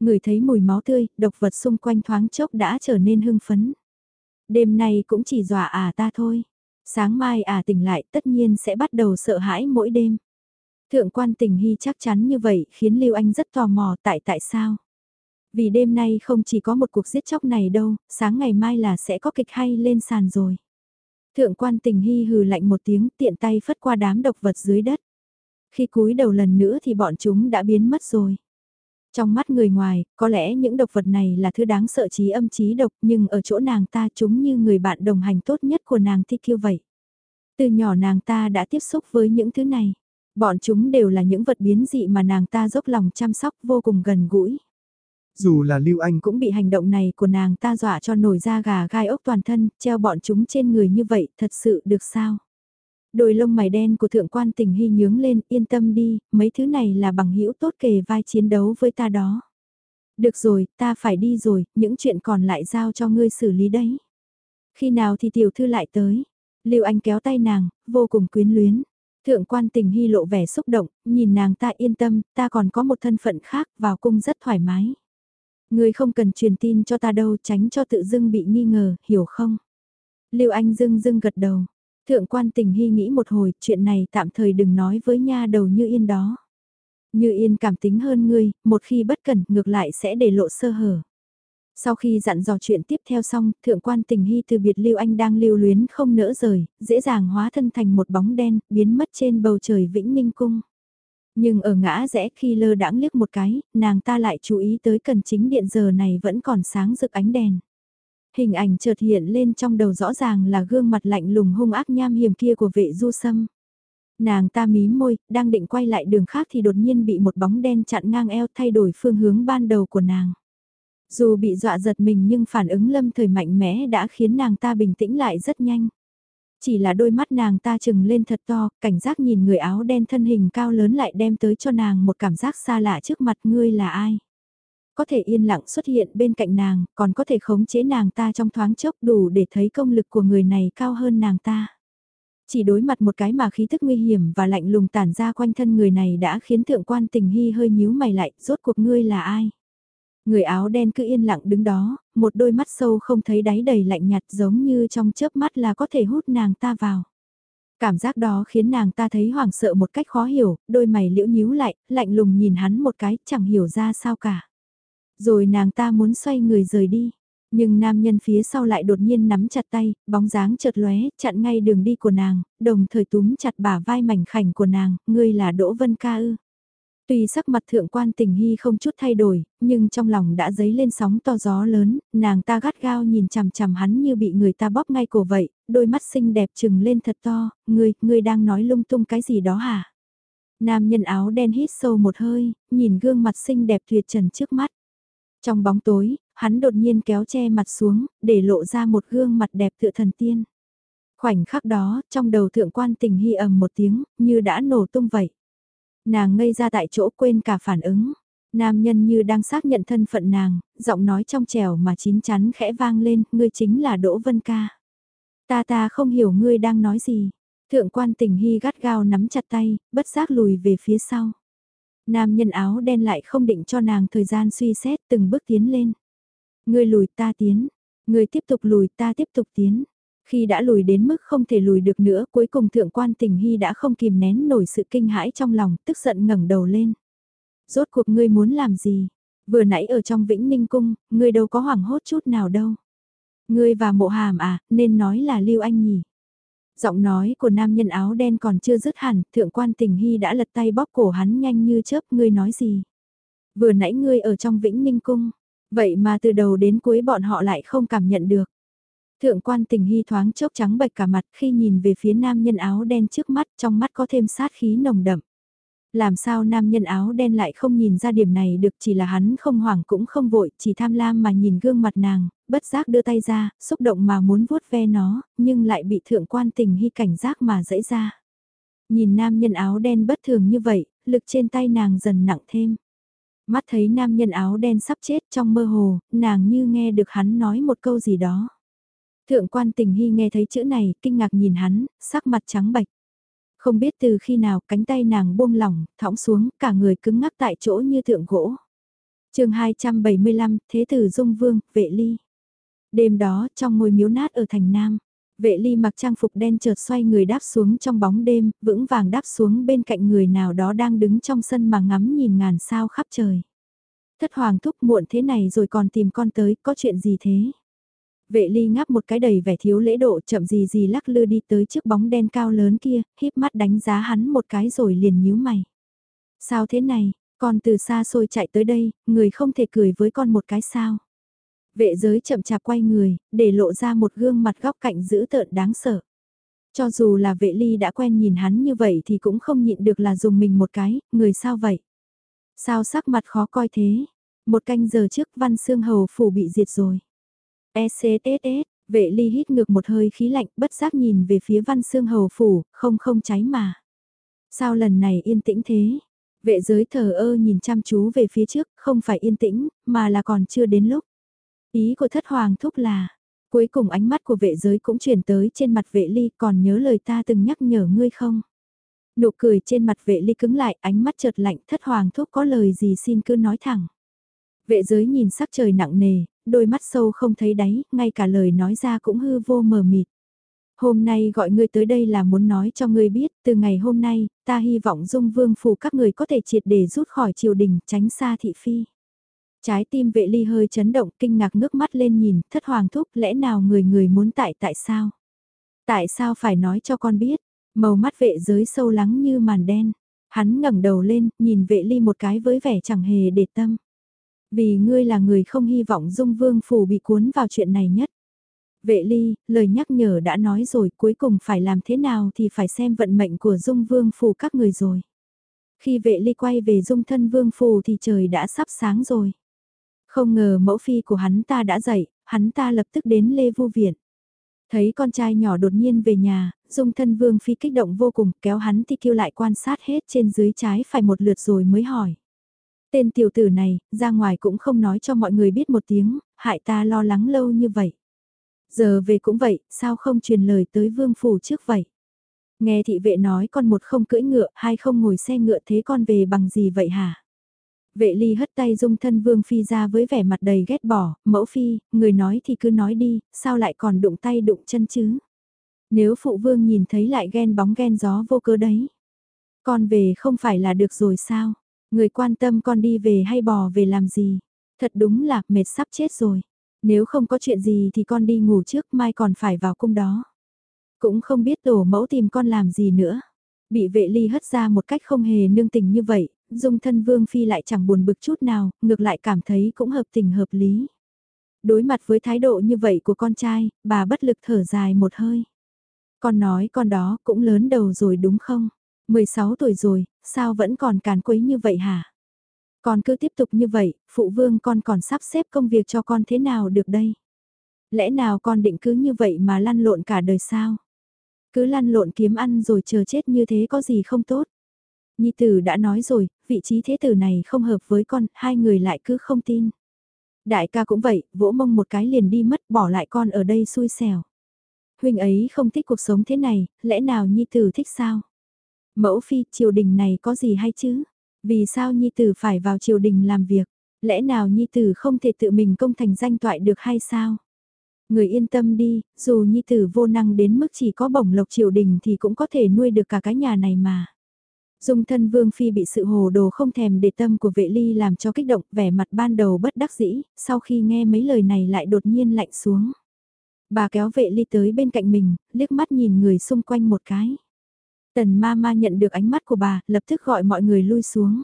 Người thấy mùi máu tươi, độc vật xung quanh thoáng chốc đã trở nên hưng phấn. Đêm nay cũng chỉ dọa à ta thôi. Sáng mai à tỉnh lại tất nhiên sẽ bắt đầu sợ hãi mỗi đêm. Thượng quan tình hy chắc chắn như vậy khiến Lưu Anh rất tò mò tại tại sao. Vì đêm nay không chỉ có một cuộc giết chóc này đâu, sáng ngày mai là sẽ có kịch hay lên sàn rồi. Thượng quan tình hy hừ lạnh một tiếng tiện tay phất qua đám độc vật dưới đất. Khi cúi đầu lần nữa thì bọn chúng đã biến mất rồi. Trong mắt người ngoài, có lẽ những độc vật này là thứ đáng sợ trí âm trí độc nhưng ở chỗ nàng ta chúng như người bạn đồng hành tốt nhất của nàng thi kiêu vậy. Từ nhỏ nàng ta đã tiếp xúc với những thứ này. Bọn chúng đều là những vật biến dị mà nàng ta dốc lòng chăm sóc vô cùng gần gũi. Dù là Lưu Anh cũng bị hành động này của nàng ta dọa cho nổi da gà gai ốc toàn thân, treo bọn chúng trên người như vậy, thật sự được sao? Đôi lông mày đen của thượng quan tình hy nhướng lên, yên tâm đi, mấy thứ này là bằng hữu tốt kề vai chiến đấu với ta đó. Được rồi, ta phải đi rồi, những chuyện còn lại giao cho ngươi xử lý đấy. Khi nào thì tiểu thư lại tới? Lưu Anh kéo tay nàng, vô cùng quyến luyến. Thượng quan tình hy lộ vẻ xúc động, nhìn nàng ta yên tâm, ta còn có một thân phận khác, vào cung rất thoải mái. Ngươi không cần truyền tin cho ta đâu, tránh cho tự dưng bị nghi ngờ, hiểu không? Lưu Anh dưng dưng gật đầu. Thượng quan tình hy nghĩ một hồi, chuyện này tạm thời đừng nói với nha đầu như yên đó. Như yên cảm tính hơn ngươi, một khi bất cẩn ngược lại sẽ để lộ sơ hở. Sau khi dặn dò chuyện tiếp theo xong, thượng quan tình hy từ biệt lưu anh đang lưu luyến không nỡ rời, dễ dàng hóa thân thành một bóng đen, biến mất trên bầu trời vĩnh ninh cung. Nhưng ở ngã rẽ khi lơ đãng liếc một cái, nàng ta lại chú ý tới cần chính điện giờ này vẫn còn sáng rực ánh đèn. Hình ảnh chợt hiện lên trong đầu rõ ràng là gương mặt lạnh lùng hung ác nham hiểm kia của vệ du sâm. Nàng ta mím môi, đang định quay lại đường khác thì đột nhiên bị một bóng đen chặn ngang eo thay đổi phương hướng ban đầu của nàng. Dù bị dọa giật mình nhưng phản ứng lâm thời mạnh mẽ đã khiến nàng ta bình tĩnh lại rất nhanh. Chỉ là đôi mắt nàng ta chừng lên thật to, cảnh giác nhìn người áo đen thân hình cao lớn lại đem tới cho nàng một cảm giác xa lạ trước mặt ngươi là ai. Có thể yên lặng xuất hiện bên cạnh nàng, còn có thể khống chế nàng ta trong thoáng chốc đủ để thấy công lực của người này cao hơn nàng ta. Chỉ đối mặt một cái mà khí thức nguy hiểm và lạnh lùng tản ra quanh thân người này đã khiến thượng quan tình hy hơi nhíu mày lại, rốt cuộc ngươi là ai? Người áo đen cứ yên lặng đứng đó, một đôi mắt sâu không thấy đáy đầy lạnh nhạt giống như trong chớp mắt là có thể hút nàng ta vào. Cảm giác đó khiến nàng ta thấy hoảng sợ một cách khó hiểu, đôi mày liễu nhíu lại, lạnh lùng nhìn hắn một cái, chẳng hiểu ra sao cả. Rồi nàng ta muốn xoay người rời đi. Nhưng nam nhân phía sau lại đột nhiên nắm chặt tay, bóng dáng chợt lóe, chặn ngay đường đi của nàng, đồng thời túm chặt bả vai mảnh khảnh của nàng, ngươi là Đỗ Vân Ca ư. Tuy sắc mặt thượng quan tình hy không chút thay đổi, nhưng trong lòng đã dấy lên sóng to gió lớn, nàng ta gắt gao nhìn chằm chằm hắn như bị người ta bóp ngay cổ vậy, đôi mắt xinh đẹp trừng lên thật to, ngươi, ngươi đang nói lung tung cái gì đó hả? Nam nhân áo đen hít sâu một hơi, nhìn gương mặt xinh đẹp tuyệt trần trước mắt. Trong bóng tối, hắn đột nhiên kéo che mặt xuống, để lộ ra một gương mặt đẹp tựa thần tiên. Khoảnh khắc đó, trong đầu thượng quan tình hy ầm một tiếng, như đã nổ tung vậy. Nàng ngây ra tại chỗ quên cả phản ứng. Nam nhân như đang xác nhận thân phận nàng, giọng nói trong trèo mà chín chắn khẽ vang lên, ngươi chính là Đỗ Vân Ca. Ta ta không hiểu ngươi đang nói gì. Thượng quan tình hy gắt gao nắm chặt tay, bất giác lùi về phía sau. Nam nhân áo đen lại không định cho nàng thời gian suy xét từng bước tiến lên. Ngươi lùi ta tiến, ngươi tiếp tục lùi ta tiếp tục tiến. Khi đã lùi đến mức không thể lùi được nữa, cuối cùng thượng quan tình hy đã không kìm nén nổi sự kinh hãi trong lòng, tức giận ngẩng đầu lên. Rốt cuộc ngươi muốn làm gì? Vừa nãy ở trong Vĩnh Ninh Cung, ngươi đâu có hoảng hốt chút nào đâu. Ngươi và mộ hàm à, nên nói là Lưu Anh nhỉ? Giọng nói của nam nhân áo đen còn chưa dứt hẳn, thượng quan tình hy đã lật tay bóp cổ hắn nhanh như chớp, ngươi nói gì? Vừa nãy ngươi ở trong Vĩnh Ninh Cung, vậy mà từ đầu đến cuối bọn họ lại không cảm nhận được. Thượng quan tình hy thoáng chốc trắng bệch cả mặt khi nhìn về phía nam nhân áo đen trước mắt, trong mắt có thêm sát khí nồng đậm. Làm sao nam nhân áo đen lại không nhìn ra điểm này được chỉ là hắn không hoảng cũng không vội, chỉ tham lam mà nhìn gương mặt nàng, bất giác đưa tay ra, xúc động mà muốn vuốt ve nó, nhưng lại bị thượng quan tình hy cảnh giác mà dẫy ra. Nhìn nam nhân áo đen bất thường như vậy, lực trên tay nàng dần nặng thêm. Mắt thấy nam nhân áo đen sắp chết trong mơ hồ, nàng như nghe được hắn nói một câu gì đó. Thượng quan tình hy nghe thấy chữ này, kinh ngạc nhìn hắn, sắc mặt trắng bạch. Không biết từ khi nào cánh tay nàng buông lỏng, thõng xuống, cả người cứng ngắc tại chỗ như thượng gỗ. chương 275, Thế tử Dung Vương, Vệ Ly. Đêm đó, trong ngôi miếu nát ở thành Nam, Vệ Ly mặc trang phục đen chợt xoay người đáp xuống trong bóng đêm, vững vàng đáp xuống bên cạnh người nào đó đang đứng trong sân mà ngắm nhìn ngàn sao khắp trời. Thất hoàng thúc muộn thế này rồi còn tìm con tới, có chuyện gì thế? Vệ ly ngáp một cái đầy vẻ thiếu lễ độ chậm gì gì lắc lư đi tới trước bóng đen cao lớn kia, híp mắt đánh giá hắn một cái rồi liền nhíu mày. Sao thế này, con từ xa xôi chạy tới đây, người không thể cười với con một cái sao. Vệ giới chậm chạp quay người, để lộ ra một gương mặt góc cạnh dữ tợn đáng sợ. Cho dù là vệ ly đã quen nhìn hắn như vậy thì cũng không nhịn được là dùng mình một cái, người sao vậy? Sao sắc mặt khó coi thế? Một canh giờ trước văn xương hầu phủ bị diệt rồi. ECTS vệ ly hít ngược một hơi khí lạnh bất giác nhìn về phía văn xương hầu phủ, không không cháy mà. Sao lần này yên tĩnh thế? Vệ giới thờ ơ nhìn chăm chú về phía trước, không phải yên tĩnh, mà là còn chưa đến lúc. Ý của thất hoàng thúc là, cuối cùng ánh mắt của vệ giới cũng chuyển tới trên mặt vệ ly còn nhớ lời ta từng nhắc nhở ngươi không? Nụ cười trên mặt vệ ly cứng lại, ánh mắt chợt lạnh, thất hoàng thúc có lời gì xin cứ nói thẳng. Vệ giới nhìn sắc trời nặng nề, đôi mắt sâu không thấy đáy, ngay cả lời nói ra cũng hư vô mờ mịt. Hôm nay gọi ngươi tới đây là muốn nói cho ngươi biết, từ ngày hôm nay, ta hy vọng dung vương phủ các người có thể triệt để rút khỏi triều đình, tránh xa thị phi. Trái tim vệ ly hơi chấn động, kinh ngạc ngước mắt lên nhìn, thất hoàng thúc, lẽ nào người người muốn tại tại sao? Tại sao phải nói cho con biết? Màu mắt vệ giới sâu lắng như màn đen. Hắn ngẩng đầu lên, nhìn vệ ly một cái với vẻ chẳng hề để tâm. Vì ngươi là người không hy vọng Dung Vương Phủ bị cuốn vào chuyện này nhất. Vệ ly, lời nhắc nhở đã nói rồi cuối cùng phải làm thế nào thì phải xem vận mệnh của Dung Vương Phủ các người rồi. Khi vệ ly quay về Dung thân Vương Phủ thì trời đã sắp sáng rồi. Không ngờ mẫu phi của hắn ta đã dậy, hắn ta lập tức đến Lê Vu Viện. Thấy con trai nhỏ đột nhiên về nhà, Dung thân Vương Phi kích động vô cùng kéo hắn thì kêu lại quan sát hết trên dưới trái phải một lượt rồi mới hỏi. Tên tiểu tử này, ra ngoài cũng không nói cho mọi người biết một tiếng, hại ta lo lắng lâu như vậy. Giờ về cũng vậy, sao không truyền lời tới vương phủ trước vậy? Nghe thị vệ nói con một không cưỡi ngựa, hai không ngồi xe ngựa thế con về bằng gì vậy hả? Vệ ly hất tay dung thân vương phi ra với vẻ mặt đầy ghét bỏ, mẫu phi, người nói thì cứ nói đi, sao lại còn đụng tay đụng chân chứ? Nếu phụ vương nhìn thấy lại ghen bóng ghen gió vô cơ đấy. Con về không phải là được rồi sao? Người quan tâm con đi về hay bò về làm gì? Thật đúng là mệt sắp chết rồi. Nếu không có chuyện gì thì con đi ngủ trước mai còn phải vào cung đó. Cũng không biết tổ mẫu tìm con làm gì nữa. Bị vệ ly hất ra một cách không hề nương tình như vậy, dung thân vương phi lại chẳng buồn bực chút nào, ngược lại cảm thấy cũng hợp tình hợp lý. Đối mặt với thái độ như vậy của con trai, bà bất lực thở dài một hơi. Con nói con đó cũng lớn đầu rồi đúng không? 16 tuổi rồi, sao vẫn còn càn quấy như vậy hả? Con cứ tiếp tục như vậy, phụ vương con còn sắp xếp công việc cho con thế nào được đây? Lẽ nào con định cứ như vậy mà lăn lộn cả đời sao? Cứ lăn lộn kiếm ăn rồi chờ chết như thế có gì không tốt? Nhi tử đã nói rồi, vị trí thế tử này không hợp với con, hai người lại cứ không tin. Đại ca cũng vậy, vỗ mông một cái liền đi mất bỏ lại con ở đây xui xẻo. Huynh ấy không thích cuộc sống thế này, lẽ nào Nhi tử thích sao? Mẫu phi, triều đình này có gì hay chứ? Vì sao Nhi tử phải vào triều đình làm việc? Lẽ nào Nhi tử không thể tự mình công thành danh toại được hay sao? Người yên tâm đi, dù Nhi tử vô năng đến mức chỉ có bổng lộc triều đình thì cũng có thể nuôi được cả cái nhà này mà. Dung thân Vương Phi bị sự hồ đồ không thèm để tâm của vệ ly làm cho kích động vẻ mặt ban đầu bất đắc dĩ, sau khi nghe mấy lời này lại đột nhiên lạnh xuống. Bà kéo vệ ly tới bên cạnh mình, liếc mắt nhìn người xung quanh một cái. Tần ma ma nhận được ánh mắt của bà, lập tức gọi mọi người lui xuống.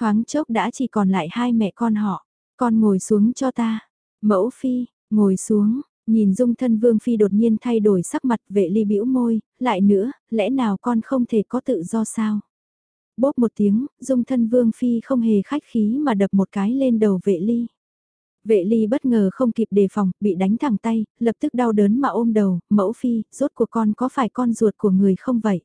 Thoáng chốc đã chỉ còn lại hai mẹ con họ. Con ngồi xuống cho ta. Mẫu phi, ngồi xuống, nhìn dung thân vương phi đột nhiên thay đổi sắc mặt vệ ly bĩu môi, lại nữa, lẽ nào con không thể có tự do sao? Bốp một tiếng, dung thân vương phi không hề khách khí mà đập một cái lên đầu vệ ly. Vệ ly bất ngờ không kịp đề phòng, bị đánh thẳng tay, lập tức đau đớn mà ôm đầu, mẫu phi, rốt của con có phải con ruột của người không vậy?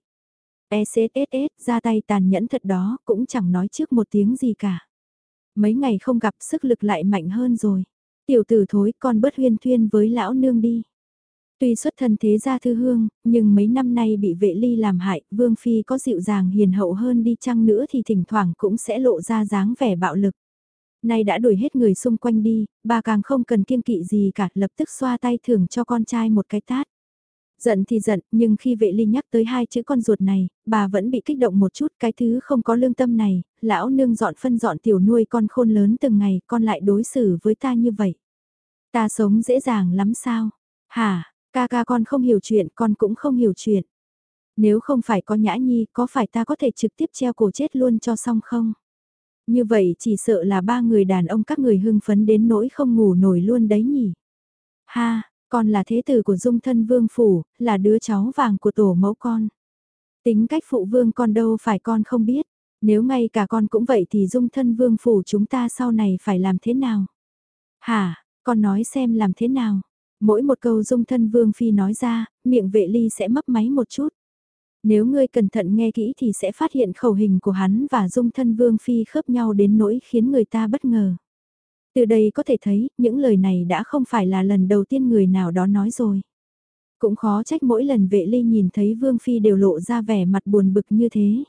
ECSS ra tay tàn nhẫn thật đó, cũng chẳng nói trước một tiếng gì cả. Mấy ngày không gặp sức lực lại mạnh hơn rồi. Tiểu tử thối con bớt huyên thuyên với lão nương đi. Tuy xuất thân thế gia thư hương, nhưng mấy năm nay bị vệ ly làm hại, Vương Phi có dịu dàng hiền hậu hơn đi chăng nữa thì thỉnh thoảng cũng sẽ lộ ra dáng vẻ bạo lực. Nay đã đuổi hết người xung quanh đi, bà càng không cần kiêng kỵ gì cả, lập tức xoa tay thưởng cho con trai một cái tát. Giận thì giận, nhưng khi vệ ly nhắc tới hai chữ con ruột này, bà vẫn bị kích động một chút, cái thứ không có lương tâm này, lão nương dọn phân dọn tiểu nuôi con khôn lớn từng ngày, con lại đối xử với ta như vậy. Ta sống dễ dàng lắm sao? Hả, ca ca con không hiểu chuyện, con cũng không hiểu chuyện. Nếu không phải có nhã nhi, có phải ta có thể trực tiếp treo cổ chết luôn cho xong không? Như vậy chỉ sợ là ba người đàn ông các người hưng phấn đến nỗi không ngủ nổi luôn đấy nhỉ? Ha, con là thế tử của dung thân vương phủ, là đứa cháu vàng của tổ mẫu con. Tính cách phụ vương con đâu phải con không biết. Nếu ngay cả con cũng vậy thì dung thân vương phủ chúng ta sau này phải làm thế nào? Hả, con nói xem làm thế nào? Mỗi một câu dung thân vương phi nói ra, miệng vệ ly sẽ mấp máy một chút. Nếu ngươi cẩn thận nghe kỹ thì sẽ phát hiện khẩu hình của hắn và dung thân vương phi khớp nhau đến nỗi khiến người ta bất ngờ. Từ đây có thể thấy, những lời này đã không phải là lần đầu tiên người nào đó nói rồi. Cũng khó trách mỗi lần vệ ly nhìn thấy Vương Phi đều lộ ra vẻ mặt buồn bực như thế.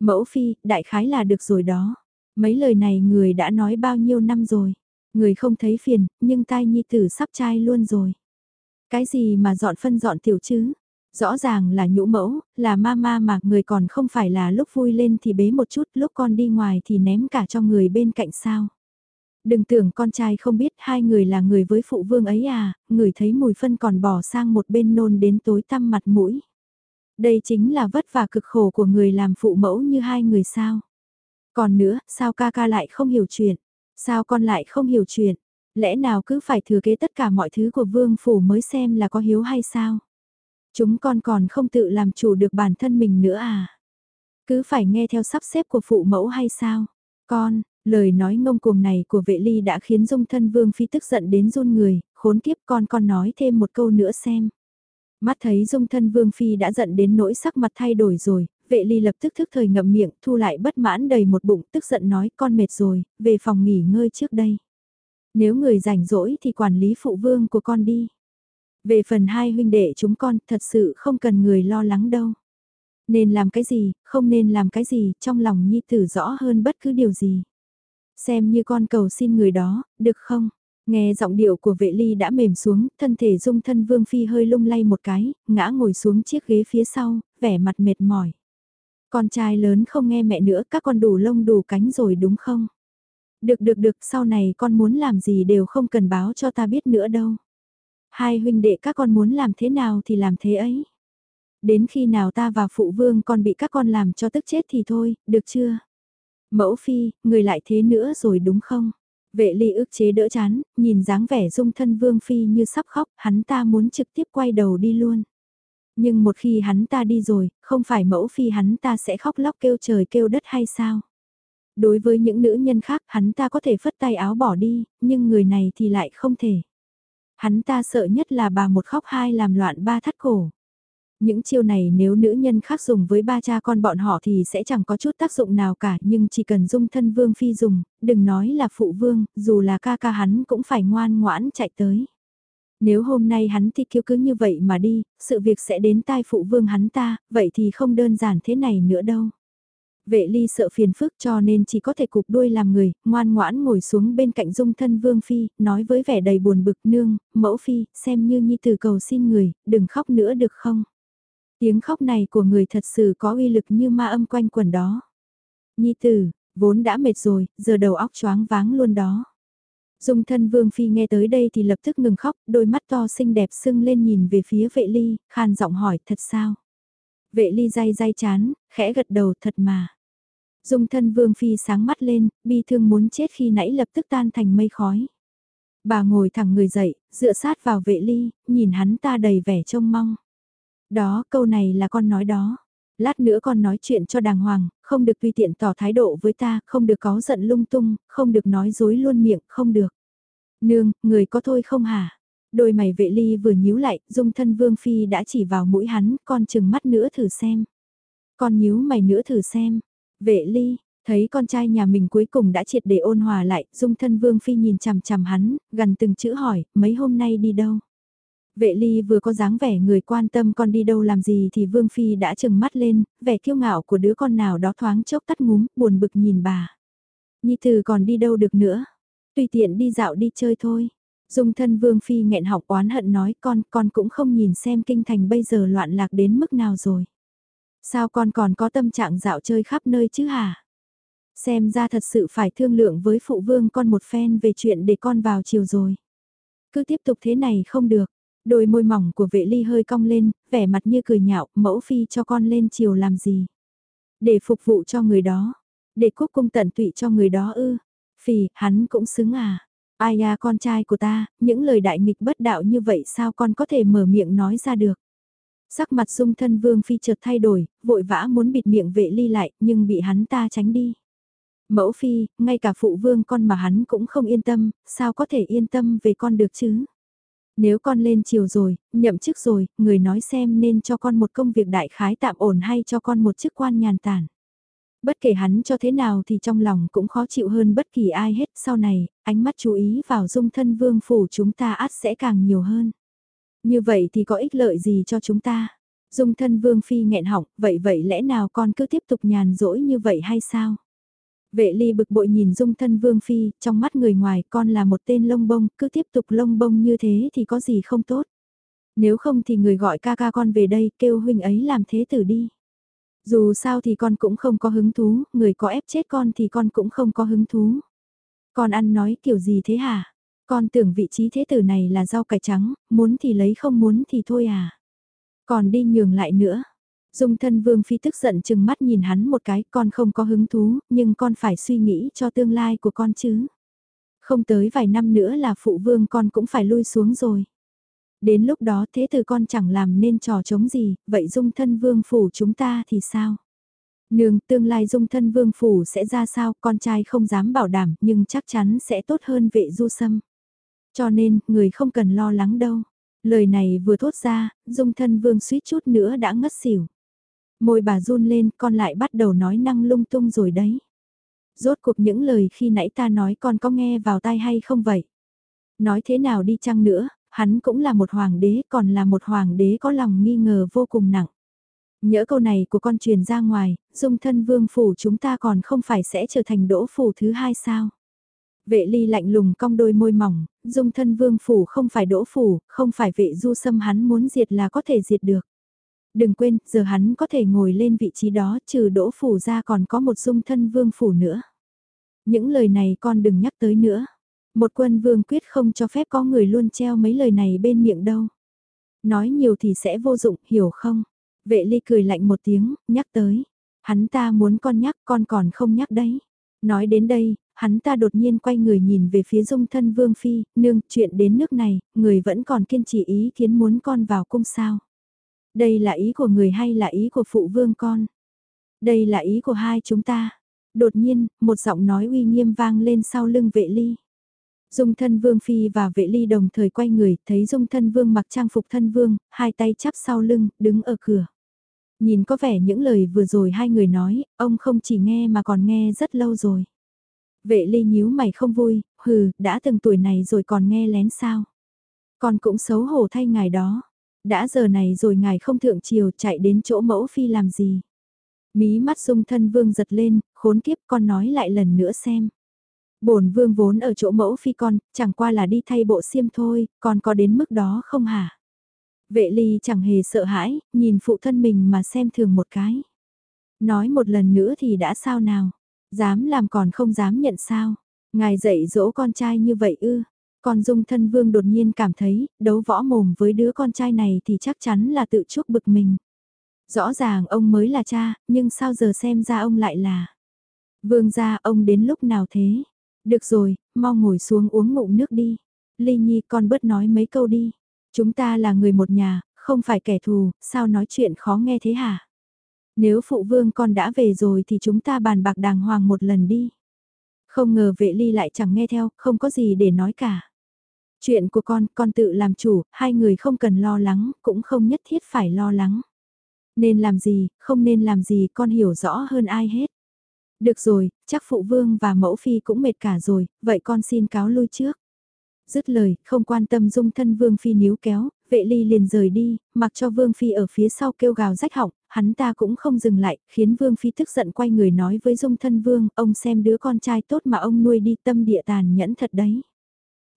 Mẫu Phi, đại khái là được rồi đó. Mấy lời này người đã nói bao nhiêu năm rồi. Người không thấy phiền, nhưng tai nhi tử sắp trai luôn rồi. Cái gì mà dọn phân dọn tiểu chứ? Rõ ràng là nhũ mẫu, là ma ma mà người còn không phải là lúc vui lên thì bế một chút, lúc con đi ngoài thì ném cả cho người bên cạnh sao. Đừng tưởng con trai không biết hai người là người với phụ vương ấy à, người thấy mùi phân còn bỏ sang một bên nôn đến tối tăm mặt mũi. Đây chính là vất vả cực khổ của người làm phụ mẫu như hai người sao. Còn nữa, sao ca ca lại không hiểu chuyện? Sao con lại không hiểu chuyện? Lẽ nào cứ phải thừa kế tất cả mọi thứ của vương phủ mới xem là có hiếu hay sao? Chúng con còn không tự làm chủ được bản thân mình nữa à? Cứ phải nghe theo sắp xếp của phụ mẫu hay sao? Con, Lời nói ngông cuồng này của vệ ly đã khiến dung thân vương phi tức giận đến run người, khốn kiếp con con nói thêm một câu nữa xem. Mắt thấy dung thân vương phi đã giận đến nỗi sắc mặt thay đổi rồi, vệ ly lập tức thức thời ngậm miệng thu lại bất mãn đầy một bụng tức giận nói con mệt rồi, về phòng nghỉ ngơi trước đây. Nếu người rảnh rỗi thì quản lý phụ vương của con đi. Về phần hai huynh đệ chúng con thật sự không cần người lo lắng đâu. Nên làm cái gì, không nên làm cái gì, trong lòng nhi tử rõ hơn bất cứ điều gì. Xem như con cầu xin người đó, được không? Nghe giọng điệu của vệ ly đã mềm xuống, thân thể dung thân vương phi hơi lung lay một cái, ngã ngồi xuống chiếc ghế phía sau, vẻ mặt mệt mỏi. Con trai lớn không nghe mẹ nữa, các con đủ lông đủ cánh rồi đúng không? Được được được, sau này con muốn làm gì đều không cần báo cho ta biết nữa đâu. Hai huynh đệ các con muốn làm thế nào thì làm thế ấy. Đến khi nào ta và phụ vương con bị các con làm cho tức chết thì thôi, được chưa? Mẫu phi, người lại thế nữa rồi đúng không? Vệ ly ức chế đỡ chán, nhìn dáng vẻ dung thân vương phi như sắp khóc, hắn ta muốn trực tiếp quay đầu đi luôn. Nhưng một khi hắn ta đi rồi, không phải mẫu phi hắn ta sẽ khóc lóc kêu trời kêu đất hay sao? Đối với những nữ nhân khác hắn ta có thể phất tay áo bỏ đi, nhưng người này thì lại không thể. Hắn ta sợ nhất là bà một khóc hai làm loạn ba thắt cổ. Những chiêu này nếu nữ nhân khác dùng với ba cha con bọn họ thì sẽ chẳng có chút tác dụng nào cả nhưng chỉ cần dung thân vương phi dùng, đừng nói là phụ vương, dù là ca ca hắn cũng phải ngoan ngoãn chạy tới. Nếu hôm nay hắn thì kiêu cứ như vậy mà đi, sự việc sẽ đến tai phụ vương hắn ta, vậy thì không đơn giản thế này nữa đâu. Vệ ly sợ phiền phức cho nên chỉ có thể cục đuôi làm người, ngoan ngoãn ngồi xuống bên cạnh dung thân vương phi, nói với vẻ đầy buồn bực nương, mẫu phi, xem như nhi từ cầu xin người, đừng khóc nữa được không? Tiếng khóc này của người thật sự có uy lực như ma âm quanh quần đó. Nhi tử, vốn đã mệt rồi, giờ đầu óc choáng váng luôn đó. Dung thân vương phi nghe tới đây thì lập tức ngừng khóc, đôi mắt to xinh đẹp sưng lên nhìn về phía vệ ly, khan giọng hỏi thật sao? Vệ ly day day chán, khẽ gật đầu thật mà. Dung thân vương phi sáng mắt lên, bi thương muốn chết khi nãy lập tức tan thành mây khói. Bà ngồi thẳng người dậy, dựa sát vào vệ ly, nhìn hắn ta đầy vẻ trông mong. Đó, câu này là con nói đó. Lát nữa con nói chuyện cho đàng hoàng, không được tùy tiện tỏ thái độ với ta, không được có giận lung tung, không được nói dối luôn miệng, không được. Nương, người có thôi không hả? Đôi mày vệ ly vừa nhíu lại, dung thân vương phi đã chỉ vào mũi hắn, con chừng mắt nữa thử xem. Con nhíu mày nữa thử xem. Vệ ly, thấy con trai nhà mình cuối cùng đã triệt để ôn hòa lại, dung thân vương phi nhìn chằm chằm hắn, gần từng chữ hỏi, mấy hôm nay đi đâu? Vệ ly vừa có dáng vẻ người quan tâm con đi đâu làm gì thì Vương Phi đã chừng mắt lên, vẻ kiêu ngạo của đứa con nào đó thoáng chốc tắt ngúm, buồn bực nhìn bà. Nhi Từ còn đi đâu được nữa, tùy tiện đi dạo đi chơi thôi. Dung thân Vương Phi nghẹn học oán hận nói con, con cũng không nhìn xem kinh thành bây giờ loạn lạc đến mức nào rồi. Sao con còn có tâm trạng dạo chơi khắp nơi chứ hả? Xem ra thật sự phải thương lượng với phụ vương con một phen về chuyện để con vào chiều rồi. Cứ tiếp tục thế này không được, Đôi môi mỏng của vệ ly hơi cong lên, vẻ mặt như cười nhạo, mẫu phi cho con lên chiều làm gì? Để phục vụ cho người đó, để quốc cung tận tụy cho người đó ư. Phì, hắn cũng xứng à. Ai à con trai của ta, những lời đại nghịch bất đạo như vậy sao con có thể mở miệng nói ra được? Sắc mặt dung thân vương phi chợt thay đổi, vội vã muốn bịt miệng vệ ly lại, nhưng bị hắn ta tránh đi. Mẫu phi, ngay cả phụ vương con mà hắn cũng không yên tâm, sao có thể yên tâm về con được chứ? Nếu con lên chiều rồi, nhậm chức rồi, người nói xem nên cho con một công việc đại khái tạm ổn hay cho con một chức quan nhàn tản. Bất kể hắn cho thế nào thì trong lòng cũng khó chịu hơn bất kỳ ai hết sau này, ánh mắt chú ý vào dung thân vương phủ chúng ta át sẽ càng nhiều hơn. Như vậy thì có ích lợi gì cho chúng ta? Dung thân vương phi nghẹn họng, vậy vậy lẽ nào con cứ tiếp tục nhàn rỗi như vậy hay sao? Vệ ly bực bội nhìn dung thân vương phi, trong mắt người ngoài con là một tên lông bông, cứ tiếp tục lông bông như thế thì có gì không tốt. Nếu không thì người gọi ca ca con về đây kêu huynh ấy làm thế tử đi. Dù sao thì con cũng không có hứng thú, người có ép chết con thì con cũng không có hứng thú. Con ăn nói kiểu gì thế hả? Con tưởng vị trí thế tử này là rau cải trắng, muốn thì lấy không muốn thì thôi à. Còn đi nhường lại nữa. Dung thân vương phi tức giận chừng mắt nhìn hắn một cái, con không có hứng thú, nhưng con phải suy nghĩ cho tương lai của con chứ. Không tới vài năm nữa là phụ vương con cũng phải lui xuống rồi. Đến lúc đó thế từ con chẳng làm nên trò chống gì, vậy dung thân vương phủ chúng ta thì sao? Nương, tương lai dung thân vương phủ sẽ ra sao, con trai không dám bảo đảm, nhưng chắc chắn sẽ tốt hơn vệ du sâm. Cho nên, người không cần lo lắng đâu. Lời này vừa thốt ra, dung thân vương suýt chút nữa đã ngất xỉu. Môi bà run lên, con lại bắt đầu nói năng lung tung rồi đấy. Rốt cuộc những lời khi nãy ta nói con có nghe vào tai hay không vậy? Nói thế nào đi chăng nữa, hắn cũng là một hoàng đế, còn là một hoàng đế có lòng nghi ngờ vô cùng nặng. Nhỡ câu này của con truyền ra ngoài, dung thân vương phủ chúng ta còn không phải sẽ trở thành đỗ phủ thứ hai sao? Vệ ly lạnh lùng cong đôi môi mỏng, dung thân vương phủ không phải đỗ phủ, không phải vệ du xâm hắn muốn diệt là có thể diệt được. Đừng quên, giờ hắn có thể ngồi lên vị trí đó trừ đỗ phủ ra còn có một dung thân vương phủ nữa. Những lời này con đừng nhắc tới nữa. Một quân vương quyết không cho phép có người luôn treo mấy lời này bên miệng đâu. Nói nhiều thì sẽ vô dụng, hiểu không? Vệ ly cười lạnh một tiếng, nhắc tới. Hắn ta muốn con nhắc, con còn không nhắc đấy. Nói đến đây, hắn ta đột nhiên quay người nhìn về phía dung thân vương phi, nương, chuyện đến nước này, người vẫn còn kiên trì ý kiến muốn con vào cung sao. Đây là ý của người hay là ý của phụ vương con? Đây là ý của hai chúng ta. Đột nhiên, một giọng nói uy nghiêm vang lên sau lưng vệ ly. Dung thân vương phi và vệ ly đồng thời quay người, thấy dung thân vương mặc trang phục thân vương, hai tay chắp sau lưng, đứng ở cửa. Nhìn có vẻ những lời vừa rồi hai người nói, ông không chỉ nghe mà còn nghe rất lâu rồi. Vệ ly nhíu mày không vui, hừ, đã từng tuổi này rồi còn nghe lén sao. Còn cũng xấu hổ thay ngài đó. Đã giờ này rồi ngài không thượng chiều chạy đến chỗ mẫu phi làm gì. Mí mắt dung thân vương giật lên, khốn kiếp con nói lại lần nữa xem. bổn vương vốn ở chỗ mẫu phi con, chẳng qua là đi thay bộ xiêm thôi, còn có đến mức đó không hả? Vệ ly chẳng hề sợ hãi, nhìn phụ thân mình mà xem thường một cái. Nói một lần nữa thì đã sao nào? Dám làm còn không dám nhận sao? Ngài dạy dỗ con trai như vậy ư? Con dung thân vương đột nhiên cảm thấy, đấu võ mồm với đứa con trai này thì chắc chắn là tự chuốc bực mình. Rõ ràng ông mới là cha, nhưng sao giờ xem ra ông lại là... Vương gia ông đến lúc nào thế? Được rồi, mau ngồi xuống uống ngụm nước đi. Ly Nhi con bớt nói mấy câu đi. Chúng ta là người một nhà, không phải kẻ thù, sao nói chuyện khó nghe thế hả? Nếu phụ vương con đã về rồi thì chúng ta bàn bạc đàng hoàng một lần đi. Không ngờ vệ ly lại chẳng nghe theo, không có gì để nói cả. Chuyện của con, con tự làm chủ, hai người không cần lo lắng, cũng không nhất thiết phải lo lắng. Nên làm gì, không nên làm gì con hiểu rõ hơn ai hết. Được rồi, chắc phụ vương và mẫu phi cũng mệt cả rồi, vậy con xin cáo lui trước. Dứt lời, không quan tâm dung thân vương phi níu kéo, vệ ly liền rời đi, mặc cho vương phi ở phía sau kêu gào rách họng, hắn ta cũng không dừng lại, khiến vương phi tức giận quay người nói với dung thân vương, ông xem đứa con trai tốt mà ông nuôi đi tâm địa tàn nhẫn thật đấy.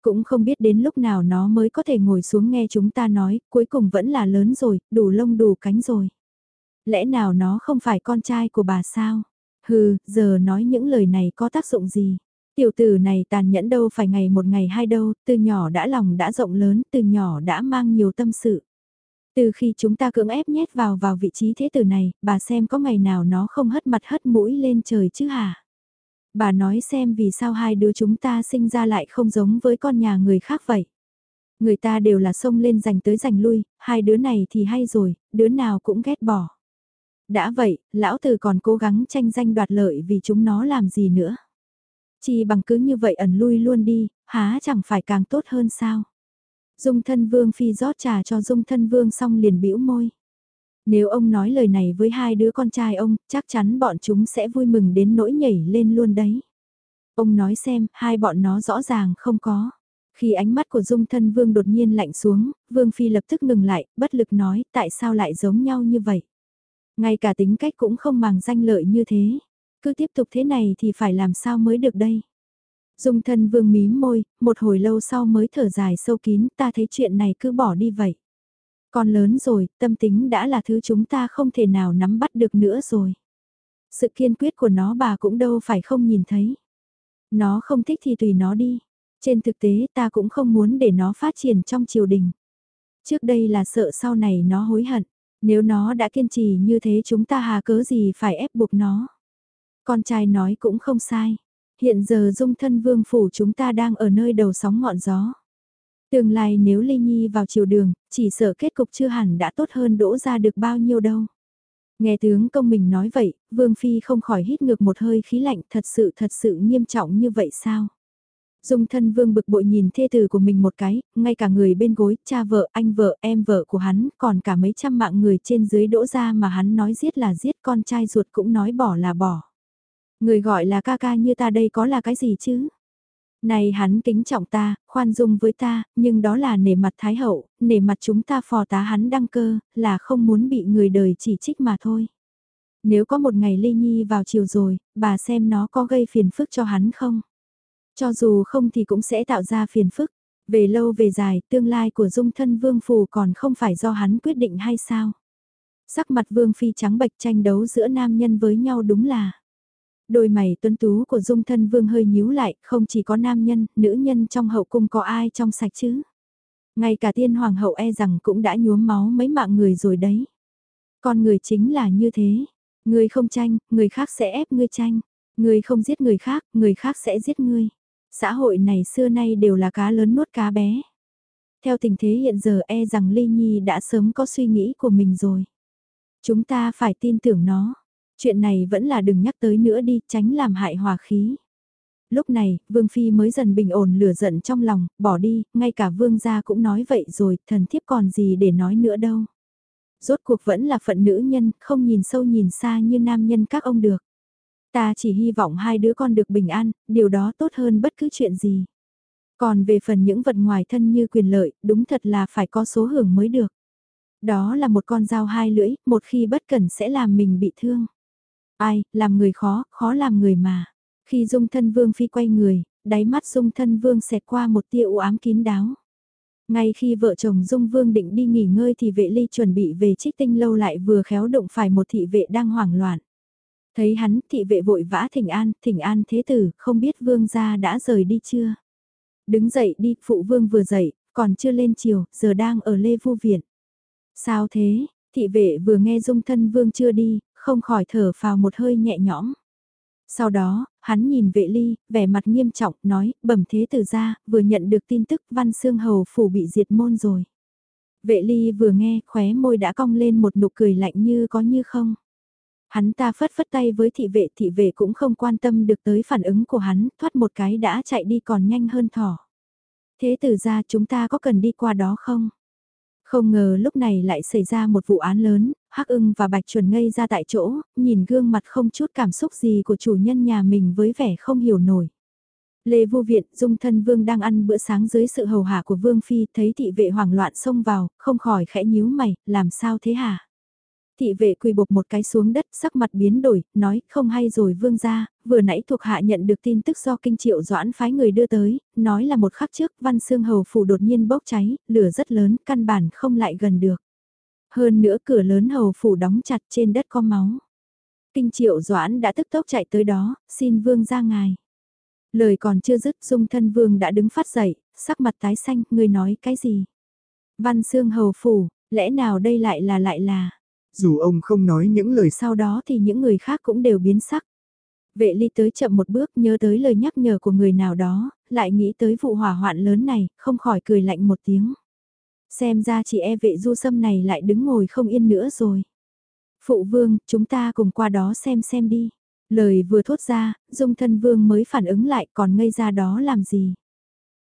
Cũng không biết đến lúc nào nó mới có thể ngồi xuống nghe chúng ta nói, cuối cùng vẫn là lớn rồi, đủ lông đủ cánh rồi. Lẽ nào nó không phải con trai của bà sao? Hừ, giờ nói những lời này có tác dụng gì? Tiểu tử này tàn nhẫn đâu phải ngày một ngày hai đâu, từ nhỏ đã lòng đã rộng lớn, từ nhỏ đã mang nhiều tâm sự. Từ khi chúng ta cưỡng ép nhét vào vào vị trí thế tử này, bà xem có ngày nào nó không hất mặt hất mũi lên trời chứ hả? Bà nói xem vì sao hai đứa chúng ta sinh ra lại không giống với con nhà người khác vậy. Người ta đều là xông lên giành tới giành lui, hai đứa này thì hay rồi, đứa nào cũng ghét bỏ. Đã vậy, lão tử còn cố gắng tranh danh đoạt lợi vì chúng nó làm gì nữa. Chỉ bằng cứ như vậy ẩn lui luôn đi, há chẳng phải càng tốt hơn sao. Dung thân vương phi rót trà cho dung thân vương xong liền bĩu môi. Nếu ông nói lời này với hai đứa con trai ông, chắc chắn bọn chúng sẽ vui mừng đến nỗi nhảy lên luôn đấy. Ông nói xem, hai bọn nó rõ ràng không có. Khi ánh mắt của dung thân vương đột nhiên lạnh xuống, vương phi lập tức ngừng lại, bất lực nói, tại sao lại giống nhau như vậy? Ngay cả tính cách cũng không màng danh lợi như thế. Cứ tiếp tục thế này thì phải làm sao mới được đây? Dung thân vương mím môi, một hồi lâu sau mới thở dài sâu kín, ta thấy chuyện này cứ bỏ đi vậy. Con lớn rồi, tâm tính đã là thứ chúng ta không thể nào nắm bắt được nữa rồi. Sự kiên quyết của nó bà cũng đâu phải không nhìn thấy. Nó không thích thì tùy nó đi. Trên thực tế ta cũng không muốn để nó phát triển trong triều đình. Trước đây là sợ sau này nó hối hận. Nếu nó đã kiên trì như thế chúng ta hà cớ gì phải ép buộc nó. Con trai nói cũng không sai. Hiện giờ dung thân vương phủ chúng ta đang ở nơi đầu sóng ngọn gió. Tương lai nếu Ly Nhi vào chiều đường, chỉ sợ kết cục chưa hẳn đã tốt hơn đỗ ra được bao nhiêu đâu. Nghe tướng công mình nói vậy, Vương Phi không khỏi hít ngược một hơi khí lạnh thật sự thật sự nghiêm trọng như vậy sao? Dung thân vương bực bội nhìn thê tử của mình một cái, ngay cả người bên gối, cha vợ, anh vợ, em vợ của hắn, còn cả mấy trăm mạng người trên dưới đỗ ra mà hắn nói giết là giết con trai ruột cũng nói bỏ là bỏ. Người gọi là ca ca như ta đây có là cái gì chứ? Này hắn kính trọng ta, khoan dung với ta, nhưng đó là nể mặt Thái Hậu, nể mặt chúng ta phò tá hắn đăng cơ, là không muốn bị người đời chỉ trích mà thôi. Nếu có một ngày lê Nhi vào chiều rồi, bà xem nó có gây phiền phức cho hắn không? Cho dù không thì cũng sẽ tạo ra phiền phức. Về lâu về dài, tương lai của dung thân vương phù còn không phải do hắn quyết định hay sao? Sắc mặt vương phi trắng bạch tranh đấu giữa nam nhân với nhau đúng là. Đôi mày tuấn tú của dung thân vương hơi nhíu lại, không chỉ có nam nhân, nữ nhân trong hậu cung có ai trong sạch chứ? Ngay cả tiên hoàng hậu e rằng cũng đã nhuốm máu mấy mạng người rồi đấy. Con người chính là như thế. Người không tranh, người khác sẽ ép ngươi tranh. Người không giết người khác, người khác sẽ giết ngươi. Xã hội này xưa nay đều là cá lớn nuốt cá bé. Theo tình thế hiện giờ e rằng Ly Nhi đã sớm có suy nghĩ của mình rồi. Chúng ta phải tin tưởng nó. Chuyện này vẫn là đừng nhắc tới nữa đi, tránh làm hại hòa khí. Lúc này, Vương Phi mới dần bình ổn lửa giận trong lòng, bỏ đi, ngay cả Vương gia cũng nói vậy rồi, thần thiếp còn gì để nói nữa đâu. Rốt cuộc vẫn là phận nữ nhân, không nhìn sâu nhìn xa như nam nhân các ông được. Ta chỉ hy vọng hai đứa con được bình an, điều đó tốt hơn bất cứ chuyện gì. Còn về phần những vật ngoài thân như quyền lợi, đúng thật là phải có số hưởng mới được. Đó là một con dao hai lưỡi, một khi bất cẩn sẽ làm mình bị thương. Ai, làm người khó, khó làm người mà. Khi dung thân vương phi quay người, đáy mắt dung thân vương xẹt qua một tia u ám kín đáo. Ngay khi vợ chồng dung vương định đi nghỉ ngơi thì vệ ly chuẩn bị về trích tinh lâu lại vừa khéo động phải một thị vệ đang hoảng loạn. Thấy hắn, thị vệ vội vã thỉnh an, thỉnh an thế tử, không biết vương gia đã rời đi chưa? Đứng dậy đi, phụ vương vừa dậy, còn chưa lên chiều, giờ đang ở lê vu viện. Sao thế, thị vệ vừa nghe dung thân vương chưa đi, không khỏi thở phào một hơi nhẹ nhõm. Sau đó, hắn nhìn vệ ly, vẻ mặt nghiêm trọng, nói, bẩm thế tử ra, vừa nhận được tin tức văn xương hầu phủ bị diệt môn rồi. Vệ ly vừa nghe, khóe môi đã cong lên một nụ cười lạnh như có như không. Hắn ta phất phất tay với thị vệ, thị vệ cũng không quan tâm được tới phản ứng của hắn, thoát một cái đã chạy đi còn nhanh hơn thỏ. Thế tử ra chúng ta có cần đi qua đó không? Không ngờ lúc này lại xảy ra một vụ án lớn, Hắc ưng và Bạch chuẩn ngây ra tại chỗ, nhìn gương mặt không chút cảm xúc gì của chủ nhân nhà mình với vẻ không hiểu nổi. Lê vô Viện, Dung Thân Vương đang ăn bữa sáng dưới sự hầu hạ của Vương Phi, thấy thị vệ hoảng loạn xông vào, không khỏi khẽ nhíu mày, làm sao thế hả? Thị vệ quỳ bục một cái xuống đất, sắc mặt biến đổi, nói, không hay rồi vương ra, vừa nãy thuộc hạ nhận được tin tức do kinh triệu doãn phái người đưa tới, nói là một khắc trước văn xương hầu phủ đột nhiên bốc cháy, lửa rất lớn, căn bản không lại gần được. Hơn nữa cửa lớn hầu phủ đóng chặt trên đất có máu. Kinh triệu doãn đã tức tốc chạy tới đó, xin vương ra ngài. Lời còn chưa dứt dung thân vương đã đứng phát dậy, sắc mặt tái xanh, người nói cái gì? Văn xương hầu phủ, lẽ nào đây lại là lại là... Dù ông không nói những lời sau đó thì những người khác cũng đều biến sắc. Vệ ly tới chậm một bước nhớ tới lời nhắc nhở của người nào đó, lại nghĩ tới vụ hỏa hoạn lớn này, không khỏi cười lạnh một tiếng. Xem ra chị e vệ du sâm này lại đứng ngồi không yên nữa rồi. Phụ vương, chúng ta cùng qua đó xem xem đi. Lời vừa thốt ra, dung thân vương mới phản ứng lại còn ngây ra đó làm gì.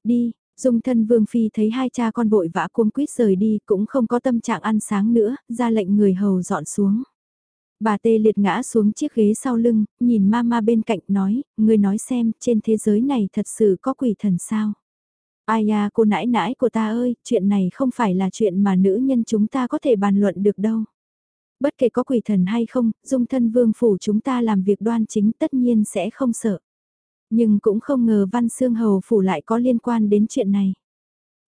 Đi, dung thân vương phi thấy hai cha con vội vã cuống quýt rời đi cũng không có tâm trạng ăn sáng nữa, ra lệnh người hầu dọn xuống. Bà tê liệt ngã xuống chiếc ghế sau lưng, nhìn mama bên cạnh nói, người nói xem trên thế giới này thật sự có quỷ thần sao. Ai à cô nãi nãi của ta ơi, chuyện này không phải là chuyện mà nữ nhân chúng ta có thể bàn luận được đâu. Bất kể có quỷ thần hay không, dung thân vương phủ chúng ta làm việc đoan chính tất nhiên sẽ không sợ. Nhưng cũng không ngờ văn xương hầu phủ lại có liên quan đến chuyện này.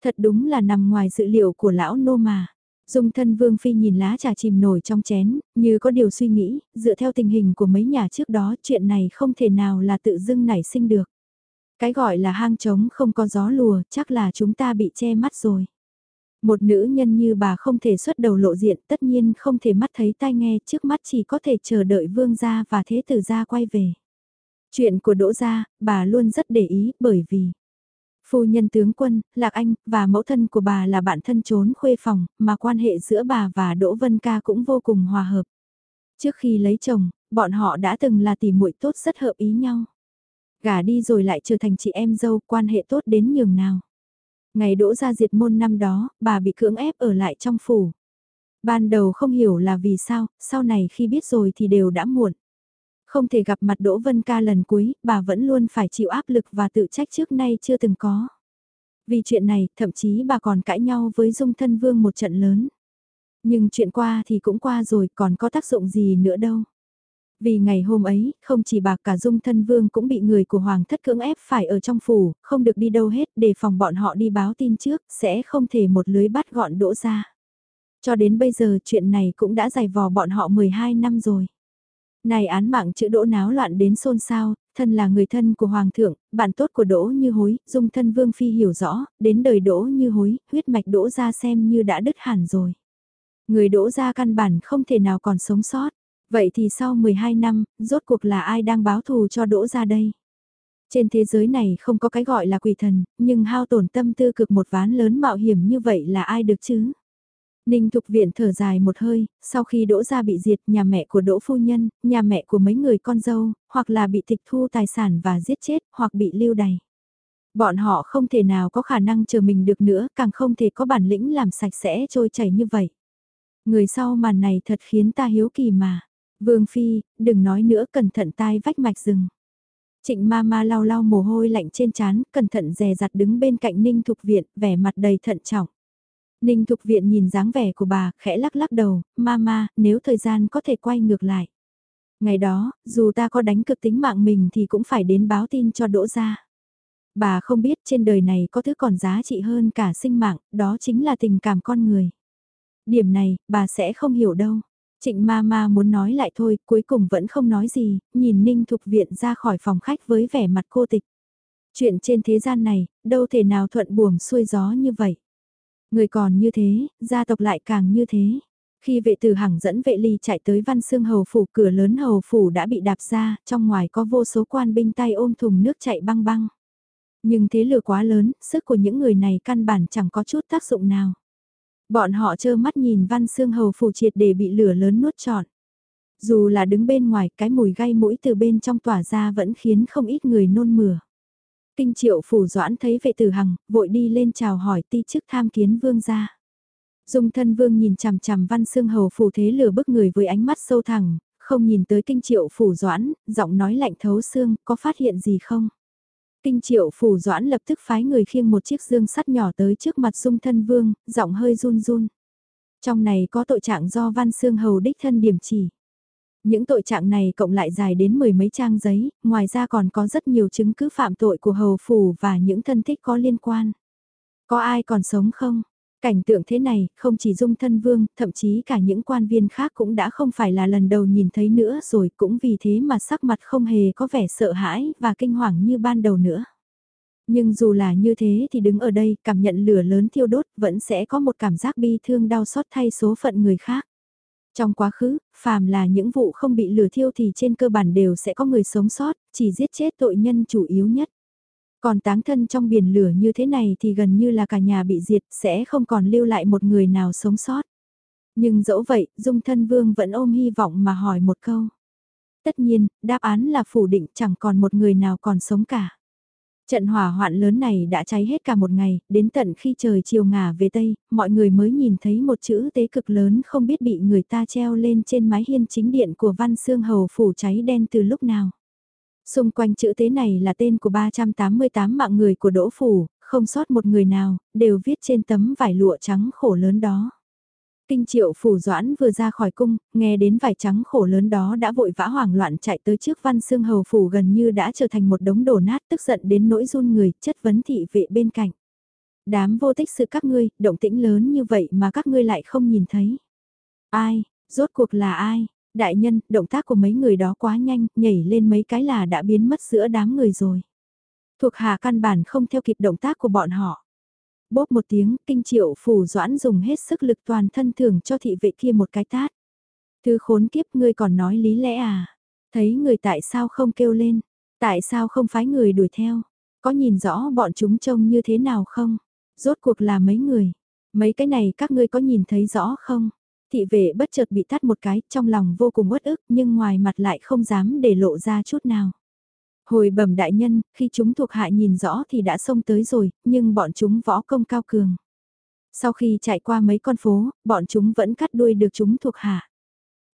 Thật đúng là nằm ngoài dự liệu của lão nô mà. Dung thân vương phi nhìn lá trà chìm nổi trong chén, như có điều suy nghĩ, dựa theo tình hình của mấy nhà trước đó chuyện này không thể nào là tự dưng nảy sinh được. Cái gọi là hang trống không có gió lùa, chắc là chúng ta bị che mắt rồi. Một nữ nhân như bà không thể xuất đầu lộ diện, tất nhiên không thể mắt thấy tai nghe, trước mắt chỉ có thể chờ đợi vương gia và thế tử gia quay về. Chuyện của Đỗ Gia, bà luôn rất để ý, bởi vì phu nhân tướng quân, Lạc Anh, và mẫu thân của bà là bạn thân trốn khuê phòng, mà quan hệ giữa bà và Đỗ Vân Ca cũng vô cùng hòa hợp. Trước khi lấy chồng, bọn họ đã từng là tỷ muội tốt rất hợp ý nhau. Gả đi rồi lại trở thành chị em dâu quan hệ tốt đến nhường nào. Ngày đỗ ra diệt môn năm đó, bà bị cưỡng ép ở lại trong phủ. Ban đầu không hiểu là vì sao, sau này khi biết rồi thì đều đã muộn. Không thể gặp mặt Đỗ Vân Ca lần cuối, bà vẫn luôn phải chịu áp lực và tự trách trước nay chưa từng có. Vì chuyện này, thậm chí bà còn cãi nhau với Dung Thân Vương một trận lớn. Nhưng chuyện qua thì cũng qua rồi, còn có tác dụng gì nữa đâu. Vì ngày hôm ấy, không chỉ bà cả dung thân vương cũng bị người của hoàng thất cưỡng ép phải ở trong phủ, không được đi đâu hết để phòng bọn họ đi báo tin trước, sẽ không thể một lưới bắt gọn đỗ ra. Cho đến bây giờ chuyện này cũng đã dài vò bọn họ 12 năm rồi. Này án mạng chữ đỗ náo loạn đến xôn xao, thân là người thân của Hoàng thượng, bạn tốt của đỗ như hối, dung thân Vương Phi hiểu rõ, đến đời đỗ như hối, huyết mạch đỗ ra xem như đã đứt hẳn rồi. Người đỗ ra căn bản không thể nào còn sống sót. Vậy thì sau 12 năm, rốt cuộc là ai đang báo thù cho đỗ ra đây? Trên thế giới này không có cái gọi là quỷ thần, nhưng hao tổn tâm tư cực một ván lớn mạo hiểm như vậy là ai được chứ? Ninh Thục Viện thở dài một hơi, sau khi Đỗ Gia bị diệt, nhà mẹ của Đỗ Phu Nhân, nhà mẹ của mấy người con dâu, hoặc là bị tịch thu tài sản và giết chết, hoặc bị lưu đày. Bọn họ không thể nào có khả năng chờ mình được nữa, càng không thể có bản lĩnh làm sạch sẽ trôi chảy như vậy. Người sau màn này thật khiến ta hiếu kỳ mà. Vương Phi, đừng nói nữa cẩn thận tai vách mạch rừng. Trịnh ma ma lau lau mồ hôi lạnh trên trán, cẩn thận dè dặt đứng bên cạnh Ninh Thục Viện, vẻ mặt đầy thận trọng. Ninh Thục Viện nhìn dáng vẻ của bà, khẽ lắc lắc đầu, mama, nếu thời gian có thể quay ngược lại. Ngày đó, dù ta có đánh cực tính mạng mình thì cũng phải đến báo tin cho đỗ ra. Bà không biết trên đời này có thứ còn giá trị hơn cả sinh mạng, đó chính là tình cảm con người. Điểm này, bà sẽ không hiểu đâu. Trịnh ma ma muốn nói lại thôi, cuối cùng vẫn không nói gì, nhìn Ninh Thục Viện ra khỏi phòng khách với vẻ mặt cô tịch. Chuyện trên thế gian này, đâu thể nào thuận buồm xuôi gió như vậy. Người còn như thế, gia tộc lại càng như thế. Khi vệ tử hằng dẫn vệ ly chạy tới văn xương hầu phủ cửa lớn hầu phủ đã bị đạp ra, trong ngoài có vô số quan binh tay ôm thùng nước chạy băng băng. Nhưng thế lửa quá lớn, sức của những người này căn bản chẳng có chút tác dụng nào. Bọn họ trơ mắt nhìn văn xương hầu phủ triệt để bị lửa lớn nuốt trọn. Dù là đứng bên ngoài cái mùi gai mũi từ bên trong tỏa ra vẫn khiến không ít người nôn mửa. Kinh triệu phủ doãn thấy vệ tử hằng, vội đi lên chào hỏi ti chức tham kiến vương gia. Dung thân vương nhìn chằm chằm văn xương hầu phủ thế lừa bức người với ánh mắt sâu thẳng, không nhìn tới kinh triệu phủ doãn, giọng nói lạnh thấu xương, có phát hiện gì không? Kinh triệu phủ doãn lập tức phái người khiêng một chiếc dương sắt nhỏ tới trước mặt dung thân vương, giọng hơi run run. Trong này có tội trạng do văn xương hầu đích thân điểm chỉ. Những tội trạng này cộng lại dài đến mười mấy trang giấy, ngoài ra còn có rất nhiều chứng cứ phạm tội của hầu phủ và những thân thích có liên quan. Có ai còn sống không? Cảnh tượng thế này, không chỉ dung thân vương, thậm chí cả những quan viên khác cũng đã không phải là lần đầu nhìn thấy nữa rồi cũng vì thế mà sắc mặt không hề có vẻ sợ hãi và kinh hoàng như ban đầu nữa. Nhưng dù là như thế thì đứng ở đây cảm nhận lửa lớn thiêu đốt vẫn sẽ có một cảm giác bi thương đau xót thay số phận người khác. Trong quá khứ, phàm là những vụ không bị lửa thiêu thì trên cơ bản đều sẽ có người sống sót, chỉ giết chết tội nhân chủ yếu nhất. Còn táng thân trong biển lửa như thế này thì gần như là cả nhà bị diệt, sẽ không còn lưu lại một người nào sống sót. Nhưng dẫu vậy, Dung Thân Vương vẫn ôm hy vọng mà hỏi một câu. Tất nhiên, đáp án là phủ định chẳng còn một người nào còn sống cả. Trận hỏa hoạn lớn này đã cháy hết cả một ngày, đến tận khi trời chiều ngả về Tây, mọi người mới nhìn thấy một chữ tế cực lớn không biết bị người ta treo lên trên mái hiên chính điện của Văn Xương Hầu phủ cháy đen từ lúc nào. Xung quanh chữ tế này là tên của 388 mạng người của Đỗ Phủ, không sót một người nào, đều viết trên tấm vải lụa trắng khổ lớn đó. Kinh triệu phủ doãn vừa ra khỏi cung, nghe đến vải trắng khổ lớn đó đã vội vã hoảng loạn chạy tới trước văn xương hầu phủ gần như đã trở thành một đống đổ nát tức giận đến nỗi run người, chất vấn thị vệ bên cạnh. Đám vô tích sự các ngươi, động tĩnh lớn như vậy mà các ngươi lại không nhìn thấy. Ai, rốt cuộc là ai? Đại nhân, động tác của mấy người đó quá nhanh, nhảy lên mấy cái là đã biến mất giữa đám người rồi. Thuộc hạ căn bản không theo kịp động tác của bọn họ bóp một tiếng, kinh triệu phủ doãn dùng hết sức lực toàn thân thưởng cho thị vệ kia một cái tát. Thứ khốn kiếp ngươi còn nói lý lẽ à? Thấy người tại sao không kêu lên? Tại sao không phái người đuổi theo? Có nhìn rõ bọn chúng trông như thế nào không? Rốt cuộc là mấy người? Mấy cái này các ngươi có nhìn thấy rõ không? Thị vệ bất chợt bị tát một cái, trong lòng vô cùng uất ức nhưng ngoài mặt lại không dám để lộ ra chút nào. Hồi bẩm đại nhân, khi chúng thuộc hạ nhìn rõ thì đã xông tới rồi, nhưng bọn chúng võ công cao cường. Sau khi chạy qua mấy con phố, bọn chúng vẫn cắt đuôi được chúng thuộc hạ.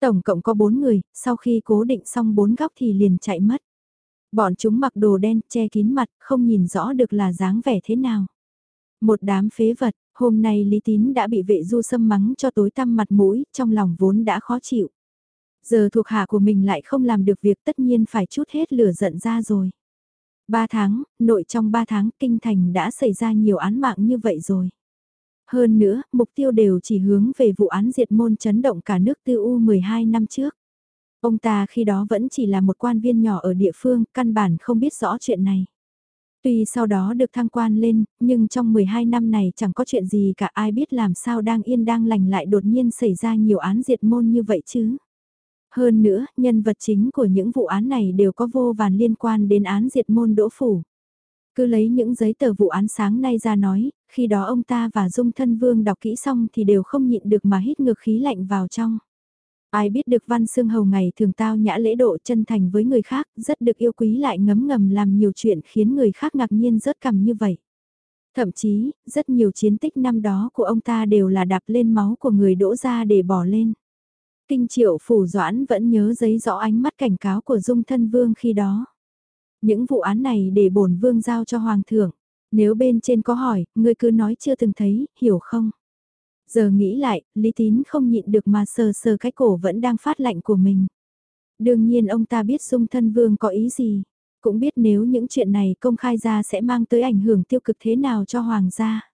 Tổng cộng có bốn người, sau khi cố định xong bốn góc thì liền chạy mất. Bọn chúng mặc đồ đen, che kín mặt, không nhìn rõ được là dáng vẻ thế nào. Một đám phế vật, hôm nay Lý Tín đã bị vệ du xâm mắng cho tối tăm mặt mũi, trong lòng vốn đã khó chịu. Giờ thuộc hạ của mình lại không làm được việc tất nhiên phải chút hết lửa giận ra rồi. Ba tháng, nội trong ba tháng kinh thành đã xảy ra nhiều án mạng như vậy rồi. Hơn nữa, mục tiêu đều chỉ hướng về vụ án diệt môn chấn động cả nước tư U 12 năm trước. Ông ta khi đó vẫn chỉ là một quan viên nhỏ ở địa phương, căn bản không biết rõ chuyện này. Tuy sau đó được thăng quan lên, nhưng trong 12 năm này chẳng có chuyện gì cả ai biết làm sao đang yên đang lành lại đột nhiên xảy ra nhiều án diệt môn như vậy chứ. Hơn nữa, nhân vật chính của những vụ án này đều có vô vàn liên quan đến án diệt môn đỗ phủ. Cứ lấy những giấy tờ vụ án sáng nay ra nói, khi đó ông ta và Dung Thân Vương đọc kỹ xong thì đều không nhịn được mà hít ngược khí lạnh vào trong. Ai biết được Văn Sương Hầu ngày thường tao nhã lễ độ chân thành với người khác, rất được yêu quý lại ngấm ngầm làm nhiều chuyện khiến người khác ngạc nhiên rớt cằm như vậy. Thậm chí, rất nhiều chiến tích năm đó của ông ta đều là đạp lên máu của người đỗ ra để bỏ lên. Kinh triệu phủ doãn vẫn nhớ giấy rõ ánh mắt cảnh cáo của dung thân vương khi đó. Những vụ án này để bổn vương giao cho hoàng thượng. Nếu bên trên có hỏi, ngươi cứ nói chưa từng thấy, hiểu không? Giờ nghĩ lại, Lý Tín không nhịn được mà sờ sờ cái cổ vẫn đang phát lạnh của mình. Đương nhiên ông ta biết dung thân vương có ý gì, cũng biết nếu những chuyện này công khai ra sẽ mang tới ảnh hưởng tiêu cực thế nào cho hoàng gia.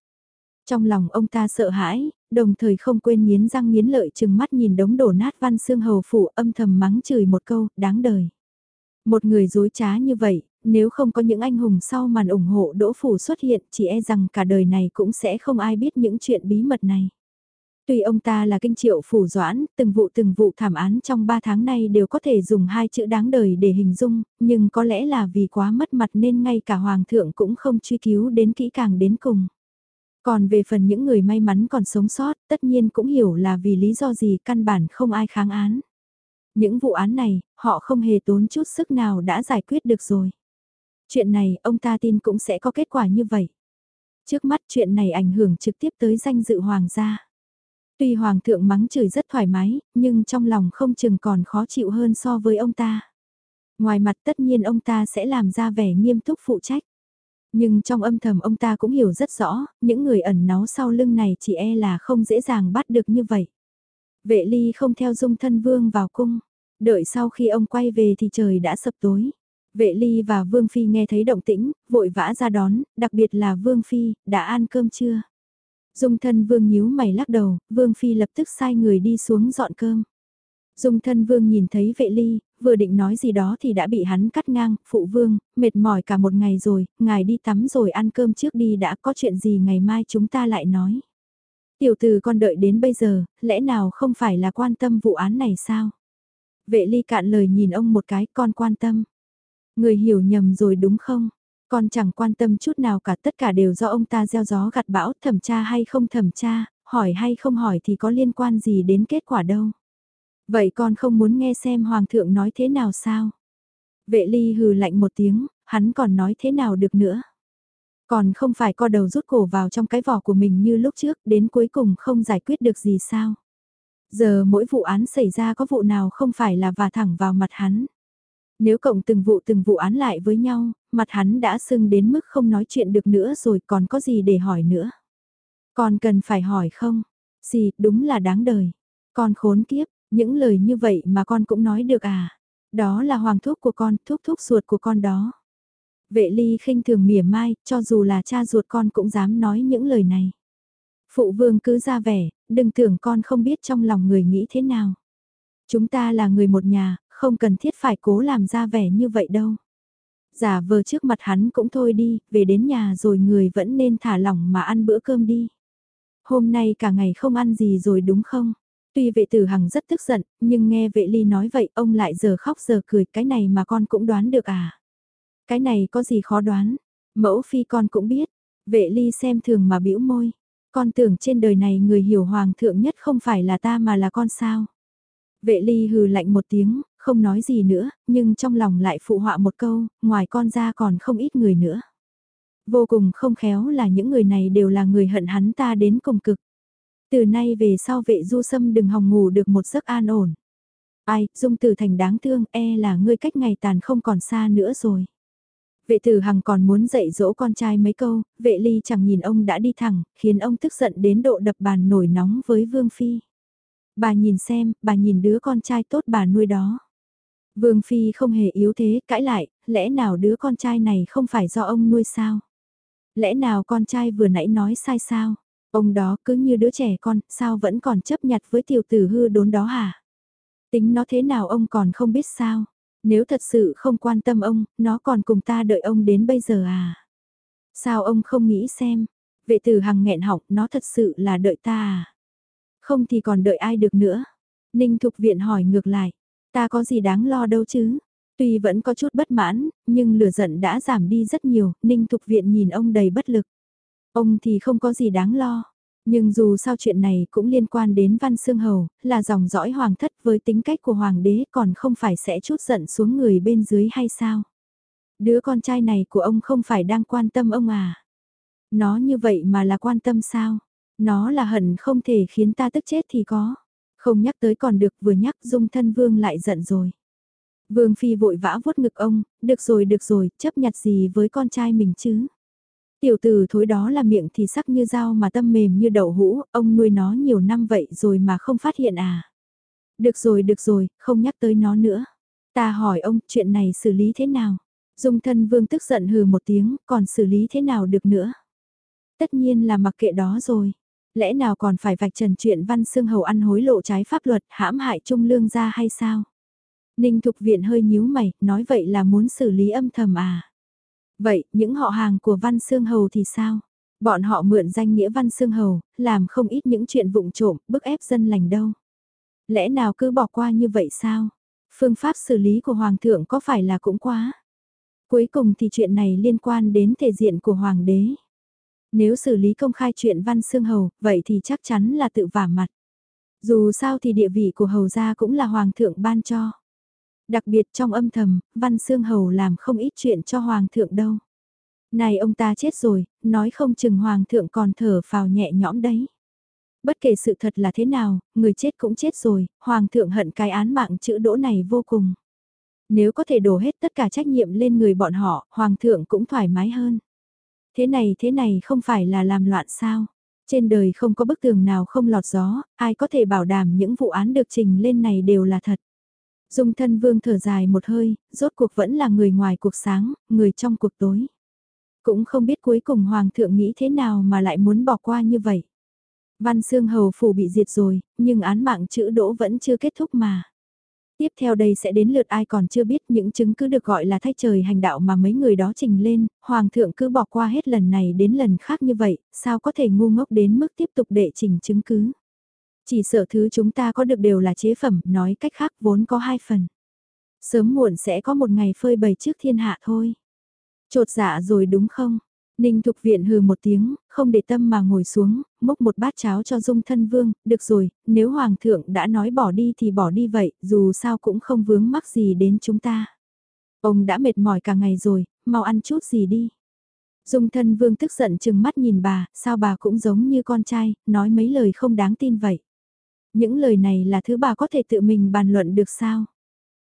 Trong lòng ông ta sợ hãi, đồng thời không quên nghiến răng nghiến lợi chừng mắt nhìn đống đổ nát văn xương hầu phủ âm thầm mắng chửi một câu, đáng đời. Một người dối trá như vậy, nếu không có những anh hùng sau màn ủng hộ đỗ phủ xuất hiện chỉ e rằng cả đời này cũng sẽ không ai biết những chuyện bí mật này. Tuy ông ta là kinh triệu phủ doãn, từng vụ từng vụ thảm án trong 3 tháng nay đều có thể dùng hai chữ đáng đời để hình dung, nhưng có lẽ là vì quá mất mặt nên ngay cả hoàng thượng cũng không truy cứu đến kỹ càng đến cùng. Còn về phần những người may mắn còn sống sót, tất nhiên cũng hiểu là vì lý do gì căn bản không ai kháng án. Những vụ án này, họ không hề tốn chút sức nào đã giải quyết được rồi. Chuyện này, ông ta tin cũng sẽ có kết quả như vậy. Trước mắt chuyện này ảnh hưởng trực tiếp tới danh dự hoàng gia. Tuy hoàng thượng mắng chửi rất thoải mái, nhưng trong lòng không chừng còn khó chịu hơn so với ông ta. Ngoài mặt tất nhiên ông ta sẽ làm ra vẻ nghiêm túc phụ trách. Nhưng trong âm thầm ông ta cũng hiểu rất rõ, những người ẩn náu sau lưng này chỉ e là không dễ dàng bắt được như vậy. Vệ ly không theo dung thân vương vào cung, đợi sau khi ông quay về thì trời đã sập tối. Vệ ly và Vương Phi nghe thấy động tĩnh, vội vã ra đón, đặc biệt là Vương Phi, đã ăn cơm chưa? Dung thân Vương nhíu mày lắc đầu, Vương Phi lập tức sai người đi xuống dọn cơm. Dung thân Vương nhìn thấy vệ ly, vừa định nói gì đó thì đã bị hắn cắt ngang, phụ vương, mệt mỏi cả một ngày rồi, ngài đi tắm rồi ăn cơm trước đi đã có chuyện gì ngày mai chúng ta lại nói. Tiểu từ con đợi đến bây giờ, lẽ nào không phải là quan tâm vụ án này sao? Vệ ly cạn lời nhìn ông một cái, con quan tâm. Người hiểu nhầm rồi đúng không? Con chẳng quan tâm chút nào cả tất cả đều do ông ta gieo gió gặt bão thẩm tra hay không thẩm tra, hỏi hay không hỏi thì có liên quan gì đến kết quả đâu. Vậy con không muốn nghe xem Hoàng thượng nói thế nào sao? Vệ ly hừ lạnh một tiếng, hắn còn nói thế nào được nữa? Còn không phải co đầu rút cổ vào trong cái vỏ của mình như lúc trước đến cuối cùng không giải quyết được gì sao? Giờ mỗi vụ án xảy ra có vụ nào không phải là và thẳng vào mặt hắn? Nếu cộng từng vụ từng vụ án lại với nhau, mặt hắn đã sưng đến mức không nói chuyện được nữa rồi còn có gì để hỏi nữa? Còn cần phải hỏi không? Gì, đúng là đáng đời. Con khốn kiếp, những lời như vậy mà con cũng nói được à? Đó là hoàng thúc của con, thúc thúc ruột của con đó. Vệ ly khinh thường mỉa mai, cho dù là cha ruột con cũng dám nói những lời này. Phụ vương cứ ra vẻ, đừng tưởng con không biết trong lòng người nghĩ thế nào. Chúng ta là người một nhà, không cần thiết phải cố làm ra vẻ như vậy đâu. Giả vờ trước mặt hắn cũng thôi đi, về đến nhà rồi người vẫn nên thả lỏng mà ăn bữa cơm đi. Hôm nay cả ngày không ăn gì rồi đúng không? Tuy vệ tử hằng rất tức giận, nhưng nghe vệ ly nói vậy ông lại giờ khóc giờ cười cái này mà con cũng đoán được à. Cái này có gì khó đoán, mẫu phi con cũng biết, vệ ly xem thường mà bĩu môi. Con tưởng trên đời này người hiểu hoàng thượng nhất không phải là ta mà là con sao. Vệ ly hừ lạnh một tiếng, không nói gì nữa, nhưng trong lòng lại phụ họa một câu, ngoài con ra còn không ít người nữa. Vô cùng không khéo là những người này đều là người hận hắn ta đến cùng cực. Từ nay về sau vệ du sâm đừng hòng ngủ được một giấc an ổn. Ai, dung tử thành đáng thương, e là ngươi cách ngày tàn không còn xa nữa rồi. Vệ tử hằng còn muốn dạy dỗ con trai mấy câu, vệ ly chẳng nhìn ông đã đi thẳng, khiến ông tức giận đến độ đập bàn nổi nóng với Vương Phi. Bà nhìn xem, bà nhìn đứa con trai tốt bà nuôi đó. Vương Phi không hề yếu thế, cãi lại, lẽ nào đứa con trai này không phải do ông nuôi sao? Lẽ nào con trai vừa nãy nói sai sao? Ông đó cứ như đứa trẻ con, sao vẫn còn chấp nhặt với tiểu tử hư đốn đó hả? Tính nó thế nào ông còn không biết sao? Nếu thật sự không quan tâm ông, nó còn cùng ta đợi ông đến bây giờ à? Sao ông không nghĩ xem? Vệ tử hằng nghẹn họng, nó thật sự là đợi ta à? Không thì còn đợi ai được nữa? Ninh Thục Viện hỏi ngược lại, ta có gì đáng lo đâu chứ? Tuy vẫn có chút bất mãn, nhưng lửa giận đã giảm đi rất nhiều, Ninh Thục Viện nhìn ông đầy bất lực. Ông thì không có gì đáng lo. Nhưng dù sao chuyện này cũng liên quan đến Văn Sương Hầu, là dòng dõi hoàng thất với tính cách của hoàng đế còn không phải sẽ chút giận xuống người bên dưới hay sao? Đứa con trai này của ông không phải đang quan tâm ông à? Nó như vậy mà là quan tâm sao? Nó là hận không thể khiến ta tức chết thì có. Không nhắc tới còn được vừa nhắc dung thân vương lại giận rồi. Vương Phi vội vã vuốt ngực ông, được rồi được rồi, chấp nhặt gì với con trai mình chứ? Tiểu tử thối đó là miệng thì sắc như dao mà tâm mềm như đậu hũ, ông nuôi nó nhiều năm vậy rồi mà không phát hiện à. Được rồi được rồi, không nhắc tới nó nữa. Ta hỏi ông chuyện này xử lý thế nào? Dung thân vương tức giận hừ một tiếng, còn xử lý thế nào được nữa? Tất nhiên là mặc kệ đó rồi. Lẽ nào còn phải vạch trần chuyện văn xương hầu ăn hối lộ trái pháp luật hãm hại trung lương ra hay sao? Ninh Thục Viện hơi nhíu mày, nói vậy là muốn xử lý âm thầm à? Vậy, những họ hàng của Văn Sương Hầu thì sao? Bọn họ mượn danh nghĩa Văn Sương Hầu, làm không ít những chuyện vụng trộm, bức ép dân lành đâu. Lẽ nào cứ bỏ qua như vậy sao? Phương pháp xử lý của Hoàng thượng có phải là cũng quá? Cuối cùng thì chuyện này liên quan đến thể diện của Hoàng đế. Nếu xử lý công khai chuyện Văn Sương Hầu, vậy thì chắc chắn là tự vả mặt. Dù sao thì địa vị của Hầu gia cũng là Hoàng thượng ban cho. Đặc biệt trong âm thầm, Văn Sương Hầu làm không ít chuyện cho Hoàng thượng đâu. Này ông ta chết rồi, nói không chừng Hoàng thượng còn thở phào nhẹ nhõm đấy. Bất kể sự thật là thế nào, người chết cũng chết rồi, Hoàng thượng hận cái án mạng chữ đỗ này vô cùng. Nếu có thể đổ hết tất cả trách nhiệm lên người bọn họ, Hoàng thượng cũng thoải mái hơn. Thế này thế này không phải là làm loạn sao? Trên đời không có bức tường nào không lọt gió, ai có thể bảo đảm những vụ án được trình lên này đều là thật. Dung thân vương thở dài một hơi, rốt cuộc vẫn là người ngoài cuộc sáng, người trong cuộc tối. Cũng không biết cuối cùng hoàng thượng nghĩ thế nào mà lại muốn bỏ qua như vậy. Văn xương hầu phủ bị diệt rồi, nhưng án mạng chữ đỗ vẫn chưa kết thúc mà. Tiếp theo đây sẽ đến lượt ai còn chưa biết những chứng cứ được gọi là thay trời hành đạo mà mấy người đó trình lên, hoàng thượng cứ bỏ qua hết lần này đến lần khác như vậy, sao có thể ngu ngốc đến mức tiếp tục đệ trình chứng cứ. Chỉ sợ thứ chúng ta có được đều là chế phẩm, nói cách khác vốn có hai phần. Sớm muộn sẽ có một ngày phơi bày trước thiên hạ thôi. Trột dạ rồi đúng không? Ninh Thục Viện hừ một tiếng, không để tâm mà ngồi xuống, múc một bát cháo cho Dung Thân Vương, được rồi, nếu Hoàng thượng đã nói bỏ đi thì bỏ đi vậy, dù sao cũng không vướng mắc gì đến chúng ta. Ông đã mệt mỏi cả ngày rồi, mau ăn chút gì đi. Dung Thân Vương tức giận chừng mắt nhìn bà, sao bà cũng giống như con trai, nói mấy lời không đáng tin vậy. Những lời này là thứ bà có thể tự mình bàn luận được sao?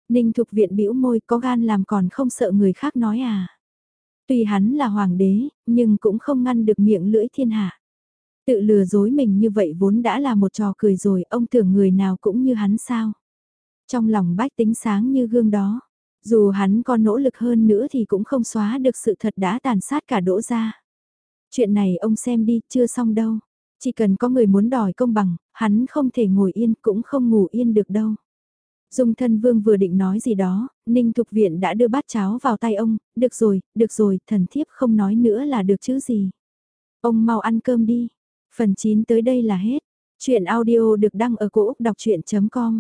Ninh Thục Viện bĩu môi có gan làm còn không sợ người khác nói à? Tuy hắn là hoàng đế, nhưng cũng không ngăn được miệng lưỡi thiên hạ. Tự lừa dối mình như vậy vốn đã là một trò cười rồi, ông tưởng người nào cũng như hắn sao? Trong lòng bách tính sáng như gương đó, dù hắn có nỗ lực hơn nữa thì cũng không xóa được sự thật đã tàn sát cả đỗ ra. Chuyện này ông xem đi, chưa xong đâu. Chỉ cần có người muốn đòi công bằng, hắn không thể ngồi yên cũng không ngủ yên được đâu. Dung thân vương vừa định nói gì đó, Ninh Thục Viện đã đưa bát cháo vào tay ông, được rồi, được rồi, thần thiếp không nói nữa là được chứ gì. Ông mau ăn cơm đi. Phần 9 tới đây là hết. Chuyện audio được đăng ở cổ Úc đọc chuyện.com